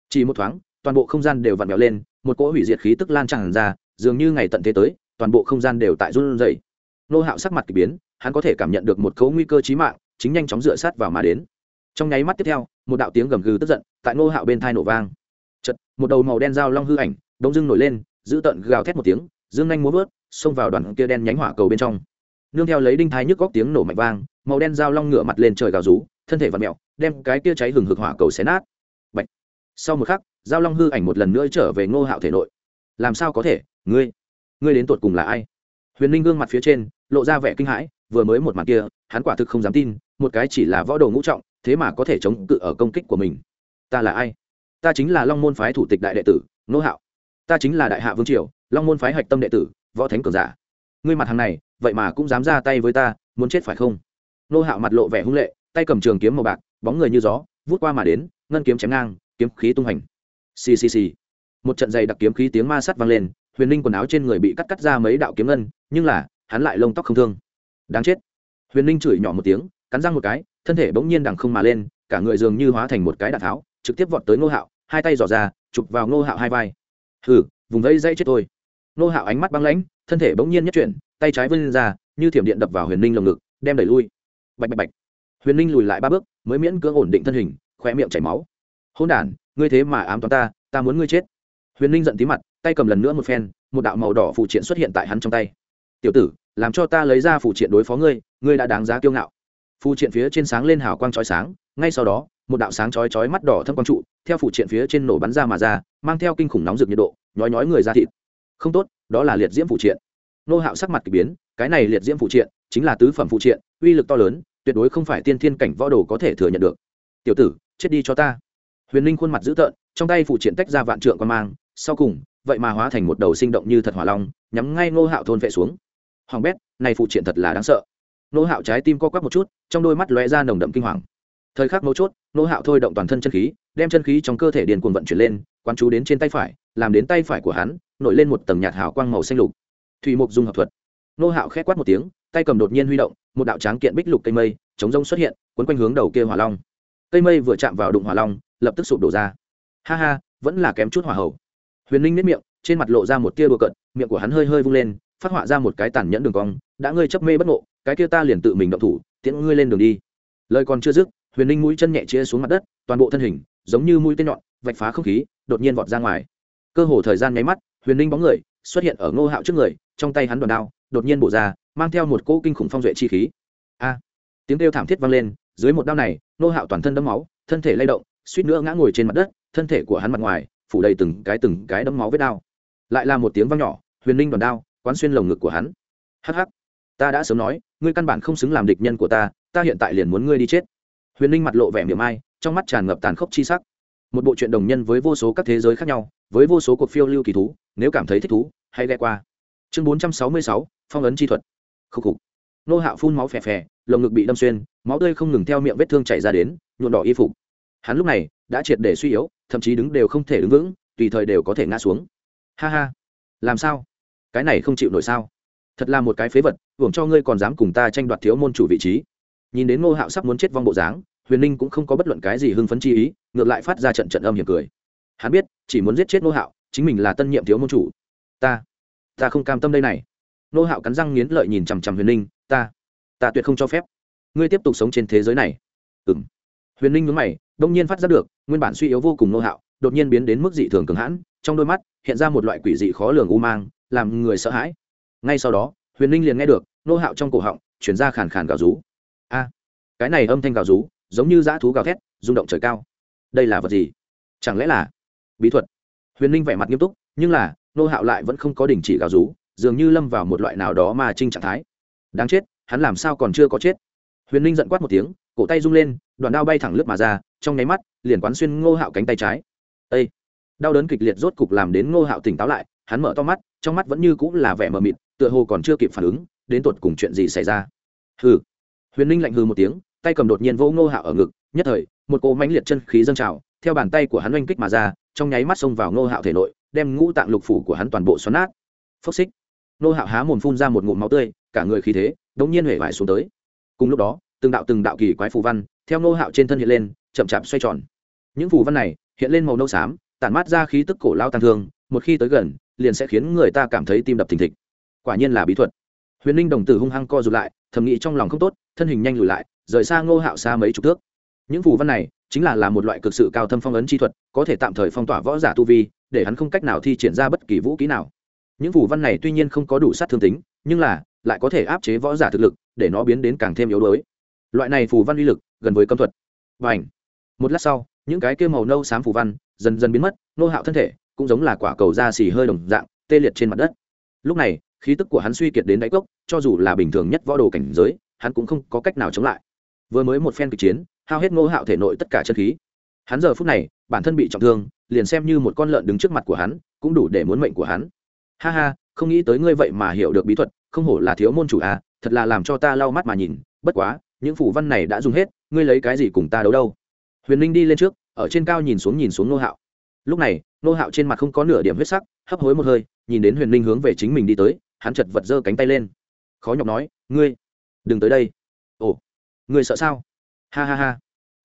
Chỉ một thoáng, toàn bộ không gian đều vặn vẹo lên, một cỗ hủy diệt khí tức lan tràn ra, dường như ngày tận thế tới, toàn bộ không gian đều tại run rẩy. Ngô hạo sắc mặt kỳ biến, hắn có thể cảm nhận được một cỗ nguy cơ chí mạng, chính nhanh chóng dựa sát vào mà đến. Trong nháy mắt tiếp theo, một đạo tiếng gầm gừ tức giận tại ngô hạo bên thai nổ vang một đầu màu đen dao long hư ảnh đông dưng nổi lên, giữ tận gào thét một tiếng, dương nhanh múa vớt, xông vào đoàn kia đen nhánh hỏa cầu bên trong. Nương theo lấy đinh thái nhức góc tiếng nổ mạnh vang, màu đen dao long ngửa mặt lên trời gào rú, thân thể vặn mẹo, đem cái kia cháy hừng hực hỏa cầu xé nát. Bạch. sau một khắc, dao long hư ảnh một lần nữa trở về ngô hạo thể nội. Làm sao có thể, ngươi ngươi đến tột cùng là ai? Huyền ninh gương mặt phía trên, lộ ra vẻ kinh hãi, vừa mới một mặt kia, hắn quả thực không dám tin, một cái chỉ là võ đồ ngũ trọng, thế mà có thể chống cự ở công kích của mình. Ta là ai? Ta chính là long môn phái thủ tịch đại đệ tử nô hạo. Ta chính là đại hạ vương triều, long môn phái hạch tâm đệ tử, võ thánh cường giả. Ngươi mặt hàng này, vậy mà cũng dám ra tay với ta, muốn chết phải không? Nô hạo mặt lộ vẻ hung lệ, tay cầm trường kiếm màu bạc, bóng người như gió, vút qua mà đến, ngân kiếm chém ngang, kiếm khí tung hành. Xì xì xì. Một trận dày đặc kiếm khí tiếng ma sắt vang lên, huyền ninh quần áo trên người bị cắt cắt ra mấy đạo kiếm ngân, nhưng là, hắn lại lông tóc không thương. Đáng chết. Huyền ninh chửi nhỏ một tiếng, cắn răng một cái, thân thể bỗng nhiên đằng không mà lên, cả người dường như hóa thành một cái đạn tháo, trực tiếp vọt tới ngô hạo hai tay dò ra, chụp vào ngô hạo hai vai. Hừ, vùng vây dây chết tôi. Ngô hạo ánh mắt băng lãnh, thân thể bỗng nhiên nhất chuyển, tay trái vươn ra, như thiểm điện đập vào huyền ninh lồng ngực, đem đẩy lui. Bạch bạch bạch. Huyền ninh lùi lại ba bước, mới miễn cưỡng ổn định thân hình khoe miệng chảy máu. Hôn đản, ngươi thế mà ám toán ta ta muốn ngươi chết. Huyền ninh giận tí mặt, tay cầm lần nữa một phen, một đạo màu đỏ phụ triện xuất hiện tại hắn trong tay. Tiểu tử, làm cho ta lấy ra phụ triện đối phó ngươi ngươi đã đáng giá kiêu ngạo. Phụ triện phía trên sáng lên hào quang chói sáng, ngay sau đó một đạo sáng chói chói mắt đỏ thâm quang trụ, theo phụ triện phía trên nổ bắn ra mà ra, mang theo kinh khủng nóng rực nhiệt độ, nhói nhói người ra thịt. Không tốt, đó là liệt diễm phụ triện. Nô hạo sắc mặt k ỳ biến, cái này liệt diễm phụ triện chính là tứ phẩm phụ triện, uy lực to lớn, tuyệt đối không phải tiên thiên cảnh võ đồ có thể thừa nhận được. Tiểu tử, chết đi cho ta. Huyền linh khuôn mặt dữ tợn, trong tay phụ triện tách ra vạn trượng quan mang, sau cùng, vậy mà hóa thành một đầu sinh động như thật hỏa long, nhắm ngay ngô hạo thôn vệ xuống. Hoàng bét, này phụ triện thật là đáng sợ. Ngô hạo trái tim co quắp một chút, trong đôi mắt lóe ra nồng đậm kinh hoàng. Thời khắc mấu chốt Nô hạo thôi động toàn thân chân khí, đem chân khí trong cơ thể điền cuồng vận chuyển lên, quán chú đến trên tay phải, làm đến tay phải của hắn, nổi lên một tầng nhạt hào quang màu xanh lục. Thủy mục dung hợp thuật. Nô hạo khẽ quát một tiếng, tay cầm đột nhiên huy động, một đạo tráng kiện bích lục cây mây, chống rông xuất hiện quấn quanh hướng đầu kia hỏa long. Cây mây vừa chạm vào đụng hỏa long, lập tức sụp đổ ra. Ha ha, vẫn là kém chút hỏa hậu huyền ninh nếp miệng, trên mặt lộ ra một tia đùa cận miệng của hắn hơi hơi vung lên, phát họa ra một cái tàn nhẫn đường cong, đã ngươi chấp mê bất ngộ, cái kia ta liền tự mình động thủ, tiễn ngươi lên đường đi. Lời còn chưa dứt huyền ninh mũi chân nhẹ chia xuống mặt đất, toàn bộ thân hình giống như mũi tên nhọn, vạch phá không khí, đột nhiên vọt ra ngoài. Cơ hồ thời gian nháy mắt, huyền ninh bóng người xuất hiện ở ngô hạo trước người, trong tay hắn đòn đao đột nhiên bổ ra, mang theo một cỗ kinh khủng phong duệ chi khí. A! Tiếng kêu thảm thiết vang lên, dưới một đao này, ngô hạo toàn thân đấm máu, thân thể lay động, suýt nữa ngã ngồi trên mặt đất, thân thể của hắn mặt ngoài phủ đầy từng cái từng cái đấm máu vết đao lại là một tiếng vang nhỏ, huyền ninh đòn đao quán xuyên lồng ngực của hắn. Hh ta đã sớm nói, ngươi căn bản không xứng làm địch nhân của ta ta hiện tại liền muốn ngươi đi chết huyền ninh mặt lộ vẻ miệng ai, trong mắt tràn ngập tàn khốc chi sắc. Một bộ truyện đồng nhân với vô số các thế giới khác nhau, với vô số cuộc phiêu lưu kỳ thú, nếu cảm thấy thích thú, hãy ghe qua. Chương bốn trăm sáu mươi sáu, phong ấn chi thuật. Khúc khục. Nô hạo phun máu phè phè, lồng ngực bị đâm xuyên, máu tươi không ngừng theo miệng vết thương chảy ra đến nhuộn đỏ y phục. Hắn lúc này đã triệt để suy yếu, thậm chí đứng đều không thể đứng vững, tùy thời đều có thể ngã xuống. Ha ha. Làm sao? Cái này không chịu nổi sao? Thật là một cái phế vật, hưởng cho ngươi còn dám cùng ta tranh đoạt thiếu môn chủ vị trí nhìn đến ngô hạo sắp muốn chết vong bộ dáng, huyền ninh cũng không có bất luận cái gì hưng phấn chi ý, ngược lại phát ra trận trận âm hiểm cười. Hắn biết, chỉ muốn giết chết ngô hạo, chính mình là tân nhiệm thiếu môn chủ. Ta ta không cam tâm đây này. Ngô hạo cắn răng nghiến lợi nhìn chằm chằm huyền ninh, ta ta tuyệt không cho phép. Ngươi tiếp tục sống trên thế giới này. Ừ m huyền ninh nhúng mày, đông nhiên phát ra được, nguyên bản suy yếu vô cùng ngô hạo, đột nhiên biến đến mức dị thường cường hãn, trong đôi mắt hiện ra một loại quỷ dị khó lường u mang, làm người sợ hãi. Ngay sau đó, huyền ninh liền nghe được, Ngô hạo trong cổ họng chuyển ra khàn khàn gào rú a, cái này âm thanh gào rú, giống như dã thú gào thét, rung động trời cao. Đây là vật gì? Chẳng lẽ là bí thuật? Huyền ninh vẻ mặt nghiêm túc, nhưng là, nô hạo lại vẫn không có đình chỉ gào rú, dường như lâm vào một loại nào đó mà trinh trạng thái. Đáng chết, hắn làm sao còn chưa có chết? Huyền ninh giận quát một tiếng, cổ tay rung lên, đoạn đao bay thẳng lướt mà ra, trong nháy mắt, liền quán xuyên ngô hạo cánh tay trái. Ây đau đớn kịch liệt rốt cục làm đến ngô hạo tỉnh táo lại, hắn mở to mắt, trong mắt vẫn như cũng là vẻ mờ mịt, tựa hồ còn chưa kịp phản ứng, đến tột cùng chuyện gì xảy ra? Hừ! Huyền ninh lạnh hừ một tiếng, tay cầm đột nhiên vỗ ngô hạo ở ngực, nhất thời, một cỗ mãnh liệt chân khí dâng trào, theo bàn tay của hắn oanh kích mà ra, trong nháy mắt xông vào ngô hạo thể nội, đem ngũ tạng lục phủ của hắn toàn bộ xoắn nát. Phốc xích. Ngô hạo há mồm phun ra một ngụm máu tươi, cả người khí thế đống nhiên huệ vải xuống tới. Cùng lúc đó, từng đạo từng đạo kỳ quái phù văn, theo ngô hạo trên thân hiện lên, chậm chạp xoay tròn. Những phù văn này, hiện lên màu nâu xám, tản mát ra khí tức cổ lao tăng thương, một khi tới gần, liền sẽ khiến người ta cảm thấy tim đập thình thịch. Quả nhiên là bí thuật. Huyền ninh đồng tử hung hăng co rụt lại thầm nghĩ trong lòng không tốt, thân hình nhanh lùi lại, rời xa ngô hạo xa mấy chục thước. Những phù văn này chính là là một loại cực sự cao thâm phong ấn chi thuật, có thể tạm thời phong tỏa võ giả tu vi, để hắn không cách nào thi triển ra bất kỳ vũ kỹ nào. Những phù văn này tuy nhiên không có đủ sát thương tính, nhưng là lại có thể áp chế võ giả thực lực, để nó biến đến càng thêm yếu đuối. Loại này phù văn uy lực gần với cấm thuật. Và ảnh một lát sau, những cái kia màu nâu xám phù văn dần dần biến mất nô hạo thân thể cũng giống là quả cầu da xì hơi đồng dạng, tê liệt trên mặt đất. Lúc này khí tức của hắn suy kiệt đến đáy cốc, cho dù là bình thường nhất võ đồ cảnh giới, hắn cũng không có cách nào chống lại. Vừa mới một phen kịch chiến, hao hết ngô hạo thể nội tất cả chân khí. Hắn giờ phút này, bản thân bị trọng thương, liền xem như một con lợn đứng trước mặt của hắn, cũng đủ để muốn mệnh của hắn. Ha ha, không nghĩ tới ngươi vậy mà hiểu được bí thuật, không hổ là thiếu môn chủ à thật là làm cho ta lau mắt mà nhìn, bất quá, những phủ văn này đã dùng hết, ngươi lấy cái gì cùng ta đấu đâu? Huyền ninh đi lên trước, ở trên cao nhìn xuống nhìn xuống nô hạo. Lúc này nô hạo trên mặt không có nửa điểm huyết sắc, hấp hối một hơi, nhìn đến huyền ninh hướng về chính mình đi tới hắn chật vật giơ cánh tay lên. Khó nhọc nói, ngươi, đừng tới đây. Ồ, ngươi sợ sao? Ha ha ha.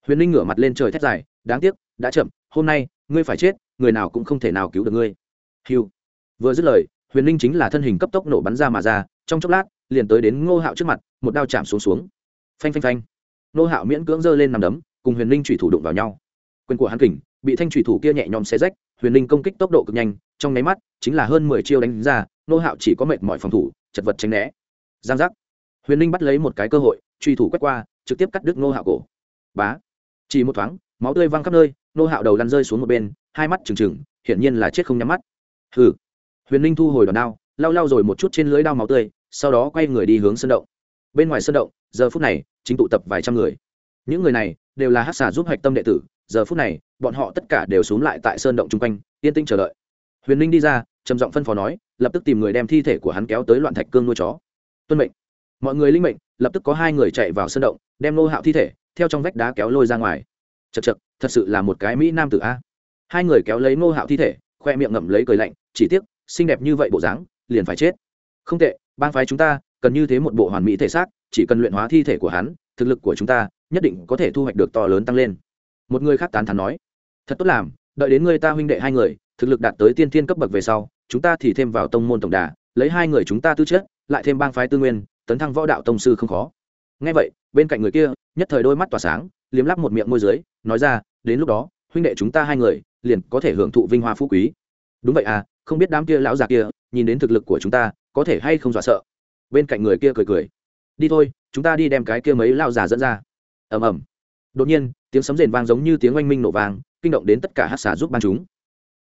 Huyền ninh ngửa mặt lên trời thét dài, đáng tiếc, đã chậm, hôm nay, ngươi phải chết, người nào cũng không thể nào cứu được ngươi. Hiu vừa dứt lời, huyền ninh chính là thân hình cấp tốc nổ bắn ra mà ra, trong chốc lát, liền tới đến ngô hạo trước mặt, một đao chạm xuống xuống. Phanh phanh phanh. Ngô hạo miễn cưỡng giơ lên nằm đấm, cùng huyền ninh thủy thủ đụng vào nhau. Quyền của hắn kình, bị thanh thủy thủ kia nhẹ nhõm xé rách, huyền ninh công kích tốc độ cực nhanh trong nháy mắt, chính là hơn mười chiêu đánh ra nô hạo chỉ có mệt mỏi phòng thủ, chật vật tránh né. Giang giác. Huyền ninh bắt lấy một cái cơ hội, truy thủ quét qua, trực tiếp cắt đứt nô hạo cổ. Bá. Chỉ một thoáng, máu tươi văng khắp nơi nô hạo đầu lăn rơi xuống một bên, hai mắt trừng trừng, hiển nhiên là chết không nhắm mắt. Hừ. Huyền ninh thu hồi đòn đao, lau lau rồi một chút trên lưới đao máu tươi, sau đó quay người đi hướng sân động. Bên ngoài sân động, giờ phút này, chính tụ tập vài trăm người. Những người này đều là hát xà giúp hạch tâm đệ tử, giờ phút này, bọn họ tất cả đều xuống lại tại sơn động chung quanh, yên tĩnh chờ đợi huyền ninh đi ra, trầm giọng phân phó nói, lập tức tìm người đem thi thể của hắn kéo tới loạn thạch cương nuôi chó. Tuân mệnh. Mọi người linh mệnh, lập tức có hai người chạy vào sân động, đem nô hạo thi thể, theo trong vách đá kéo lôi ra ngoài. Chật chật thật sự là một cái mỹ nam tử a. Hai người kéo lấy nô hạo thi thể, khoe miệng ngậm lấy cười lạnh, chỉ tiếc, xinh đẹp như vậy bộ dáng, liền phải chết. Không tệ, bang phái chúng ta, cần như thế một bộ hoàn mỹ thể xác, chỉ cần luyện hóa thi thể của hắn, thực lực của chúng ta, nhất định có thể thu hoạch được to lớn tăng lên. Một người khác tán thán nói, thật tốt làm, đợi đến người ta huynh đệ hai người thực lực đạt tới tiên thiên cấp bậc về sau, chúng ta thì thêm vào tông môn tổng đà, lấy hai người chúng ta tư chất, lại thêm bang phái tư nguyên, tấn thăng võ đạo tông sư không khó. Ngay vậy, bên cạnh người kia, nhất thời đôi mắt tỏa sáng, liếm lắp một miệng môi dưới, nói ra, đến lúc đó, huynh đệ chúng ta hai người, liền có thể hưởng thụ vinh hoa phú quý. Đúng vậy à không biết đám kia lão già kia, nhìn đến thực lực của chúng ta, có thể hay không dọa sợ? Bên cạnh người kia cười cười. Đi thôi, chúng ta đi đem cái kia mấy lao già dẫn ra. Ầm ầm. Đột nhiên, tiếng sấm rền vang giống như tiếng oanh minh nổ vang, kinh động đến tất cả hát xả giúp ban chúng.